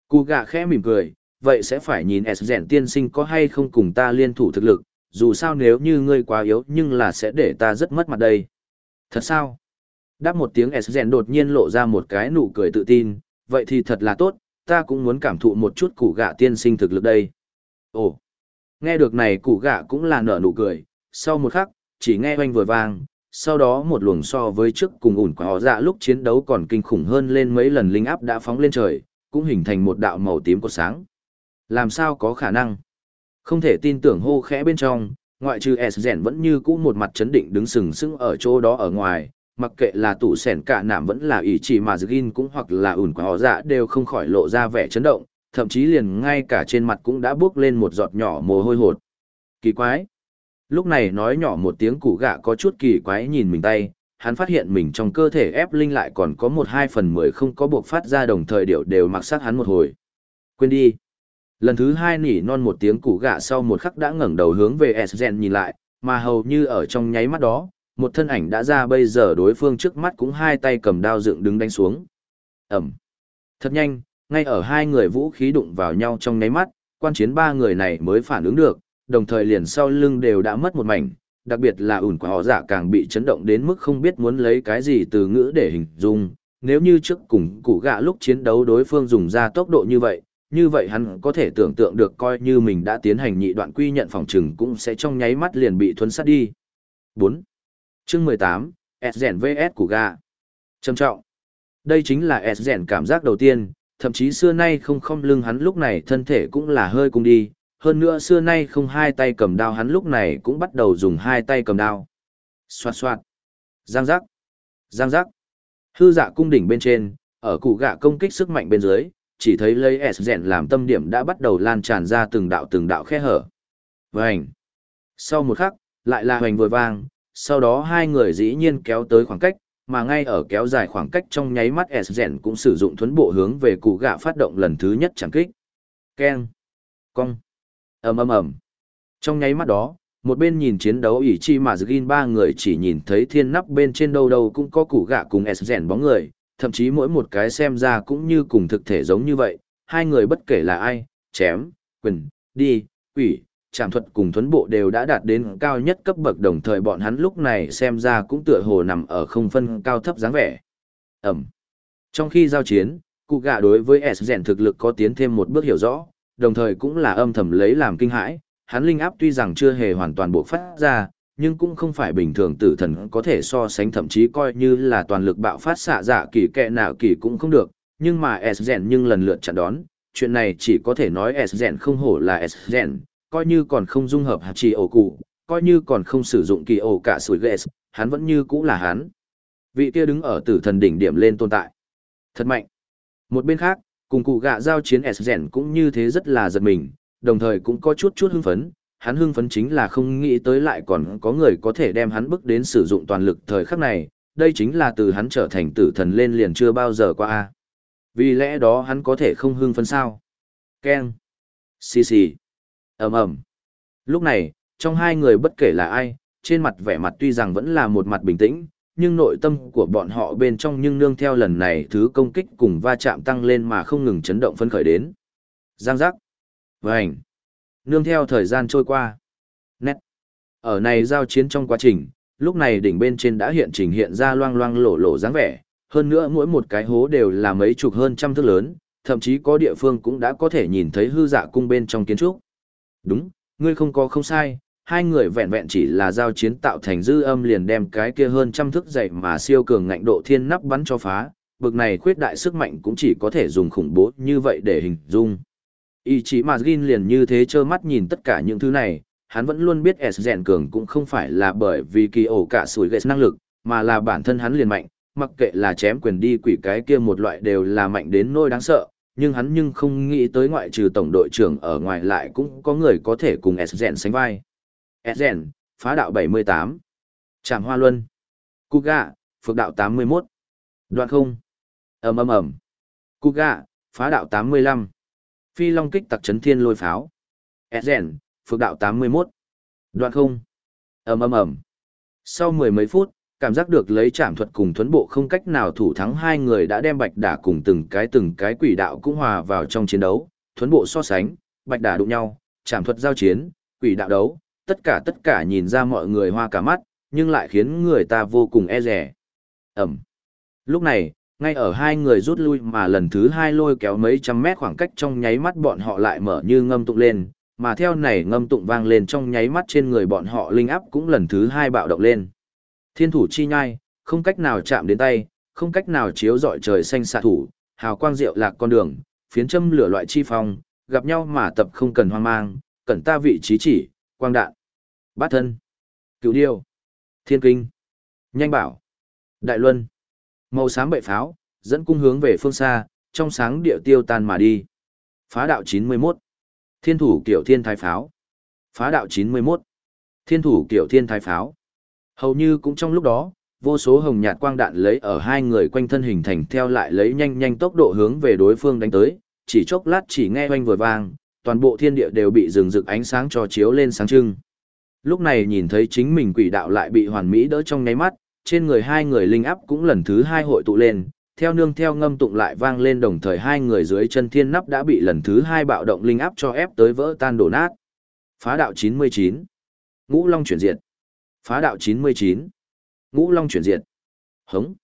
Cú gạ khẽ mỉm cười, vậy sẽ phải nhìn S rèn tiên sinh có hay không cùng ta liên thủ thực lực, dù sao nếu như ngươi quá yếu nhưng là sẽ để ta rất mất mặt đây. Thật sao? Đáp một tiếng S rèn đột nhiên lộ ra một cái nụ cười tự tin, vậy thì thật là tốt, ta cũng muốn cảm thụ một chút củ gạ tiên sinh thực lực đây. Ồ! Nghe được này củ gạ cũng là nở nụ cười, sau một khắc, chỉ nghe oanh vừa vang, sau đó một luồng so với trước cùng ủn quả họ dạ lúc chiến đấu còn kinh khủng hơn lên mấy lần linh áp đã phóng lên trời, cũng hình thành một đạo màu tím của sáng. Làm sao có khả năng? Không thể tin tưởng hô khẽ bên trong, ngoại trừ S rèn vẫn như cũ một mặt chấn định đứng sừng sững ở chỗ đó ở ngoài, mặc kệ là tủ sẻn cả nảm vẫn là ý chỉ mà Zgin cũng hoặc là ủn quả họ dạ đều không khỏi lộ ra vẻ chấn động, thậm chí liền ngay cả trên mặt cũng đã bước lên một giọt nhỏ mồ hôi hột. Kỳ quái! Lúc này nói nhỏ một tiếng củ gạ có chút kỳ quái nhìn mình tay, hắn phát hiện mình trong cơ thể ép linh lại còn có một hai phần mười không có buộc phát ra đồng thời điệu đều mặc sát hắn một hồi. Quên đi. Lần thứ hai nỉ non một tiếng củ gạ sau một khắc đã ngẩng đầu hướng về Esgen nhìn lại, mà hầu như ở trong nháy mắt đó, một thân ảnh đã ra bây giờ đối phương trước mắt cũng hai tay cầm đao dựng đứng đánh xuống. Ẩm. Thật nhanh, ngay ở hai người vũ khí đụng vào nhau trong nháy mắt, quan chiến ba người này mới phản ứng được, đồng thời liền sau lưng đều đã mất một mảnh, đặc biệt là ủn của họ giả càng bị chấn động đến mức không biết muốn lấy cái gì từ ngữ để hình dung. Nếu như trước cùng củ gạ lúc chiến đấu đối phương dùng ra tốc độ như vậy, như vậy hắn có thể tưởng tượng được coi như mình đã tiến hành nhị đoạn quy nhận phòng trừng cũng sẽ trong nháy mắt liền bị thuấn sát đi. 4. Chương 18, S vs của gạ. Trầm trọng. Đây chính là S cảm giác đầu tiên, thậm chí xưa nay không không lưng hắn lúc này thân thể cũng là hơi cung đi, hơn nữa xưa nay không hai tay cầm đao hắn lúc này cũng bắt đầu dùng hai tay cầm đao. Xoạt xoạt. Giang giác. Giang giác. Hư dạ cung đỉnh bên trên, ở cụ gạ công kích sức mạnh bên dưới, chỉ thấy lấy S rèn làm tâm điểm đã bắt đầu lan tràn ra từng đạo từng đạo khe hở. Vành. Sau một khắc, lại là hoành vừa vang, sau đó hai người dĩ nhiên kéo tới khoảng cách, mà ngay ở kéo dài khoảng cách trong nháy mắt S rèn cũng sử dụng thuấn bộ hướng về cụ gạ phát động lần thứ nhất chẳng kích. Keng. Cong ầm ầm ầm. Trong nháy mắt đó, một bên nhìn chiến đấu ỷ chi mà gin ba người chỉ nhìn thấy thiên nắp bên trên đâu đâu cũng có củ gạ cùng s rèn bóng người, thậm chí mỗi một cái xem ra cũng như cùng thực thể giống như vậy, hai người bất kể là ai, chém, quyền, đi, quỷ, trạm thuật cùng thuấn bộ đều đã đạt đến cao nhất cấp bậc đồng thời bọn hắn lúc này xem ra cũng tựa hồ nằm ở không phân cao thấp dáng vẻ. Ẩm. Trong khi giao chiến cụ gạ đối với s rèn thực lực có tiến thêm một bước hiểu rõ đồng thời cũng là âm thầm lấy làm kinh hãi, hắn linh áp tuy rằng chưa hề hoàn toàn bộc phát ra, nhưng cũng không phải bình thường tử thần có thể so sánh thậm chí coi như là toàn lực bạo phát xạ dạ kỳ kệ nào kỳ cũng không được, nhưng mà S Gen nhưng lần lượt chặn đón, chuyện này chỉ có thể nói S Gen không hổ là S Gen, coi như còn không dung hợp hạt trì ổ cụ, coi như còn không sử dụng kỳ ổ cả sủi ghê, hắn vẫn như cũ là hắn. Vị kia đứng ở tử thần đỉnh điểm lên tồn tại. Thật mạnh. Một bên khác, cùng cụ gạ giao chiến s rèn cũng như thế rất là giật mình, đồng thời cũng có chút chút hưng phấn. Hắn hưng phấn chính là không nghĩ tới lại còn có người có thể đem hắn bước đến sử dụng toàn lực thời khắc này. Đây chính là từ hắn trở thành tử thần lên liền chưa bao giờ qua. A vì lẽ đó hắn có thể không hưng phấn sao? Keng. Xì xì. Ầm ầm. Lúc này, trong hai người bất kể là ai, trên mặt vẻ mặt tuy rằng vẫn là một mặt bình tĩnh nhưng nội tâm của bọn họ bên trong nhưng nương theo lần này thứ công kích cùng va chạm tăng lên mà không ngừng chấn động phấn khởi đến. Giang giác. Vành. Nương theo thời gian trôi qua. Nét. Ở này giao chiến trong quá trình, lúc này đỉnh bên trên đã hiện trình hiện ra loang loang lổ lổ dáng vẻ, hơn nữa mỗi một cái hố đều là mấy chục hơn trăm thước lớn, thậm chí có địa phương cũng đã có thể nhìn thấy hư dạ cung bên trong kiến trúc. Đúng, ngươi không có không sai, hai người vẹn vẹn chỉ là giao chiến tạo thành dư âm liền đem cái kia hơn trăm thước dậy mà siêu cường ngạnh độ thiên nắp bắn cho phá, bực này khuyết đại sức mạnh cũng chỉ có thể dùng khủng bố như vậy để hình dung. Ý chí mà Gin liền như thế trơ mắt nhìn tất cả những thứ này, hắn vẫn luôn biết S rèn cường cũng không phải là bởi vì kỳ ổ cả sủi gây năng lực, mà là bản thân hắn liền mạnh, mặc kệ là chém quyền đi quỷ cái kia một loại đều là mạnh đến nỗi đáng sợ, nhưng hắn nhưng không nghĩ tới ngoại trừ tổng đội trưởng ở ngoài lại cũng có người có thể cùng S rèn sánh vai. Ezen, phá đạo 78. Trạm Hoa Luân. Kuga, phược đạo 81. Đoạn không. ầm ầm ầm. Kuga, phá đạo 85. Phi Long kích tặc chấn thiên lôi pháo. Ezen, phược đạo 81. Đoạn không. ầm ầm ầm. Sau mười mấy phút, cảm giác được lấy trảm thuật cùng thuấn bộ không cách nào thủ thắng hai người đã đem bạch đả cùng từng cái từng cái quỷ đạo cũng hòa vào trong chiến đấu, thuấn bộ so sánh, bạch đả đụng nhau, trảm thuật giao chiến, quỷ đạo đấu, tất cả tất cả nhìn ra mọi người hoa cả mắt, nhưng lại khiến người ta vô cùng e rẻ. Ẩm. Lúc này, ngay ở hai người rút lui mà lần thứ hai lôi kéo mấy trăm mét khoảng cách trong nháy mắt bọn họ lại mở như ngâm tụng lên, mà theo này ngâm tụng vang lên trong nháy mắt trên người bọn họ linh áp cũng lần thứ hai bạo động lên. Thiên thủ chi nhai, không cách nào chạm đến tay, không cách nào chiếu dọi trời xanh xạ thủ, hào quang diệu lạc con đường, phiến châm lửa loại chi phong, gặp nhau mà tập không cần hoang mang, cần ta vị trí chỉ, quang đạn, bát thân, cựu điêu, thiên kinh, nhanh bảo, đại luân, màu xám bệ pháo, dẫn cung hướng về phương xa, trong sáng địa tiêu tan mà đi. Phá đạo 91, thiên thủ kiểu thiên thái pháo, phá đạo 91, thiên thủ kiểu thiên thái pháo. Hầu như cũng trong lúc đó, vô số hồng nhạt quang đạn lấy ở hai người quanh thân hình thành theo lại lấy nhanh nhanh tốc độ hướng về đối phương đánh tới, chỉ chốc lát chỉ nghe oanh vừa vang, toàn bộ thiên địa đều bị rừng rực ánh sáng cho chiếu lên sáng trưng. Lúc này nhìn thấy chính mình quỷ đạo lại bị hoàn mỹ đỡ trong nháy mắt, trên người hai người linh áp cũng lần thứ hai hội tụ lên, theo nương theo ngâm tụng lại vang lên đồng thời hai người dưới chân thiên nắp đã bị lần thứ hai bạo động linh áp cho ép tới vỡ tan đổ nát. Phá đạo 99. Ngũ Long chuyển diệt. Phá đạo 99. Ngũ Long chuyển diệt. Hống.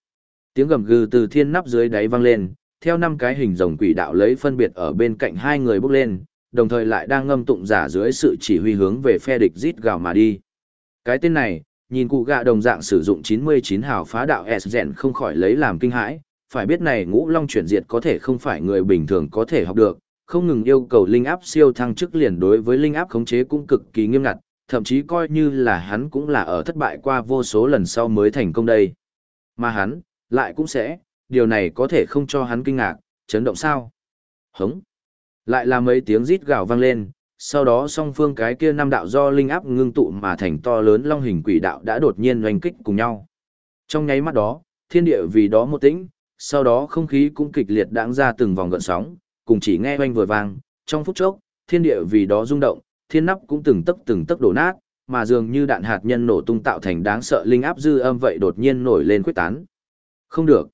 Tiếng gầm gừ từ thiên nắp dưới đáy vang lên, theo năm cái hình rồng quỷ đạo lấy phân biệt ở bên cạnh hai người bước lên, đồng thời lại đang ngâm tụng giả dưới sự chỉ huy hướng về phe địch rít gào mà đi. Cái tên này, nhìn cụ gạ đồng dạng sử dụng 99 hào phá đạo S rèn không khỏi lấy làm kinh hãi, phải biết này ngũ long chuyển diệt có thể không phải người bình thường có thể học được, không ngừng yêu cầu linh áp siêu thăng chức liền đối với linh áp khống chế cũng cực kỳ nghiêm ngặt, thậm chí coi như là hắn cũng là ở thất bại qua vô số lần sau mới thành công đây. Mà hắn, lại cũng sẽ, điều này có thể không cho hắn kinh ngạc, chấn động sao? Hống! Lại là mấy tiếng rít gào vang lên, sau đó song phương cái kia năm đạo do linh áp ngưng tụ mà thành to lớn long hình quỷ đạo đã đột nhiên oanh kích cùng nhau. Trong nháy mắt đó, thiên địa vì đó một tĩnh, sau đó không khí cũng kịch liệt đãng ra từng vòng gợn sóng, cùng chỉ nghe oanh vừa vang, trong phút chốc, thiên địa vì đó rung động, thiên nắp cũng từng tấc từng tấc đổ nát, mà dường như đạn hạt nhân nổ tung tạo thành đáng sợ linh áp dư âm vậy đột nhiên nổi lên quyết tán. Không được.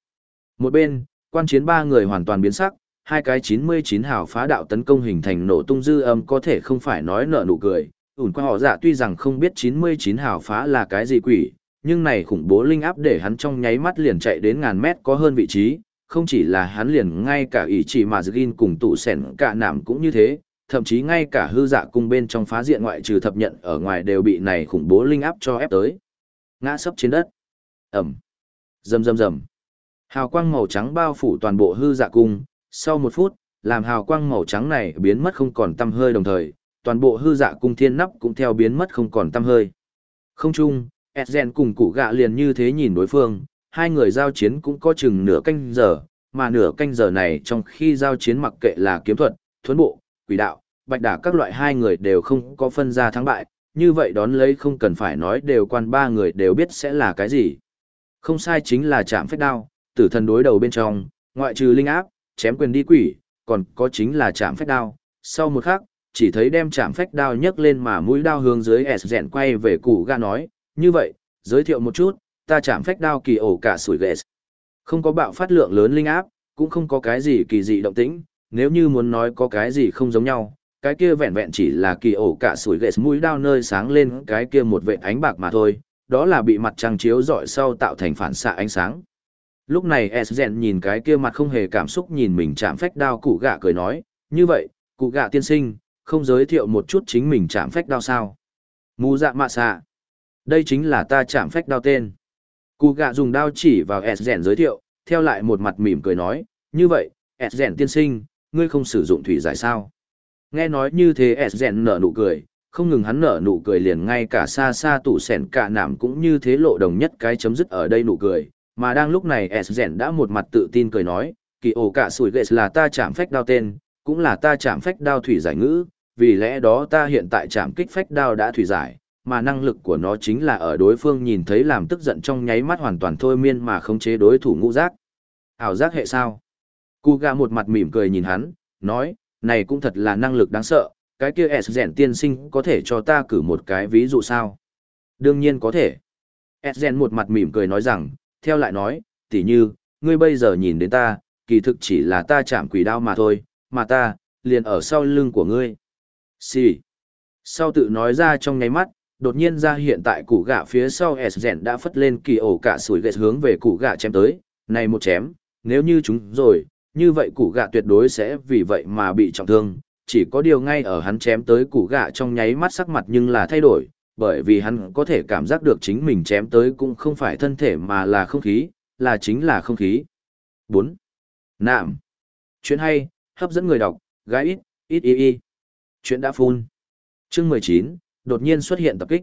Một bên, quan chiến ba người hoàn toàn biến sắc, hai cái 99 hào phá đạo tấn công hình thành nổ tung dư âm có thể không phải nói nở nụ cười. Ủn qua họ dạ tuy rằng không biết 99 hào phá là cái gì quỷ, nhưng này khủng bố linh áp để hắn trong nháy mắt liền chạy đến ngàn mét có hơn vị trí, không chỉ là hắn liền ngay cả ý chỉ mà Zgin cùng tụ sẻn cả nảm cũng như thế, thậm chí ngay cả hư dạ cung bên trong phá diện ngoại trừ thập nhận ở ngoài đều bị này khủng bố linh áp cho ép tới. Ngã sấp trên đất. Ẩm. Rầm rầm rầm. Hào quang màu trắng bao phủ toàn bộ hư dạ cung, sau một phút, làm hào quang màu trắng này biến mất không còn tăm hơi đồng thời, toàn bộ hư dạ cung thiên nắp cũng theo biến mất không còn tăm hơi. Không chung, Edgen cùng cụ gạ liền như thế nhìn đối phương, hai người giao chiến cũng có chừng nửa canh giờ, mà nửa canh giờ này trong khi giao chiến mặc kệ là kiếm thuật, thuấn bộ, quỷ đạo, bạch đả các loại hai người đều không có phân ra thắng bại, như vậy đón lấy không cần phải nói đều quan ba người đều biết sẽ là cái gì. Không sai chính là chạm phách đao, tử thần đối đầu bên trong, ngoại trừ linh áp, chém quyền đi quỷ, còn có chính là chạm phách đao. Sau một khắc, chỉ thấy đem chạm phách đao nhấc lên mà mũi đao hướng dưới S dẹn quay về củ ga nói, như vậy, giới thiệu một chút, ta chạm phách đao kỳ ổ cả sủi ghét. Không có bạo phát lượng lớn linh áp, cũng không có cái gì kỳ dị động tĩnh, nếu như muốn nói có cái gì không giống nhau, cái kia vẹn vẹn chỉ là kỳ ổ cả sủi ghét mũi đao nơi sáng lên cái kia một vệt ánh bạc mà thôi, đó là bị mặt trăng chiếu rọi sau tạo thành phản xạ ánh sáng. Lúc này S nhìn cái kia mặt không hề cảm xúc nhìn mình chạm phách đao cụ gạ cười nói, như vậy, cụ gạ tiên sinh, không giới thiệu một chút chính mình chạm phách đao sao. Mù dạ mạ xạ. Đây chính là ta chạm phách đao tên. Cụ gạ dùng đao chỉ vào S giới thiệu, theo lại một mặt mỉm cười nói, như vậy, S tiên sinh, ngươi không sử dụng thủy giải sao. Nghe nói như thế S nở nụ cười, không ngừng hắn nở nụ cười liền ngay cả xa xa tủ sẻn cả nảm cũng như thế lộ đồng nhất cái chấm dứt ở đây nụ cười, mà đang lúc này S đã một mặt tự tin cười nói, kỳ ổ cả sủi ghệ là ta chạm phách đao tên, cũng là ta chạm phách đao thủy giải ngữ, vì lẽ đó ta hiện tại chạm kích phách đao đã thủy giải, mà năng lực của nó chính là ở đối phương nhìn thấy làm tức giận trong nháy mắt hoàn toàn thôi miên mà khống chế đối thủ ngũ giác. Ảo giác hệ sao? Cu gà một mặt mỉm cười nhìn hắn, nói, này cũng thật là năng lực đáng sợ, cái kia S rèn tiên sinh có thể cho ta cử một cái ví dụ sao? Đương nhiên có thể. S rèn một mặt mỉm cười nói rằng, theo lại nói, tỉ như, ngươi bây giờ nhìn đến ta, kỳ thực chỉ là ta chạm quỷ đao mà thôi, mà ta, liền ở sau lưng của ngươi. Xì. Sau tự nói ra trong nháy mắt, đột nhiên ra hiện tại củ gạ phía sau S rèn đã phất lên kỳ ổ cả sủi gậy hướng về củ gạ chém tới, này một chém, nếu như chúng rồi, như vậy củ gạ tuyệt đối sẽ vì vậy mà bị trọng thương, chỉ có điều ngay ở hắn chém tới củ gạ trong nháy mắt sắc mặt nhưng là thay đổi, bởi vì hắn có thể cảm giác được chính mình chém tới cũng không phải thân thể mà là không khí, là chính là không khí. 4. Nạm. Chuyện hay, hấp dẫn người đọc, gái ít, ít y y. Chuyện đã phun. Chương 19, đột nhiên xuất hiện tập kích.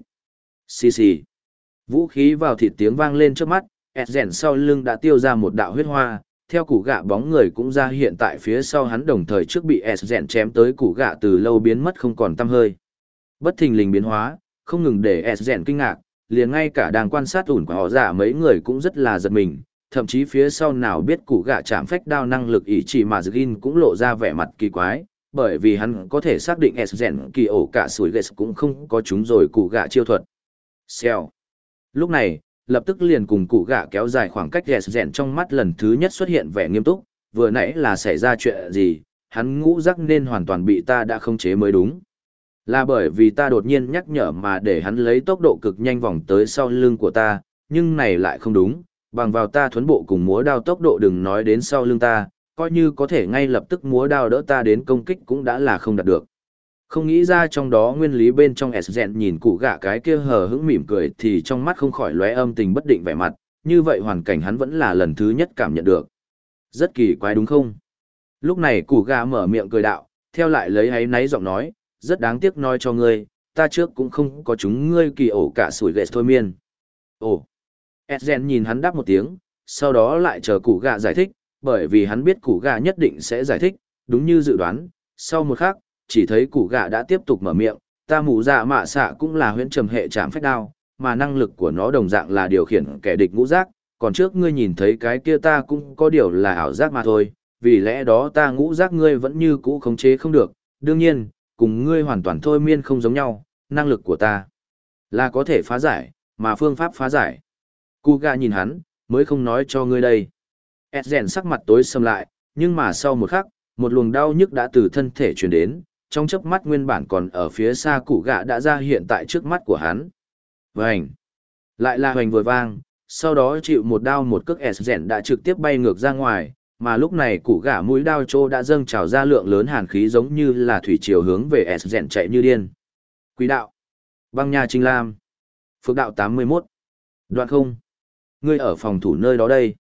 Xì xì. Vũ khí vào thịt tiếng vang lên trước mắt, ẹt rèn sau lưng đã tiêu ra một đạo huyết hoa, theo củ gạ bóng người cũng ra hiện tại phía sau hắn đồng thời trước bị ẹt rèn chém tới củ gạ từ lâu biến mất không còn tăm hơi. Bất thình lình biến hóa, không ngừng để s rèn kinh ngạc liền ngay cả đang quan sát ủn của họ giả mấy người cũng rất là giật mình thậm chí phía sau nào biết cụ gạ chạm phách đao năng lực ý chỉ mà Zgin cũng lộ ra vẻ mặt kỳ quái bởi vì hắn có thể xác định Esgen kỳ ổ cả sủi ghét cũng không có chúng rồi cụ gạ chiêu thuật xèo lúc này lập tức liền cùng cụ gạ kéo dài khoảng cách Esgen trong mắt lần thứ nhất xuất hiện vẻ nghiêm túc, vừa nãy là xảy ra chuyện gì, hắn ngũ giác nên hoàn toàn bị ta đã không chế mới đúng. Là bởi vì ta đột nhiên nhắc nhở mà để hắn lấy tốc độ cực nhanh vòng tới sau lưng của ta, nhưng này lại không đúng, bằng vào ta thuấn bộ cùng múa đao tốc độ đừng nói đến sau lưng ta, coi như có thể ngay lập tức múa đao đỡ ta đến công kích cũng đã là không đạt được. Không nghĩ ra trong đó nguyên lý bên trong S nhìn cụ gạ cái kia hờ hững mỉm cười thì trong mắt không khỏi lóe âm tình bất định vẻ mặt, như vậy hoàn cảnh hắn vẫn là lần thứ nhất cảm nhận được. Rất kỳ quái đúng không? Lúc này cụ gạ mở miệng cười đạo, theo lại lấy ấy náy giọng nói, rất đáng tiếc nói cho ngươi, ta trước cũng không có chúng ngươi kỳ ổ cả sủi ghệ thôi miên. Ồ! Edgen nhìn hắn đáp một tiếng, sau đó lại chờ củ gạ giải thích, bởi vì hắn biết củ gạ nhất định sẽ giải thích, đúng như dự đoán, sau một khắc, chỉ thấy củ gạ đã tiếp tục mở miệng, ta mù dạ mạ xạ cũng là huyễn trầm hệ chạm phách đao, mà năng lực của nó đồng dạng là điều khiển kẻ địch ngũ giác, còn trước ngươi nhìn thấy cái kia ta cũng có điều là ảo giác mà thôi, vì lẽ đó ta ngũ giác ngươi vẫn như cũ khống chế không được, đương nhiên, cùng ngươi hoàn toàn thôi miên không giống nhau, năng lực của ta là có thể phá giải, mà phương pháp phá giải. Cụ gà nhìn hắn, mới không nói cho ngươi đây. Edgen sắc mặt tối sầm lại, nhưng mà sau một khắc, một luồng đau nhức đã từ thân thể truyền đến, trong chớp mắt nguyên bản còn ở phía xa cụ gạ đã ra hiện tại trước mắt của hắn. Vành! Lại là hoành vừa vang, sau đó chịu một đao một cước Edgen đã trực tiếp bay ngược ra ngoài, mà lúc này cụ gã mũi đao trô đã dâng trào ra lượng lớn hàn khí giống như là thủy chiều hướng về Edgen chạy như điên. Quý đạo! Băng nhà Trinh Lam! Phước đạo 81! Đoạn không! Ngươi ở phòng thủ nơi đó đây.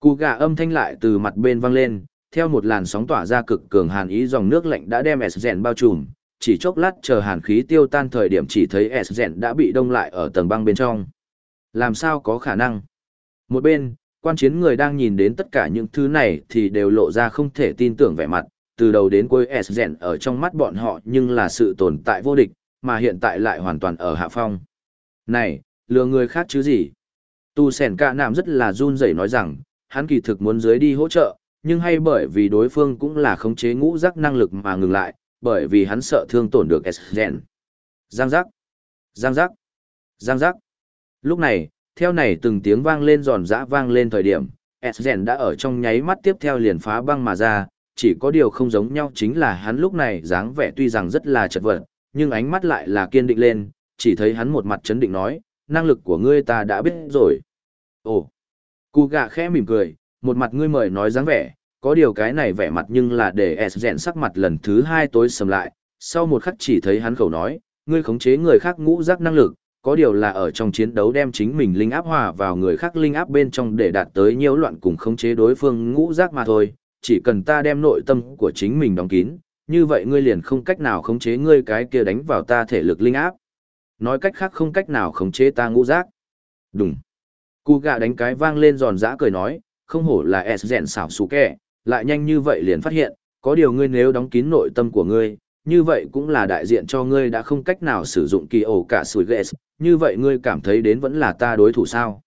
Cụ gà âm thanh lại từ mặt bên vang lên, theo một làn sóng tỏa ra cực cường hàn ý dòng nước lạnh đã đem s rèn bao trùm chỉ chốc lát chờ hàn khí tiêu tan thời điểm chỉ thấy s rèn đã bị đông lại ở tầng băng bên trong làm sao có khả năng một bên quan chiến người đang nhìn đến tất cả những thứ này thì đều lộ ra không thể tin tưởng vẻ mặt từ đầu đến cuối s rèn ở trong mắt bọn họ nhưng là sự tồn tại vô địch mà hiện tại lại hoàn toàn ở hạ phong này lừa người khác chứ gì tu sẻn ca Nam rất là run rẩy nói rằng hắn kỳ thực muốn dưới đi hỗ trợ nhưng hay bởi vì đối phương cũng là khống chế ngũ giác năng lực mà ngừng lại, bởi vì hắn sợ thương tổn được Esgen. Giang giác, giang giác, giang giác. Lúc này, theo này từng tiếng vang lên giòn giã vang lên thời điểm, Esgen đã ở trong nháy mắt tiếp theo liền phá băng mà ra, chỉ có điều không giống nhau chính là hắn lúc này dáng vẻ tuy rằng rất là chật vật, nhưng ánh mắt lại là kiên định lên, chỉ thấy hắn một mặt chấn định nói, năng lực của ngươi ta đã biết rồi. Ồ, cụ gạ khẽ mỉm cười, một mặt ngươi mời nói dáng vẻ, có điều cái này vẻ mặt nhưng là để Esgen sắc mặt lần thứ hai tối sầm lại, sau một khắc chỉ thấy hắn khẩu nói, ngươi khống chế người khác ngũ giác năng lực, có điều là ở trong chiến đấu đem chính mình linh áp hòa vào người khác linh áp bên trong để đạt tới nhiễu loạn cùng khống chế đối phương ngũ giác mà thôi, chỉ cần ta đem nội tâm của chính mình đóng kín, như vậy ngươi liền không cách nào khống chế ngươi cái kia đánh vào ta thể lực linh áp. Nói cách khác không cách nào khống chế ta ngũ giác. Đúng. Cú gạ đánh cái vang lên giòn giã cười nói, không hổ là S rèn xảo xù kẻ, lại nhanh như vậy liền phát hiện, có điều ngươi nếu đóng kín nội tâm của ngươi, như vậy cũng là đại diện cho ngươi đã không cách nào sử dụng kỳ ổ cả sủi ghệ, như vậy ngươi cảm thấy đến vẫn là ta đối thủ sao.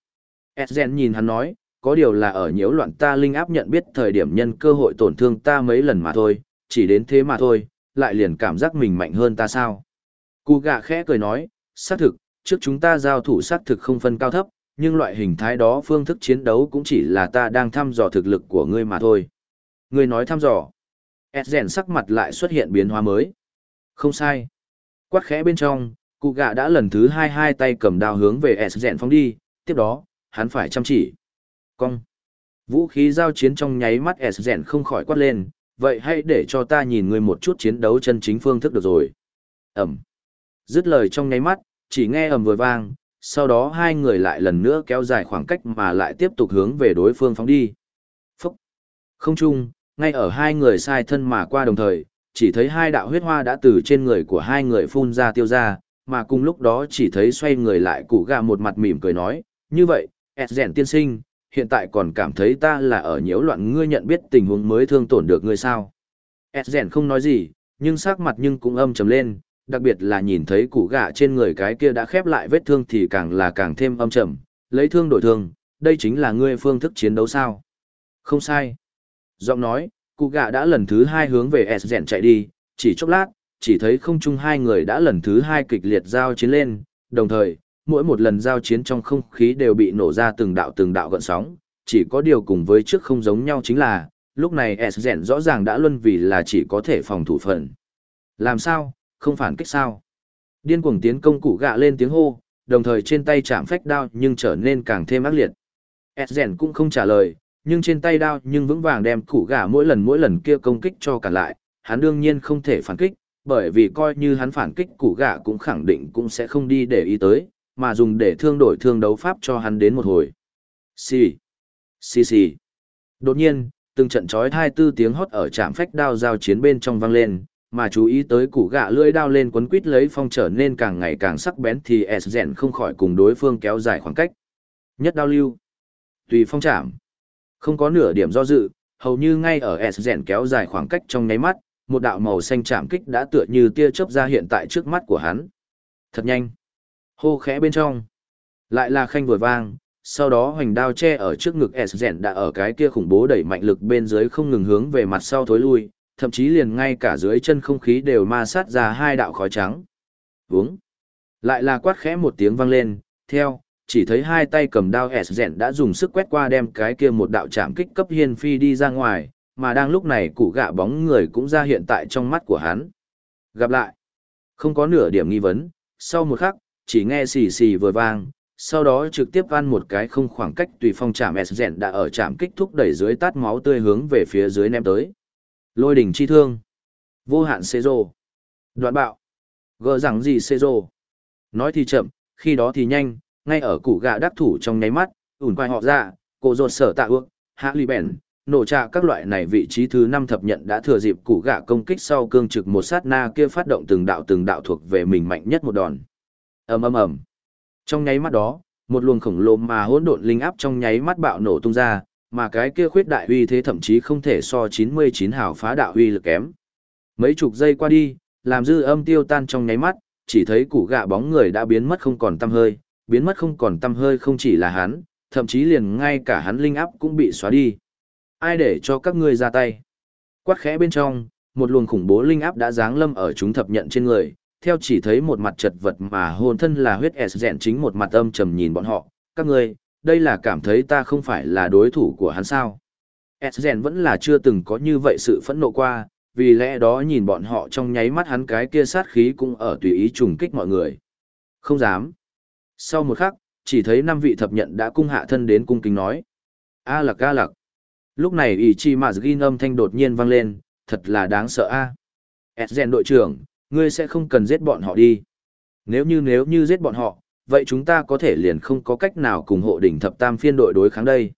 S nhìn hắn nói, có điều là ở nhiễu loạn ta linh áp nhận biết thời điểm nhân cơ hội tổn thương ta mấy lần mà thôi, chỉ đến thế mà thôi, lại liền cảm giác mình mạnh hơn ta sao. Cú gạ khẽ cười nói, xác thực, trước chúng ta giao thủ xác thực không phân cao thấp, nhưng loại hình thái đó phương thức chiến đấu cũng chỉ là ta đang thăm dò thực lực của ngươi mà thôi. Ngươi nói thăm dò. Edgen sắc mặt lại xuất hiện biến hóa mới. Không sai. Quát khẽ bên trong, cụ gạ đã lần thứ hai hai tay cầm đao hướng về Edgen phóng đi, tiếp đó, hắn phải chăm chỉ. Cong. Vũ khí giao chiến trong nháy mắt Edgen không khỏi quát lên, vậy hãy để cho ta nhìn ngươi một chút chiến đấu chân chính phương thức được rồi. Ẩm. Dứt lời trong nháy mắt, chỉ nghe ầm vừa vang, sau đó hai người lại lần nữa kéo dài khoảng cách mà lại tiếp tục hướng về đối phương phóng đi. Phúc! Không chung, ngay ở hai người sai thân mà qua đồng thời, chỉ thấy hai đạo huyết hoa đã từ trên người của hai người phun ra tiêu ra, mà cùng lúc đó chỉ thấy xoay người lại cụ gà một mặt mỉm cười nói, như vậy, ẹt rèn tiên sinh, hiện tại còn cảm thấy ta là ở nhiễu loạn ngươi nhận biết tình huống mới thương tổn được ngươi sao. ẹt rèn không nói gì, nhưng sắc mặt nhưng cũng âm trầm lên, đặc biệt là nhìn thấy củ gạ trên người cái kia đã khép lại vết thương thì càng là càng thêm âm trầm, lấy thương đổi thương, đây chính là ngươi phương thức chiến đấu sao. Không sai. Giọng nói, cụ gạ đã lần thứ hai hướng về S rèn chạy đi, chỉ chốc lát, chỉ thấy không chung hai người đã lần thứ hai kịch liệt giao chiến lên, đồng thời, mỗi một lần giao chiến trong không khí đều bị nổ ra từng đạo từng đạo gợn sóng, chỉ có điều cùng với trước không giống nhau chính là, lúc này S rèn rõ ràng đã luân vì là chỉ có thể phòng thủ phần. Làm sao, không phản kích sao? Điên cuồng tiến công cụ gạ lên tiếng hô, đồng thời trên tay chạm phách đao nhưng trở nên càng thêm ác liệt. S rèn cũng không trả lời, nhưng trên tay đao nhưng vững vàng đem cụ gạ mỗi lần mỗi lần kia công kích cho cả lại, hắn đương nhiên không thể phản kích, bởi vì coi như hắn phản kích củ gạ cũng khẳng định cũng sẽ không đi để ý tới, mà dùng để thương đổi thương đấu pháp cho hắn đến một hồi. Xì, xì xì. Đột nhiên, từng trận chói hai tư tiếng hót ở trạm phách đao giao chiến bên trong vang lên, mà chú ý tới củ gạ lưỡi đao lên quấn quít lấy phong trở nên càng ngày càng sắc bén thì Esgen không khỏi cùng đối phương kéo dài khoảng cách. Nhất đao lưu. Tùy phong chạm. Không có nửa điểm do dự, hầu như ngay ở Esgen kéo dài khoảng cách trong nháy mắt, một đạo màu xanh chạm kích đã tựa như tia chớp ra hiện tại trước mắt của hắn. Thật nhanh. Hô khẽ bên trong. Lại là khanh vừa vang, sau đó hoành đao che ở trước ngực Esgen đã ở cái kia khủng bố đẩy mạnh lực bên dưới không ngừng hướng về mặt sau thối lui, thậm chí liền ngay cả dưới chân không khí đều ma sát ra hai đạo khói trắng. Vúng. Lại là quát khẽ một tiếng vang lên, theo, chỉ thấy hai tay cầm đao Esgen đã dùng sức quét qua đem cái kia một đạo chạm kích cấp hiên phi đi ra ngoài, mà đang lúc này cụ gạ bóng người cũng ra hiện tại trong mắt của hắn. Gặp lại. Không có nửa điểm nghi vấn, sau một khắc, chỉ nghe xì xì vừa vang, sau đó trực tiếp ăn một cái không khoảng cách tùy phong chạm S rèn đã ở chạm kích thúc đẩy dưới tát máu tươi hướng về phía dưới ném tới. Lôi đỉnh chi thương. Vô hạn xê rồ. Đoạn bạo. Gỡ rằng gì xê rồ. Nói thì chậm, khi đó thì nhanh, ngay ở củ gạ đắc thủ trong nháy mắt, ủn quay họ ra, cổ rột sở tạ ước, hạ lì bèn, nổ trạ các loại này vị trí thứ năm thập nhận đã thừa dịp củ gạ công kích sau cương trực một sát na kia phát động từng đạo từng đạo thuộc về mình mạnh nhất một đòn. ầm ầm ầm. Trong nháy mắt đó, một luồng khổng lồ mà hỗn độn linh áp trong nháy mắt bạo nổ tung ra, mà cái kia khuyết đại uy thế thậm chí không thể so 99 hào phá đạo uy lực kém. Mấy chục giây qua đi, làm dư âm tiêu tan trong nháy mắt, chỉ thấy củ gạ bóng người đã biến mất không còn tăm hơi, biến mất không còn tăm hơi không chỉ là hắn, thậm chí liền ngay cả hắn linh áp cũng bị xóa đi. Ai để cho các ngươi ra tay? Quát khẽ bên trong, một luồng khủng bố linh áp đã giáng lâm ở chúng thập nhận trên người, theo chỉ thấy một mặt chật vật mà hồn thân là huyết S dẹn chính một mặt âm trầm nhìn bọn họ, các ngươi, đây là cảm thấy ta không phải là đối thủ của hắn sao. S dẹn vẫn là chưa từng có như vậy sự phẫn nộ qua, vì lẽ đó nhìn bọn họ trong nháy mắt hắn cái kia sát khí cũng ở tùy ý trùng kích mọi người. Không dám. Sau một khắc, chỉ thấy năm vị thập nhận đã cung hạ thân đến cung kính nói. A lạc a lạc. Lúc này ý chi mà ghi âm thanh đột nhiên vang lên, thật là đáng sợ a. À. Đội trưởng, Ngươi sẽ không cần giết bọn họ đi. Nếu như nếu như giết bọn họ, vậy chúng ta có thể liền không có cách nào cùng hộ đỉnh thập tam phiên đội đối kháng đây.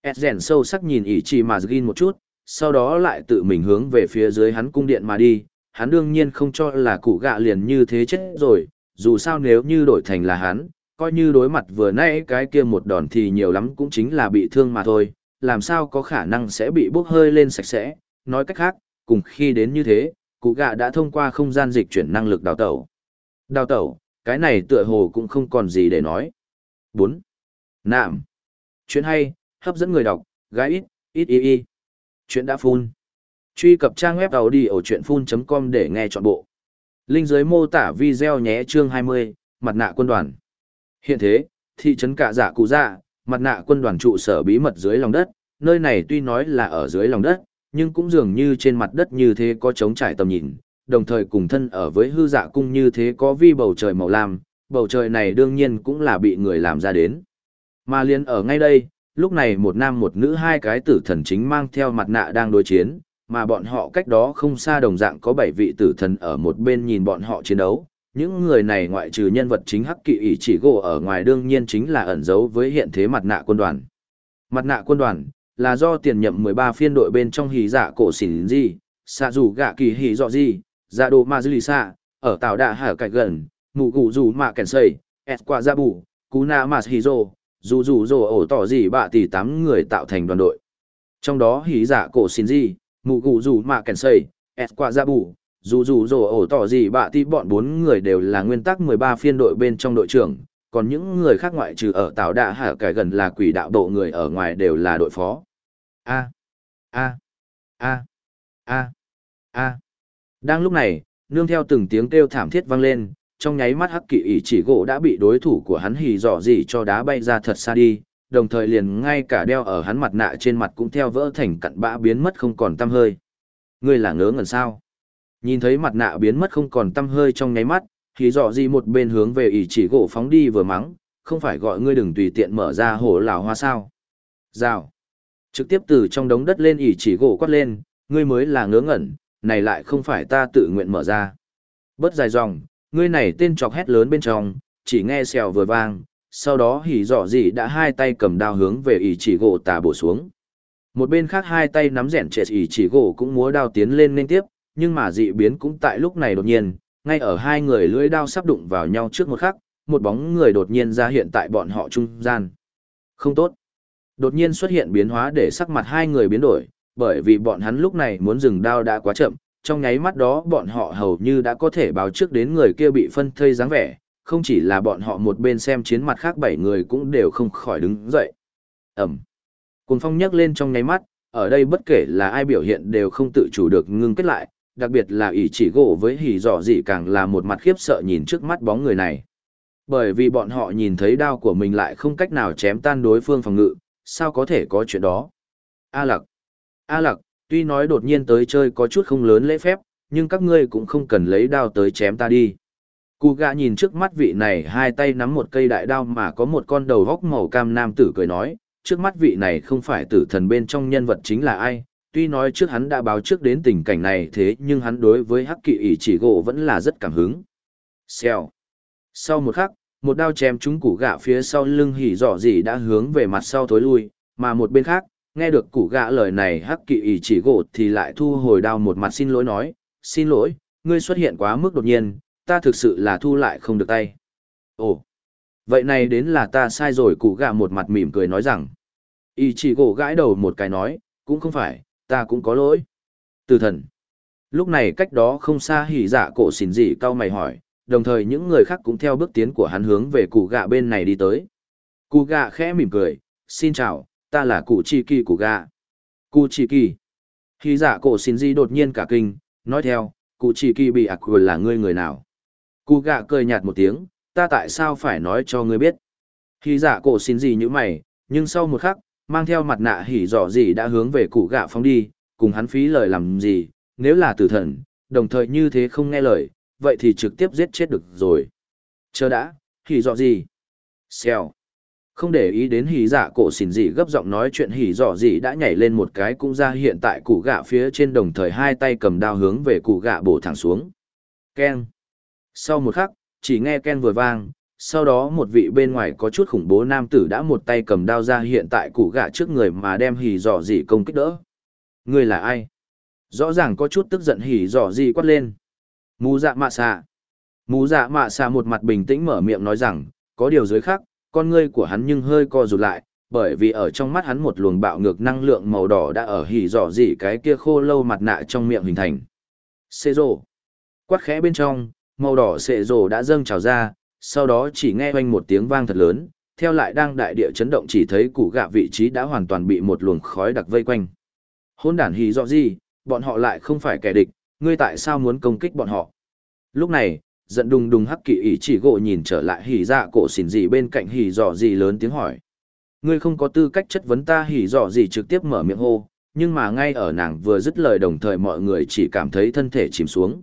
Edgen sâu sắc nhìn ý chi mà Gin một chút, sau đó lại tự mình hướng về phía dưới hắn cung điện mà đi. Hắn đương nhiên không cho là cụ gạ liền như thế chết rồi, dù sao nếu như đổi thành là hắn, coi như đối mặt vừa nãy cái kia một đòn thì nhiều lắm cũng chính là bị thương mà thôi, làm sao có khả năng sẽ bị bốc hơi lên sạch sẽ, nói cách khác, cùng khi đến như thế, cụ gạ đã thông qua không gian dịch chuyển năng lực đào tẩu. Đào tẩu, cái này tựa hồ cũng không còn gì để nói. 4. Nạm. Chuyện hay, hấp dẫn người đọc, gái ít, ít y y. Chuyện đã phun. Truy cập trang web đầu đi ở chuyện phun.com để nghe trọn bộ. Linh dưới mô tả video nhé chương 20, mặt nạ quân đoàn. Hiện thế, thị trấn cả giả dạ cụ dạ, mặt nạ quân đoàn trụ sở bí mật dưới lòng đất, nơi này tuy nói là ở dưới lòng đất, nhưng cũng dường như trên mặt đất như thế có trống trải tầm nhìn, đồng thời cùng thân ở với hư dạ cung như thế có vi bầu trời màu lam, bầu trời này đương nhiên cũng là bị người làm ra đến. Mà liền ở ngay đây, lúc này một nam một nữ hai cái tử thần chính mang theo mặt nạ đang đối chiến, mà bọn họ cách đó không xa đồng dạng có bảy vị tử thần ở một bên nhìn bọn họ chiến đấu. Những người này ngoại trừ nhân vật chính hắc kỵ ỷ chỉ gỗ ở ngoài đương nhiên chính là ẩn giấu với hiện thế mặt nạ quân đoàn. Mặt nạ quân đoàn, là do tiền nhậm 13 phiên đội bên trong hì dạ cổ xỉn gì, xạ rủ gạ kỳ hỉ dọ gì, dạ đồ ma dư lì xạ, ở tạo đạ hở cạnh gần, ngụ gù rủ mạ kèn xây, ẹt qua ra dạ bù, cú na mà hỉ dô dù dù dô ổ tỏ gì bạ tỷ tám người tạo thành đoàn đội. Trong đó hì dạ cổ xỉn gì, ngụ gù rủ mạ kèn xây, ẹt qua ra dạ bù, dù dù dồ ổ tỏ gì bạ tỷ bọn bốn người đều là nguyên tắc 13 phiên đội bên trong đội trưởng, còn những người khác ngoại trừ ở tàu đạ hạ cải gần là quỷ đạo bộ người ở ngoài đều là đội phó. A. A. A. A. A. Đang lúc này, nương theo từng tiếng kêu thảm thiết vang lên, trong nháy mắt hắc kỵ ỷ chỉ gỗ đã bị đối thủ của hắn hì dọ gì cho đá bay ra thật xa đi, đồng thời liền ngay cả đeo ở hắn mặt nạ trên mặt cũng theo vỡ thành cặn bã biến mất không còn tăm hơi. Ngươi là ngớ ngẩn sao? Nhìn thấy mặt nạ biến mất không còn tăm hơi trong nháy mắt, thì dọ gì một bên hướng về ỷ chỉ gỗ phóng đi vừa mắng, không phải gọi ngươi đừng tùy tiện mở ra hổ lào hoa sao. Rào. Trực tiếp từ trong đống đất lên ỷ chỉ gỗ quát lên, ngươi mới là ngớ ngẩn, này lại không phải ta tự nguyện mở ra. Bớt dài dòng, ngươi này tên chọc hét lớn bên trong, chỉ nghe xèo vừa vang, sau đó hỉ dọ gì đã hai tay cầm đao hướng về ỷ chỉ gỗ tà bổ xuống. Một bên khác hai tay nắm rẻn trệ ỷ chỉ gỗ cũng múa đao tiến lên liên tiếp, nhưng mà dị biến cũng tại lúc này đột nhiên, ngay ở hai người lưỡi đao sắp đụng vào nhau trước một khắc, một bóng người đột nhiên ra hiện tại bọn họ trung gian. Không tốt. Đột nhiên xuất hiện biến hóa để sắc mặt hai người biến đổi, bởi vì bọn hắn lúc này muốn dừng đao đã quá chậm, trong nháy mắt đó bọn họ hầu như đã có thể báo trước đến người kia bị phân thây dáng vẻ, không chỉ là bọn họ một bên xem chiến mặt khác bảy người cũng đều không khỏi đứng dậy. Ẩm. Cùng phong nhấc lên trong nháy mắt, ở đây bất kể là ai biểu hiện đều không tự chủ được ngưng kết lại, đặc biệt là ỷ chỉ gỗ với hỉ dọ dị càng là một mặt khiếp sợ nhìn trước mắt bóng người này. Bởi vì bọn họ nhìn thấy đao của mình lại không cách nào chém tan đối phương phòng ngự, sao có thể có chuyện đó? A lặc. A lặc, tuy nói đột nhiên tới chơi có chút không lớn lễ phép, nhưng các ngươi cũng không cần lấy đao tới chém ta đi. Cụ gã nhìn trước mắt vị này hai tay nắm một cây đại đao mà có một con đầu góc màu cam nam tử cười nói, trước mắt vị này không phải tử thần bên trong nhân vật chính là ai, tuy nói trước hắn đã báo trước đến tình cảnh này thế nhưng hắn đối với hắc kỵ ỷ chỉ gỗ vẫn là rất cảm hứng. Xèo. Sau một khắc, một đao chém trúng củ gạ phía sau lưng hỉ dọ gì đã hướng về mặt sau thối lui, mà một bên khác, nghe được củ gạ lời này hắc kỵ ỷ chỉ gỗ thì lại thu hồi đao một mặt xin lỗi nói, xin lỗi, ngươi xuất hiện quá mức đột nhiên, ta thực sự là thu lại không được tay. Ồ, vậy này đến là ta sai rồi củ gạ một mặt mỉm cười nói rằng, ỷ chỉ gỗ gãi đầu một cái nói, cũng không phải, ta cũng có lỗi. Từ thần. Lúc này cách đó không xa hỉ dạ cổ xỉn dị cao mày hỏi, đồng thời những người khác cũng theo bước tiến của hắn hướng về cụ gạ bên này đi tới. Cụ gạ khẽ mỉm cười, xin chào, ta là cụ chi kỳ cụ gạ. Cụ chi kỳ. Hỉ dạ cổ xỉn dị đột nhiên cả kinh, nói theo, cụ chi kỳ bị ạc là ngươi người nào. Cụ gạ cười nhạt một tiếng, ta tại sao phải nói cho ngươi biết. Hỉ dạ cổ xỉn dị như mày, nhưng sau một khắc, mang theo mặt nạ hỉ dọ gì đã hướng về cụ gạ phóng đi, cùng hắn phí lời làm gì, nếu là tử thần, đồng thời như thế không nghe lời, vậy thì trực tiếp giết chết được rồi. Chờ đã, hỉ dọ gì? Xèo. Không để ý đến hỉ dạ cổ xỉn gì gấp giọng nói chuyện hỉ dọ gì đã nhảy lên một cái cũng ra hiện tại cụ gạ phía trên đồng thời hai tay cầm đao hướng về cụ gạ bổ thẳng xuống. Ken. Sau một khắc, chỉ nghe Ken vừa vang, sau đó một vị bên ngoài có chút khủng bố nam tử đã một tay cầm đao ra hiện tại củ gạ trước người mà đem hỉ dò dì công kích đỡ. Người là ai? Rõ ràng có chút tức giận hỉ dò dì quát lên. Mù dạ mạ xạ. Mù dạ mạ xạ một mặt bình tĩnh mở miệng nói rằng, có điều dưới khác, con ngươi của hắn nhưng hơi co rụt lại, bởi vì ở trong mắt hắn một luồng bạo ngược năng lượng màu đỏ đã ở hỉ dò dì cái kia khô lâu mặt nạ trong miệng hình thành. Xê rồ. Quát khẽ bên trong, màu đỏ xệ rồ đã dâng trào ra, sau đó chỉ nghe oanh một tiếng vang thật lớn, theo lại đang đại địa chấn động chỉ thấy củ gạ vị trí đã hoàn toàn bị một luồng khói đặc vây quanh. Hôn đản hỉ dọ gì, bọn họ lại không phải kẻ địch, ngươi tại sao muốn công kích bọn họ? Lúc này, giận đùng đùng hắc kỵ ý chỉ gỗ nhìn trở lại hỉ dạ cổ xỉn gì bên cạnh hỉ dọ gì lớn tiếng hỏi. Ngươi không có tư cách chất vấn ta hỉ dọ gì trực tiếp mở miệng hô, nhưng mà ngay ở nàng vừa dứt lời đồng thời mọi người chỉ cảm thấy thân thể chìm xuống.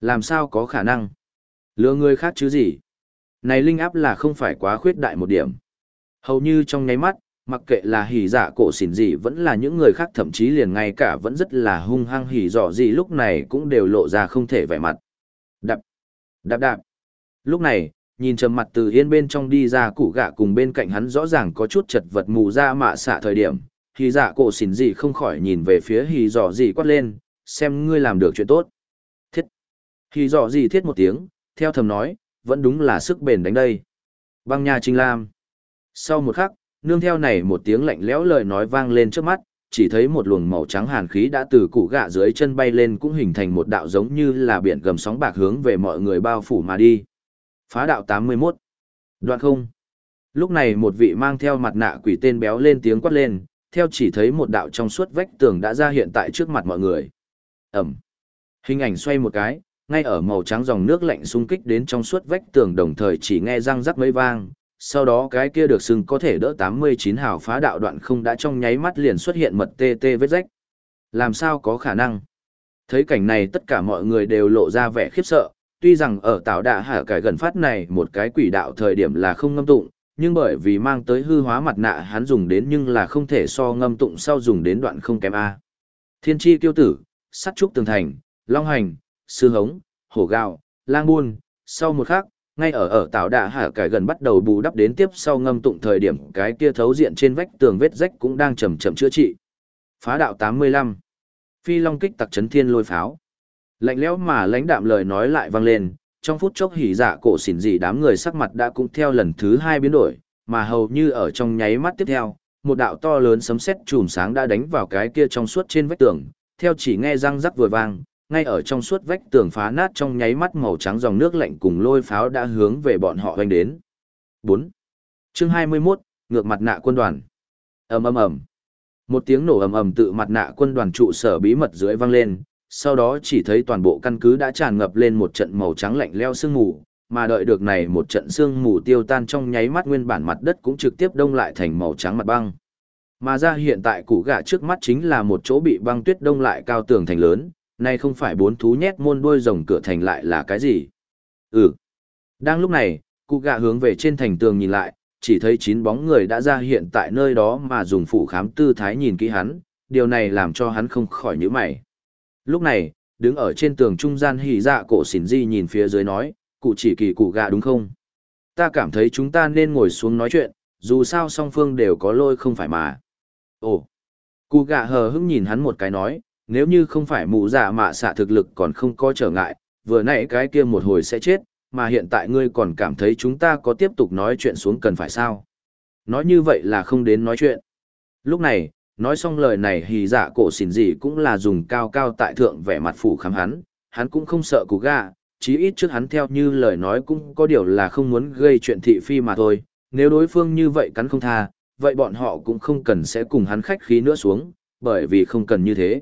Làm sao có khả năng? Lừa người khác chứ gì? Này linh áp là không phải quá khuyết đại một điểm. Hầu như trong nháy mắt, mặc kệ là hỉ dạ cổ xỉn gì vẫn là những người khác thậm chí liền ngay cả vẫn rất là hung hăng hỉ dọ gì lúc này cũng đều lộ ra không thể vẻ mặt. Đạp, đạp đạp. Lúc này, nhìn trầm mặt từ yên bên trong đi ra củ gạ cùng bên cạnh hắn rõ ràng có chút chật vật mù ra mạ xạ thời điểm. Hỉ dạ cổ xỉn gì không khỏi nhìn về phía hỉ dọ gì quát lên, xem ngươi làm được chuyện tốt. Thiết. Hỉ dọ gì thiết một tiếng, theo thầm nói, vẫn đúng là sức bền đánh đây. Băng nha trinh lam. Sau một khắc, nương theo này một tiếng lạnh lẽo lời nói vang lên trước mắt, chỉ thấy một luồng màu trắng hàn khí đã từ củ gạ dưới chân bay lên cũng hình thành một đạo giống như là biển gầm sóng bạc hướng về mọi người bao phủ mà đi. Phá đạo 81. Đoạn không. Lúc này một vị mang theo mặt nạ quỷ tên béo lên tiếng quát lên, theo chỉ thấy một đạo trong suốt vách tường đã ra hiện tại trước mặt mọi người. Ẩm. Hình ảnh xoay một cái, ngay ở màu trắng dòng nước lạnh xung kích đến trong suốt vách tường đồng thời chỉ nghe răng rắc mấy vang, sau đó cái kia được xưng có thể đỡ 89 hào phá đạo đoạn không đã trong nháy mắt liền xuất hiện mật tê tê vết rách. Làm sao có khả năng? Thấy cảnh này tất cả mọi người đều lộ ra vẻ khiếp sợ, tuy rằng ở tạo đạ hạ cải gần phát này một cái quỷ đạo thời điểm là không ngâm tụng, nhưng bởi vì mang tới hư hóa mặt nạ hắn dùng đến nhưng là không thể so ngâm tụng sau dùng đến đoạn không kém A. Thiên tri tiêu tử, sắt trúc tường thành, long hành, sư hống, hổ gạo, lang buôn, sau một khắc, ngay ở ở tạo đạ hạ cải gần bắt đầu bù đắp đến tiếp sau ngâm tụng thời điểm cái kia thấu diện trên vách tường vết rách cũng đang chậm chậm chữa trị. Phá đạo 85. Phi long kích tặc chấn thiên lôi pháo. Lạnh lẽo mà lãnh đạm lời nói lại vang lên, trong phút chốc hỉ dạ cổ xỉn dị đám người sắc mặt đã cũng theo lần thứ hai biến đổi, mà hầu như ở trong nháy mắt tiếp theo, một đạo to lớn sấm sét chùm sáng đã đánh vào cái kia trong suốt trên vách tường, theo chỉ nghe răng rắc vừa vang, ngay ở trong suốt vách tường phá nát trong nháy mắt màu trắng dòng nước lạnh cùng lôi pháo đã hướng về bọn họ hoành đến. 4. Chương 21, ngược mặt nạ quân đoàn. Ầm ầm ầm. Một tiếng nổ ầm ầm tự mặt nạ quân đoàn trụ sở bí mật dưới vang lên, sau đó chỉ thấy toàn bộ căn cứ đã tràn ngập lên một trận màu trắng lạnh leo sương mù, mà đợi được này một trận sương mù tiêu tan trong nháy mắt nguyên bản mặt đất cũng trực tiếp đông lại thành màu trắng mặt băng. Mà ra hiện tại củ gà trước mắt chính là một chỗ bị băng tuyết đông lại cao tường thành lớn, nay không phải bốn thú nhét môn đuôi rồng cửa thành lại là cái gì? Ừ. Đang lúc này, cụ gạ hướng về trên thành tường nhìn lại, chỉ thấy chín bóng người đã ra hiện tại nơi đó mà dùng phủ khám tư thái nhìn kỹ hắn, điều này làm cho hắn không khỏi nhíu mày. Lúc này, đứng ở trên tường trung gian hỉ dạ cổ xỉn di nhìn phía dưới nói, cụ chỉ kỳ cụ gạ đúng không? Ta cảm thấy chúng ta nên ngồi xuống nói chuyện, dù sao song phương đều có lôi không phải mà. Ồ, cụ gạ hờ hững nhìn hắn một cái nói, nếu như không phải mụ dạ mạ xạ thực lực còn không có trở ngại, vừa nãy cái kia một hồi sẽ chết, mà hiện tại ngươi còn cảm thấy chúng ta có tiếp tục nói chuyện xuống cần phải sao? Nói như vậy là không đến nói chuyện. Lúc này, nói xong lời này hì dạ cổ xỉn gì cũng là dùng cao cao tại thượng vẻ mặt phủ khám hắn, hắn cũng không sợ cú gà, chí ít trước hắn theo như lời nói cũng có điều là không muốn gây chuyện thị phi mà thôi, nếu đối phương như vậy cắn không tha, vậy bọn họ cũng không cần sẽ cùng hắn khách khí nữa xuống, bởi vì không cần như thế.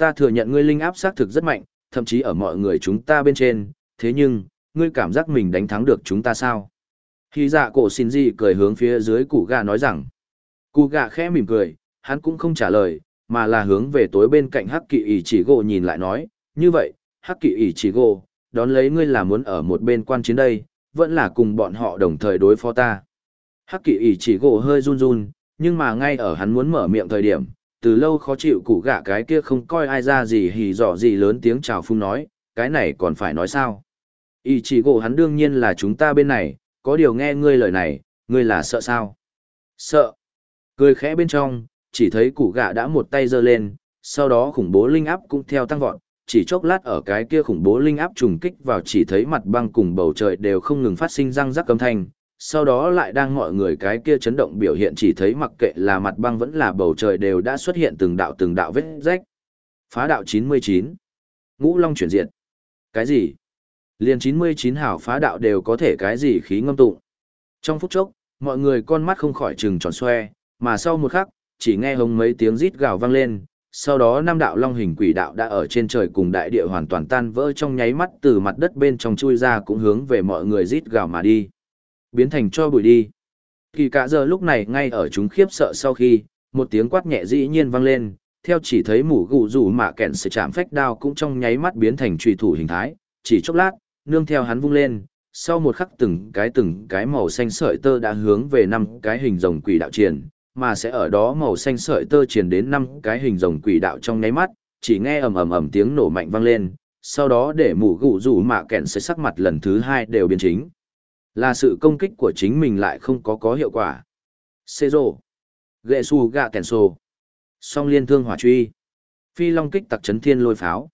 Ta thừa nhận ngươi linh áp xác thực rất mạnh, thậm chí ở mọi người chúng ta bên trên, thế nhưng, ngươi cảm giác mình đánh thắng được chúng ta sao? Khi dạ cổ xin gì cười hướng phía dưới cụ gà nói rằng, cụ gà khẽ mỉm cười, hắn cũng không trả lời, mà là hướng về tối bên cạnh hắc kỵ ỷ chỉ gỗ nhìn lại nói, như vậy, hắc kỵ ỷ chỉ gỗ, đón lấy ngươi là muốn ở một bên quan chiến đây, vẫn là cùng bọn họ đồng thời đối phó ta. Hắc kỵ ỷ chỉ gỗ hơi run run, nhưng mà ngay ở hắn muốn mở miệng thời điểm, từ lâu khó chịu củ gạ cái kia không coi ai ra gì hì dọ gì lớn tiếng chào phung nói, cái này còn phải nói sao. Ý chỉ gỗ hắn đương nhiên là chúng ta bên này, có điều nghe ngươi lời này, ngươi là sợ sao? Sợ. Cười khẽ bên trong, chỉ thấy củ gạ đã một tay giơ lên, sau đó khủng bố linh áp cũng theo tăng vọt, chỉ chốc lát ở cái kia khủng bố linh áp trùng kích vào chỉ thấy mặt băng cùng bầu trời đều không ngừng phát sinh răng rắc âm thanh, sau đó lại đang mọi người cái kia chấn động biểu hiện chỉ thấy mặc kệ là mặt băng vẫn là bầu trời đều đã xuất hiện từng đạo từng đạo vết rách. Phá đạo 99. Ngũ Long chuyển diện. Cái gì? Liền 99 hảo phá đạo đều có thể cái gì khí ngâm tụng. Trong phút chốc, mọi người con mắt không khỏi trừng tròn xoe, mà sau một khắc, chỉ nghe hống mấy tiếng rít gào vang lên, sau đó năm đạo long hình quỷ đạo đã ở trên trời cùng đại địa hoàn toàn tan vỡ trong nháy mắt từ mặt đất bên trong chui ra cũng hướng về mọi người rít gào mà đi. Biến thành cho bụi đi. Kỳ cả giờ lúc này ngay ở chúng khiếp sợ sau khi, một tiếng quát nhẹ dĩ nhiên vang lên, theo chỉ thấy mũ gù rủ mạ kẹn sự chạm phách đao cũng trong nháy mắt biến thành trùy thủ hình thái, chỉ chốc lát, nương theo hắn vung lên, sau một khắc từng cái từng cái màu xanh sợi tơ đã hướng về năm cái hình rồng quỷ đạo triển, mà sẽ ở đó màu xanh sợi tơ triển đến năm cái hình rồng quỷ đạo trong nháy mắt, chỉ nghe ầm ầm ầm tiếng nổ mạnh vang lên, sau đó để mũ gù rủ mạ kẹn sẽ sắc mặt lần thứ hai đều biến chính. Là sự công kích của chính mình lại không có có hiệu quả. Xê rồ. Ghệ su gạ kèn sô. Song liên thương hỏa truy. Phi long kích tặc chấn thiên lôi pháo.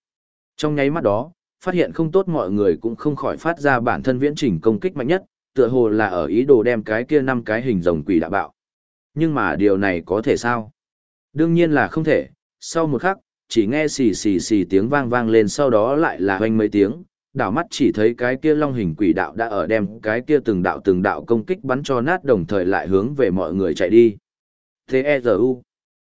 Trong nháy mắt đó, phát hiện không tốt mọi người cũng không khỏi phát ra bản thân viễn trình công kích mạnh nhất, tựa hồ là ở ý đồ đem cái kia năm cái hình rồng quỷ đã bạo. Nhưng mà điều này có thể sao? Đương nhiên là không thể, sau một khắc, chỉ nghe xì xì xì tiếng vang vang lên sau đó lại là hoanh mấy tiếng, đảo mắt chỉ thấy cái kia long hình quỷ đạo đã ở đem cái kia từng đạo từng đạo công kích bắn cho nát đồng thời lại hướng về mọi người chạy đi. T-E-Z-U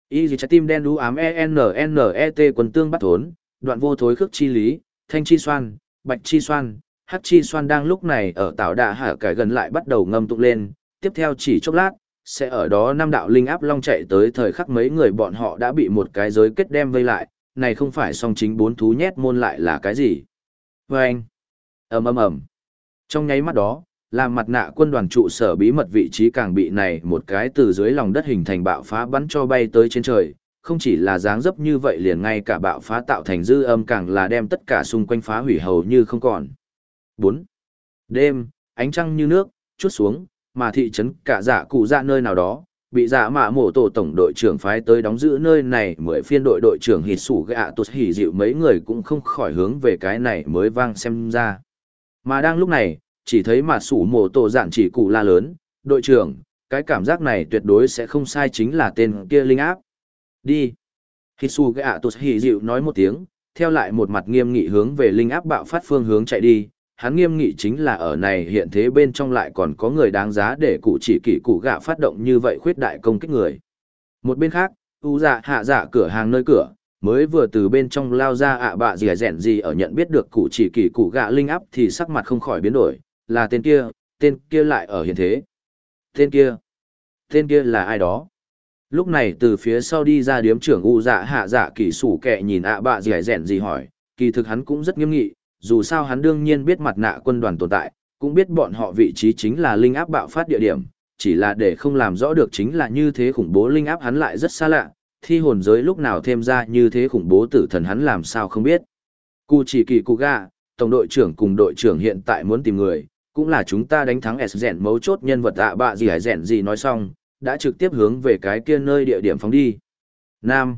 Y gì trái tim đen đu ám E-N-N-E-T quần tương bắt thốn, đoạn vô thối khước chi lý, thanh chi xoan, bạch chi xoan, hắc chi xoan đang lúc này ở tạo đà hạ cải gần lại bắt đầu ngâm tụng lên, tiếp theo chỉ chốc lát, sẽ ở đó năm đạo linh áp long chạy tới thời khắc mấy người bọn họ đã bị một cái giới kết đem vây lại, này không phải song chính bốn thú nhét môn lại là cái gì. Vâng! ầm ầm ầm, trong nháy mắt đó, làm mặt nạ quân đoàn trụ sở bí mật vị trí càng bị này một cái từ dưới lòng đất hình thành bạo phá bắn cho bay tới trên trời, không chỉ là dáng dấp như vậy liền ngay cả bạo phá tạo thành dư âm càng là đem tất cả xung quanh phá hủy hầu như không còn. 4. Đêm, ánh trăng như nước, chút xuống, mà thị trấn cả giả dạ cụ dạ nơi nào đó, bị dạ mạ mổ tổ tổng đội trưởng phái tới đóng giữ nơi này mười phiên đội đội trưởng hít sủ gạ tụt hỉ dịu mấy người cũng không khỏi hướng về cái này mới vang xem ra. Mà đang lúc này, chỉ thấy mà sủ mổ tổ dạn chỉ cụ la lớn, đội trưởng, cái cảm giác này tuyệt đối sẽ không sai chính là tên kia linh áp. Đi. Hitsu gạ tụt hỉ dịu nói một tiếng, theo lại một mặt nghiêm nghị hướng về linh áp bạo phát phương hướng chạy đi. Hắn nghiêm nghị chính là ở này hiện thế bên trong lại còn có người đáng giá để cụ chỉ kỷ cụ gạ phát động như vậy khuyết đại công kích người. Một bên khác, u dạ hạ dạ cửa hàng nơi cửa, mới vừa từ bên trong lao ra ạ bạ gì rẻn gì ở nhận biết được cụ chỉ kỷ cụ gạ linh áp thì sắc mặt không khỏi biến đổi, là tên kia, tên kia lại ở hiện thế. Tên kia, tên kia là ai đó? Lúc này từ phía sau đi ra điếm trưởng U dạ hạ dạ kỷ sủ kệ nhìn ạ bạ gì rẻn gì hỏi, kỳ thực hắn cũng rất nghiêm nghị, dù sao hắn đương nhiên biết mặt nạ quân đoàn tồn tại, cũng biết bọn họ vị trí chính là linh áp bạo phát địa điểm, chỉ là để không làm rõ được chính là như thế khủng bố linh áp hắn lại rất xa lạ, thi hồn giới lúc nào thêm ra như thế khủng bố tử thần hắn làm sao không biết. Cụ chỉ kỳ cụ gà, tổng đội trưởng cùng đội trưởng hiện tại muốn tìm người, cũng là chúng ta đánh thắng S rèn mấu chốt nhân vật ạ bạ gì hải rèn gì nói xong, đã trực tiếp hướng về cái kia nơi địa điểm phóng đi. Nam.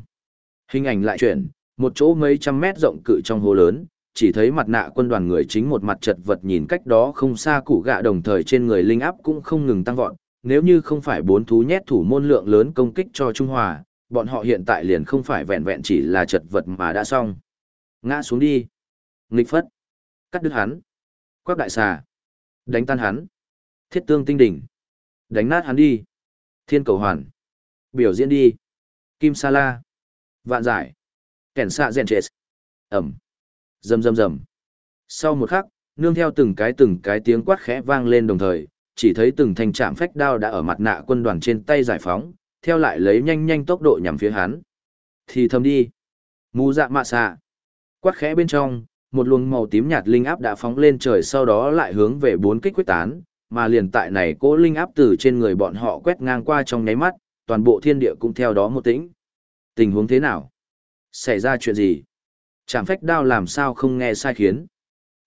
Hình ảnh lại chuyển, một chỗ mấy trăm mét rộng cự trong hồ lớn, chỉ thấy mặt nạ quân đoàn người chính một mặt chật vật nhìn cách đó không xa củ gạ đồng thời trên người linh áp cũng không ngừng tăng vọt. Nếu như không phải bốn thú nhét thủ môn lượng lớn công kích cho Trung Hòa, bọn họ hiện tại liền không phải vẹn vẹn chỉ là chật vật mà đã xong. Ngã xuống đi. Nghịch phất. Cắt đứt hắn. Quác đại xà. Đánh tan hắn. Thiết tương tinh đỉnh. Đánh nát hắn đi. Thiên cầu hoàn. Biểu diễn đi. Kim sa la. Vạn giải. Kẻn xạ rèn chết. Ẩm. Rầm rầm rầm. Sau một khắc, nương theo từng cái từng cái tiếng quát khẽ vang lên đồng thời, chỉ thấy từng thanh trạm phách đao đã ở mặt nạ quân đoàn trên tay giải phóng, theo lại lấy nhanh nhanh tốc độ nhằm phía hắn. Thì thầm đi. Mù dạ mạ xạ. Quát khẽ bên trong, một luồng màu tím nhạt linh áp đã phóng lên trời sau đó lại hướng về bốn kích quyết tán, mà liền tại này cỗ linh áp từ trên người bọn họ quét ngang qua trong nháy mắt, toàn bộ thiên địa cũng theo đó một tĩnh. Tình huống thế nào? Xảy ra chuyện gì? Trảm phách đao làm sao không nghe sai khiến?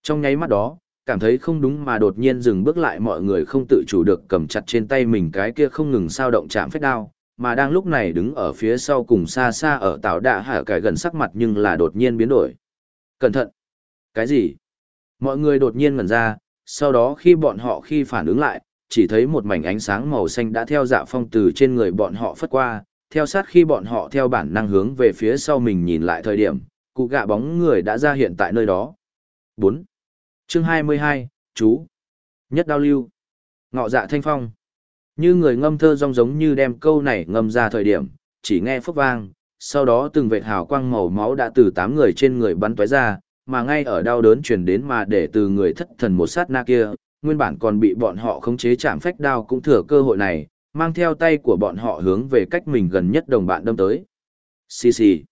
Trong nháy mắt đó, cảm thấy không đúng mà đột nhiên dừng bước lại mọi người không tự chủ được cầm chặt trên tay mình cái kia không ngừng sao động chạm phách đao, mà đang lúc này đứng ở phía sau cùng xa xa ở tạo đạ hạ cái gần sắc mặt nhưng là đột nhiên biến đổi. Cẩn thận! Cái gì? Mọi người đột nhiên ngẩn ra, sau đó khi bọn họ khi phản ứng lại, chỉ thấy một mảnh ánh sáng màu xanh đã theo dạ phong từ trên người bọn họ phất qua, theo sát khi bọn họ theo bản năng hướng về phía sau mình nhìn lại thời điểm, cụ gạ bóng người đã ra hiện tại nơi đó. 4. Chương 22, chú. Nhất đao lưu. Ngọ dạ thanh phong. Như người ngâm thơ rong giống như đem câu này ngâm ra thời điểm, chỉ nghe phốc vang, sau đó từng vệt hào quang màu máu đã từ tám người trên người bắn tóe ra, mà ngay ở đau đớn truyền đến mà để từ người thất thần một sát na kia, nguyên bản còn bị bọn họ khống chế chạm phách đao cũng thừa cơ hội này, mang theo tay của bọn họ hướng về cách mình gần nhất đồng bạn đâm tới. Xì xì.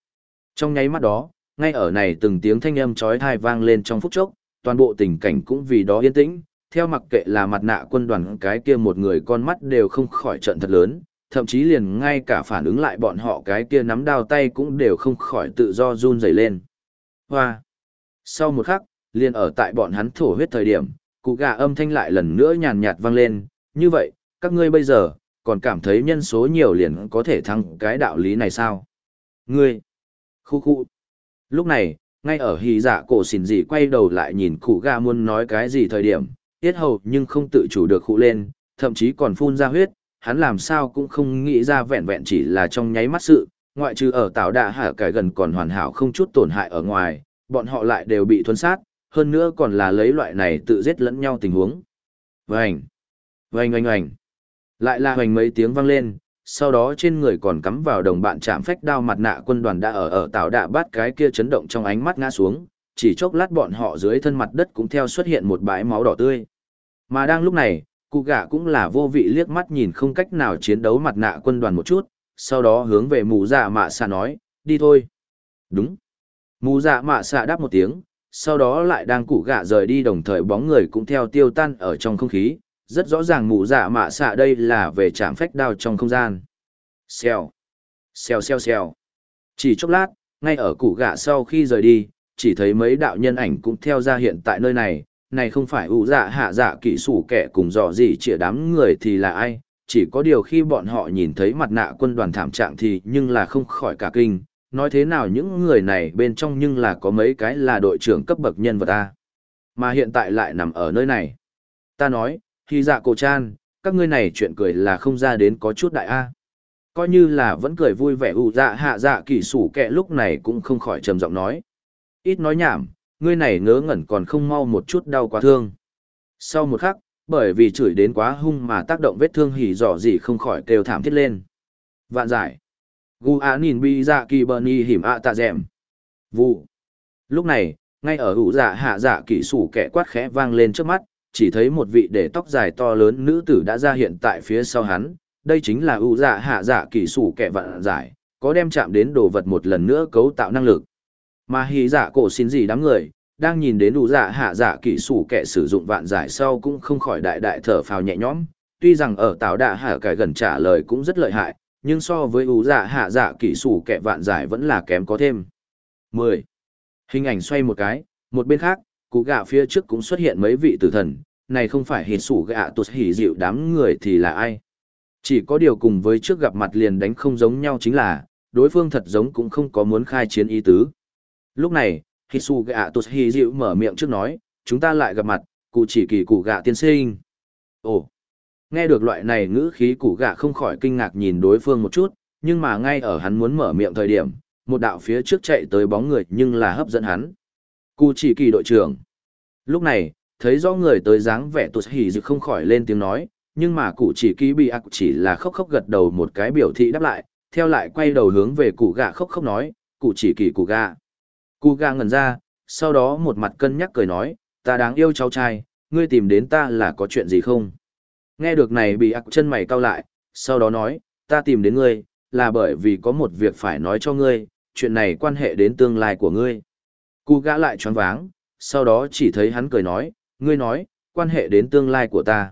Trong nháy mắt đó, ngay ở này từng tiếng thanh âm chói tai vang lên trong phút chốc, toàn bộ tình cảnh cũng vì đó yên tĩnh, theo mặc kệ là mặt nạ quân đoàn cái kia một người con mắt đều không khỏi trận thật lớn, thậm chí liền ngay cả phản ứng lại bọn họ cái kia nắm đao tay cũng đều không khỏi tự do run rẩy lên. Hoa! Sau một khắc, liền ở tại bọn hắn thổ huyết thời điểm, cụ gà âm thanh lại lần nữa nhàn nhạt vang lên, như vậy, các ngươi bây giờ, còn cảm thấy nhân số nhiều liền có thể thắng cái đạo lý này sao? Ngươi! Khu khu! Lúc này, ngay ở hì dạ cổ xỉn dị quay đầu lại nhìn cụ gà muốn nói cái gì thời điểm, tiết hầu nhưng không tự chủ được khụ lên, thậm chí còn phun ra huyết, hắn làm sao cũng không nghĩ ra vẹn vẹn chỉ là trong nháy mắt sự, ngoại trừ ở tảo đạ hạ cải gần còn hoàn hảo không chút tổn hại ở ngoài, bọn họ lại đều bị thuấn sát, hơn nữa còn là lấy loại này tự giết lẫn nhau tình huống. Vành! Vành oanh oanh! Lại là hoành mấy tiếng vang lên, sau đó trên người còn cắm vào đồng bạn chạm phách đao mặt nạ quân đoàn đã ở ở tạo đạ bát cái kia chấn động trong ánh mắt ngã xuống, chỉ chốc lát bọn họ dưới thân mặt đất cũng theo xuất hiện một bãi máu đỏ tươi. Mà đang lúc này, cụ gạ cũng là vô vị liếc mắt nhìn không cách nào chiến đấu mặt nạ quân đoàn một chút, sau đó hướng về mù dạ mạ xạ nói, đi thôi. Đúng. Mù dạ mạ xạ đáp một tiếng, sau đó lại đang cụ gạ rời đi đồng thời bóng người cũng theo tiêu tan ở trong không khí, rất rõ ràng mụ dạ mạ xạ đây là về trạm phách đao trong không gian. Xèo. Xèo xèo xèo. Chỉ chốc lát, ngay ở củ gạ sau khi rời đi, chỉ thấy mấy đạo nhân ảnh cũng theo ra hiện tại nơi này, này không phải ủ dạ hạ dạ kỹ sủ kẻ cùng dò gì chĩa đám người thì là ai, chỉ có điều khi bọn họ nhìn thấy mặt nạ quân đoàn thảm trạng thì nhưng là không khỏi cả kinh, nói thế nào những người này bên trong nhưng là có mấy cái là đội trưởng cấp bậc nhân vật ta, mà hiện tại lại nằm ở nơi này. Ta nói, hy dạ cổ chan, các ngươi này chuyện cười là không ra đến có chút đại A. Coi như là vẫn cười vui vẻ ủ dạ hạ dạ kỳ sủ kẹ lúc này cũng không khỏi trầm giọng nói. Ít nói nhảm, ngươi này ngớ ngẩn còn không mau một chút đau quá thương. Sau một khắc, bởi vì chửi đến quá hung mà tác động vết thương hỉ dò gì không khỏi kêu thảm thiết lên. Vạn giải. Gu á nhìn bi dạ kỳ bờ ni hiểm ạ tạ dẹm. Vụ. Lúc này, ngay ở ủ dạ hạ dạ kỳ sủ kẻ quát khẽ vang lên trước mắt, chỉ thấy một vị để tóc dài to lớn nữ tử đã ra hiện tại phía sau hắn. Đây chính là ưu dạ hạ dạ kỹ sủ kẻ vạn giải, có đem chạm đến đồ vật một lần nữa cấu tạo năng lực. Mà hí dạ cổ xin gì đám người, đang nhìn đến ưu dạ hạ dạ kỹ sủ kẻ sử dụng vạn giải sau cũng không khỏi đại đại thở phào nhẹ nhõm. Tuy rằng ở tạo đạ hạ cải gần trả lời cũng rất lợi hại, nhưng so với ưu dạ hạ dạ kỹ sủ kẻ vạn giải vẫn là kém có thêm. 10. Hình ảnh xoay một cái, một bên khác, cụ gạ phía trước cũng xuất hiện mấy vị tử thần, này không phải hít sủ gạ tụt hỉ dịu đám người thì là ai. Chỉ có điều cùng với trước gặp mặt liền đánh không giống nhau chính là, đối phương thật giống cũng không có muốn khai chiến ý tứ. Lúc này, Hisu gạ tụt hỉ dịu mở miệng trước nói, chúng ta lại gặp mặt, cụ chỉ kỳ cụ gạ tiên sinh. Ồ, nghe được loại này ngữ khí cụ gạ không khỏi kinh ngạc nhìn đối phương một chút, nhưng mà ngay ở hắn muốn mở miệng thời điểm, một đạo phía trước chạy tới bóng người nhưng là hấp dẫn hắn. Cụ chỉ kỳ đội trưởng. Lúc này, thấy rõ người tới dáng vẻ tụt hỉ dự không khỏi lên tiếng nói, nhưng mà cụ chỉ ký bị ạc chỉ là khóc khóc gật đầu một cái biểu thị đáp lại, theo lại quay đầu hướng về cụ gà khóc khóc nói, cụ chỉ kỳ cụ gà. Cụ gà ngẩn ra, sau đó một mặt cân nhắc cười nói, ta đáng yêu cháu trai, ngươi tìm đến ta là có chuyện gì không? Nghe được này bị ạc chân mày cau lại, sau đó nói, ta tìm đến ngươi, là bởi vì có một việc phải nói cho ngươi, chuyện này quan hệ đến tương lai của ngươi. Cụ gã lại choáng váng, sau đó chỉ thấy hắn cười nói, ngươi nói, quan hệ đến tương lai của ta.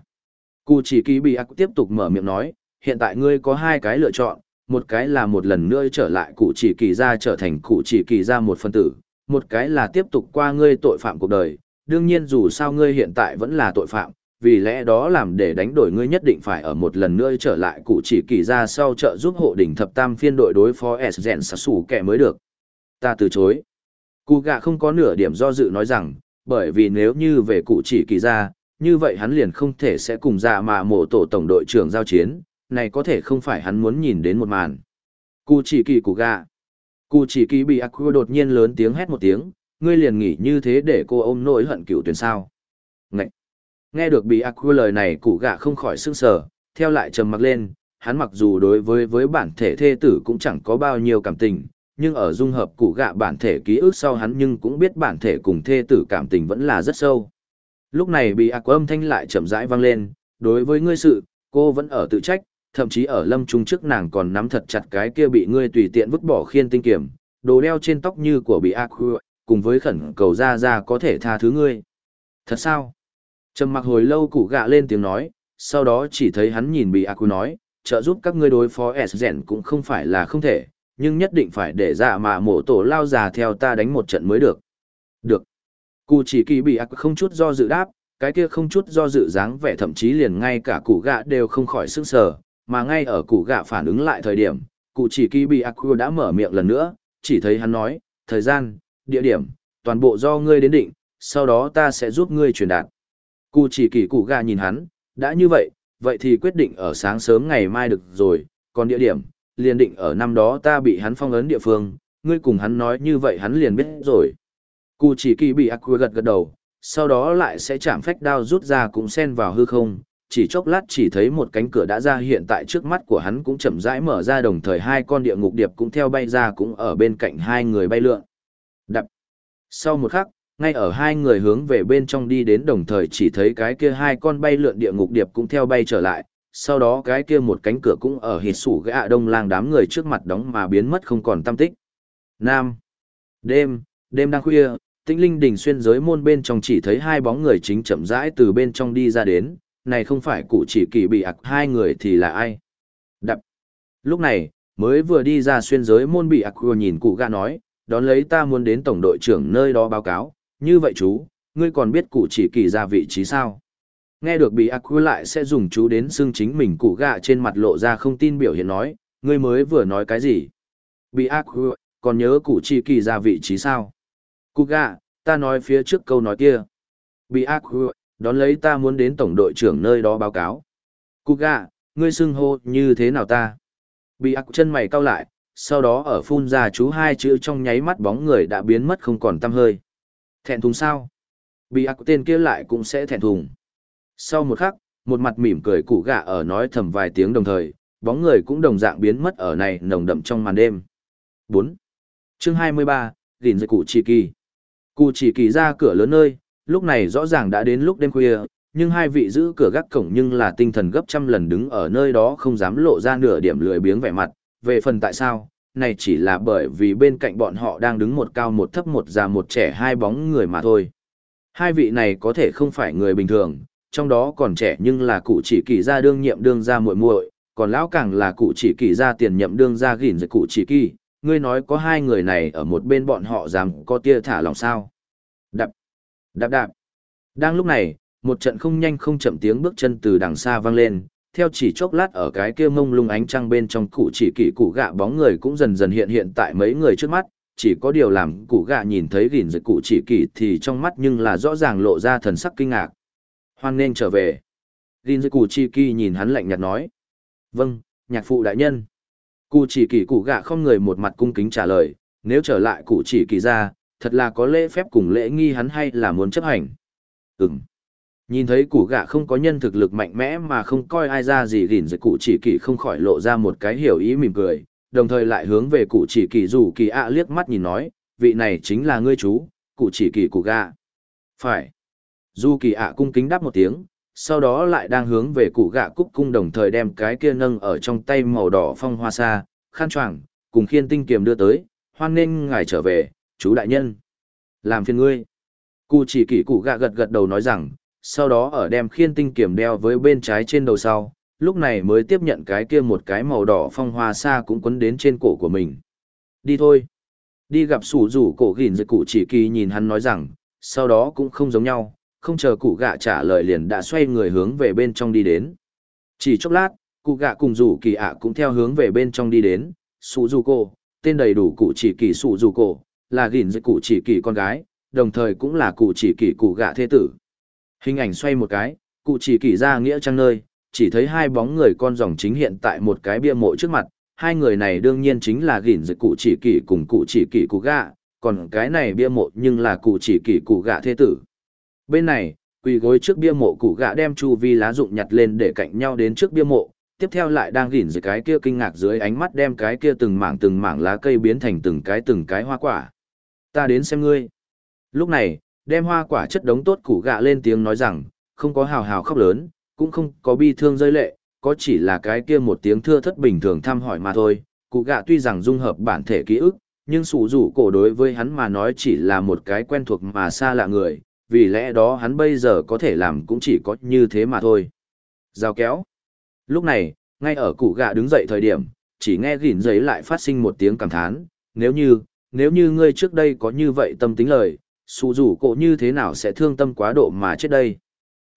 Cụ chỉ kỳ bị ác tiếp tục mở miệng nói, hiện tại ngươi có hai cái lựa chọn, một cái là một lần nữa trở lại cụ chỉ kỳ ra trở thành cụ chỉ kỳ ra một phân tử, một cái là tiếp tục qua ngươi tội phạm cuộc đời, đương nhiên dù sao ngươi hiện tại vẫn là tội phạm, vì lẽ đó làm để đánh đổi ngươi nhất định phải ở một lần nữa trở lại cụ chỉ kỳ ra sau trợ giúp hộ đỉnh thập tam phiên đội đối phó S Gen Sassu kẻ mới được. Ta từ chối. Cụ gạ không có nửa điểm do dự nói rằng, bởi vì nếu như về cụ chỉ kỳ ra, như vậy hắn liền không thể sẽ cùng dạ mà mộ tổ tổng đội trưởng giao chiến, này có thể không phải hắn muốn nhìn đến một màn. Cụ chỉ kỳ cụ gạ. Cụ chỉ kỳ bị Aqua đột nhiên lớn tiếng hét một tiếng, ngươi liền nghỉ như thế để cô ôm nỗi hận cựu tuyển sao. Ngậy! Nghe được bị Aqua lời này cụ gạ không khỏi sưng sờ, theo lại trầm mặc lên, hắn mặc dù đối với với bản thể thê tử cũng chẳng có bao nhiêu cảm tình, nhưng ở dung hợp cụ gạ bản thể ký ức sau hắn nhưng cũng biết bản thể cùng thê tử cảm tình vẫn là rất sâu. Lúc này bị ạc âm thanh lại chậm rãi vang lên, đối với ngươi sự, cô vẫn ở tự trách, thậm chí ở lâm trung trước nàng còn nắm thật chặt cái kia bị ngươi tùy tiện vứt bỏ khiên tinh kiểm, đồ đeo trên tóc như của bị ạc cùng với khẩn cầu ra ra có thể tha thứ ngươi. Thật sao? Trầm mặc hồi lâu cụ gạ lên tiếng nói, sau đó chỉ thấy hắn nhìn bị ạc nói, trợ giúp các ngươi đối phó S rèn cũng không phải là không thể, nhưng nhất định phải để dạ mà mổ tổ lao già theo ta đánh một trận mới được. Được. Cụ chỉ kỳ bị ác không chút do dự đáp, cái kia không chút do dự dáng vẻ thậm chí liền ngay cả củ gạ đều không khỏi sức sở, mà ngay ở cụ gạ phản ứng lại thời điểm, cụ chỉ kỳ bị ác đã mở miệng lần nữa, chỉ thấy hắn nói, thời gian, địa điểm, toàn bộ do ngươi đến định, sau đó ta sẽ giúp ngươi truyền đạt. Cụ chỉ kỳ cụ gạ nhìn hắn, đã như vậy, vậy thì quyết định ở sáng sớm ngày mai được rồi, còn địa điểm, liền định ở năm đó ta bị hắn phong ấn địa phương, ngươi cùng hắn nói như vậy hắn liền biết rồi. Cụ chỉ kỳ bị Aqua gật gật đầu, sau đó lại sẽ chạm phách đao rút ra cũng xen vào hư không, chỉ chốc lát chỉ thấy một cánh cửa đã ra hiện tại trước mắt của hắn cũng chậm rãi mở ra đồng thời hai con địa ngục điệp cũng theo bay ra cũng ở bên cạnh hai người bay lượn. Đập. Sau một khắc, ngay ở hai người hướng về bên trong đi đến đồng thời chỉ thấy cái kia hai con bay lượn địa ngục điệp cũng theo bay trở lại, sau đó cái kia một cánh cửa cũng ở hịt sủ gã đông lang đám người trước mặt đóng mà biến mất không còn tâm tích. Nam. Đêm, đêm đang khuya, tĩnh linh đỉnh xuyên giới môn bên trong chỉ thấy hai bóng người chính chậm rãi từ bên trong đi ra đến, này không phải cụ chỉ kỳ bị ạc hai người thì là ai? Đập. Lúc này, mới vừa đi ra xuyên giới môn bị ạc nhìn cụ gã nói, đón lấy ta muốn đến tổng đội trưởng nơi đó báo cáo, như vậy chú, ngươi còn biết cụ chỉ kỳ ra vị trí sao? Nghe được bị ạc lại sẽ dùng chú đến xương chính mình cụ gạ trên mặt lộ ra không tin biểu hiện nói, ngươi mới vừa nói cái gì? Bị ạc còn nhớ cụ chỉ kỳ ra vị trí sao? Cụ gạ, ta nói phía trước câu nói kia. Bị ác đón lấy ta muốn đến tổng đội trưởng nơi đó báo cáo. Cụ gạ, ngươi xưng hô như thế nào ta? Bị ác chân mày cau lại, sau đó ở phun ra chú hai chữ trong nháy mắt bóng người đã biến mất không còn tăm hơi. Thẹn thùng sao? Bị ác tên kia lại cũng sẽ thẹn thùng. Sau một khắc, một mặt mỉm cười cụ gạ ở nói thầm vài tiếng đồng thời, bóng người cũng đồng dạng biến mất ở này nồng đậm trong màn đêm. 4. Chương 23, Gìn dạy cụ chỉ kỳ. Cụ chỉ kỳ ra cửa lớn nơi, lúc này rõ ràng đã đến lúc đêm khuya, nhưng hai vị giữ cửa gác cổng nhưng là tinh thần gấp trăm lần đứng ở nơi đó không dám lộ ra nửa điểm lười biếng vẻ mặt. Về phần tại sao, này chỉ là bởi vì bên cạnh bọn họ đang đứng một cao một thấp một già một trẻ hai bóng người mà thôi. Hai vị này có thể không phải người bình thường, trong đó còn trẻ nhưng là cụ chỉ kỳ gia đương nhiệm đương gia muội muội, còn lão càng là cụ chỉ kỳ gia tiền nhậm đương gia gỉn rồi cụ chỉ kỳ, ngươi nói có hai người này ở một bên bọn họ dám có tia thả lòng sao. Đạp, đạp đạp. Đang lúc này, một trận không nhanh không chậm tiếng bước chân từ đằng xa vang lên, theo chỉ chốc lát ở cái kia mông lung ánh trăng bên trong cụ chỉ kỳ cụ gạ bóng người cũng dần dần hiện hiện tại mấy người trước mắt, chỉ có điều làm cụ gạ nhìn thấy gìn dịch cụ chỉ kỳ thì trong mắt nhưng là rõ ràng lộ ra thần sắc kinh ngạc. Hoan nên trở về. Gìn dịch cụ chỉ kỳ nhìn hắn lạnh nhạt nói. Vâng, nhạc phụ đại nhân. Cụ chỉ kỳ cụ gạ không người một mặt cung kính trả lời, nếu trở lại cụ chỉ kỳ ra, thật là có lễ phép cùng lễ nghi hắn hay là muốn chấp hành. Ừm. Nhìn thấy cụ gạ không có nhân thực lực mạnh mẽ mà không coi ai ra gì gìn rồi cụ chỉ kỳ không khỏi lộ ra một cái hiểu ý mỉm cười, đồng thời lại hướng về cụ chỉ kỳ rủ kỳ ạ liếc mắt nhìn nói, vị này chính là ngươi chú, cụ chỉ kỳ cụ gạ. Phải. Du kỳ ạ cung kính đáp một tiếng, sau đó lại đang hướng về cụ gạ cúc cung đồng thời đem cái kia nâng ở trong tay màu đỏ phong hoa xa, khăn choàng cùng khiên tinh kiềm đưa tới, hoan nghênh ngài trở về, chú đại nhân. Làm phiền ngươi. Cụ chỉ kỷ cụ gạ gật gật đầu nói rằng, sau đó ở đem khiên tinh kiềm đeo với bên trái trên đầu sau, lúc này mới tiếp nhận cái kia một cái màu đỏ phong hoa xa cũng quấn đến trên cổ của mình. Đi thôi. Đi gặp sủ rủ cổ gìn rồi cụ chỉ kỳ nhìn hắn nói rằng, sau đó cũng không giống nhau, không chờ cụ gạ trả lời liền đã xoay người hướng về bên trong đi đến. Chỉ chốc lát, cụ gạ cùng rủ kỳ ạ cũng theo hướng về bên trong đi đến, sụ du cô tên đầy đủ cụ chỉ kỳ sụ du cô là gìn giữ cụ chỉ kỳ con gái, đồng thời cũng là cụ chỉ kỳ cụ gạ thế tử. Hình ảnh xoay một cái, cụ chỉ kỳ ra nghĩa trang nơi, chỉ thấy hai bóng người con dòng chính hiện tại một cái bia mộ trước mặt, hai người này đương nhiên chính là gìn giữ cụ chỉ kỳ cùng cụ chỉ kỳ cụ gạ, còn cái này bia mộ nhưng là cụ chỉ kỳ cụ gạ thế tử. Bên này, quỳ gối trước bia mộ cụ gạ đem chu vi lá dụng nhặt lên để cạnh nhau đến trước bia mộ, tiếp theo lại đang gỉn dưới cái kia kinh ngạc dưới ánh mắt đem cái kia từng mảng từng mảng lá cây biến thành từng cái từng cái hoa quả. Ta đến xem ngươi. Lúc này, đem hoa quả chất đống tốt củ gạ lên tiếng nói rằng, không có hào hào khóc lớn, cũng không có bi thương rơi lệ, có chỉ là cái kia một tiếng thưa thất bình thường thăm hỏi mà thôi. Cụ gạ tuy rằng dung hợp bản thể ký ức, nhưng sủ rủ cổ đối với hắn mà nói chỉ là một cái quen thuộc mà xa lạ người, vì lẽ đó hắn bây giờ có thể làm cũng chỉ có như thế mà thôi. Giao kéo. Lúc này, ngay ở cụ gạ đứng dậy thời điểm, chỉ nghe gỉn giấy lại phát sinh một tiếng cảm thán, nếu như, nếu như ngươi trước đây có như vậy tâm tính lời, sụ rủ cổ như thế nào sẽ thương tâm quá độ mà chết đây.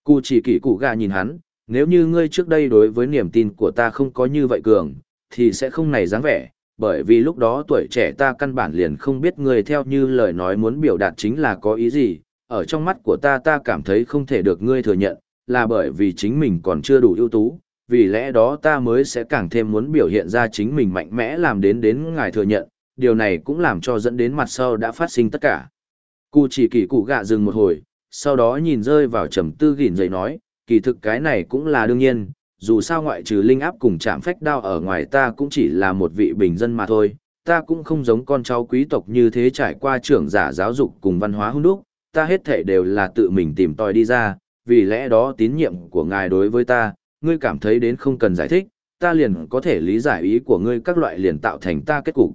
Cụ chỉ kỷ cụ gạ nhìn hắn, nếu như ngươi trước đây đối với niềm tin của ta không có như vậy cường, thì sẽ không này dáng vẻ, bởi vì lúc đó tuổi trẻ ta căn bản liền không biết ngươi theo như lời nói muốn biểu đạt chính là có ý gì, ở trong mắt của ta ta cảm thấy không thể được ngươi thừa nhận, là bởi vì chính mình còn chưa đủ ưu tú, vì lẽ đó ta mới sẽ càng thêm muốn biểu hiện ra chính mình mạnh mẽ làm đến đến ngài thừa nhận, điều này cũng làm cho dẫn đến mặt sau đã phát sinh tất cả. Cụ chỉ kỳ cụ gạ dừng một hồi, sau đó nhìn rơi vào trầm tư gỉn dậy nói, kỳ thực cái này cũng là đương nhiên, dù sao ngoại trừ linh áp cùng chạm phách đao ở ngoài ta cũng chỉ là một vị bình dân mà thôi, ta cũng không giống con cháu quý tộc như thế trải qua trưởng giả giáo dục cùng văn hóa hung đúc, ta hết thể đều là tự mình tìm tòi đi ra, vì lẽ đó tín nhiệm của ngài đối với ta, ngươi cảm thấy đến không cần giải thích, ta liền có thể lý giải ý của ngươi các loại liền tạo thành ta kết cục.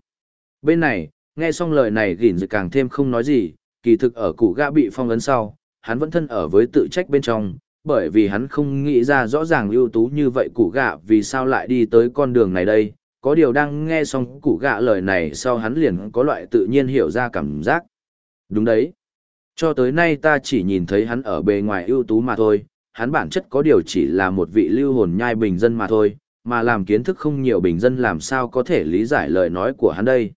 Bên này, nghe xong lời này gỉn dự càng thêm không nói gì, kỳ thực ở cụ gã bị phong ấn sau, hắn vẫn thân ở với tự trách bên trong, bởi vì hắn không nghĩ ra rõ ràng ưu tú như vậy cụ gạ vì sao lại đi tới con đường này đây, có điều đang nghe xong cụ gạ lời này sau hắn liền có loại tự nhiên hiểu ra cảm giác. Đúng đấy. Cho tới nay ta chỉ nhìn thấy hắn ở bề ngoài ưu tú mà thôi, hắn bản chất có điều chỉ là một vị lưu hồn nhai bình dân mà thôi, mà làm kiến thức không nhiều bình dân làm sao có thể lý giải lời nói của hắn đây.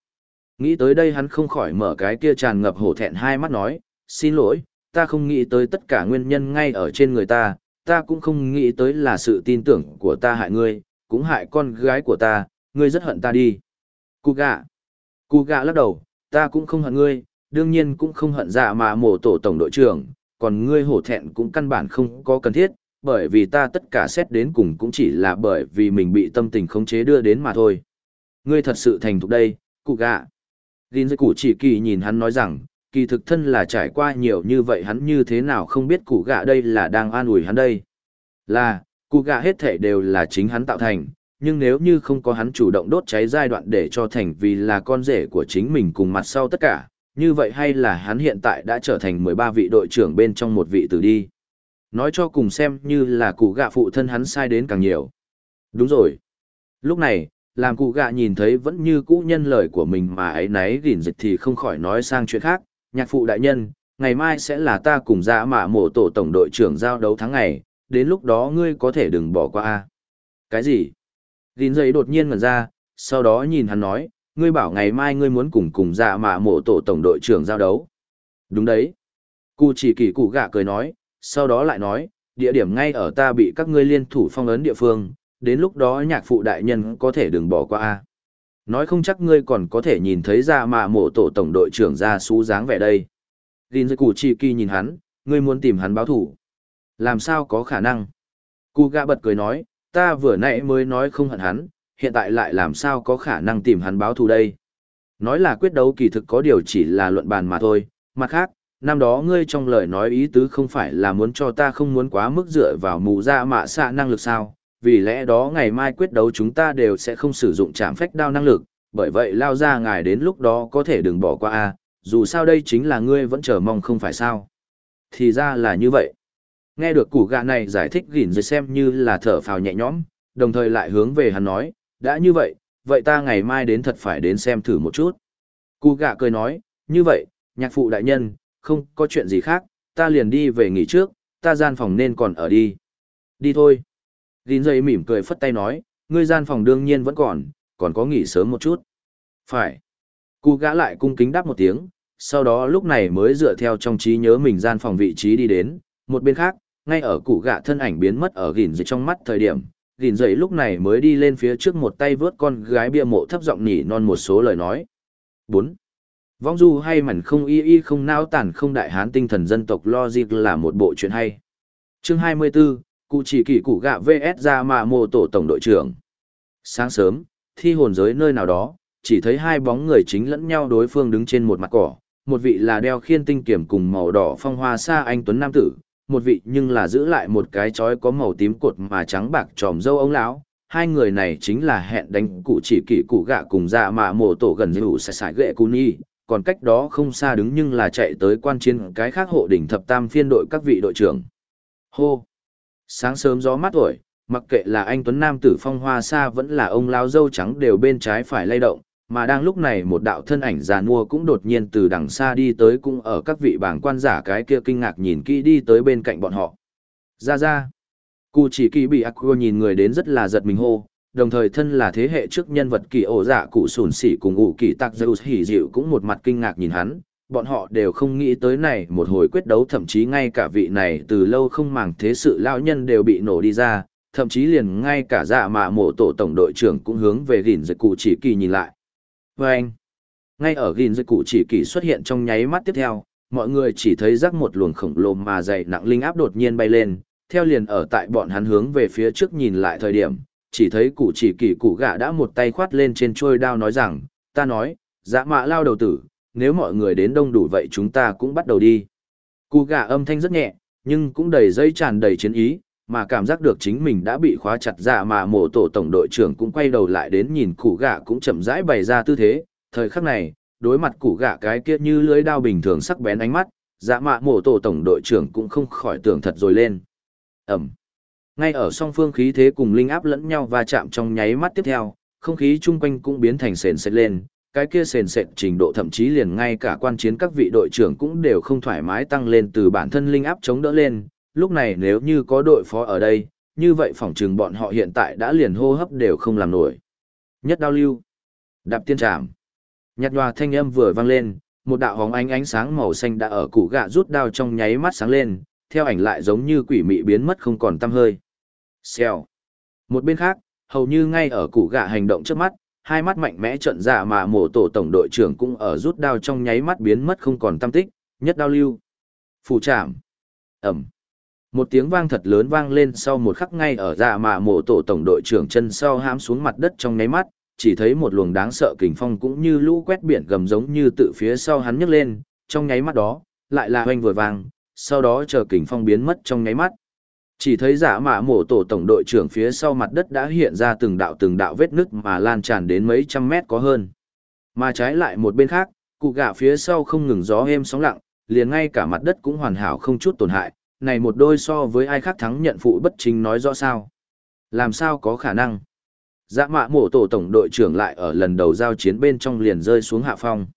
Nghĩ tới đây hắn không khỏi mở cái kia tràn ngập hổ thẹn hai mắt nói, xin lỗi, ta không nghĩ tới tất cả nguyên nhân ngay ở trên người ta, ta cũng không nghĩ tới là sự tin tưởng của ta hại ngươi, cũng hại con gái của ta, ngươi rất hận ta đi. Cú gạ. Cú gạ lắc đầu, ta cũng không hận ngươi, đương nhiên cũng không hận dạ mà mổ tổ tổng đội trưởng, còn ngươi hổ thẹn cũng căn bản không có cần thiết, bởi vì ta tất cả xét đến cùng cũng chỉ là bởi vì mình bị tâm tình khống chế đưa đến mà thôi. Ngươi thật sự thành thục đây, cụ gạ. Gìn dây cụ chỉ kỳ nhìn hắn nói rằng, kỳ thực thân là trải qua nhiều như vậy hắn như thế nào không biết cụ gạ đây là đang an ủi hắn đây. Là, cụ gạ hết thể đều là chính hắn tạo thành, nhưng nếu như không có hắn chủ động đốt cháy giai đoạn để cho thành vì là con rể của chính mình cùng mặt sau tất cả, như vậy hay là hắn hiện tại đã trở thành 13 vị đội trưởng bên trong một vị tử đi. Nói cho cùng xem như là cụ gạ phụ thân hắn sai đến càng nhiều. Đúng rồi. Lúc này, làm cụ gạ nhìn thấy vẫn như cũ nhân lời của mình mà ấy nấy gìn dịch thì không khỏi nói sang chuyện khác. Nhạc phụ đại nhân, ngày mai sẽ là ta cùng dạ mạ mộ tổ tổng đội trưởng giao đấu tháng ngày, đến lúc đó ngươi có thể đừng bỏ qua. a Cái gì? Gìn dậy đột nhiên ngẩn ra, sau đó nhìn hắn nói, ngươi bảo ngày mai ngươi muốn cùng cùng dạ mạ mộ tổ tổng đội trưởng giao đấu. Đúng đấy. Cụ chỉ kỳ cụ gạ cười nói, sau đó lại nói, địa điểm ngay ở ta bị các ngươi liên thủ phong ấn địa phương, đến lúc đó nhạc phụ đại nhân có thể đừng bỏ qua a. Nói không chắc ngươi còn có thể nhìn thấy ra mạ mộ tổ tổng đội trưởng ra xú dáng vẻ đây. Gin cụ chỉ kỳ nhìn hắn, ngươi muốn tìm hắn báo thủ. Làm sao có khả năng? Cụ gạ bật cười nói, ta vừa nãy mới nói không hận hắn, hiện tại lại làm sao có khả năng tìm hắn báo thù đây. Nói là quyết đấu kỳ thực có điều chỉ là luận bàn mà thôi, mặt khác, năm đó ngươi trong lời nói ý tứ không phải là muốn cho ta không muốn quá mức dựa vào mù ra mạ xạ năng lực sao, vì lẽ đó ngày mai quyết đấu chúng ta đều sẽ không sử dụng chạm phách đao năng lực, bởi vậy lao ra ngài đến lúc đó có thể đừng bỏ qua a dù sao đây chính là ngươi vẫn chờ mong không phải sao. Thì ra là như vậy. Nghe được củ gạ này giải thích gỉn rồi xem như là thở phào nhẹ nhõm, đồng thời lại hướng về hắn nói, đã như vậy, vậy ta ngày mai đến thật phải đến xem thử một chút. Cụ gạ cười nói, như vậy, nhạc phụ đại nhân, không có chuyện gì khác, ta liền đi về nghỉ trước, ta gian phòng nên còn ở đi. Đi thôi. Gìn dây mỉm cười phất tay nói, ngươi gian phòng đương nhiên vẫn còn, còn có nghỉ sớm một chút. Phải. Cụ gã lại cung kính đáp một tiếng, sau đó lúc này mới dựa theo trong trí nhớ mình gian phòng vị trí đi đến, một bên khác, ngay ở cụ gã thân ảnh biến mất ở gìn dưới trong mắt thời điểm, gìn dậy lúc này mới đi lên phía trước một tay vớt con gái bia mộ thấp giọng nhỉ non một số lời nói. 4. Vong du hay mảnh không y y không nao tản không đại hán tinh thần dân tộc logic là một bộ chuyện hay. Chương 24, cụ chỉ kỷ cụ gạ VS ra mà mộ tổ tổng đội trưởng. Sáng sớm, thi hồn giới nơi nào đó, chỉ thấy hai bóng người chính lẫn nhau đối phương đứng trên một mặt cỏ, một vị là đeo khiên tinh kiểm cùng màu đỏ phong hoa xa anh Tuấn Nam Tử, một vị nhưng là giữ lại một cái chói có màu tím cột mà trắng bạc tròm dâu ông lão, hai người này chính là hẹn đánh cụ chỉ kỷ cụ gạ cùng dạ mạ mổ tổ gần như sẽ sải ghệ cù nhi còn cách đó không xa đứng nhưng là chạy tới quan chiến cái khác hộ đỉnh thập tam phiên đội các vị đội trưởng. Hô! Sáng sớm gió mát thổi mặc kệ là anh tuấn nam tử phong hoa xa vẫn là ông lão dâu trắng đều bên trái phải lay động mà đang lúc này một đạo thân ảnh già nua cũng đột nhiên từ đằng xa đi tới cũng ở các vị bảng quan giả cái kia kinh ngạc nhìn kỹ đi tới bên cạnh bọn họ. Ra ra. Cụ chỉ kỳ bị Aqua nhìn người đến rất là giật mình hô, đồng thời thân là thế hệ trước nhân vật kỳ ổ dạ cụ sùn sỉ cùng ủ kỳ tạc Zeus hỉ dịu cũng một mặt kinh ngạc nhìn hắn. Bọn họ đều không nghĩ tới này một hồi quyết đấu thậm chí ngay cả vị này từ lâu không màng thế sự lão nhân đều bị nổ đi ra, thậm chí liền ngay cả dạ mạ mộ tổ tổng đội trưởng cũng hướng về gìn giật cụ chỉ kỳ nhìn lại. Và anh, ngay ở gìn dưới cụ chỉ kỳ xuất hiện trong nháy mắt tiếp theo, mọi người chỉ thấy rắc một luồng khổng lồ mà dày nặng linh áp đột nhiên bay lên, theo liền ở tại bọn hắn hướng về phía trước nhìn lại thời điểm, chỉ thấy cụ chỉ kỳ cụ gã đã một tay khoát lên trên trôi đao nói rằng, ta nói, dạ mạ lao đầu tử, nếu mọi người đến đông đủ vậy chúng ta cũng bắt đầu đi. Cụ gã âm thanh rất nhẹ, nhưng cũng đầy dây tràn đầy chiến ý, mà cảm giác được chính mình đã bị khóa chặt dạ mà mổ tổ tổng đội trưởng cũng quay đầu lại đến nhìn cụ gạ cũng chậm rãi bày ra tư thế, thời khắc này, đối mặt cụ gạ cái kia như lưới đao bình thường sắc bén ánh mắt, dạ mạ mổ tổ tổng đội trưởng cũng không khỏi tưởng thật rồi lên. Ẩm. Ngay ở song phương khí thế cùng linh áp lẫn nhau va chạm trong nháy mắt tiếp theo, không khí chung quanh cũng biến thành sền sệt lên, cái kia sền sệt trình độ thậm chí liền ngay cả quan chiến các vị đội trưởng cũng đều không thoải mái tăng lên từ bản thân linh áp chống đỡ lên, lúc này nếu như có đội phó ở đây, như vậy phỏng chừng bọn họ hiện tại đã liền hô hấp đều không làm nổi. Nhất đao lưu, đạp tiên trảm, nhạt nhòa thanh âm vừa vang lên, một đạo hóng ánh ánh sáng màu xanh đã ở củ gạ rút đao trong nháy mắt sáng lên, theo ảnh lại giống như quỷ mị biến mất không còn tăm hơi. Xèo. Một bên khác, hầu như ngay ở củ gạ hành động trước mắt, hai mắt mạnh mẽ trận dạ mà mổ tổ tổng đội trưởng cũng ở rút đao trong nháy mắt biến mất không còn tâm tích, nhất đao lưu. Phủ trảm. Ẩm. Một tiếng vang thật lớn vang lên sau một khắc ngay ở dạ mạ mộ tổ tổng đội trưởng chân sau hãm xuống mặt đất trong nháy mắt, chỉ thấy một luồng đáng sợ kình phong cũng như lũ quét biển gầm giống như tự phía sau hắn nhấc lên, trong nháy mắt đó, lại là hoanh vừa vang, sau đó chờ kình phong biến mất trong nháy mắt. Chỉ thấy giả mạ mổ tổ tổng đội trưởng phía sau mặt đất đã hiện ra từng đạo từng đạo vết nứt mà lan tràn đến mấy trăm mét có hơn. Mà trái lại một bên khác, cụ gạ phía sau không ngừng gió êm sóng lặng, liền ngay cả mặt đất cũng hoàn hảo không chút tổn hại, này một đôi so với ai khác thắng nhận phụ bất chính nói rõ sao. Làm sao có khả năng? Dạ mạ mổ tổ tổng đội trưởng lại ở lần đầu giao chiến bên trong liền rơi xuống hạ phong.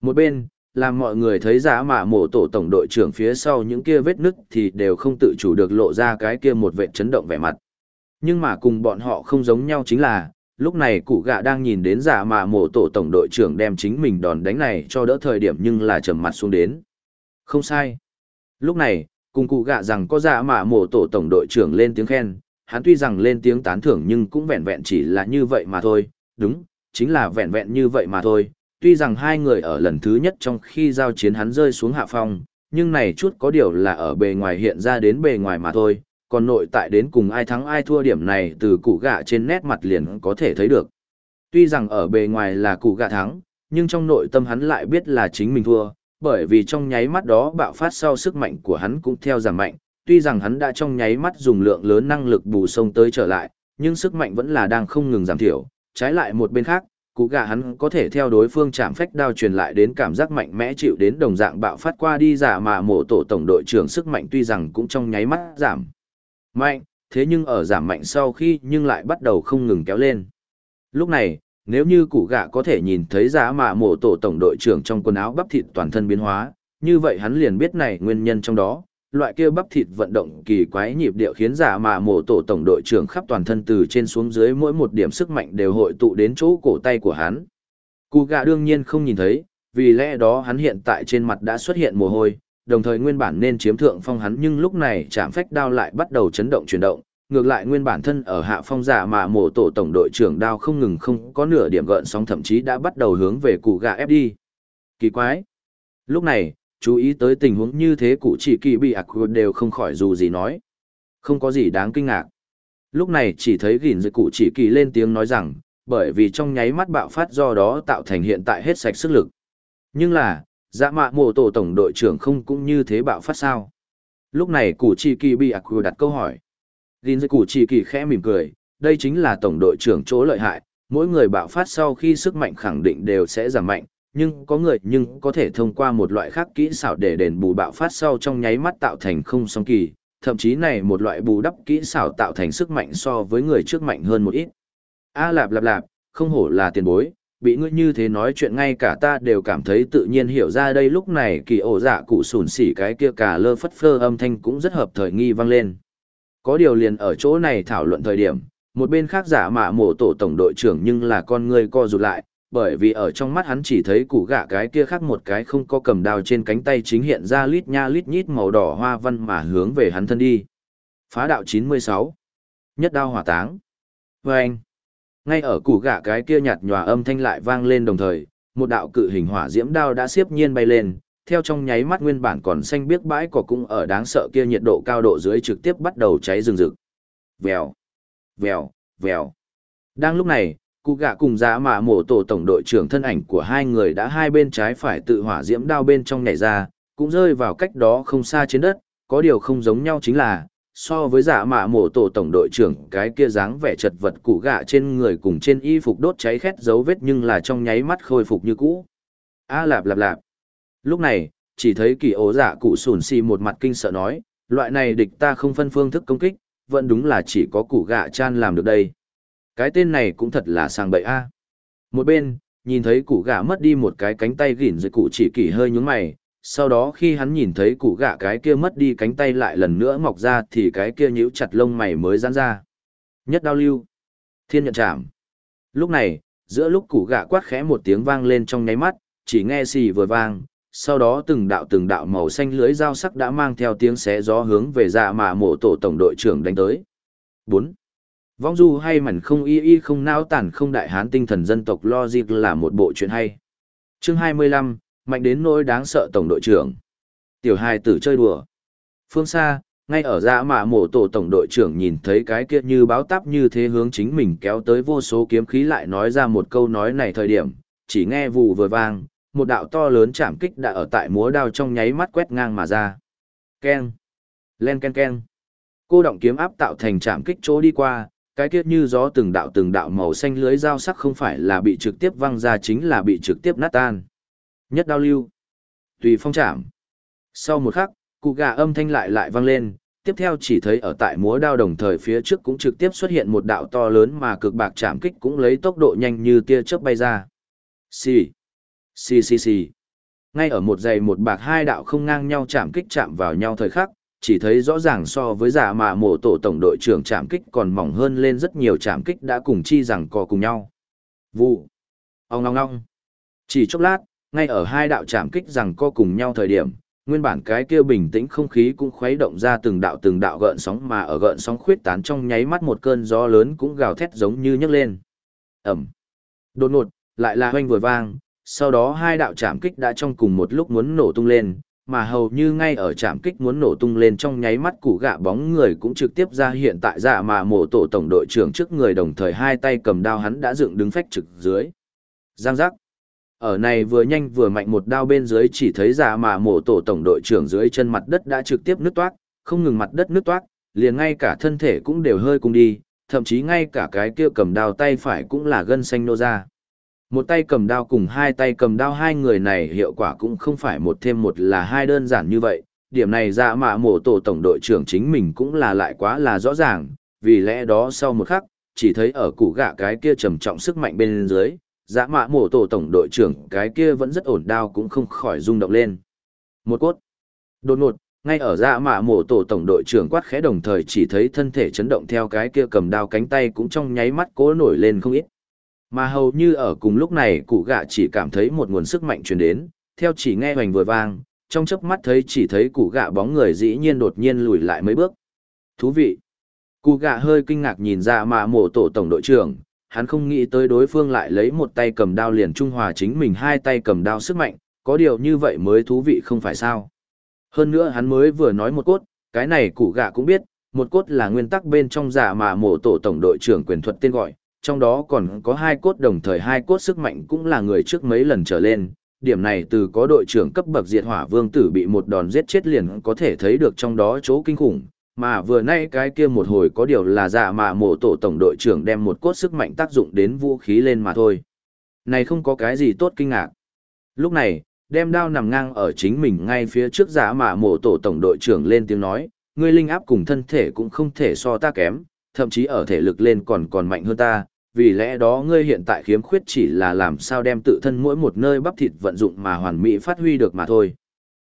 Một bên, làm mọi người thấy giá mạ mổ tổ tổng đội trưởng phía sau những kia vết nứt thì đều không tự chủ được lộ ra cái kia một vệ chấn động vẻ mặt. Nhưng mà cùng bọn họ không giống nhau chính là, lúc này cụ gạ đang nhìn đến giả mạ mổ tổ tổng đội trưởng đem chính mình đòn đánh này cho đỡ thời điểm nhưng là trầm mặt xuống đến. Không sai. Lúc này, cùng cụ gạ rằng có dạ mạ mổ tổ tổng đội trưởng lên tiếng khen, hắn tuy rằng lên tiếng tán thưởng nhưng cũng vẹn vẹn chỉ là như vậy mà thôi, đúng, chính là vẹn vẹn như vậy mà thôi. Tuy rằng hai người ở lần thứ nhất trong khi giao chiến hắn rơi xuống hạ phong, nhưng này chút có điều là ở bề ngoài hiện ra đến bề ngoài mà thôi, còn nội tại đến cùng ai thắng ai thua điểm này từ cụ gạ trên nét mặt liền có thể thấy được. Tuy rằng ở bề ngoài là cụ gạ thắng, nhưng trong nội tâm hắn lại biết là chính mình thua, bởi vì trong nháy mắt đó bạo phát sau sức mạnh của hắn cũng theo giảm mạnh, tuy rằng hắn đã trong nháy mắt dùng lượng lớn năng lực bù sông tới trở lại, nhưng sức mạnh vẫn là đang không ngừng giảm thiểu, trái lại một bên khác, cú gà hắn có thể theo đối phương chạm phách đao truyền lại đến cảm giác mạnh mẽ chịu đến đồng dạng bạo phát qua đi giả mà mổ tổ tổng đội trưởng sức mạnh tuy rằng cũng trong nháy mắt giảm mạnh, thế nhưng ở giảm mạnh sau khi nhưng lại bắt đầu không ngừng kéo lên. Lúc này, nếu như cụ gạ có thể nhìn thấy giá mạ mổ tổ tổng đội trưởng trong quần áo bắp thịt toàn thân biến hóa, như vậy hắn liền biết này nguyên nhân trong đó, loại kia bắp thịt vận động kỳ quái nhịp điệu khiến giả mạ mổ tổ tổng đội trưởng khắp toàn thân từ trên xuống dưới mỗi một điểm sức mạnh đều hội tụ đến chỗ cổ tay của hắn. Cụ gạ đương nhiên không nhìn thấy, vì lẽ đó hắn hiện tại trên mặt đã xuất hiện mồ hôi, đồng thời nguyên bản nên chiếm thượng phong hắn nhưng lúc này chạm phách đao lại bắt đầu chấn động chuyển động, ngược lại nguyên bản thân ở hạ phong giả mà mổ tổ tổng đội trưởng đao không ngừng không có nửa điểm gợn sóng thậm chí đã bắt đầu hướng về cụ gà ép đi. Kỳ quái! Lúc này, chú ý tới tình huống như thế cụ chỉ kỳ bị ạc đều không khỏi dù gì nói. Không có gì đáng kinh ngạc. Lúc này chỉ thấy gìn dưới cụ chỉ kỳ lên tiếng nói rằng, bởi vì trong nháy mắt bạo phát do đó tạo thành hiện tại hết sạch sức lực. Nhưng là, dạ mạ mộ tổ tổng đội trưởng không cũng như thế bạo phát sao. Lúc này cụ chỉ kỳ bị ạc đặt câu hỏi. Gin Dư cụ chỉ kỳ khẽ mỉm cười, đây chính là tổng đội trưởng chỗ lợi hại, mỗi người bạo phát sau khi sức mạnh khẳng định đều sẽ giảm mạnh, nhưng có người nhưng có thể thông qua một loại khác kỹ xảo để đền bù bạo phát sau trong nháy mắt tạo thành không song kỳ, thậm chí này một loại bù đắp kỹ xảo tạo thành sức mạnh so với người trước mạnh hơn một ít. A lạp lạp lạp, không hổ là tiền bối, bị ngươi như thế nói chuyện ngay cả ta đều cảm thấy tự nhiên hiểu ra đây lúc này kỳ ổ dạ cụ sùn xỉ cái kia cả lơ phất phơ âm thanh cũng rất hợp thời nghi vang lên. Có điều liền ở chỗ này thảo luận thời điểm, một bên khác giả mạ mổ tổ tổng đội trưởng nhưng là con người co rụt lại, bởi vì ở trong mắt hắn chỉ thấy củ gạ cái kia khác một cái không có cầm đao trên cánh tay chính hiện ra lít nha lít nhít màu đỏ hoa văn mà hướng về hắn thân đi. Phá đạo 96. Nhất đao hỏa táng. Và anh. Ngay ở củ gạ cái kia nhạt nhòa âm thanh lại vang lên đồng thời, một đạo cự hình hỏa diễm đao đã xiếp nhiên bay lên, theo trong nháy mắt nguyên bản còn xanh biếc bãi cỏ cũng ở đáng sợ kia nhiệt độ cao độ dưới trực tiếp bắt đầu cháy rừng rực. Vèo, vèo, vèo. Đang lúc này, cụ gạ cùng giá mạ mổ tổ tổng đội trưởng thân ảnh của hai người đã hai bên trái phải tự hỏa diễm đao bên trong nhảy ra, cũng rơi vào cách đó không xa trên đất, có điều không giống nhau chính là, so với giả mạ mổ tổ tổng đội trưởng cái kia dáng vẻ chật vật cụ gạ trên người cùng trên y phục đốt cháy khét dấu vết nhưng là trong nháy mắt khôi phục như cũ. A lạp lạp lạp. Lúc này, chỉ thấy kỳ ố giả cụ sùn xì một mặt kinh sợ nói, loại này địch ta không phân phương thức công kích, vẫn đúng là chỉ có cụ gạ chan làm được đây. Cái tên này cũng thật là sang bậy a. Một bên, nhìn thấy cụ gạ mất đi một cái cánh tay gỉn rồi cụ chỉ kỳ hơi nhúng mày, sau đó khi hắn nhìn thấy cụ gạ cái kia mất đi cánh tay lại lần nữa mọc ra thì cái kia nhíu chặt lông mày mới giãn ra. Nhất đao lưu. Thiên nhận chạm. Lúc này, giữa lúc cụ gạ quát khẽ một tiếng vang lên trong nháy mắt, chỉ nghe xì vừa vang, sau đó từng đạo từng đạo màu xanh lưới dao sắc đã mang theo tiếng xé gió hướng về dạ mà mộ tổ tổng đội trưởng đánh tới. 4. Vong du hay mảnh không y y không não tản không đại hán tinh thần dân tộc logic là một bộ chuyện hay. Chương 25, mạnh đến nỗi đáng sợ tổng đội trưởng. Tiểu hài tử chơi đùa. Phương xa, ngay ở dạ mạ mổ tổ tổng đội trưởng nhìn thấy cái kia như báo táp như thế hướng chính mình kéo tới vô số kiếm khí lại nói ra một câu nói này thời điểm, chỉ nghe vù vừa vang, một đạo to lớn chạm kích đã ở tại múa đao trong nháy mắt quét ngang mà ra. Keng! Len ken ken! Cô động kiếm áp tạo thành chạm kích chỗ đi qua, cái kia như gió từng đạo từng đạo màu xanh lưới dao sắc không phải là bị trực tiếp văng ra chính là bị trực tiếp nát tan. Nhất đao lưu. Tùy phong chạm. Sau một khắc, cụ gà âm thanh lại lại vang lên, tiếp theo chỉ thấy ở tại múa đao đồng thời phía trước cũng trực tiếp xuất hiện một đạo to lớn mà cực bạc chạm kích cũng lấy tốc độ nhanh như tia chớp bay ra. Xì. Xì xì xì. Ngay ở một giây một bạc hai đạo không ngang nhau chạm kích chạm vào nhau thời khắc, chỉ thấy rõ ràng so với giả mạ mổ tổ tổng đội trưởng chạm kích còn mỏng hơn lên rất nhiều chạm kích đã cùng chi rằng co cùng nhau. Vụ. Ông ngong ngong. Chỉ chốc lát, ngay ở hai đạo chạm kích rằng co cùng nhau thời điểm, nguyên bản cái kia bình tĩnh không khí cũng khuấy động ra từng đạo từng đạo gợn sóng mà ở gợn sóng khuyết tán trong nháy mắt một cơn gió lớn cũng gào thét giống như nhấc lên. Ẩm. Đột ngột, lại là hoanh vừa vang, sau đó hai đạo chạm kích đã trong cùng một lúc muốn nổ tung lên, mà hầu như ngay ở chạm kích muốn nổ tung lên trong nháy mắt củ gạ bóng người cũng trực tiếp ra hiện tại dạ mà mổ tổ tổng đội trưởng trước người đồng thời hai tay cầm đao hắn đã dựng đứng phách trực dưới. Giang giác. Ở này vừa nhanh vừa mạnh một đao bên dưới chỉ thấy dạ mà mổ tổ tổng đội trưởng dưới chân mặt đất đã trực tiếp nứt toát, không ngừng mặt đất nứt toát, liền ngay cả thân thể cũng đều hơi cùng đi, thậm chí ngay cả cái kia cầm đao tay phải cũng là gân xanh nô ra. Một tay cầm đao cùng hai tay cầm đao hai người này hiệu quả cũng không phải một thêm một là hai đơn giản như vậy, điểm này dạ mạ mổ tổ tổng đội trưởng chính mình cũng là lại quá là rõ ràng, vì lẽ đó sau một khắc, chỉ thấy ở củ gạ cái kia trầm trọng sức mạnh bên dưới, dạ mạ mổ tổ tổng đội trưởng cái kia vẫn rất ổn đao cũng không khỏi rung động lên. Một cốt. Đột ngột, ngay ở dạ mạ mổ tổ tổng đội trưởng quát khẽ đồng thời chỉ thấy thân thể chấn động theo cái kia cầm đao cánh tay cũng trong nháy mắt cố nổi lên không ít. Mà hầu như ở cùng lúc này cụ gạ chỉ cảm thấy một nguồn sức mạnh truyền đến, theo chỉ nghe hoành vừa vang, trong chớp mắt thấy chỉ thấy cụ gạ bóng người dĩ nhiên đột nhiên lùi lại mấy bước. Thú vị. Cụ gạ hơi kinh ngạc nhìn ra mà mổ tổ tổng đội trưởng, hắn không nghĩ tới đối phương lại lấy một tay cầm đao liền trung hòa chính mình hai tay cầm đao sức mạnh, có điều như vậy mới thú vị không phải sao. Hơn nữa hắn mới vừa nói một cốt, cái này cụ gạ cũng biết, một cốt là nguyên tắc bên trong giả mà mổ tổ tổng đội trưởng quyền thuật tên gọi, trong đó còn có hai cốt đồng thời hai cốt sức mạnh cũng là người trước mấy lần trở lên. Điểm này từ có đội trưởng cấp bậc diệt hỏa vương tử bị một đòn giết chết liền có thể thấy được trong đó chỗ kinh khủng, mà vừa nay cái kia một hồi có điều là dạ mà mổ tổ tổng đội trưởng đem một cốt sức mạnh tác dụng đến vũ khí lên mà thôi. Này không có cái gì tốt kinh ngạc. Lúc này, đem đao nằm ngang ở chính mình ngay phía trước dạ mà mổ tổ tổng đội trưởng lên tiếng nói, ngươi linh áp cùng thân thể cũng không thể so ta kém, thậm chí ở thể lực lên còn còn mạnh hơn ta, vì lẽ đó ngươi hiện tại khiếm khuyết chỉ là làm sao đem tự thân mỗi một nơi bắp thịt vận dụng mà hoàn mỹ phát huy được mà thôi.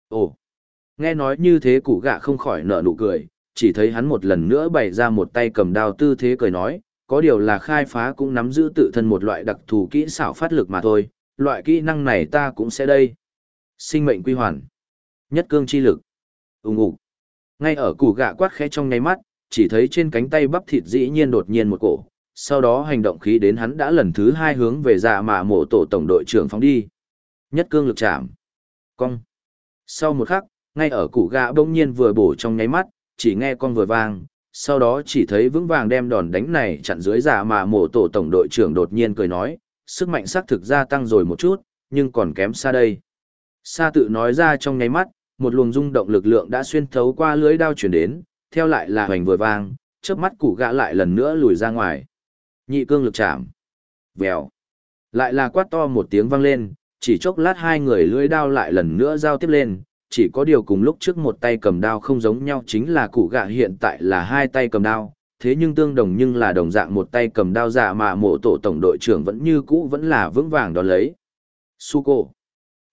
Ồ, nghe nói như thế củ gạ không khỏi nở nụ cười, chỉ thấy hắn một lần nữa bày ra một tay cầm đao tư thế cười nói, có điều là khai phá cũng nắm giữ tự thân một loại đặc thù kỹ xảo phát lực mà thôi, loại kỹ năng này ta cũng sẽ đây. Sinh mệnh quy hoàn. Nhất cương chi lực. ủng ủng. Ngay ở củ gạ quát khẽ trong nháy mắt, chỉ thấy trên cánh tay bắp thịt dĩ nhiên đột nhiên một cổ, sau đó hành động khí đến hắn đã lần thứ hai hướng về dạ mạ mộ tổ tổng đội trưởng phóng đi. Nhất cương lực chạm. Cong. Sau một khắc, ngay ở củ gạ bỗng nhiên vừa bổ trong nháy mắt, chỉ nghe con vừa vang, sau đó chỉ thấy vững vàng đem đòn đánh này chặn dưới dạ giả mà mổ tổ tổng đội trưởng đột nhiên cười nói, sức mạnh xác thực gia tăng rồi một chút, nhưng còn kém xa đây. Sa tự nói ra trong nháy mắt, một luồng rung động lực lượng đã xuyên thấu qua lưới đao chuyển đến, theo lại là hoành vừa vang, chớp mắt củ gã lại lần nữa lùi ra ngoài. Nhị cương lực chạm. Vèo. Lại là quát to một tiếng vang lên, chỉ chốc lát hai người lưỡi đao lại lần nữa giao tiếp lên, chỉ có điều cùng lúc trước một tay cầm đao không giống nhau chính là củ gạ hiện tại là hai tay cầm đao, thế nhưng tương đồng nhưng là đồng dạng một tay cầm đao dạ mà mộ tổ tổng đội trưởng vẫn như cũ vẫn là vững vàng đón lấy. Suko.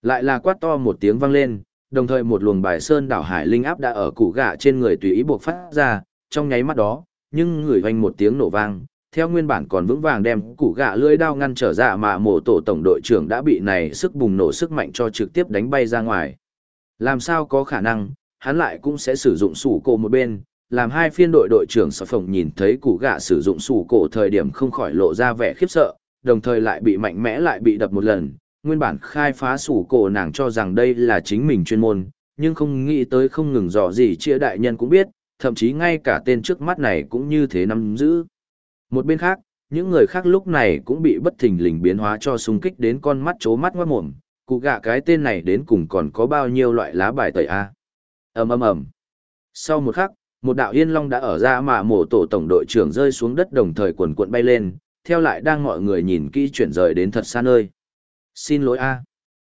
Lại là quát to một tiếng vang lên, đồng thời một luồng bài sơn đảo hải linh áp đã ở củ gạ trên người tùy ý buộc phát ra, trong nháy mắt đó, nhưng người hoành một tiếng nổ vang, theo nguyên bản còn vững vàng đem củ gạ lưỡi đao ngăn trở dạ mà mổ tổ tổng đội trưởng đã bị này sức bùng nổ sức mạnh cho trực tiếp đánh bay ra ngoài. Làm sao có khả năng, hắn lại cũng sẽ sử dụng sủ cổ một bên, làm hai phiên đội đội trưởng sở phòng nhìn thấy củ gạ sử dụng sủ cổ thời điểm không khỏi lộ ra vẻ khiếp sợ, đồng thời lại bị mạnh mẽ lại bị đập một lần. Nguyên bản khai phá sủ cổ nàng cho rằng đây là chính mình chuyên môn, nhưng không nghĩ tới không ngừng dò gì chia đại nhân cũng biết, thậm chí ngay cả tên trước mắt này cũng như thế nắm giữ. Một bên khác, những người khác lúc này cũng bị bất thình lình biến hóa cho xung kích đến con mắt chố mắt ngoát mồm, cụ gạ cái tên này đến cùng còn có bao nhiêu loại lá bài tẩy a? Ầm ầm ầm. Sau một khắc một đạo yên long đã ở ra mà mổ tổ tổng đội trưởng rơi xuống đất đồng thời quần cuộn bay lên theo lại đang mọi người nhìn kỹ chuyển rời đến thật xa nơi. Xin lỗi a.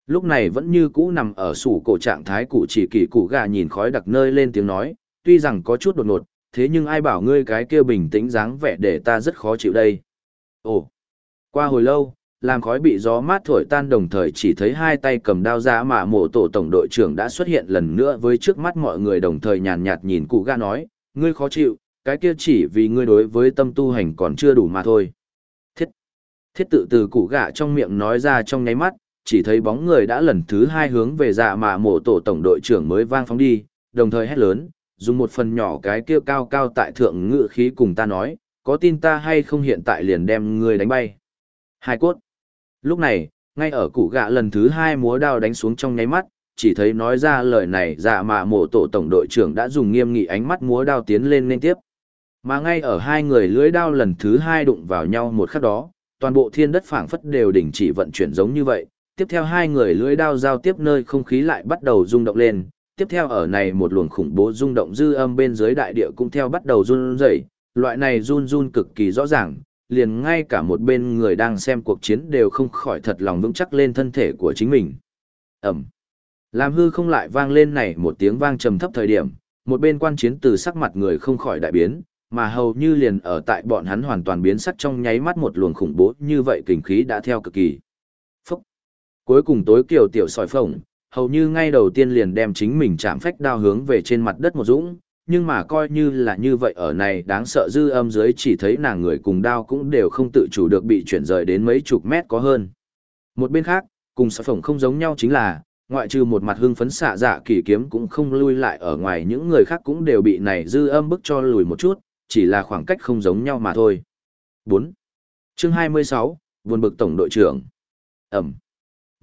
Lúc này vẫn như cũ nằm ở sủ cổ trạng thái cụ chỉ kỳ cụ gà nhìn khói đặc nơi lên tiếng nói tuy rằng có chút đột ngột thế nhưng ai bảo ngươi cái kia bình tĩnh dáng vẻ để ta rất khó chịu đây ồ qua hồi lâu làm khói bị gió mát thổi tan đồng thời chỉ thấy hai tay cầm đao ra mà mộ tổ tổng đội trưởng đã xuất hiện lần nữa với trước mắt mọi người đồng thời nhàn nhạt nhìn cụ ga nói, ngươi khó chịu, cái kia chỉ vì ngươi đối với tâm tu hành còn chưa đủ mà thôi. Thiết, thiết tự từ cụ gạ trong miệng nói ra trong nháy mắt, chỉ thấy bóng người đã lần thứ hai hướng về dạ mà mộ tổ tổng đội trưởng mới vang phóng đi, đồng thời hét lớn, dùng một phần nhỏ cái kia cao cao tại thượng ngự khí cùng ta nói, có tin ta hay không hiện tại liền đem ngươi đánh bay. Hai cốt. Lúc này, ngay ở cụ gạ lần thứ hai múa đao đánh xuống trong nháy mắt, chỉ thấy nói ra lời này dạ mà mộ tổ tổng đội trưởng đã dùng nghiêm nghị ánh mắt múa đao tiến lên nên tiếp. Mà ngay ở hai người lưới đao lần thứ hai đụng vào nhau một khắc đó, toàn bộ thiên đất phảng phất đều đình chỉ vận chuyển giống như vậy. Tiếp theo hai người lưới đao giao tiếp nơi không khí lại bắt đầu rung động lên. Tiếp theo ở này một luồng khủng bố rung động dư âm bên dưới đại địa cũng theo bắt đầu run rẩy. Loại này run run cực kỳ rõ ràng, liền ngay cả một bên người đang xem cuộc chiến đều không khỏi thật lòng vững chắc lên thân thể của chính mình. Ẩm. Làm hư không lại vang lên này một tiếng vang trầm thấp thời điểm, một bên quan chiến từ sắc mặt người không khỏi đại biến, mà hầu như liền ở tại bọn hắn hoàn toàn biến sắc trong nháy mắt một luồng khủng bố như vậy kinh khí đã theo cực kỳ. Phúc. Cuối cùng tối kiều tiểu sỏi phồng, hầu như ngay đầu tiên liền đem chính mình chạm phách đao hướng về trên mặt đất một dũng, nhưng mà coi như là như vậy ở này đáng sợ dư âm dưới chỉ thấy nàng người cùng đao cũng đều không tự chủ được bị chuyển rời đến mấy chục mét có hơn. Một bên khác, cùng sở phổng không giống nhau chính là, ngoại trừ một mặt hưng phấn xạ dạ kỳ kiếm cũng không lui lại ở ngoài những người khác cũng đều bị này dư âm bức cho lùi một chút, chỉ là khoảng cách không giống nhau mà thôi. 4. Chương 26, Buồn bực tổng đội trưởng. Ẩm.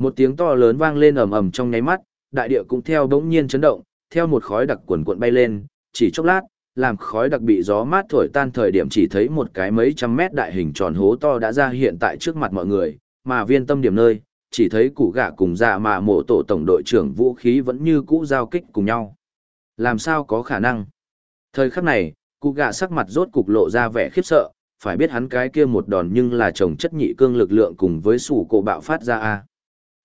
Một tiếng to lớn vang lên ầm ầm trong nháy mắt, đại địa cũng theo bỗng nhiên chấn động, theo một khói đặc quần cuộn bay lên, chỉ chốc lát, làm khói đặc bị gió mát thổi tan thời điểm chỉ thấy một cái mấy trăm mét đại hình tròn hố to đã ra hiện tại trước mặt mọi người, mà viên tâm điểm nơi, chỉ thấy củ gạ cùng dạ mà mộ tổ tổng đội trưởng vũ khí vẫn như cũ giao kích cùng nhau. Làm sao có khả năng? Thời khắc này, cụ gạ sắc mặt rốt cục lộ ra vẻ khiếp sợ, phải biết hắn cái kia một đòn nhưng là chồng chất nhị cương lực lượng cùng với sủ cổ bạo phát ra a.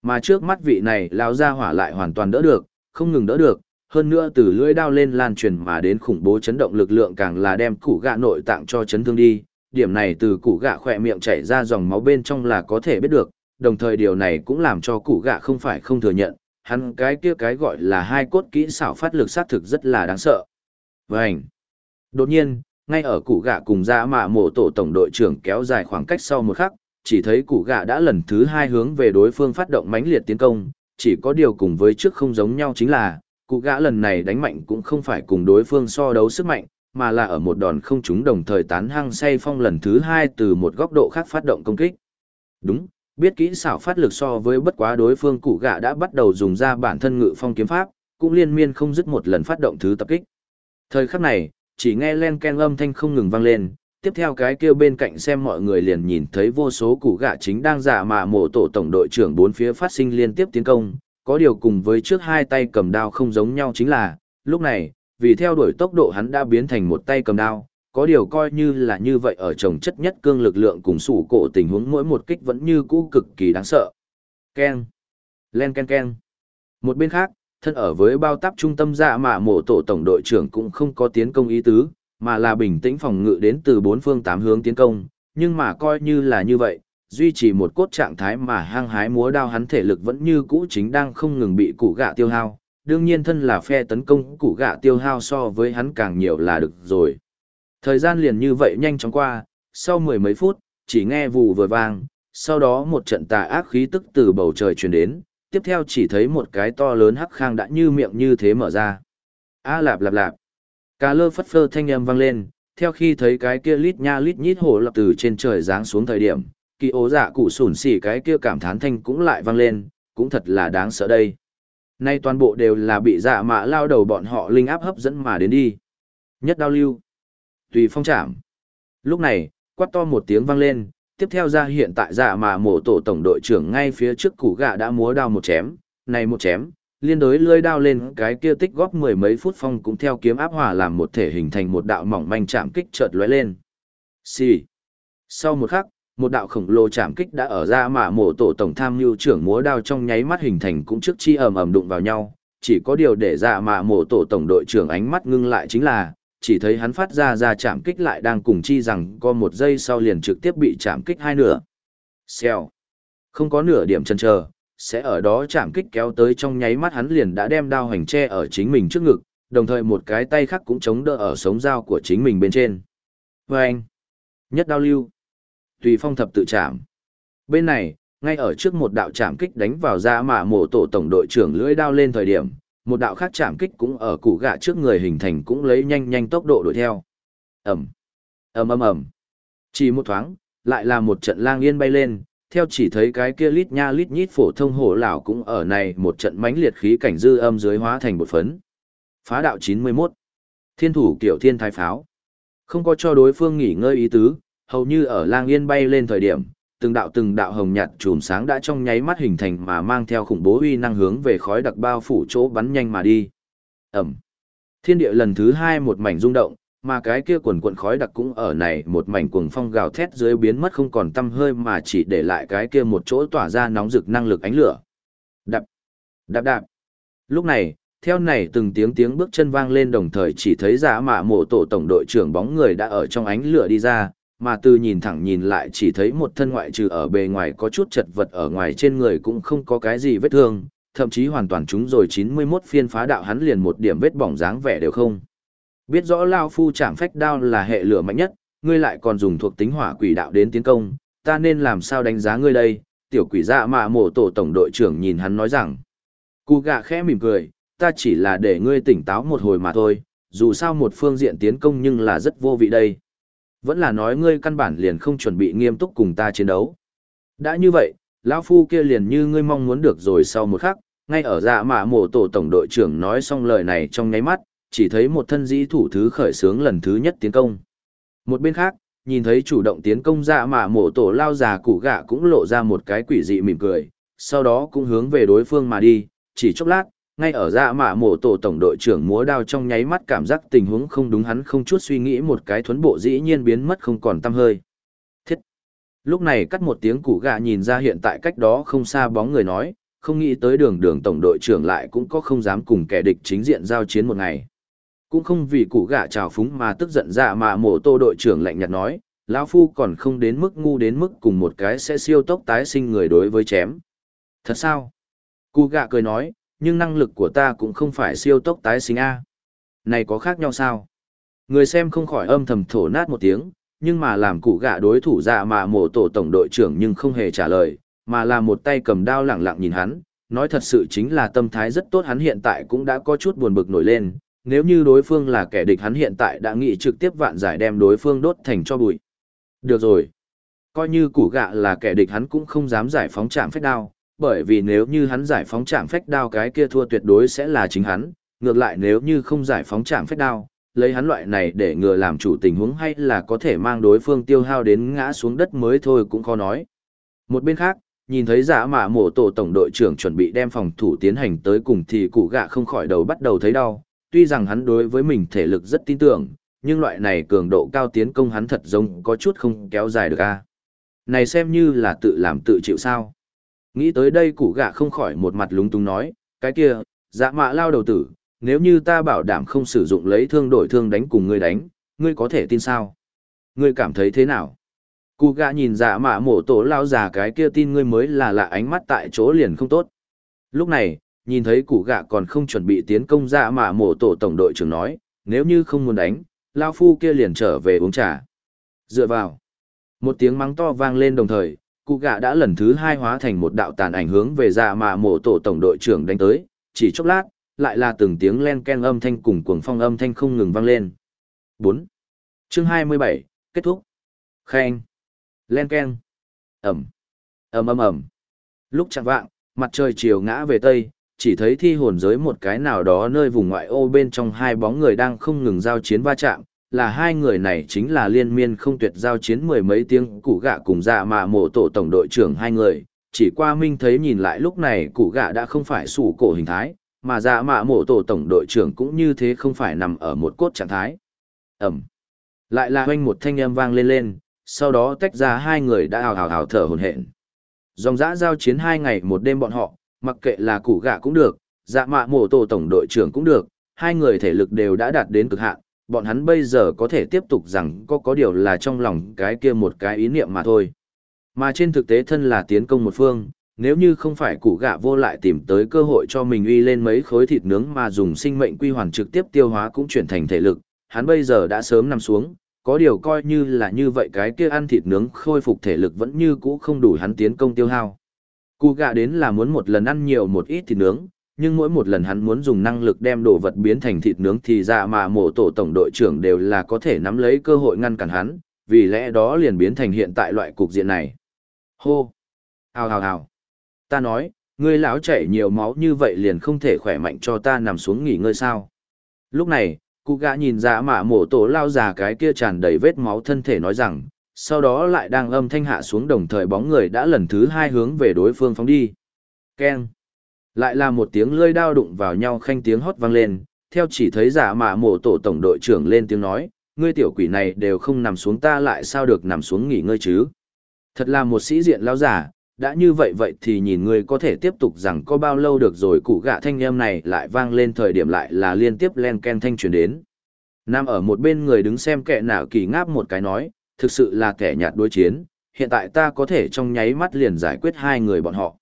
Mà trước mắt vị này lao ra hỏa lại hoàn toàn đỡ được, không ngừng đỡ được, hơn nữa từ lưỡi đao lên lan truyền mà đến khủng bố chấn động lực lượng càng là đem củ gạ nội tạng cho chấn thương đi. Điểm này từ củ gạ khỏe miệng chảy ra dòng máu bên trong là có thể biết được, đồng thời điều này cũng làm cho củ gạ không phải không thừa nhận, hắn cái kia cái gọi là hai cốt kỹ xảo phát lực sát thực rất là đáng sợ. Vânh! Đột nhiên, ngay ở củ gạ cùng ra mạ mộ tổ tổng đội trưởng kéo dài khoảng cách sau một khắc, chỉ thấy củ gạ đã lần thứ hai hướng về đối phương phát động mãnh liệt tiến công, chỉ có điều cùng với trước không giống nhau chính là, cụ gã lần này đánh mạnh cũng không phải cùng đối phương so đấu sức mạnh, mà là ở một đòn không chúng đồng thời tán hăng say phong lần thứ hai từ một góc độ khác phát động công kích. Đúng, biết kỹ xảo phát lực so với bất quá đối phương cụ gã đã bắt đầu dùng ra bản thân ngự phong kiếm pháp, cũng liên miên không dứt một lần phát động thứ tập kích. Thời khắc này, chỉ nghe len ken âm thanh không ngừng vang lên, tiếp theo cái kia bên cạnh xem mọi người liền nhìn thấy vô số củ gạ chính đang giả mạ mộ tổ tổng đội trưởng bốn phía phát sinh liên tiếp tiến công, có điều cùng với trước hai tay cầm đao không giống nhau chính là, lúc này, vì theo đuổi tốc độ hắn đã biến thành một tay cầm đao, có điều coi như là như vậy ở trồng chất nhất cương lực lượng cùng sủ cổ tình huống mỗi một kích vẫn như cũ cực kỳ đáng sợ. Ken. Len ken ken. Một bên khác, thân ở với bao táp trung tâm dạ mạ mộ tổ tổng đội trưởng cũng không có tiến công ý tứ, mà là bình tĩnh phòng ngự đến từ bốn phương tám hướng tiến công, nhưng mà coi như là như vậy, duy trì một cốt trạng thái mà hang hái múa đao hắn thể lực vẫn như cũ chính đang không ngừng bị củ gạ tiêu hao. Đương nhiên thân là phe tấn công củ gạ tiêu hao so với hắn càng nhiều là được rồi. Thời gian liền như vậy nhanh chóng qua, sau mười mấy phút, chỉ nghe vù vừa vang, sau đó một trận tà ác khí tức từ bầu trời truyền đến, tiếp theo chỉ thấy một cái to lớn hắc khang đã như miệng như thế mở ra. A lạp lạp lạp. Cá lơ phất phơ thanh âm vang lên, theo khi thấy cái kia lít nha lít nhít hổ lập từ trên trời giáng xuống thời điểm, kỳ ố dạ cụ sủn xỉ cái kia cảm thán thanh cũng lại vang lên, cũng thật là đáng sợ đây. Nay toàn bộ đều là bị dạ mạ lao đầu bọn họ linh áp hấp dẫn mà đến đi. Nhất đao lưu. Tùy phong trảm. Lúc này, quát to một tiếng vang lên, tiếp theo ra hiện tại dạ mạ mổ tổ tổng đội trưởng ngay phía trước củ gạ đã múa đao một chém, này một chém, liên đối lưỡi đao lên cái kia tích góp mười mấy phút phong cũng theo kiếm áp hòa làm một thể hình thành một đạo mỏng manh chạm kích chợt lóe lên. Xì. Sau một khắc, một đạo khổng lồ chạm kích đã ở ra mà mổ tổ tổng tham mưu trưởng múa đao trong nháy mắt hình thành cũng trước chi ầm ầm đụng vào nhau, chỉ có điều để ra mà mổ tổ tổng đội trưởng ánh mắt ngưng lại chính là, chỉ thấy hắn phát ra ra chạm kích lại đang cùng chi rằng có một giây sau liền trực tiếp bị chạm kích hai nửa. Xèo. Không có nửa điểm chần chờ, sẽ ở đó chạm kích kéo tới trong nháy mắt hắn liền đã đem đao hành tre ở chính mình trước ngực, đồng thời một cái tay khác cũng chống đỡ ở sống dao của chính mình bên trên. Và anh. Nhất đao lưu. Tùy phong thập tự chạm. Bên này, ngay ở trước một đạo chạm kích đánh vào ra mà mổ tổ tổng đội trưởng lưỡi đao lên thời điểm, một đạo khác chạm kích cũng ở củ gạ trước người hình thành cũng lấy nhanh nhanh tốc độ đuổi theo. Ẩm, ầm ầm ầm. Chỉ một thoáng, lại là một trận lang yên bay lên, theo chỉ thấy cái kia lít nha lít nhít phổ thông hổ lão cũng ở này một trận mãnh liệt khí cảnh dư âm dưới hóa thành một phấn. Phá đạo 91. Thiên thủ kiểu thiên thái pháo. Không có cho đối phương nghỉ ngơi ý tứ, hầu như ở lang yên bay lên thời điểm, từng đạo từng đạo hồng nhạt chùm sáng đã trong nháy mắt hình thành mà mang theo khủng bố uy năng hướng về khói đặc bao phủ chỗ bắn nhanh mà đi. Ẩm. Thiên địa lần thứ hai một mảnh rung động, mà cái kia quần quần khói đặc cũng ở này một mảnh cuồng phong gào thét dưới biến mất không còn tăm hơi mà chỉ để lại cái kia một chỗ tỏa ra nóng rực năng lực ánh lửa. Đạp, đạp đạp. Lúc này, theo này từng tiếng tiếng bước chân vang lên đồng thời chỉ thấy giả mạ mộ tổ tổng đội trưởng bóng người đã ở trong ánh lửa đi ra, mà từ nhìn thẳng nhìn lại chỉ thấy một thân ngoại trừ ở bề ngoài có chút chật vật ở ngoài trên người cũng không có cái gì vết thương, thậm chí hoàn toàn chúng rồi 91 phiên phá đạo hắn liền một điểm vết bỏng dáng vẻ đều không. Biết rõ Lao Phu chạm phách đao là hệ lửa mạnh nhất, ngươi lại còn dùng thuộc tính hỏa quỷ đạo đến tiến công, ta nên làm sao đánh giá ngươi đây, tiểu quỷ dạ mạ mổ tổ tổng đội trưởng nhìn hắn nói rằng. Cụ gạ khẽ mỉm cười, ta chỉ là để ngươi tỉnh táo một hồi mà thôi, dù sao một phương diện tiến công nhưng là rất vô vị đây. Vẫn là nói ngươi căn bản liền không chuẩn bị nghiêm túc cùng ta chiến đấu. Đã như vậy, lão phu kia liền như ngươi mong muốn được rồi sau một khắc, ngay ở dạ mạ mổ tổ tổng đội trưởng nói xong lời này trong nháy mắt, chỉ thấy một thân dĩ thủ thứ khởi sướng lần thứ nhất tiến công. Một bên khác, nhìn thấy chủ động tiến công dạ mạ mổ tổ lao già củ gạ cũng lộ ra một cái quỷ dị mỉm cười, sau đó cũng hướng về đối phương mà đi, chỉ chốc lát, ngay ở dạ mạ mổ tổ tổng đội trưởng múa đao trong nháy mắt cảm giác tình huống không đúng hắn không chút suy nghĩ một cái thuấn bộ dĩ nhiên biến mất không còn tăm hơi. Thiết! Lúc này cắt một tiếng củ gạ nhìn ra hiện tại cách đó không xa bóng người nói, không nghĩ tới đường đường tổng đội trưởng lại cũng có không dám cùng kẻ địch chính diện giao chiến một ngày. Cũng không vì củ gạ trào phúng mà tức giận dạ mà mổ tô đội trưởng lạnh nhạt nói, lão phu còn không đến mức ngu đến mức cùng một cái sẽ siêu tốc tái sinh người đối với chém. Thật sao? Cụ gạ cười nói, nhưng năng lực của ta cũng không phải siêu tốc tái sinh A. Này có khác nhau sao? Người xem không khỏi âm thầm thổ nát một tiếng, nhưng mà làm cụ gạ đối thủ dạ mà mổ tổ tổng đội trưởng nhưng không hề trả lời, mà là một tay cầm đao lẳng lặng nhìn hắn, nói thật sự chính là tâm thái rất tốt hắn hiện tại cũng đã có chút buồn bực nổi lên, nếu như đối phương là kẻ địch hắn hiện tại đã nghĩ trực tiếp vạn giải đem đối phương đốt thành cho bụi. Được rồi. Coi như củ gạ là kẻ địch hắn cũng không dám giải phóng trạng phách đao, bởi vì nếu như hắn giải phóng trạng phách đao cái kia thua tuyệt đối sẽ là chính hắn, ngược lại nếu như không giải phóng trạng phách đao, lấy hắn loại này để ngừa làm chủ tình huống hay là có thể mang đối phương tiêu hao đến ngã xuống đất mới thôi cũng khó nói. Một bên khác, nhìn thấy giả mạ mổ tổ tổng đội trưởng chuẩn bị đem phòng thủ tiến hành tới cùng thì cụ gạ không khỏi đầu bắt đầu thấy đau, tuy rằng hắn đối với mình thể lực rất tin tưởng, nhưng loại này cường độ cao tiến công hắn thật giống có chút không kéo dài được a. Này xem như là tự làm tự chịu sao. Nghĩ tới đây cụ gạ không khỏi một mặt lúng túng nói, cái kia, dạ mạ lao đầu tử, nếu như ta bảo đảm không sử dụng lấy thương đổi thương đánh cùng ngươi đánh, ngươi có thể tin sao? Ngươi cảm thấy thế nào? Cụ gạ nhìn dạ mạ mổ tổ lao già cái kia tin ngươi mới là lạ ánh mắt tại chỗ liền không tốt. Lúc này, nhìn thấy cụ gạ còn không chuẩn bị tiến công dạ mạ mổ tổ tổng đội trưởng nói, nếu như không muốn đánh, lao phu kia liền trở về uống trà. Dựa vào. Một tiếng mắng to vang lên đồng thời, cụ gạ đã lần thứ hai hóa thành một đạo tàn ảnh hướng về dạ mạ mổ tổ tổng đội trưởng đánh tới, chỉ chốc lát, lại là từng tiếng len ken âm thanh cùng cuồng phong âm thanh không ngừng vang lên. 4. Chương 27, kết thúc. Khen. Len ken. Ẩm. ầm ầm ầm. Lúc chẳng vạng, mặt trời chiều ngã về tây, chỉ thấy thi hồn giới một cái nào đó nơi vùng ngoại ô bên trong hai bóng người đang không ngừng giao chiến va chạm, là hai người này chính là liên miên không tuyệt giao chiến mười mấy tiếng củ gạ cùng dạ mà mộ tổ tổng đội trưởng hai người, chỉ qua minh thấy nhìn lại lúc này củ gạ đã không phải sủ cổ hình thái, mà dạ mạ mộ tổ tổng đội trưởng cũng như thế không phải nằm ở một cốt trạng thái. Ẩm. Lại là hoanh một thanh âm vang lên lên, sau đó tách ra hai người đã hào hào hào thở hồn hển. Dòng dã giao chiến hai ngày một đêm bọn họ, mặc kệ là củ gạ cũng được, dạ mạ mổ tổ tổng đội trưởng cũng được, hai người thể lực đều đã đạt đến cực hạn, bọn hắn bây giờ có thể tiếp tục rằng có có điều là trong lòng cái kia một cái ý niệm mà thôi. Mà trên thực tế thân là tiến công một phương, nếu như không phải củ gạ vô lại tìm tới cơ hội cho mình uy lên mấy khối thịt nướng mà dùng sinh mệnh quy hoàn trực tiếp tiêu hóa cũng chuyển thành thể lực, hắn bây giờ đã sớm nằm xuống, có điều coi như là như vậy cái kia ăn thịt nướng khôi phục thể lực vẫn như cũ không đủ hắn tiến công tiêu hao. Cụ gạ đến là muốn một lần ăn nhiều một ít thịt nướng, nhưng mỗi một lần hắn muốn dùng năng lực đem đồ vật biến thành thịt nướng thì dạ mà mổ tổ tổng đội trưởng đều là có thể nắm lấy cơ hội ngăn cản hắn, vì lẽ đó liền biến thành hiện tại loại cục diện này. Hô! Hào hào hào! Ta nói, ngươi lão chảy nhiều máu như vậy liền không thể khỏe mạnh cho ta nằm xuống nghỉ ngơi sao. Lúc này, cụ gã nhìn dạ mà mổ tổ lao già cái kia tràn đầy vết máu thân thể nói rằng, sau đó lại đang âm thanh hạ xuống đồng thời bóng người đã lần thứ hai hướng về đối phương phóng đi. Keng! Lại là một tiếng lưỡi đao đụng vào nhau khanh tiếng hót vang lên, theo chỉ thấy giả mạ mổ tổ tổng đội trưởng lên tiếng nói, ngươi tiểu quỷ này đều không nằm xuống ta lại sao được nằm xuống nghỉ ngơi chứ. Thật là một sĩ diện lao giả, đã như vậy vậy thì nhìn ngươi có thể tiếp tục rằng có bao lâu được rồi cụ gạ thanh em này lại vang lên thời điểm lại là liên tiếp len ken thanh truyền đến. Nam ở một bên người đứng xem kẻ nào kỳ ngáp một cái nói, thực sự là kẻ nhạt đối chiến, hiện tại ta có thể trong nháy mắt liền giải quyết hai người bọn họ.